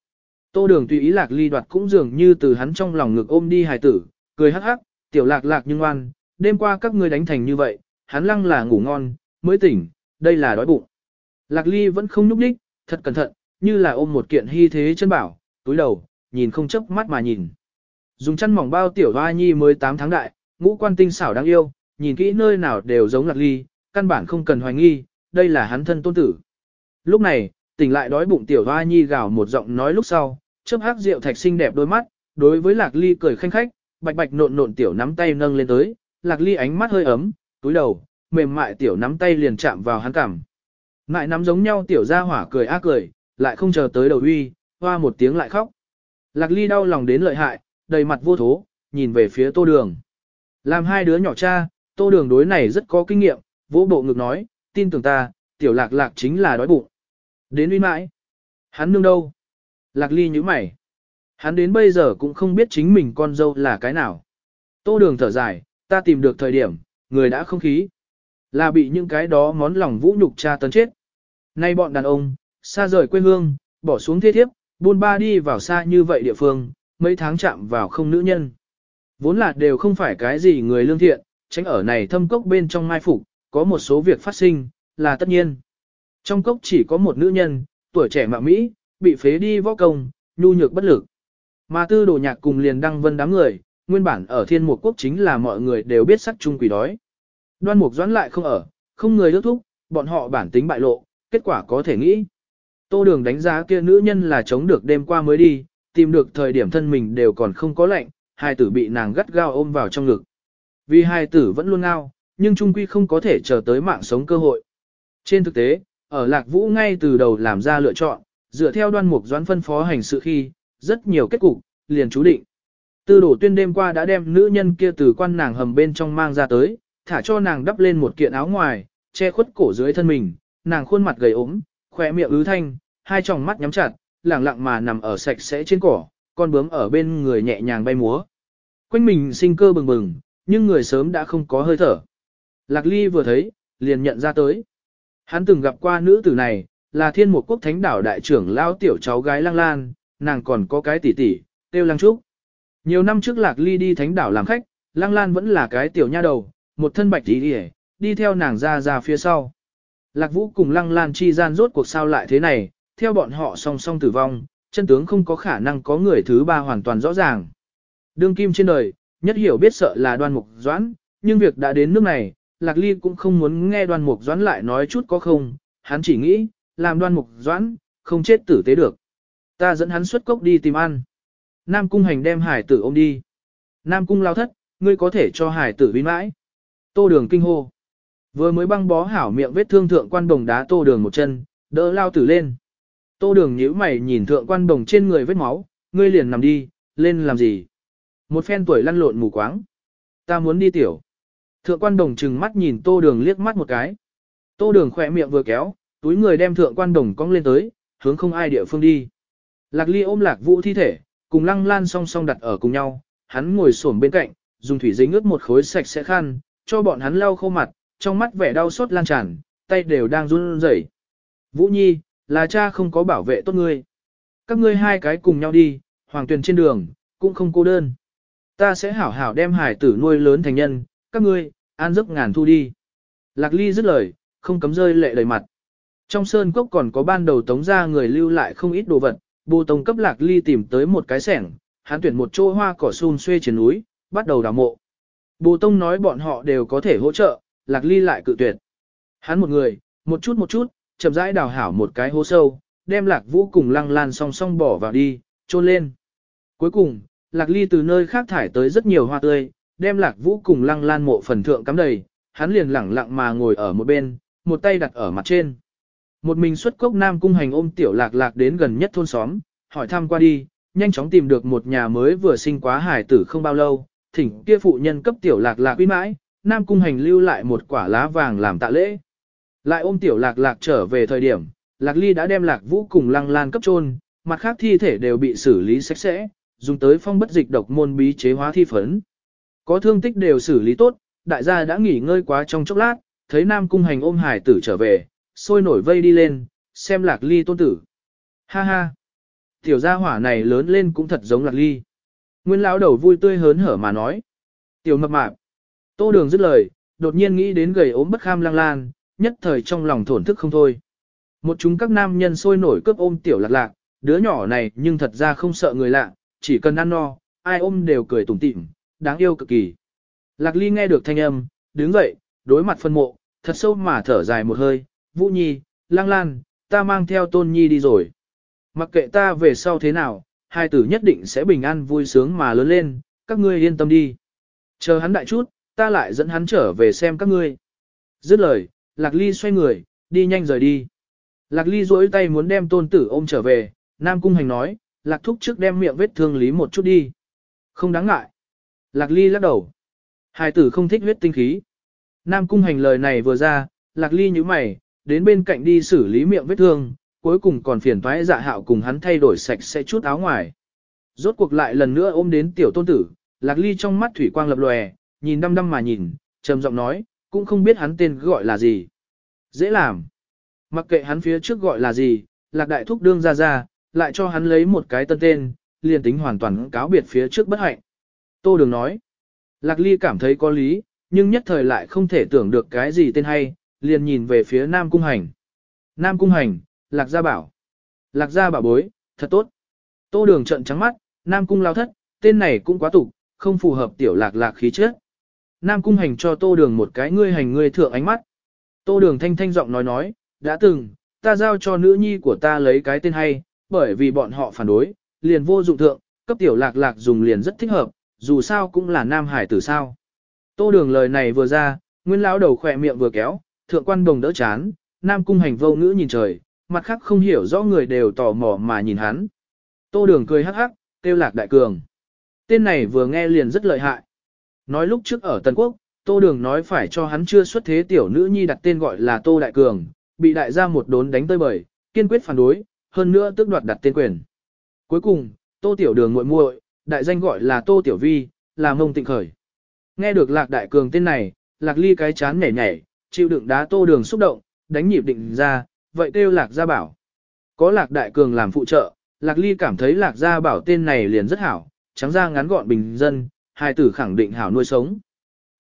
Speaker 1: Tô đường tùy ý lạc ly đoạt cũng dường như từ hắn trong lòng ngực ôm đi hài tử, cười hắc hắc, tiểu lạc lạc nhưng ngoan, đêm qua các ngươi đánh thành như vậy, hắn lăng là ngủ ngon, mới tỉnh, đây là đói bụng. Lạc ly vẫn không nhúc đích, thật cẩn thận, như là ôm một kiện hy thế chân bảo, túi đầu, nhìn không chớp mắt mà nhìn. Dùng chăn mỏng bao tiểu hoa nhi mới 8 tháng đại, ngũ quan tinh xảo đáng yêu, nhìn kỹ nơi nào đều giống lạc ly, căn bản không cần hoài nghi, đây là hắn thân tôn tử. Lúc này, tỉnh lại đói bụng tiểu hoa nhi gào một giọng nói lúc sau, chớp hắc rượu thạch xinh đẹp đôi mắt, đối với lạc ly cười khanh khách, bạch bạch nộn nộn tiểu nắm tay nâng lên tới, lạc ly ánh mắt hơi ấm, túi đầu, mềm mại tiểu nắm tay liền chạm vào hắn cằm. Mại nắm giống nhau tiểu ra hỏa cười ác cười, lại không chờ tới đầu uy, hoa một tiếng lại khóc. Lạc ly đau lòng đến lợi hại, đầy mặt vô thố, nhìn về phía tô đường. Làm hai đứa nhỏ cha, tô đường đối này rất có kinh nghiệm, vỗ bộ ngực nói, tin tưởng ta, tiểu lạc lạc chính là đói bụng. Đến uy mãi. Hắn nương đâu? Lạc ly như mày. Hắn đến bây giờ cũng không biết chính mình con dâu là cái nào. Tô đường thở dài, ta tìm được thời điểm, người đã không khí. Là bị những cái đó món lòng vũ nhục cha tấn chết. Nay bọn đàn ông, xa rời quê hương, bỏ xuống thế thiếp, buôn ba đi vào xa như vậy địa phương, mấy tháng chạm vào không nữ nhân. Vốn là đều không phải cái gì người lương thiện, tránh ở này thâm cốc bên trong mai phục, có một số việc phát sinh, là tất nhiên. Trong cốc chỉ có một nữ nhân, tuổi trẻ mạ Mỹ, bị phế đi võ công, nhu nhược bất lực. Mà tư đồ nhạc cùng liền đăng vân đám người, nguyên bản ở thiên mục quốc chính là mọi người đều biết sắc chung quỷ đói. Đoan mục doãn lại không ở, không người đước thúc, bọn họ bản tính bại lộ, kết quả có thể nghĩ. Tô đường đánh giá kia nữ nhân là chống được đêm qua mới đi, tìm được thời điểm thân mình đều còn không có lạnh, hai tử bị nàng gắt gao ôm vào trong ngực. Vì hai tử vẫn luôn ngao, nhưng trung quy không có thể chờ tới mạng sống cơ hội. Trên thực tế, ở Lạc Vũ ngay từ đầu làm ra lựa chọn, dựa theo đoan mục doãn phân phó hành sự khi, rất nhiều kết cục, liền chú định. Tư đổ tuyên đêm qua đã đem nữ nhân kia từ quan nàng hầm bên trong mang ra tới, thả cho nàng đắp lên một kiện áo ngoài, che khuất cổ dưới thân mình, nàng khuôn mặt gầy ốm, khỏe miệng ứ thanh, hai tròng mắt nhắm chặt, lẳng lặng mà nằm ở sạch sẽ trên cỏ, con bướm ở bên người nhẹ nhàng bay múa. Quanh mình sinh cơ bừng bừng, nhưng người sớm đã không có hơi thở. Lạc Ly vừa thấy, liền nhận ra tới. Hắn từng gặp qua nữ tử này, là thiên một quốc thánh đảo đại trưởng lao tiểu cháu gái lang Lan, nàng còn có cái tỷ tỷ, tiêu Lăng Trúc. Nhiều năm trước Lạc Ly đi thánh đảo làm khách, Lăng Lan vẫn là cái tiểu nha đầu, một thân bạch tỷ tỷ. đi theo nàng ra ra phía sau. Lạc Vũ cùng Lăng Lan chi gian rốt cuộc sao lại thế này, theo bọn họ song song tử vong, chân tướng không có khả năng có người thứ ba hoàn toàn rõ ràng. Đương kim trên đời, nhất hiểu biết sợ là đoan mục doãn, nhưng việc đã đến nước này, Lạc Ly cũng không muốn nghe đoan mục doãn lại nói chút có không, hắn chỉ nghĩ, làm đoan mục doãn, không chết tử tế được. Ta dẫn hắn xuất cốc đi tìm ăn. Nam cung hành đem hải tử ôm đi. Nam cung lao thất, ngươi có thể cho hải tử vinh mãi. Tô đường kinh hô. Vừa mới băng bó hảo miệng vết thương thượng quan đồng đá tô đường một chân, đỡ lao tử lên. Tô đường nhíu mày nhìn thượng quan đồng trên người vết máu, ngươi liền nằm đi, lên làm gì? Một phen tuổi lăn lộn mù quáng. Ta muốn đi tiểu. Thượng quan đồng trừng mắt nhìn tô đường liếc mắt một cái. Tô đường khỏe miệng vừa kéo, túi người đem thượng quan đồng cong lên tới, hướng không ai địa phương đi. Lạc ly ôm lạc vũ thi thể, cùng lăng lan song song đặt ở cùng nhau, hắn ngồi xổm bên cạnh, dùng thủy giấy ướt một khối sạch sẽ khăn, cho bọn hắn lau khô mặt, trong mắt vẻ đau xót lan tràn, tay đều đang run rẩy. Vũ Nhi, là cha không có bảo vệ tốt ngươi. Các ngươi hai cái cùng nhau đi, hoàng tuyền trên đường, cũng không cô đơn. Ta sẽ hảo hảo đem hải tử nuôi lớn thành nhân, các ngươi, an giấc ngàn thu đi. Lạc ly dứt lời, không cấm rơi lệ đầy mặt. Trong sơn cốc còn có ban đầu tống ra người lưu lại không ít đồ vật, bồ tông cấp lạc ly tìm tới một cái sẻng, hắn tuyển một chỗ hoa cỏ xun xuê trên núi, bắt đầu đào mộ. Bồ tông nói bọn họ đều có thể hỗ trợ, lạc ly lại cự tuyệt. Hắn một người, một chút một chút, chậm rãi đào hảo một cái hố sâu, đem lạc vũ cùng lăng lan song song bỏ vào đi, trôn lên. Cuối cùng, lạc ly từ nơi khác thải tới rất nhiều hoa tươi, đem lạc vũ cùng lăng lan mộ phần thượng cắm đầy, hắn liền lẳng lặng mà ngồi ở một bên, một tay đặt ở mặt trên. Một mình xuất cốc nam cung hành ôm tiểu lạc lạc đến gần nhất thôn xóm, hỏi thăm qua đi, nhanh chóng tìm được một nhà mới vừa sinh quá hải tử không bao lâu, thỉnh kia phụ nhân cấp tiểu lạc lạc quý mãi, nam cung hành lưu lại một quả lá vàng làm tạ lễ. Lại ôm tiểu lạc lạc trở về thời điểm, lạc ly đã đem lạc vũ cùng lăng lan cấp trôn, mặt khác thi thể đều bị xử lý sạch sẽ, dùng tới phong bất dịch độc môn bí chế hóa thi phấn. Có thương tích đều xử lý tốt, đại gia đã nghỉ ngơi quá trong chốc lát, thấy nam cung hành ôm hải tử trở về, sôi nổi vây đi lên, xem lạc ly tôn tử. Ha ha! Tiểu gia hỏa này lớn lên cũng thật giống lạc ly. Nguyên lão đầu vui tươi hớn hở mà nói. Tiểu mập mạp. Tô đường dứt lời, đột nhiên nghĩ đến gầy ốm bất kham lang lan, nhất thời trong lòng thổn thức không thôi. Một chúng các nam nhân sôi nổi cướp ôm tiểu lạc lạc, đứa nhỏ này nhưng thật ra không sợ người lạ, chỉ cần ăn no, ai ôm đều cười tủm tỉm, đáng yêu cực kỳ. Lạc ly nghe được thanh âm, đứng dậy, đối mặt phân mộ, thật sâu mà thở dài một hơi, Vũ Nhi, Lang Lan, ta mang theo Tôn Nhi đi rồi. Mặc kệ ta về sau thế nào, hai tử nhất định sẽ bình an vui sướng mà lớn lên, các ngươi yên tâm đi. Chờ hắn đại chút, ta lại dẫn hắn trở về xem các ngươi. Dứt lời, Lạc Ly xoay người, đi nhanh rời đi. Lạc Ly duỗi tay muốn đem tôn tử ôm trở về, Nam Cung Hành nói, Lạc Thúc trước đem miệng vết thương lý một chút đi. Không đáng ngại. Lạc Ly lắc đầu. Hai tử không thích huyết tinh khí. Nam Cung Hành lời này vừa ra, Lạc Ly như mày, đến bên cạnh đi xử lý miệng vết thương, cuối cùng còn phiền toái dạ hạo cùng hắn thay đổi sạch sẽ chút áo ngoài. Rốt cuộc lại lần nữa ôm đến tiểu tôn tử, Lạc Ly trong mắt thủy quang lập lòe, nhìn đăm đăm mà nhìn, trầm giọng nói, cũng không biết hắn tên gọi là gì. Dễ làm. Mặc kệ hắn phía trước gọi là gì, Lạc Đại Thúc đương ra ra, lại cho hắn lấy một cái tân tên, liền tính hoàn toàn cáo biệt phía trước bất hạnh. Tô Đường nói, Lạc Ly cảm thấy có lý, nhưng nhất thời lại không thể tưởng được cái gì tên hay, liền nhìn về phía Nam Cung Hành. Nam Cung Hành, Lạc Gia Bảo. Lạc Gia Bảo bối, thật tốt. Tô Đường trận trắng mắt, Nam Cung lao thất, tên này cũng quá tục, không phù hợp tiểu lạc lạc khí chất. Nam Cung Hành cho Tô Đường một cái ngươi hành ngươi thượng ánh mắt. Tô Đường thanh thanh giọng nói nói, đã từng, ta giao cho nữ nhi của ta lấy cái tên hay, bởi vì bọn họ phản đối, liền vô dụng thượng, cấp tiểu lạc lạc dùng liền rất thích hợp, dù sao cũng là nam hải tử sao. Tô Đường lời này vừa ra, nguyên lão đầu khỏe miệng vừa kéo, thượng quan đồng đỡ chán, Nam Cung Hành vô ngữ nhìn trời, mặt khác không hiểu rõ người đều tò mò mà nhìn hắn. Tô Đường cười hắc hắc, kêu lạc đại cường. Tên này vừa nghe liền rất lợi hại. Nói lúc trước ở Tân Quốc, Tô Đường nói phải cho hắn chưa xuất thế tiểu nữ nhi đặt tên gọi là Tô Đại Cường, bị đại gia một đốn đánh tơi bời, kiên quyết phản đối, hơn nữa tước đoạt đặt tên quyền. Cuối cùng, Tô Tiểu Đường muội muội, đại danh gọi là Tô Tiểu Vi, là mông tịnh khởi. Nghe được Lạc Đại Cường tên này, Lạc Ly cái chán nhảy nhảy, chịu đựng đá Tô Đường xúc động, đánh nhịp định ra, vậy kêu Lạc Gia Bảo. Có Lạc Đại Cường làm phụ trợ, Lạc Ly cảm thấy Lạc Gia Bảo tên này liền rất hảo, trắng ra ngắn gọn bình dân, hài tử khẳng định hảo nuôi sống.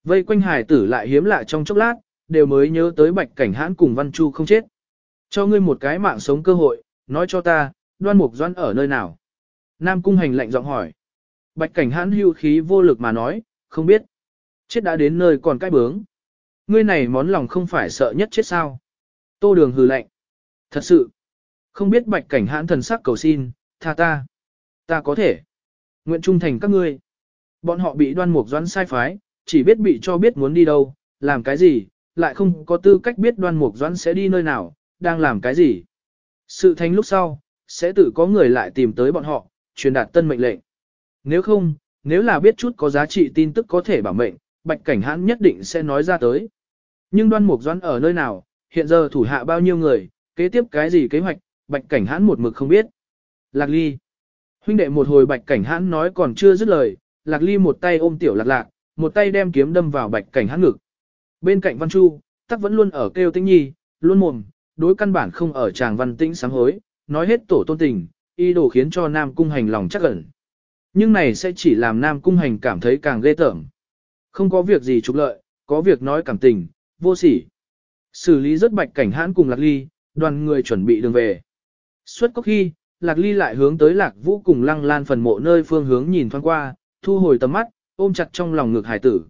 Speaker 1: Vây quanh hài tử lại hiếm lạ trong chốc lát, đều mới nhớ tới bạch cảnh hãn cùng Văn Chu không chết. Cho ngươi một cái mạng sống cơ hội, nói cho ta, đoan mục doan ở nơi nào. Nam cung hành lạnh giọng hỏi. Bạch cảnh hãn hưu khí vô lực mà nói, không biết. Chết đã đến nơi còn cái bướng. Ngươi này món lòng không phải sợ nhất chết sao. Tô đường hừ lạnh. Thật sự. Không biết bạch cảnh hãn thần sắc cầu xin, tha ta. Ta có thể. Nguyện trung thành các ngươi. Bọn họ bị đoan mục doãn sai phái, chỉ biết bị cho biết muốn đi đâu, làm cái gì, lại không có tư cách biết đoan mục doãn sẽ đi nơi nào, đang làm cái gì. Sự thành lúc sau, sẽ tự có người lại tìm tới bọn họ, truyền đạt tân mệnh lệnh. Nếu không, nếu là biết chút có giá trị tin tức có thể bảo mệnh, bạch cảnh hãn nhất định sẽ nói ra tới. Nhưng đoan mục doãn ở nơi nào, hiện giờ thủ hạ bao nhiêu người, kế tiếp cái gì kế hoạch, bạch cảnh hãn một mực không biết. Lạc ly. Huynh đệ một hồi bạch cảnh hãn nói còn chưa dứt lời, lạc ly một tay ôm tiểu lạc lạc, một tay đem kiếm đâm vào bạch cảnh hãn ngực. Bên cạnh văn chu, tắc vẫn luôn ở kêu tĩnh nhi, luôn mồm, đối căn bản không ở chàng văn tĩnh sáng hối, nói hết tổ tôn tình, y đồ khiến cho nam cung hành lòng chắc ẩn. Nhưng này sẽ chỉ làm nam cung hành cảm thấy càng ghê tởm. Không có việc gì trục lợi, có việc nói cảm tình, vô sỉ. Xử lý rất bạch cảnh hãn cùng lạc ly, đoàn người chuẩn bị đường về. Suốt có khi, lạc ly lại hướng tới lạc vũ cùng lăng lan phần mộ nơi phương hướng nhìn thoáng qua, thu hồi tầm mắt, ôm chặt trong lòng ngực hải tử.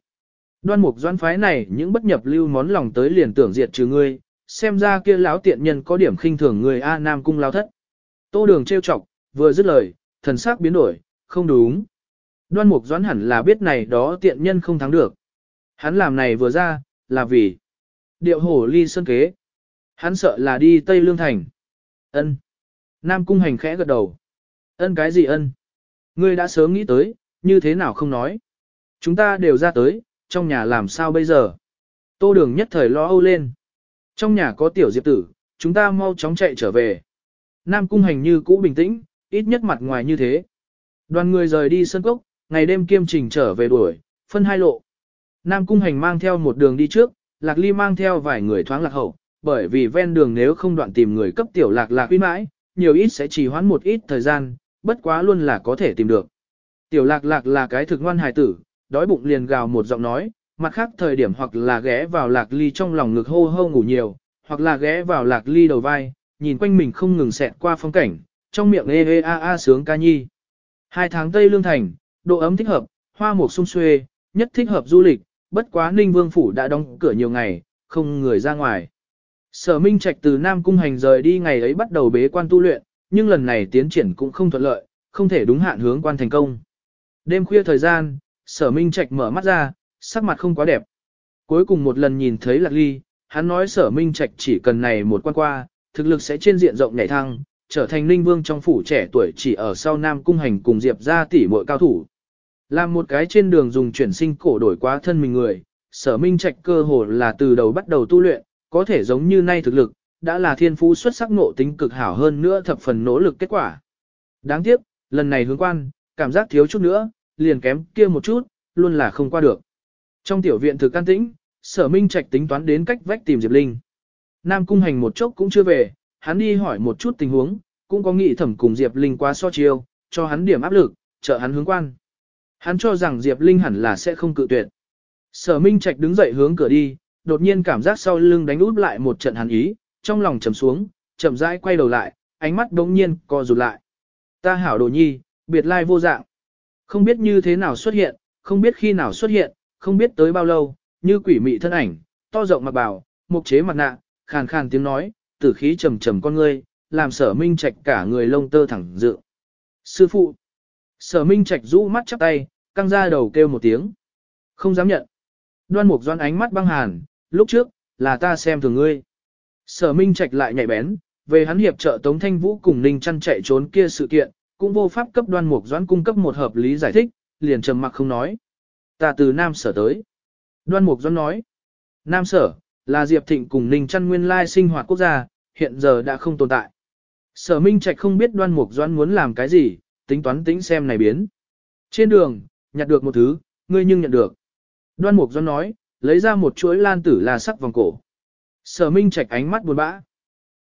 Speaker 1: Đoan mục doan phái này những bất nhập lưu món lòng tới liền tưởng diệt trừ ngươi, xem ra kia lão tiện nhân có điểm khinh thường người A Nam cung lao thất. Tô đường trêu chọc, vừa dứt lời, thần sắc biến đổi, không đúng. Đoan mục doãn hẳn là biết này đó tiện nhân không thắng được. Hắn làm này vừa ra, là vì điệu hổ ly sơn kế. Hắn sợ là đi Tây Lương Thành. Ân. Nam cung hành khẽ gật đầu. Ân cái gì ân? Ngươi đã sớm nghĩ tới, như thế nào không nói. Chúng ta đều ra tới, trong nhà làm sao bây giờ? Tô đường nhất thời lo âu lên. Trong nhà có tiểu diệp tử, chúng ta mau chóng chạy trở về. Nam cung hành như cũ bình tĩnh, ít nhất mặt ngoài như thế. Đoàn người rời đi sân cốc, ngày đêm kiêm trình trở về đuổi, phân hai lộ. Nam cung hành mang theo một đường đi trước, lạc ly mang theo vài người thoáng lạc hậu, bởi vì ven đường nếu không đoạn tìm người cấp tiểu lạc lạc uy mãi, nhiều ít sẽ trì hoãn một ít thời gian, bất quá luôn là có thể tìm được. Tiểu lạc lạc là cái thực ngoan hài tử, đói bụng liền gào một giọng nói, mặt khác thời điểm hoặc là ghé vào lạc ly trong lòng ngực hô hô ngủ nhiều, hoặc là ghé vào lạc ly đầu vai, nhìn quanh mình không ngừng xẹt qua phong cảnh, trong miệng ê ê a a sướng ca nhi. Hai tháng Tây Lương Thành, độ ấm thích hợp, hoa mục sung xuê, nhất thích hợp du lịch, bất quá Ninh Vương Phủ đã đóng cửa nhiều ngày, không người ra ngoài. Sở Minh Trạch từ Nam Cung Hành rời đi ngày ấy bắt đầu bế quan tu luyện, nhưng lần này tiến triển cũng không thuận lợi, không thể đúng hạn hướng quan thành công. Đêm khuya thời gian, Sở Minh Trạch mở mắt ra, sắc mặt không quá đẹp. Cuối cùng một lần nhìn thấy Lạc Ly, hắn nói Sở Minh Trạch chỉ cần này một quan qua, thực lực sẽ trên diện rộng nhảy thăng, trở thành linh vương trong phủ trẻ tuổi chỉ ở sau Nam Cung Hành cùng Diệp ra tỷ muội cao thủ. Làm một cái trên đường dùng chuyển sinh cổ đổi quá thân mình người, sở minh trạch cơ hồ là từ đầu bắt đầu tu luyện, có thể giống như nay thực lực, đã là thiên phú xuất sắc ngộ tính cực hảo hơn nữa thập phần nỗ lực kết quả. Đáng tiếc, lần này hướng quan, cảm giác thiếu chút nữa, liền kém kia một chút, luôn là không qua được. Trong tiểu viện thực can tĩnh, sở minh trạch tính toán đến cách vách tìm Diệp Linh. Nam cung hành một chốc cũng chưa về, hắn đi hỏi một chút tình huống, cũng có nghị thẩm cùng Diệp Linh qua so chiêu, cho hắn điểm áp lực, trợ hắn hướng quan. Hắn cho rằng Diệp Linh hẳn là sẽ không cự tuyệt. Sở Minh Trạch đứng dậy hướng cửa đi, đột nhiên cảm giác sau lưng đánh út lại một trận hàn ý, trong lòng trầm xuống, chậm rãi quay đầu lại, ánh mắt đống nhiên co rụt lại. Ta hảo đồ nhi, biệt lai vô dạng. Không biết như thế nào xuất hiện, không biết khi nào xuất hiện, không biết tới bao lâu, như quỷ mị thân ảnh, to rộng mặt bào, mục chế mặt nạ, khàn khàn tiếng nói, tử khí trầm trầm con ngươi, làm sở minh trạch cả người lông tơ thẳng dự. Sư phụ, sở minh trạch rũ mắt chắp tay, căng ra đầu kêu một tiếng. Không dám nhận. Đoan mục doan ánh mắt băng hàn, lúc trước, là ta xem thường ngươi. Sở minh trạch lại nhạy bén, về hắn hiệp trợ Tống Thanh Vũ cùng Ninh chăn chạy trốn kia sự kiện, cũng vô pháp cấp đoan mục doan cung cấp một hợp lý giải thích, liền trầm mặc không nói. Ta từ Nam Sở tới. Đoan mục doan nói. Nam Sở, là Diệp Thịnh cùng Ninh chăn nguyên lai sinh hoạt quốc gia, hiện giờ đã không tồn tại. Sở Minh Trạch không biết đoan mục doan muốn làm cái gì, tính toán tính xem này biến. Trên đường, nhặt được một thứ, ngươi nhưng nhận được. Đoan mục doan nói, lấy ra một chuỗi lan tử là sắc vòng cổ. Sở Minh Trạch ánh mắt buồn bã.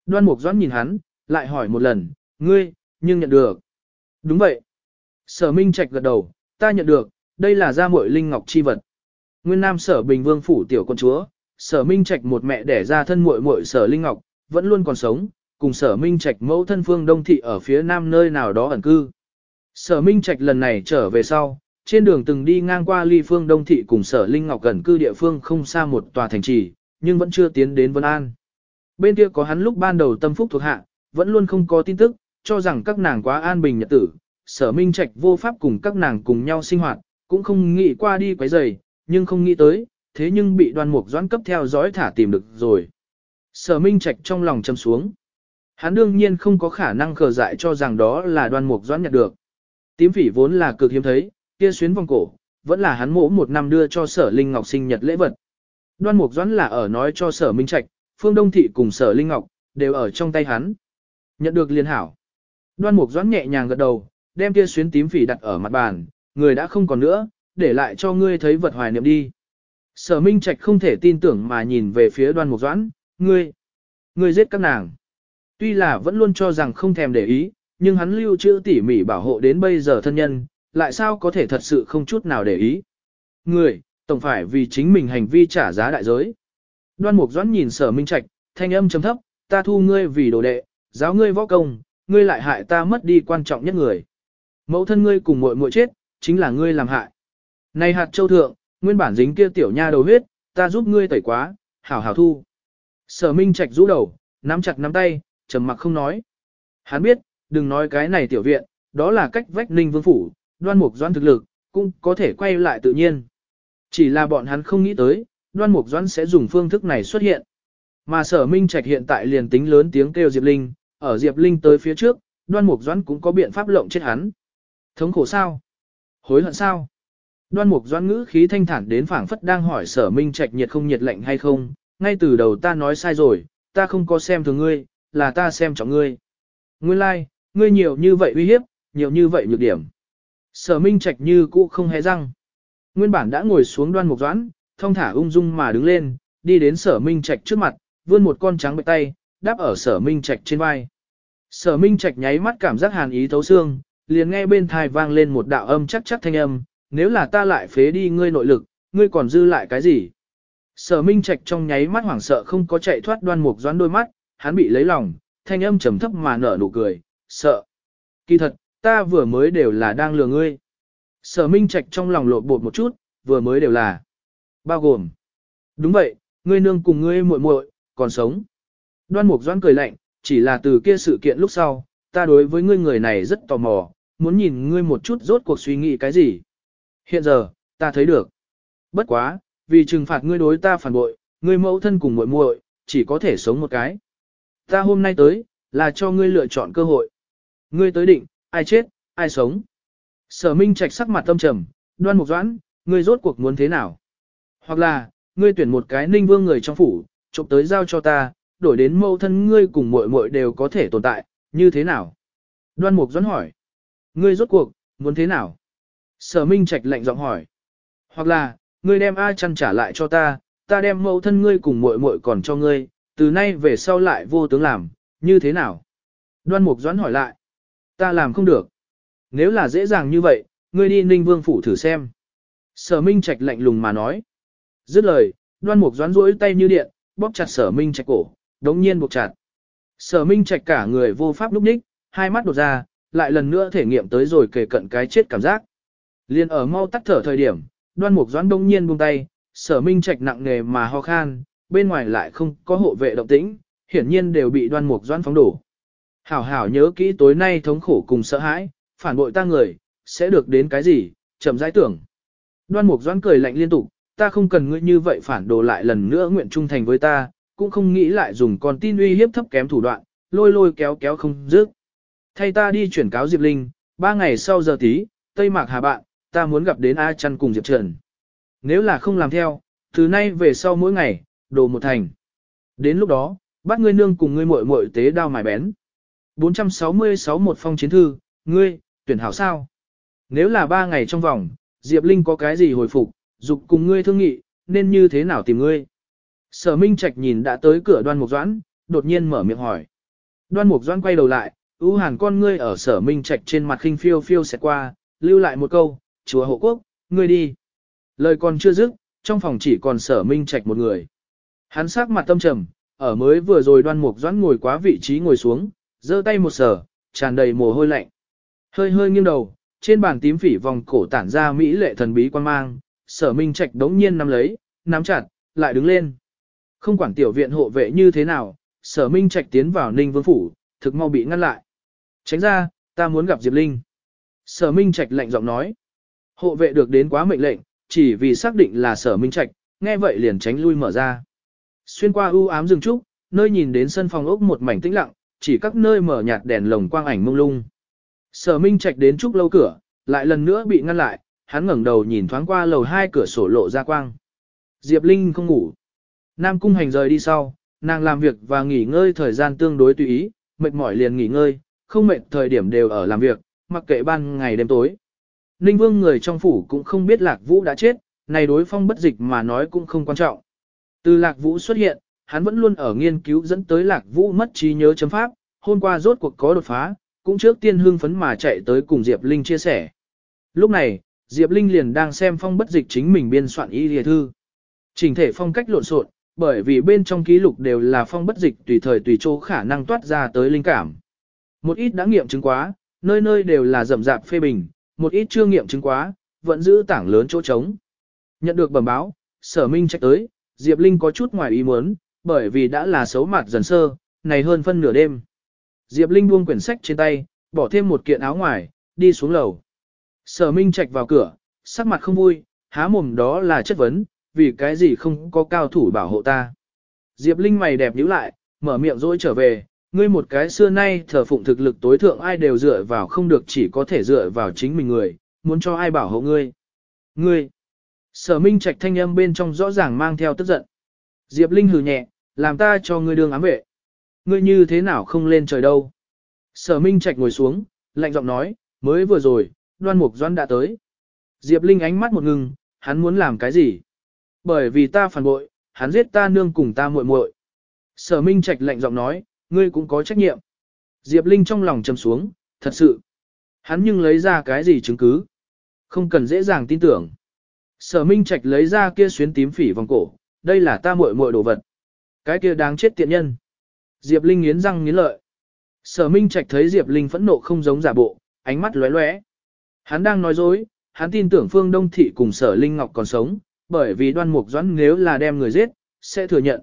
Speaker 1: Đoan mục doan nhìn hắn, lại hỏi một lần, ngươi, nhưng nhận được. Đúng vậy. Sở Minh Trạch gật đầu, ta nhận được, đây là gia muội linh ngọc chi vật. Nguyên Nam Sở Bình Vương phủ tiểu con chúa, Sở Minh Trạch một mẹ đẻ ra thân muội muội Sở Linh Ngọc, vẫn luôn còn sống, cùng sở minh trạch mẫu thân phương đông thị ở phía nam nơi nào đó ẩn cư. Sở minh trạch lần này trở về sau, trên đường từng đi ngang qua ly phương đông thị cùng sở linh ngọc gần cư địa phương không xa một tòa thành trì, nhưng vẫn chưa tiến đến Vân An. Bên kia có hắn lúc ban đầu tâm phúc thuộc hạ, vẫn luôn không có tin tức, cho rằng các nàng quá an bình nhật tử, sở minh trạch vô pháp cùng các nàng cùng nhau sinh hoạt, cũng không nghĩ qua đi quấy rầy, nhưng không nghĩ tới, thế nhưng bị đoan mục doãn cấp theo dõi thả tìm được rồi. Sở Minh Trạch trong lòng châm xuống. Hắn đương nhiên không có khả năng khờ dại cho rằng đó là đoan mục doãn nhận được. Tím phỉ vốn là cực hiếm thấy, kia xuyến vòng cổ, vẫn là hắn mỗ một năm đưa cho sở Linh Ngọc sinh nhật lễ vật. Đoan mục doãn là ở nói cho sở Minh Trạch, Phương Đông Thị cùng sở Linh Ngọc, đều ở trong tay hắn. Nhận được liên hảo. Đoan mục doãn nhẹ nhàng gật đầu, đem kia xuyến tím phỉ đặt ở mặt bàn, người đã không còn nữa, để lại cho ngươi thấy vật hoài niệm đi. Sở Minh Trạch không thể tin tưởng mà nhìn về phía đoan mục doãn, ngươi, ngươi giết các nàng. Tuy là vẫn luôn cho rằng không thèm để ý, nhưng hắn lưu trữ tỉ mỉ bảo hộ đến bây giờ thân nhân, lại sao có thể thật sự không chút nào để ý. Người, tổng phải vì chính mình hành vi trả giá đại giới. Đoan Mục Doãn nhìn Sở Minh Trạch, thanh âm trầm thấp, ta thu ngươi vì đồ đệ, giáo ngươi võ công, ngươi lại hại ta mất đi quan trọng nhất người. Mẫu thân ngươi cùng muội muội chết, chính là ngươi làm hại. Này hạt châu thượng, nguyên bản dính kia tiểu nha đầu huyết, ta giúp ngươi tẩy quá, hảo hảo thu. Sở Minh Trạch rũ đầu, nắm chặt nắm tay, trầm mặc không nói. Hắn biết, đừng nói cái này tiểu viện, đó là cách vách ninh vương phủ, đoan mục doan thực lực, cũng có thể quay lại tự nhiên. Chỉ là bọn hắn không nghĩ tới, đoan mục doan sẽ dùng phương thức này xuất hiện. Mà sở minh trạch hiện tại liền tính lớn tiếng kêu Diệp Linh, ở Diệp Linh tới phía trước, đoan mục doan cũng có biện pháp lộng chết hắn. Thống khổ sao? Hối hận sao? Đoan mục doan ngữ khí thanh thản đến phảng phất đang hỏi sở minh trạch nhiệt không nhiệt lạnh hay không, ngay từ đầu ta nói sai rồi, ta không có xem thường ngươi, là ta xem trọng ngươi. Nguyên lai, like, ngươi nhiều như vậy uy hiếp, nhiều như vậy nhược điểm. Sở Minh Trạch như cũ không hề răng. Nguyên bản đã ngồi xuống đoan mục doãn, thông thả ung dung mà đứng lên, đi đến Sở Minh Trạch trước mặt, vươn một con trắng bệ tay, đáp ở Sở Minh Trạch trên vai. Sở Minh Trạch nháy mắt cảm giác hàn ý thấu xương, liền nghe bên tai vang lên một đạo âm chắc chắc thanh âm, nếu là ta lại phế đi ngươi nội lực, ngươi còn dư lại cái gì? Sở Minh Trạch trong nháy mắt hoảng sợ không có chạy thoát đoan mục doãn đôi mắt, hắn bị lấy lòng, thanh âm trầm thấp mà nở nụ cười, sợ. Kỳ thật, ta vừa mới đều là đang lừa ngươi. Sở Minh Trạch trong lòng lộn bột một chút, vừa mới đều là. Bao gồm. Đúng vậy, ngươi nương cùng ngươi muội muội còn sống. Đoan Mục Doãn cười lạnh, chỉ là từ kia sự kiện lúc sau, ta đối với ngươi người này rất tò mò, muốn nhìn ngươi một chút rốt cuộc suy nghĩ cái gì. Hiện giờ, ta thấy được. Bất quá, vì trừng phạt ngươi đối ta phản bội, ngươi mẫu thân cùng muội muội chỉ có thể sống một cái. Ta hôm nay tới, là cho ngươi lựa chọn cơ hội. Ngươi tới định, ai chết, ai sống. Sở Minh Trạch sắc mặt tâm trầm, đoan mục doãn, ngươi rốt cuộc muốn thế nào? Hoặc là, ngươi tuyển một cái ninh vương người trong phủ, trộm tới giao cho ta, đổi đến mâu thân ngươi cùng muội muội đều có thể tồn tại, như thế nào? Đoan mục doãn hỏi. Ngươi rốt cuộc, muốn thế nào? Sở Minh Trạch lạnh giọng hỏi. Hoặc là, ngươi đem A chăn trả lại cho ta, ta đem mẫu thân ngươi cùng muội muội còn cho ngươi, từ nay về sau lại vô tướng làm, như thế nào? Đoan Mục Doãn hỏi lại. Ta làm không được. Nếu là dễ dàng như vậy, ngươi đi Ninh Vương phủ thử xem. Sở Minh Trạch lạnh lùng mà nói. Dứt lời, Đoan Mục Doãn duỗi tay như điện, bóp chặt Sở Minh Trạch cổ, đống nhiên buộc chặt. Sở Minh Trạch cả người vô pháp lúc ních, hai mắt đột ra, lại lần nữa thể nghiệm tới rồi kề cận cái chết cảm giác. Liên ở mau tắt thở thời điểm, Đoan Mục Doãn đống nhiên buông tay, Sở Minh Trạch nặng nề mà ho khan, bên ngoài lại không có hộ vệ động tĩnh, hiển nhiên đều bị Đoan Mục Doãn phóng đổ. Hảo hảo nhớ kỹ tối nay thống khổ cùng sợ hãi, phản bội ta người, sẽ được đến cái gì, chậm rãi tưởng. Đoan Mục Doãn cười lạnh liên tục, ta không cần ngươi như vậy phản đồ lại lần nữa nguyện trung thành với ta, cũng không nghĩ lại dùng con tin uy hiếp thấp kém thủ đoạn, lôi lôi kéo kéo không dứt. Thay ta đi chuyển cáo Diệp Linh, ba ngày sau giờ tí, Tây Mạc Hà bạn, ta muốn gặp đến A Chăn cùng Diệp Trần. Nếu là không làm theo, từ nay về sau mỗi ngày, đồ một thành. Đến lúc đó, bắt ngươi nương cùng ngươi muội muội tế đao mài bén. 466 một phong chiến thư, ngươi, tuyển hảo sao? Nếu là ba ngày trong vòng, Diệp Linh có cái gì hồi phục, dục cùng ngươi thương nghị, nên như thế nào tìm ngươi? Sở Minh Trạch nhìn đã tới cửa đoan mục doãn, đột nhiên mở miệng hỏi. Đoan mục doãn quay đầu lại, ưu hàn con ngươi ở sở Minh Trạch trên mặt khinh phiêu phiêu sẽ qua, lưu lại một câu, chúa hộ quốc, ngươi đi. Lời còn chưa dứt, trong phòng chỉ còn sở Minh Trạch một người. Hắn sắc mặt tâm trầm, ở mới vừa rồi đoan mục doãn ngồi quá vị trí ngồi xuống, giơ tay một sở, tràn đầy mồ hôi lạnh. Hơi hơi nghiêng đầu, trên bàn tím phỉ vòng cổ tản ra mỹ lệ thần bí quan mang, sở minh trạch đống nhiên nắm lấy, nắm chặt, lại đứng lên. Không quản tiểu viện hộ vệ như thế nào, sở minh trạch tiến vào ninh vương phủ, thực mau bị ngăn lại. Tránh ra, ta muốn gặp Diệp Linh. Sở minh trạch lạnh giọng nói. Hộ vệ được đến quá mệnh lệnh, chỉ vì xác định là sở minh trạch, nghe vậy liền tránh lui mở ra. Xuyên qua u ám rừng trúc, nơi nhìn đến sân phòng ốc một mảnh tĩnh lặng, chỉ các nơi mở nhạt đèn lồng quang ảnh mông lung. Sở Minh Trạch đến trúc lâu cửa, lại lần nữa bị ngăn lại, hắn ngẩng đầu nhìn thoáng qua lầu hai cửa sổ lộ ra quang. Diệp Linh không ngủ. Nam Cung Hành rời đi sau, nàng làm việc và nghỉ ngơi thời gian tương đối tùy ý, mệt mỏi liền nghỉ ngơi, không mệt thời điểm đều ở làm việc, mặc kệ ban ngày đêm tối. Ninh Vương người trong phủ cũng không biết Lạc Vũ đã chết, này đối phong bất dịch mà nói cũng không quan trọng. Từ Lạc Vũ xuất hiện, hắn vẫn luôn ở nghiên cứu dẫn tới Lạc Vũ mất trí nhớ chấm pháp, hôm qua rốt cuộc có đột phá, cũng trước tiên hưng phấn mà chạy tới cùng Diệp Linh chia sẻ. Lúc này, Diệp Linh liền đang xem phong bất dịch chính mình biên soạn y lìa thư. Trình thể phong cách lộn xộn, bởi vì bên trong ký lục đều là phong bất dịch tùy thời tùy chỗ khả năng toát ra tới linh cảm. Một ít đã nghiệm chứng quá, nơi nơi đều là rậm rạp phê bình, một ít chưa nghiệm chứng quá, vẫn giữ tảng lớn chỗ trống. Nhận được bẩm báo, sở minh trách tới, Diệp Linh có chút ngoài ý muốn, bởi vì đã là xấu mặt dần sơ, này hơn phân nửa đêm. Diệp Linh buông quyển sách trên tay, bỏ thêm một kiện áo ngoài, đi xuống lầu. Sở Minh Trạch vào cửa, sắc mặt không vui, há mồm đó là chất vấn, vì cái gì không có cao thủ bảo hộ ta. Diệp Linh mày đẹp nhíu lại, mở miệng dỗi trở về, ngươi một cái xưa nay thờ phụng thực lực tối thượng ai đều dựa vào không được chỉ có thể dựa vào chính mình người, muốn cho ai bảo hộ ngươi. Ngươi! Sở Minh Trạch thanh âm bên trong rõ ràng mang theo tức giận. Diệp Linh hừ nhẹ, làm ta cho ngươi đương ám vệ. Ngươi như thế nào không lên trời đâu. Sở Minh Trạch ngồi xuống, lạnh giọng nói, mới vừa rồi, đoan mục doan đã tới. Diệp Linh ánh mắt một ngừng, hắn muốn làm cái gì? Bởi vì ta phản bội, hắn giết ta nương cùng ta muội muội. Sở Minh Trạch lạnh giọng nói, ngươi cũng có trách nhiệm. Diệp Linh trong lòng trầm xuống, thật sự. Hắn nhưng lấy ra cái gì chứng cứ? Không cần dễ dàng tin tưởng. Sở Minh Trạch lấy ra kia xuyến tím phỉ vòng cổ, đây là ta muội muội đồ vật. Cái kia đáng chết tiện nhân. Diệp Linh nghiến răng nghiến lợi. Sở Minh Trạch thấy Diệp Linh phẫn nộ không giống giả bộ, ánh mắt lóe lóe. Hắn đang nói dối, hắn tin tưởng Phương Đông Thị cùng Sở Linh Ngọc còn sống, bởi vì đoan mục doãn nếu là đem người giết, sẽ thừa nhận.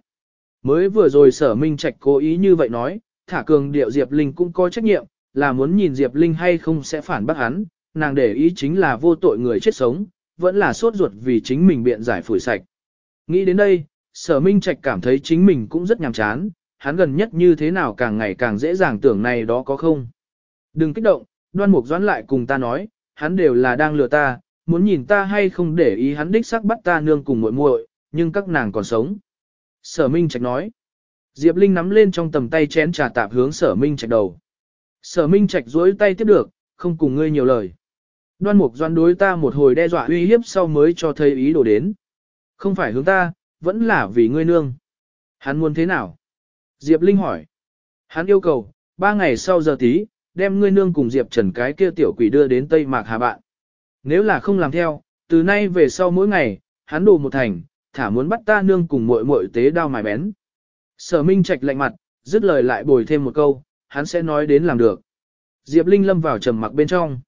Speaker 1: Mới vừa rồi Sở Minh Trạch cố ý như vậy nói, thả cường điệu Diệp Linh cũng có trách nhiệm, là muốn nhìn Diệp Linh hay không sẽ phản bác hắn, nàng để ý chính là vô tội người chết sống, vẫn là sốt ruột vì chính mình biện giải phủi sạch. Nghĩ đến đây, Sở Minh Trạch cảm thấy chính mình cũng rất nhàm chán, hắn gần nhất như thế nào càng ngày càng dễ dàng tưởng này đó có không. Đừng kích động, đoan mục doãn lại cùng ta nói, hắn đều là đang lừa ta, muốn nhìn ta hay không để ý hắn đích xác bắt ta nương cùng muội muội, nhưng các nàng còn sống. Sở Minh Trạch nói. Diệp Linh nắm lên trong tầm tay chén trà tạp hướng Sở Minh Trạch đầu. Sở Minh Trạch duỗi tay tiếp được, không cùng ngươi nhiều lời. Đoan mục doan đối ta một hồi đe dọa uy hiếp sau mới cho thấy ý đồ đến. Không phải hướng ta, vẫn là vì ngươi nương. Hắn muốn thế nào? Diệp Linh hỏi. Hắn yêu cầu, ba ngày sau giờ tí, đem ngươi nương cùng Diệp Trần cái kia tiểu quỷ đưa đến Tây Mạc Hà Bạn. Nếu là không làm theo, từ nay về sau mỗi ngày, hắn đồ một thành, thả muốn bắt ta nương cùng muội muội tế đao mài bén. Sở Minh Trạch lạnh mặt, dứt lời lại bồi thêm một câu, hắn sẽ nói đến làm được. Diệp Linh lâm vào trầm mặc bên trong.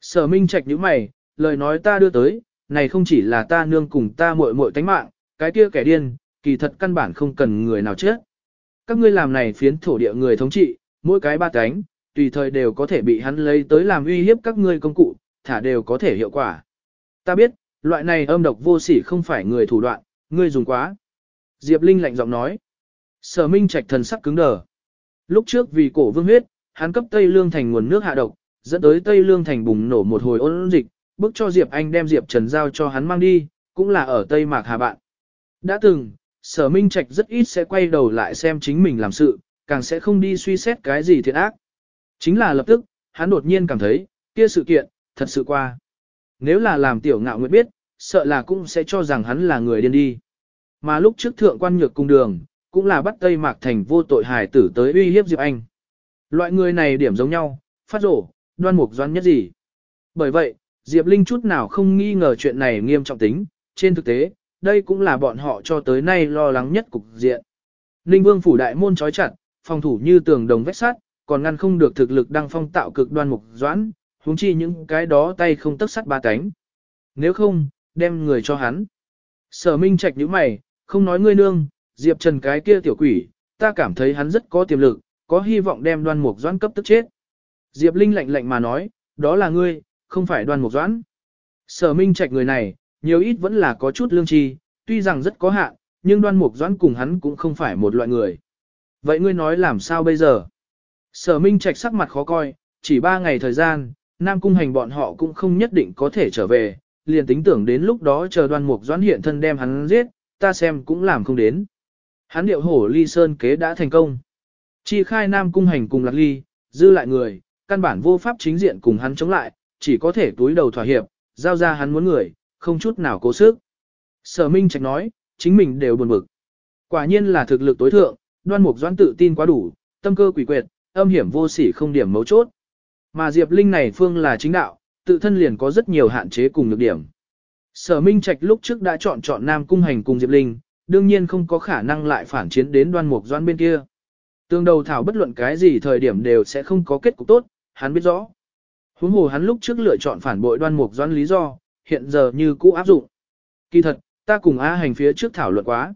Speaker 1: Sở Minh Trạch nhíu mày, lời nói ta đưa tới, này không chỉ là ta nương cùng ta muội muội tánh mạng, cái kia kẻ điên, kỳ thật căn bản không cần người nào chết. Các ngươi làm này phiến thổ địa người thống trị, mỗi cái ba cánh, tùy thời đều có thể bị hắn lấy tới làm uy hiếp các ngươi công cụ, thả đều có thể hiệu quả. Ta biết, loại này âm độc vô sỉ không phải người thủ đoạn, ngươi dùng quá. Diệp Linh lạnh giọng nói. Sở Minh Trạch thần sắc cứng đờ. Lúc trước vì cổ vương huyết, hắn cấp Tây Lương thành nguồn nước hạ độc, dẫn tới Tây Lương thành bùng nổ một hồi ôn dịch, bước cho Diệp Anh đem Diệp Trần giao cho hắn mang đi, cũng là ở Tây Mạc Hà Bạn. Đã từng, Sở Minh Trạch rất ít sẽ quay đầu lại xem chính mình làm sự, càng sẽ không đi suy xét cái gì thiện ác. Chính là lập tức, hắn đột nhiên cảm thấy, kia sự kiện, thật sự qua. Nếu là làm tiểu ngạo nguyệt biết, sợ là cũng sẽ cho rằng hắn là người điên đi. Mà lúc trước thượng quan nhược cung đường, cũng là bắt Tây Mạc Thành vô tội hài tử tới uy hiếp Diệp Anh. Loại người này điểm giống nhau, phát rổ, đoan mục doan nhất gì. Bởi vậy, Diệp Linh chút nào không nghi ngờ chuyện này nghiêm trọng tính, trên thực tế, đây cũng là bọn họ cho tới nay lo lắng nhất cục diện. Ninh Vương phủ đại môn trói chặt, phòng thủ như tường đồng vách sắt, còn ngăn không được thực lực đăng phong tạo cực đoan mục doãn, huống chi những cái đó tay không tất sắt ba cánh. Nếu không, đem người cho hắn. Sở Minh Trạch nhíu mày, không nói ngươi nương, Diệp Trần cái kia tiểu quỷ, ta cảm thấy hắn rất có tiềm lực, có hy vọng đem đoan mục doãn cấp tức chết. Diệp Linh lạnh lạnh mà nói, đó là ngươi, không phải đoan mục doãn. Sở Minh Trạch người này, nhiều ít vẫn là có chút lương tri, tuy rằng rất có hạn, nhưng đoan mục doãn cùng hắn cũng không phải một loại người. Vậy ngươi nói làm sao bây giờ? Sở Minh Trạch sắc mặt khó coi, chỉ ba ngày thời gian, Nam Cung hành bọn họ cũng không nhất định có thể trở về, liền tính tưởng đến lúc đó chờ đoan mục doãn hiện thân đem hắn giết, ta xem cũng làm không đến. Hắn điệu hổ ly sơn kế đã thành công. Chi khai Nam Cung hành cùng lạc ly, dư lại người, căn bản vô pháp chính diện cùng hắn chống lại, chỉ có thể túi đầu thỏa hiệp, giao ra hắn muốn người, không chút nào cố sức. Sở Minh Trạch nói, chính mình đều buồn bực. Quả nhiên là thực lực tối thượng, đoan mục doãn tự tin quá đủ, tâm cơ quỷ quyệt, âm hiểm vô sỉ không điểm mấu chốt. Mà Diệp Linh này phương là chính đạo, tự thân liền có rất nhiều hạn chế cùng nhược điểm. Sở Minh Trạch lúc trước đã chọn chọn Nam Cung Hành cùng Diệp Linh, đương nhiên không có khả năng lại phản chiến đến đoan mục doãn bên kia. Tương đầu thảo bất luận cái gì thời điểm đều sẽ không có kết cục tốt, hắn biết rõ. Huống hồ hắn lúc trước lựa chọn phản bội đoan mục doãn lý do, hiện giờ như cũ áp dụng. Kỳ thật, ta cùng A hành phía trước thảo luận quá.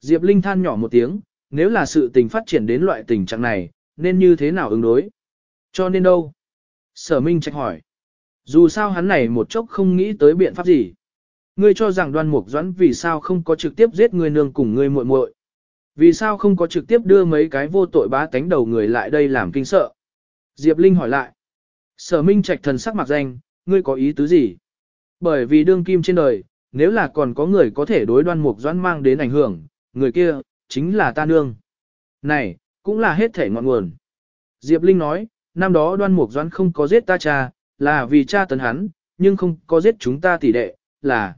Speaker 1: Diệp Linh than nhỏ một tiếng, nếu là sự tình phát triển đến loại tình trạng này, nên như thế nào ứng đối? Cho nên đâu? Sở Minh trách hỏi. Dù sao hắn này một chốc không nghĩ tới biện pháp gì. Ngươi cho rằng đoan mục doãn vì sao không có trực tiếp giết ngươi nương cùng ngươi muội muội? Vì sao không có trực tiếp đưa mấy cái vô tội bá tánh đầu người lại đây làm kinh sợ? Diệp Linh hỏi lại. Sở Minh Trạch thần sắc mặt danh, ngươi có ý tứ gì? Bởi vì đương kim trên đời, nếu là còn có người có thể đối đoan mục doãn mang đến ảnh hưởng, người kia, chính là ta nương. Này, cũng là hết thể ngọn nguồn. Diệp Linh nói, năm đó đoan mục doãn không có giết ta cha, là vì cha tấn hắn, nhưng không có giết chúng ta tỷ đệ, là